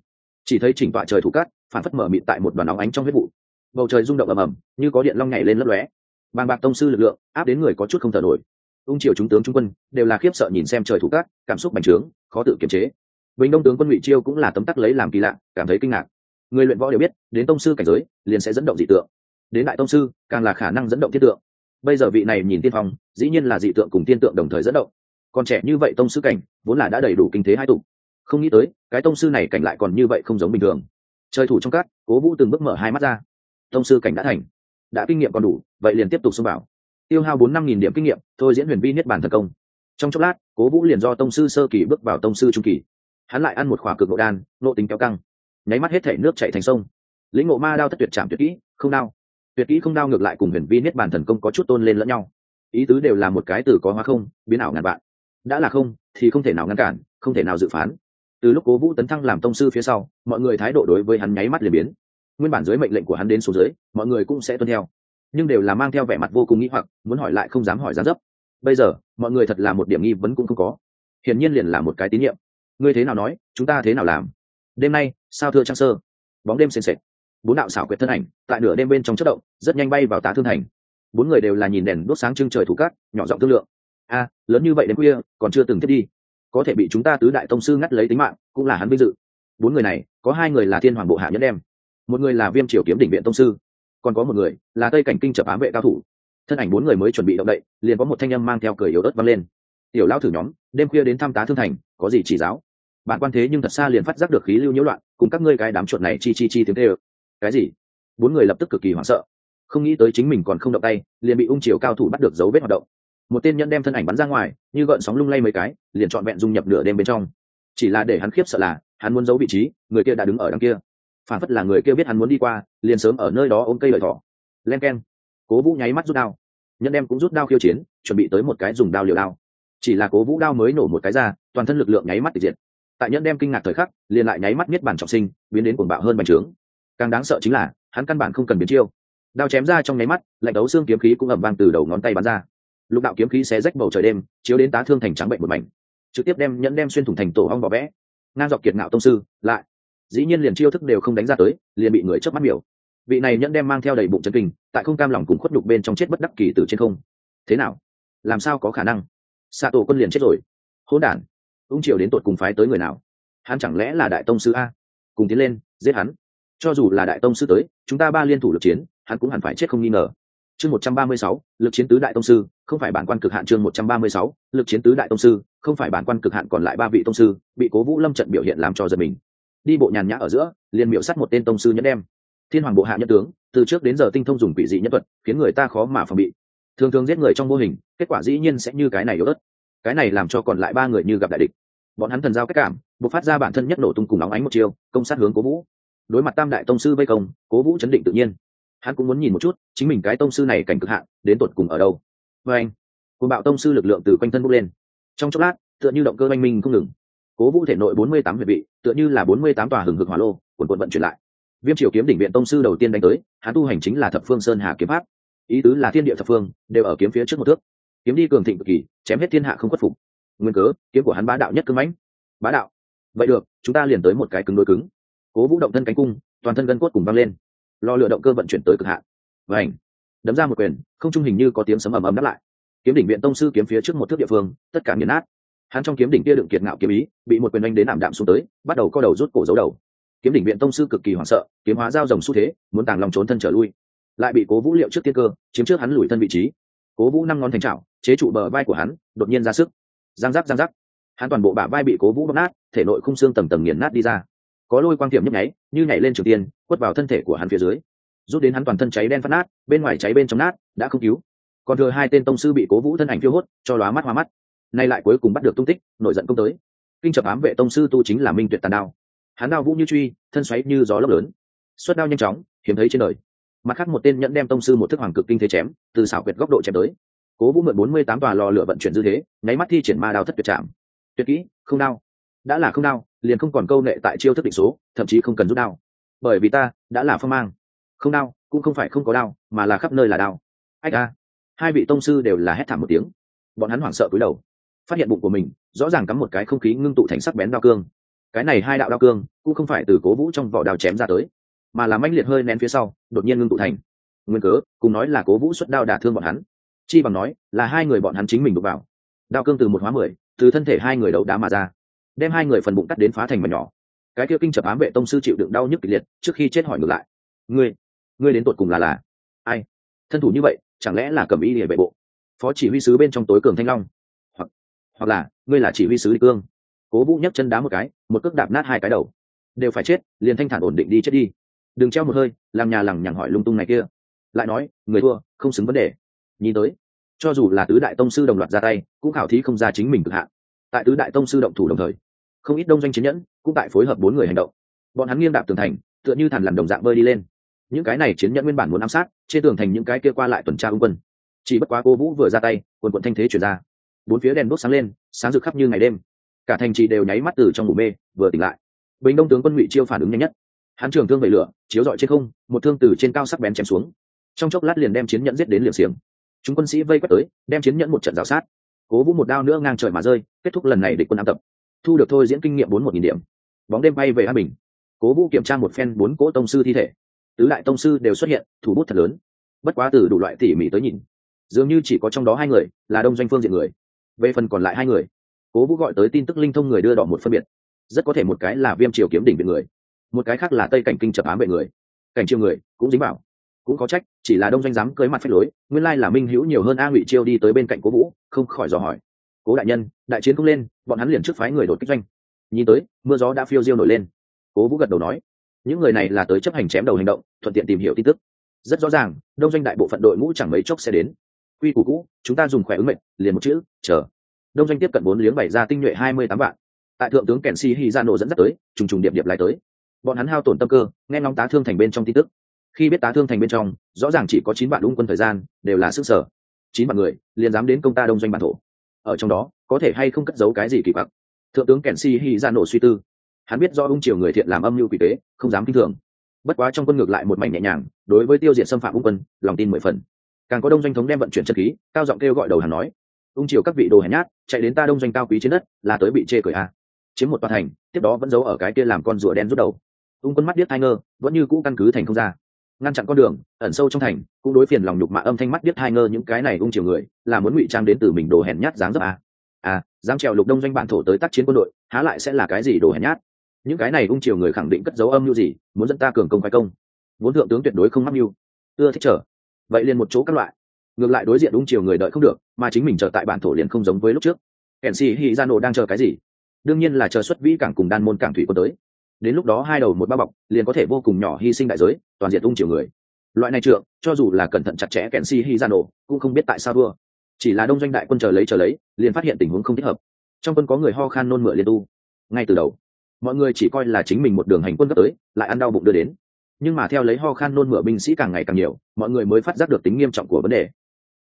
Chỉ thấy chỉnh tọa trời thủ cát, phản phất mở mịt tại một đoàn óng ánh trong huyết vụ. Bầu trời rung động ầm ầm, như có điện long nhảy lên lấp lóe. Bàng bạc tông sư lực lượng, áp đến người có chút không thở nổi. Ung triều chúng tướng trung quân, đều là khiếp sợ nhìn xem trời thủ cát, cảm xúc bành trướng, khó tự kiềm chế. Bình đông tướng quân ngụy chiêu cũng là tấm tắc lấy làm kỳ lạ, cảm thấy kinh ngạc. Người luyện võ đều biết, đến tông sư cảnh giới, liền sẽ dẫn động dị tượng đến đại tông sư, càng là khả năng dẫn động thiên tượng. Bây giờ vị này nhìn tiên phong, dĩ nhiên là dị tượng cùng tiên tượng đồng thời dẫn động. Còn trẻ như vậy tông sư cảnh, vốn là đã đầy đủ kinh thế hai tục không nghĩ tới, cái tông sư này cảnh lại còn như vậy không giống bình thường. Chơi thủ trong cát cố vũ từng bước mở hai mắt ra. Tông sư cảnh đã thành. Đã kinh nghiệm còn đủ, vậy liền tiếp tục xông vào. Tiêu hao bốn năm nghìn điểm kinh nghiệm, thôi diễn huyền vi niết bản thần công. Trong chốc lát, cố vũ liền do tông sư sơ kỳ bước vào tông sư trung kỳ. Hắn lại ăn một khỏa cực độ đan, nộ tính kéo căng. Nháy mắt hết thể nước chạy thành sông. Lĩnh ngộ ma đao thất tuyệt trảm tuyệt kỹ, không đao tuyệt kỹ không đao ngược lại cùng huyền vi niết bản thần công có chút tôn lên lẫn nhau. Ý tứ đều là một cái từ có hóa không, biến ảo ngàn vạn. Đã là không, thì không thể nào ngăn cản, không thể nào dự phán. Từ lúc cố vũ tấn thăng làm tông sư phía sau, mọi người thái độ đối với hắn nháy mắt liền biến. Nguyên bản dưới mệnh lệnh của hắn đến số dưới, mọi người cũng sẽ tuân theo. Nhưng đều là mang theo vẻ mặt vô cùng nghĩ hoặc, muốn hỏi lại không dám hỏi dám dấp. Bây giờ, mọi người thật là một điểm nghi vấn cũng không có. Hiển nhiên liền là một cái tín nhiệm. Ngươi thế nào nói, chúng ta thế nào làm? Đêm nay, sao thưa trang sơ? Bóng đêm sền sệt bốn đạo xảo quyệt thân ảnh tại nửa đêm bên trong chất động, rất nhanh bay vào tá thương thành. Bốn người đều là nhìn đèn đốt sáng trưng trời thủ cát nhỏ giọng thương lượng. A, lớn như vậy đến khuya, còn chưa từng thiết đi. Có thể bị chúng ta tứ đại tông sư ngắt lấy tính mạng, cũng là hắn vinh dự. Bốn người này, có hai người là thiên hoàng bộ hạ nhất đem, một người là viêm triều kiếm đỉnh viện tông sư, còn có một người là tây cảnh kinh trợ ám vệ cao thủ. Thân ảnh bốn người mới chuẩn bị động đậy, liền có một thanh âm mang theo cười yếu ớt vang lên. Tiểu lao thử nhóm, đêm khuya đến thăm tá thương thành, có gì chỉ giáo? Bạn quan thế nhưng thật xa liền phát giác được khí lưu nhiễu loạn, cùng các ngươi cái đám chuột này chi chi chi tiếng tê cái gì? Bốn người lập tức cực kỳ hoảng sợ. Không nghĩ tới chính mình còn không động tay, liền bị ung triều cao thủ bắt được dấu vết hoạt động. Một tên nhân đem thân ảnh bắn ra ngoài, như gợn sóng lung lay mấy cái, liền trọn vẹn dung nhập nửa đêm bên trong. Chỉ là để hắn khiếp sợ là, hắn muốn giấu vị trí, người kia đã đứng ở đằng kia. Phản phất là người kia biết hắn muốn đi qua, liền sớm ở nơi đó ôm cây lợi thỏ. Len k e n cố vũ nháy mắt rút đao. Nhân đem cũng rút đao khiêu chiến, chuẩn bị tới một cái dùng đao liều đao. Chỉ là cố vũ đao mới nổ một cái ra, toàn thân lực lượng nháy mắt tịch diệt. Tại nhân đem kinh ngạc thời khắc, liền lại nháy mắt miết bản trọng sinh, biến đến cuồng bạo hơn bành trướng càng đáng sợ chính là, hắn căn bản không cần biến chiêu. Đao chém ra trong nháy mắt, lạnh đấu xương kiếm khí cũng ẩm vang từ đầu ngón tay bắn ra. Lục đạo kiếm khí xé rách bầu trời đêm, chiếu đến tá thương thành trắng bệnh một mảnh. Trực tiếp đem nhẫn đem xuyên thủng thành tổ hong vỏ vẽ ngang dọc kiệt ngạo tông sư, lại. Dĩ nhiên liền chiêu thức đều không đánh ra tới, liền bị người chớp mắt miểu. Vị này nhẫn đem mang theo đầy bụng chân kinh, tại không cam lòng cùng khuất nhục bên trong chết bất đắc kỳ từ trên không. Thế nào? Làm sao có khả năng? Xạ tổ quân liền chết rồi. Hỗn đản. Ung triều đến tột cùng phái tới người nào? Hắn chẳng lẽ là đại tông sư a? Cùng tiến lên, giết hắn cho dù là đại tông sư tới, chúng ta ba liên thủ lực chiến, hắn cũng hẳn phải chết không nghi ngờ. Chương một trăm ba mươi sáu, lực chiến tứ đại tông sư, không phải bản quan cực hạn chương một trăm ba mươi sáu, lực chiến tứ đại tông sư, không phải bản quan cực hạn còn lại ba vị tông sư, bị cố vũ lâm trận biểu hiện làm cho giật mình. Đi bộ nhàn nhã ở giữa, liền miểu sát một tên tông sư nhẫn đem. Thiên hoàng bộ hạ nhân tướng, từ trước đến giờ tinh thông dùng quỷ dị nhân thuật, khiến người ta khó mà phòng bị. Thường thường giết người trong vô hình, kết quả dĩ nhiên sẽ như cái này yếu ớt. Cái này làm cho còn lại ba người như gặp đại địch. Bọn hắn thần giao cách cảm, bộc phát ra bản thân nhất nổ tung cùng nóng ánh một chiều công sát hướng cố vũ đối mặt tam đại tông sư vây công, cố vũ chấn định tự nhiên. Hắn cũng muốn nhìn một chút, chính mình cái tông sư này cảnh cực hạn, đến tột cùng ở đâu. Vê anh cùng bạo tông sư lực lượng từ quanh thân bốc lên. Trong chốc lát, tựa như động cơ oanh minh không ngừng. Cố vũ thể nội bốn mươi tám huyệt vị, tựa như là bốn mươi tám tòa hừng hực hỏa lô quần quận vận chuyển lại. Viêm triều kiếm đỉnh viện tông sư đầu tiên đánh tới, hắn tu hành chính là thập phương sơn hà kiếm pháp. Ý tứ là thiên địa thập phương đều ở kiếm phía trước một thước. Kiếm đi cường thịnh cực kỳ, chém hết thiên hạ không khuất phục. Nguyên cớ, kiếm của hắn bá đạo nhất cứng mãnh. Bá đạo. Vậy được, chúng ta liền tới một cái cứng đối cứng cố vũ động thân cánh cung toàn thân gân cốt cùng văng lên. Lo lựa động cơ vận chuyển tới cực hạn. Và ảnh đấm ra một quyền không trung hình như có tiếng sấm ầm ầm đáp lại. Kiếm đỉnh viện tông sư kiếm phía trước một thước địa phương tất cả nghiền nát. Hắn trong kiếm đỉnh kia đựng kiệt ngạo kiếm ý bị một quyền đánh đến ảm đạm xuống tới bắt đầu co đầu rút cổ giấu đầu. Kiếm đỉnh viện tông sư cực kỳ hoảng sợ kiếm hóa dao rồng xu thế muốn tàng lòng trốn thân trở lui. Lại bị cố vũ liệu trước tiên cơ chiếm trước hắn lùi thân vị trí. Cố vũ năm ngón thành trào chế trụ bờ vai của hắn đột nhiên ra sức. Giang giáp giang giáp, hắn toàn bộ bả vai bị cố vũ bóp nát thể nội khung xương tầng tầng nghiền nát đi ra có lôi quang tiệm nhấp nháy, như nhảy lên trường tiên, quất vào thân thể của hắn phía dưới. Rút đến hắn toàn thân cháy đen phát nát, bên ngoài cháy bên trong nát, đã không cứu. Còn thừa hai tên tông sư bị cố vũ thân ảnh phiêu hốt, cho lóa mắt hoa mắt. Nay lại cuối cùng bắt được tung tích nội giận công tới. Kinh chập ám vệ tông sư tu chính là minh tuyệt tàn đao. Hắn đao vũ như truy, thân xoáy như gió lốc lớn. Xuất đao nhanh chóng, hiếm thấy trên đời. Mặt khác một tên nhẫn đem tông sư một thức hoàng cực kinh thế chém, từ xảo quyệt góc độ chém tới. Cố vũ mượn bốn mươi tám tòa lò lửa vận chuyển dư thế, nháy mắt thi triển ma đao thất tuyệt chạm tuyệt kỹ, không đao đã là không đao liền không còn câu nệ tại chiêu thức định số, thậm chí không cần rút đao bởi vì ta đã là phong mang. Không đao cũng không phải không có đao mà là khắp nơi là đao ách a. Hai vị tông sư đều là hét thảm một tiếng. Bọn hắn hoảng sợ cúi đầu. Phát hiện bụng của mình, rõ ràng cắm một cái không khí ngưng tụ thành sắc bén đao cương. Cái này hai đạo đao cương, cũng không phải từ cố vũ trong vỏ đao chém ra tới, mà là manh liệt hơi nén phía sau, đột nhiên ngưng tụ thành. Nguyên cớ, cùng nói là cố vũ xuất đao đả thương bọn hắn. Chi bằng nói, là hai người bọn hắn chính mình đục vào. Đao cương từ một hóa mười, từ thân thể hai người đấu đá mà ra đem hai người phần bụng cắt đến phá thành mà nhỏ. Cái kia kinh chập ám vệ tông sư chịu đựng đau nhức kịch liệt, trước khi chết hỏi ngược lại. Ngươi ngươi đến tột cùng là là? Ai? Thân thủ như vậy, chẳng lẽ là cầm ý địa vệ bộ? Phó chỉ huy sứ bên trong tối cường thanh long. Hoặc hoặc là, ngươi là chỉ huy sứ lý cương. Cố vũ nhấc chân đá một cái, một cước đạp nát hai cái đầu. Đều phải chết, liền thanh thản ổn định đi chết đi. Đừng treo một hơi làm nhà lằng nhằng hỏi lung tung này kia. Lại nói, người thua, không xứng vấn đề. Nhìn tới, cho dù là tứ đại tông sư đồng loạt ra tay, cũng khảo thí không ra chính mình cực hạn. Tại tứ đại tông sư động thủ đồng thời không ít đông doanh chiến nhẫn cũng tại phối hợp bốn người hành động. Bọn hắn nghiêng đạp tường thành, tựa như thằn làm đồng dạng bơi đi lên. Những cái này chiến nhẫn nguyên bản muốn ám sát, trên tường thành những cái kia qua lại tuần tra ung quân. Chỉ bất quá cô vũ vừa ra tay, quần quận thanh thế chuyển ra. Bốn phía đèn đốt sáng lên, sáng rực khắp như ngày đêm. Cả thành trì đều nháy mắt từ trong ngủ mê, vừa tỉnh lại. Bình đông tướng quân ngụy chiêu phản ứng nhanh nhất. Hắn trường thương vẩy lửa, chiếu dọi trên không, một thương từ trên cao sắc bén chém xuống. Trong chốc lát liền đem chiến nhẫn giết đến liều xiềng. Chúng quân sĩ vây quét tới, đem chiến nhẫn một trận rào sát. Cố vũ một đao nữa ngang trời mà rơi, kết thúc lần này địch quân ám tập thu được thôi diễn kinh nghiệm bốn một nghìn điểm. Bóng đêm bay về an bình. Cố vũ kiểm tra một phen bốn cỗ tông sư thi thể. Tứ đại tông sư đều xuất hiện, thủ bút thật lớn. Bất quá từ đủ loại tỉ mỉ tới nhìn, dường như chỉ có trong đó hai người là đông doanh phương diện người. Về phần còn lại hai người, cố vũ gọi tới tin tức linh thông người đưa đỏ một phân biệt. Rất có thể một cái là viêm triều kiếm đỉnh về người, một cái khác là tây cảnh kinh chập ám về người. Cảnh triều người cũng dính bảo cũng có trách, chỉ là đông doanh dám cưới mặt phép lối, nguyên lai là minh hữu nhiều hơn a ngụy chiêu đi tới bên cạnh cố vũ, không khỏi dò hỏi cố đại nhân, đại chiến không lên, bọn hắn liền trước phái người đột kích doanh. Nhìn tới, mưa gió đã phiêu diêu nổi lên. Cố vũ gật đầu nói, những người này là tới chấp hành chém đầu hành động, thuận tiện tìm hiểu tin tức. Rất rõ ràng, đông doanh đại bộ phận đội ngũ chẳng mấy chốc sẽ đến. Quy củ cũ, chúng ta dùng khỏe ứng mệnh, liền một chữ, chờ. Đông doanh tiếp cận bốn liếng bảy ra tinh nhuệ hai mươi tám vạn. Tại thượng tướng kèn si hi ra nổ dẫn dắt tới, trùng trùng điệp điệp lại tới. Bọn hắn hao tổn tâm cơ, nghe ngóng tá thương thành bên trong tin tức. Khi biết tá thương thành bên trong, rõ ràng chỉ có chín vạn đúng quân thời gian, đều là sức sở. Chín vạn người, liền dám đến công ta đông doanh bản thổ ở trong đó, có thể hay không cất giấu cái gì kỳ quặc. Thượng tướng kèn si hy ra nổ suy tư. Hắn biết do ung triều người thiện làm âm mưu quỷ tế không dám kinh thường. Bất quá trong quân ngược lại một mảnh nhẹ nhàng, đối với tiêu diệt xâm phạm ung quân, lòng tin mười phần. Càng có đông doanh thống đem vận chuyển chất khí, cao giọng kêu gọi đầu hàng nói, ung triều các vị đồ hèn nhát, chạy đến ta đông doanh cao quý trên đất, là tới bị chê cười a. À. chiếm một tòa thành, tiếp đó vẫn giấu ở cái kia làm con rùa đen rút đầu. Ung quân mắt điếc hai ngơ, vẫn như cũ căn cứ thành không ra ngăn chặn con đường, ẩn sâu trong thành, cũng đối phiền lòng nhục mạ âm thanh mắt biết hai ngơ những cái này ung chiều người, là muốn ngụy trang đến từ mình đồ hèn nhát dáng dấp à. à dám trèo lục đông doanh bản thổ tới tác chiến quân đội, há lại sẽ là cái gì đồ hèn nhát? Những cái này ung chiều người khẳng định cất dấu âm mưu gì, muốn dẫn ta cường công phái công. Vốn thượng tướng tuyệt đối không mắc mưu. Ưa thích trở vậy liền một chỗ các loại. Ngược lại đối diện ung chiều người đợi không được, mà chính mình chờ tại bản thổ liền không giống với lúc trước. Kèn xì hì ra nổ đang chờ cái gì? Đương nhiên là chờ xuất vĩ cảng cùng đan môn cảng thủy quân tới đến lúc đó hai đầu một bao bọc, liền có thể vô cùng nhỏ hy sinh đại giới, toàn diện ung chiều người. Loại này trượng, cho dù là cẩn thận chặt chẽ kèn si hy ra nổ, cũng không biết tại sao thua. Chỉ là đông doanh đại quân chờ lấy chờ lấy, liền phát hiện tình huống không thích hợp. Trong quân có người ho khan nôn mửa liên tu. Ngay từ đầu, mọi người chỉ coi là chính mình một đường hành quân gấp tới, lại ăn đau bụng đưa đến. Nhưng mà theo lấy ho khan nôn mửa binh sĩ càng ngày càng nhiều, mọi người mới phát giác được tính nghiêm trọng của vấn đề.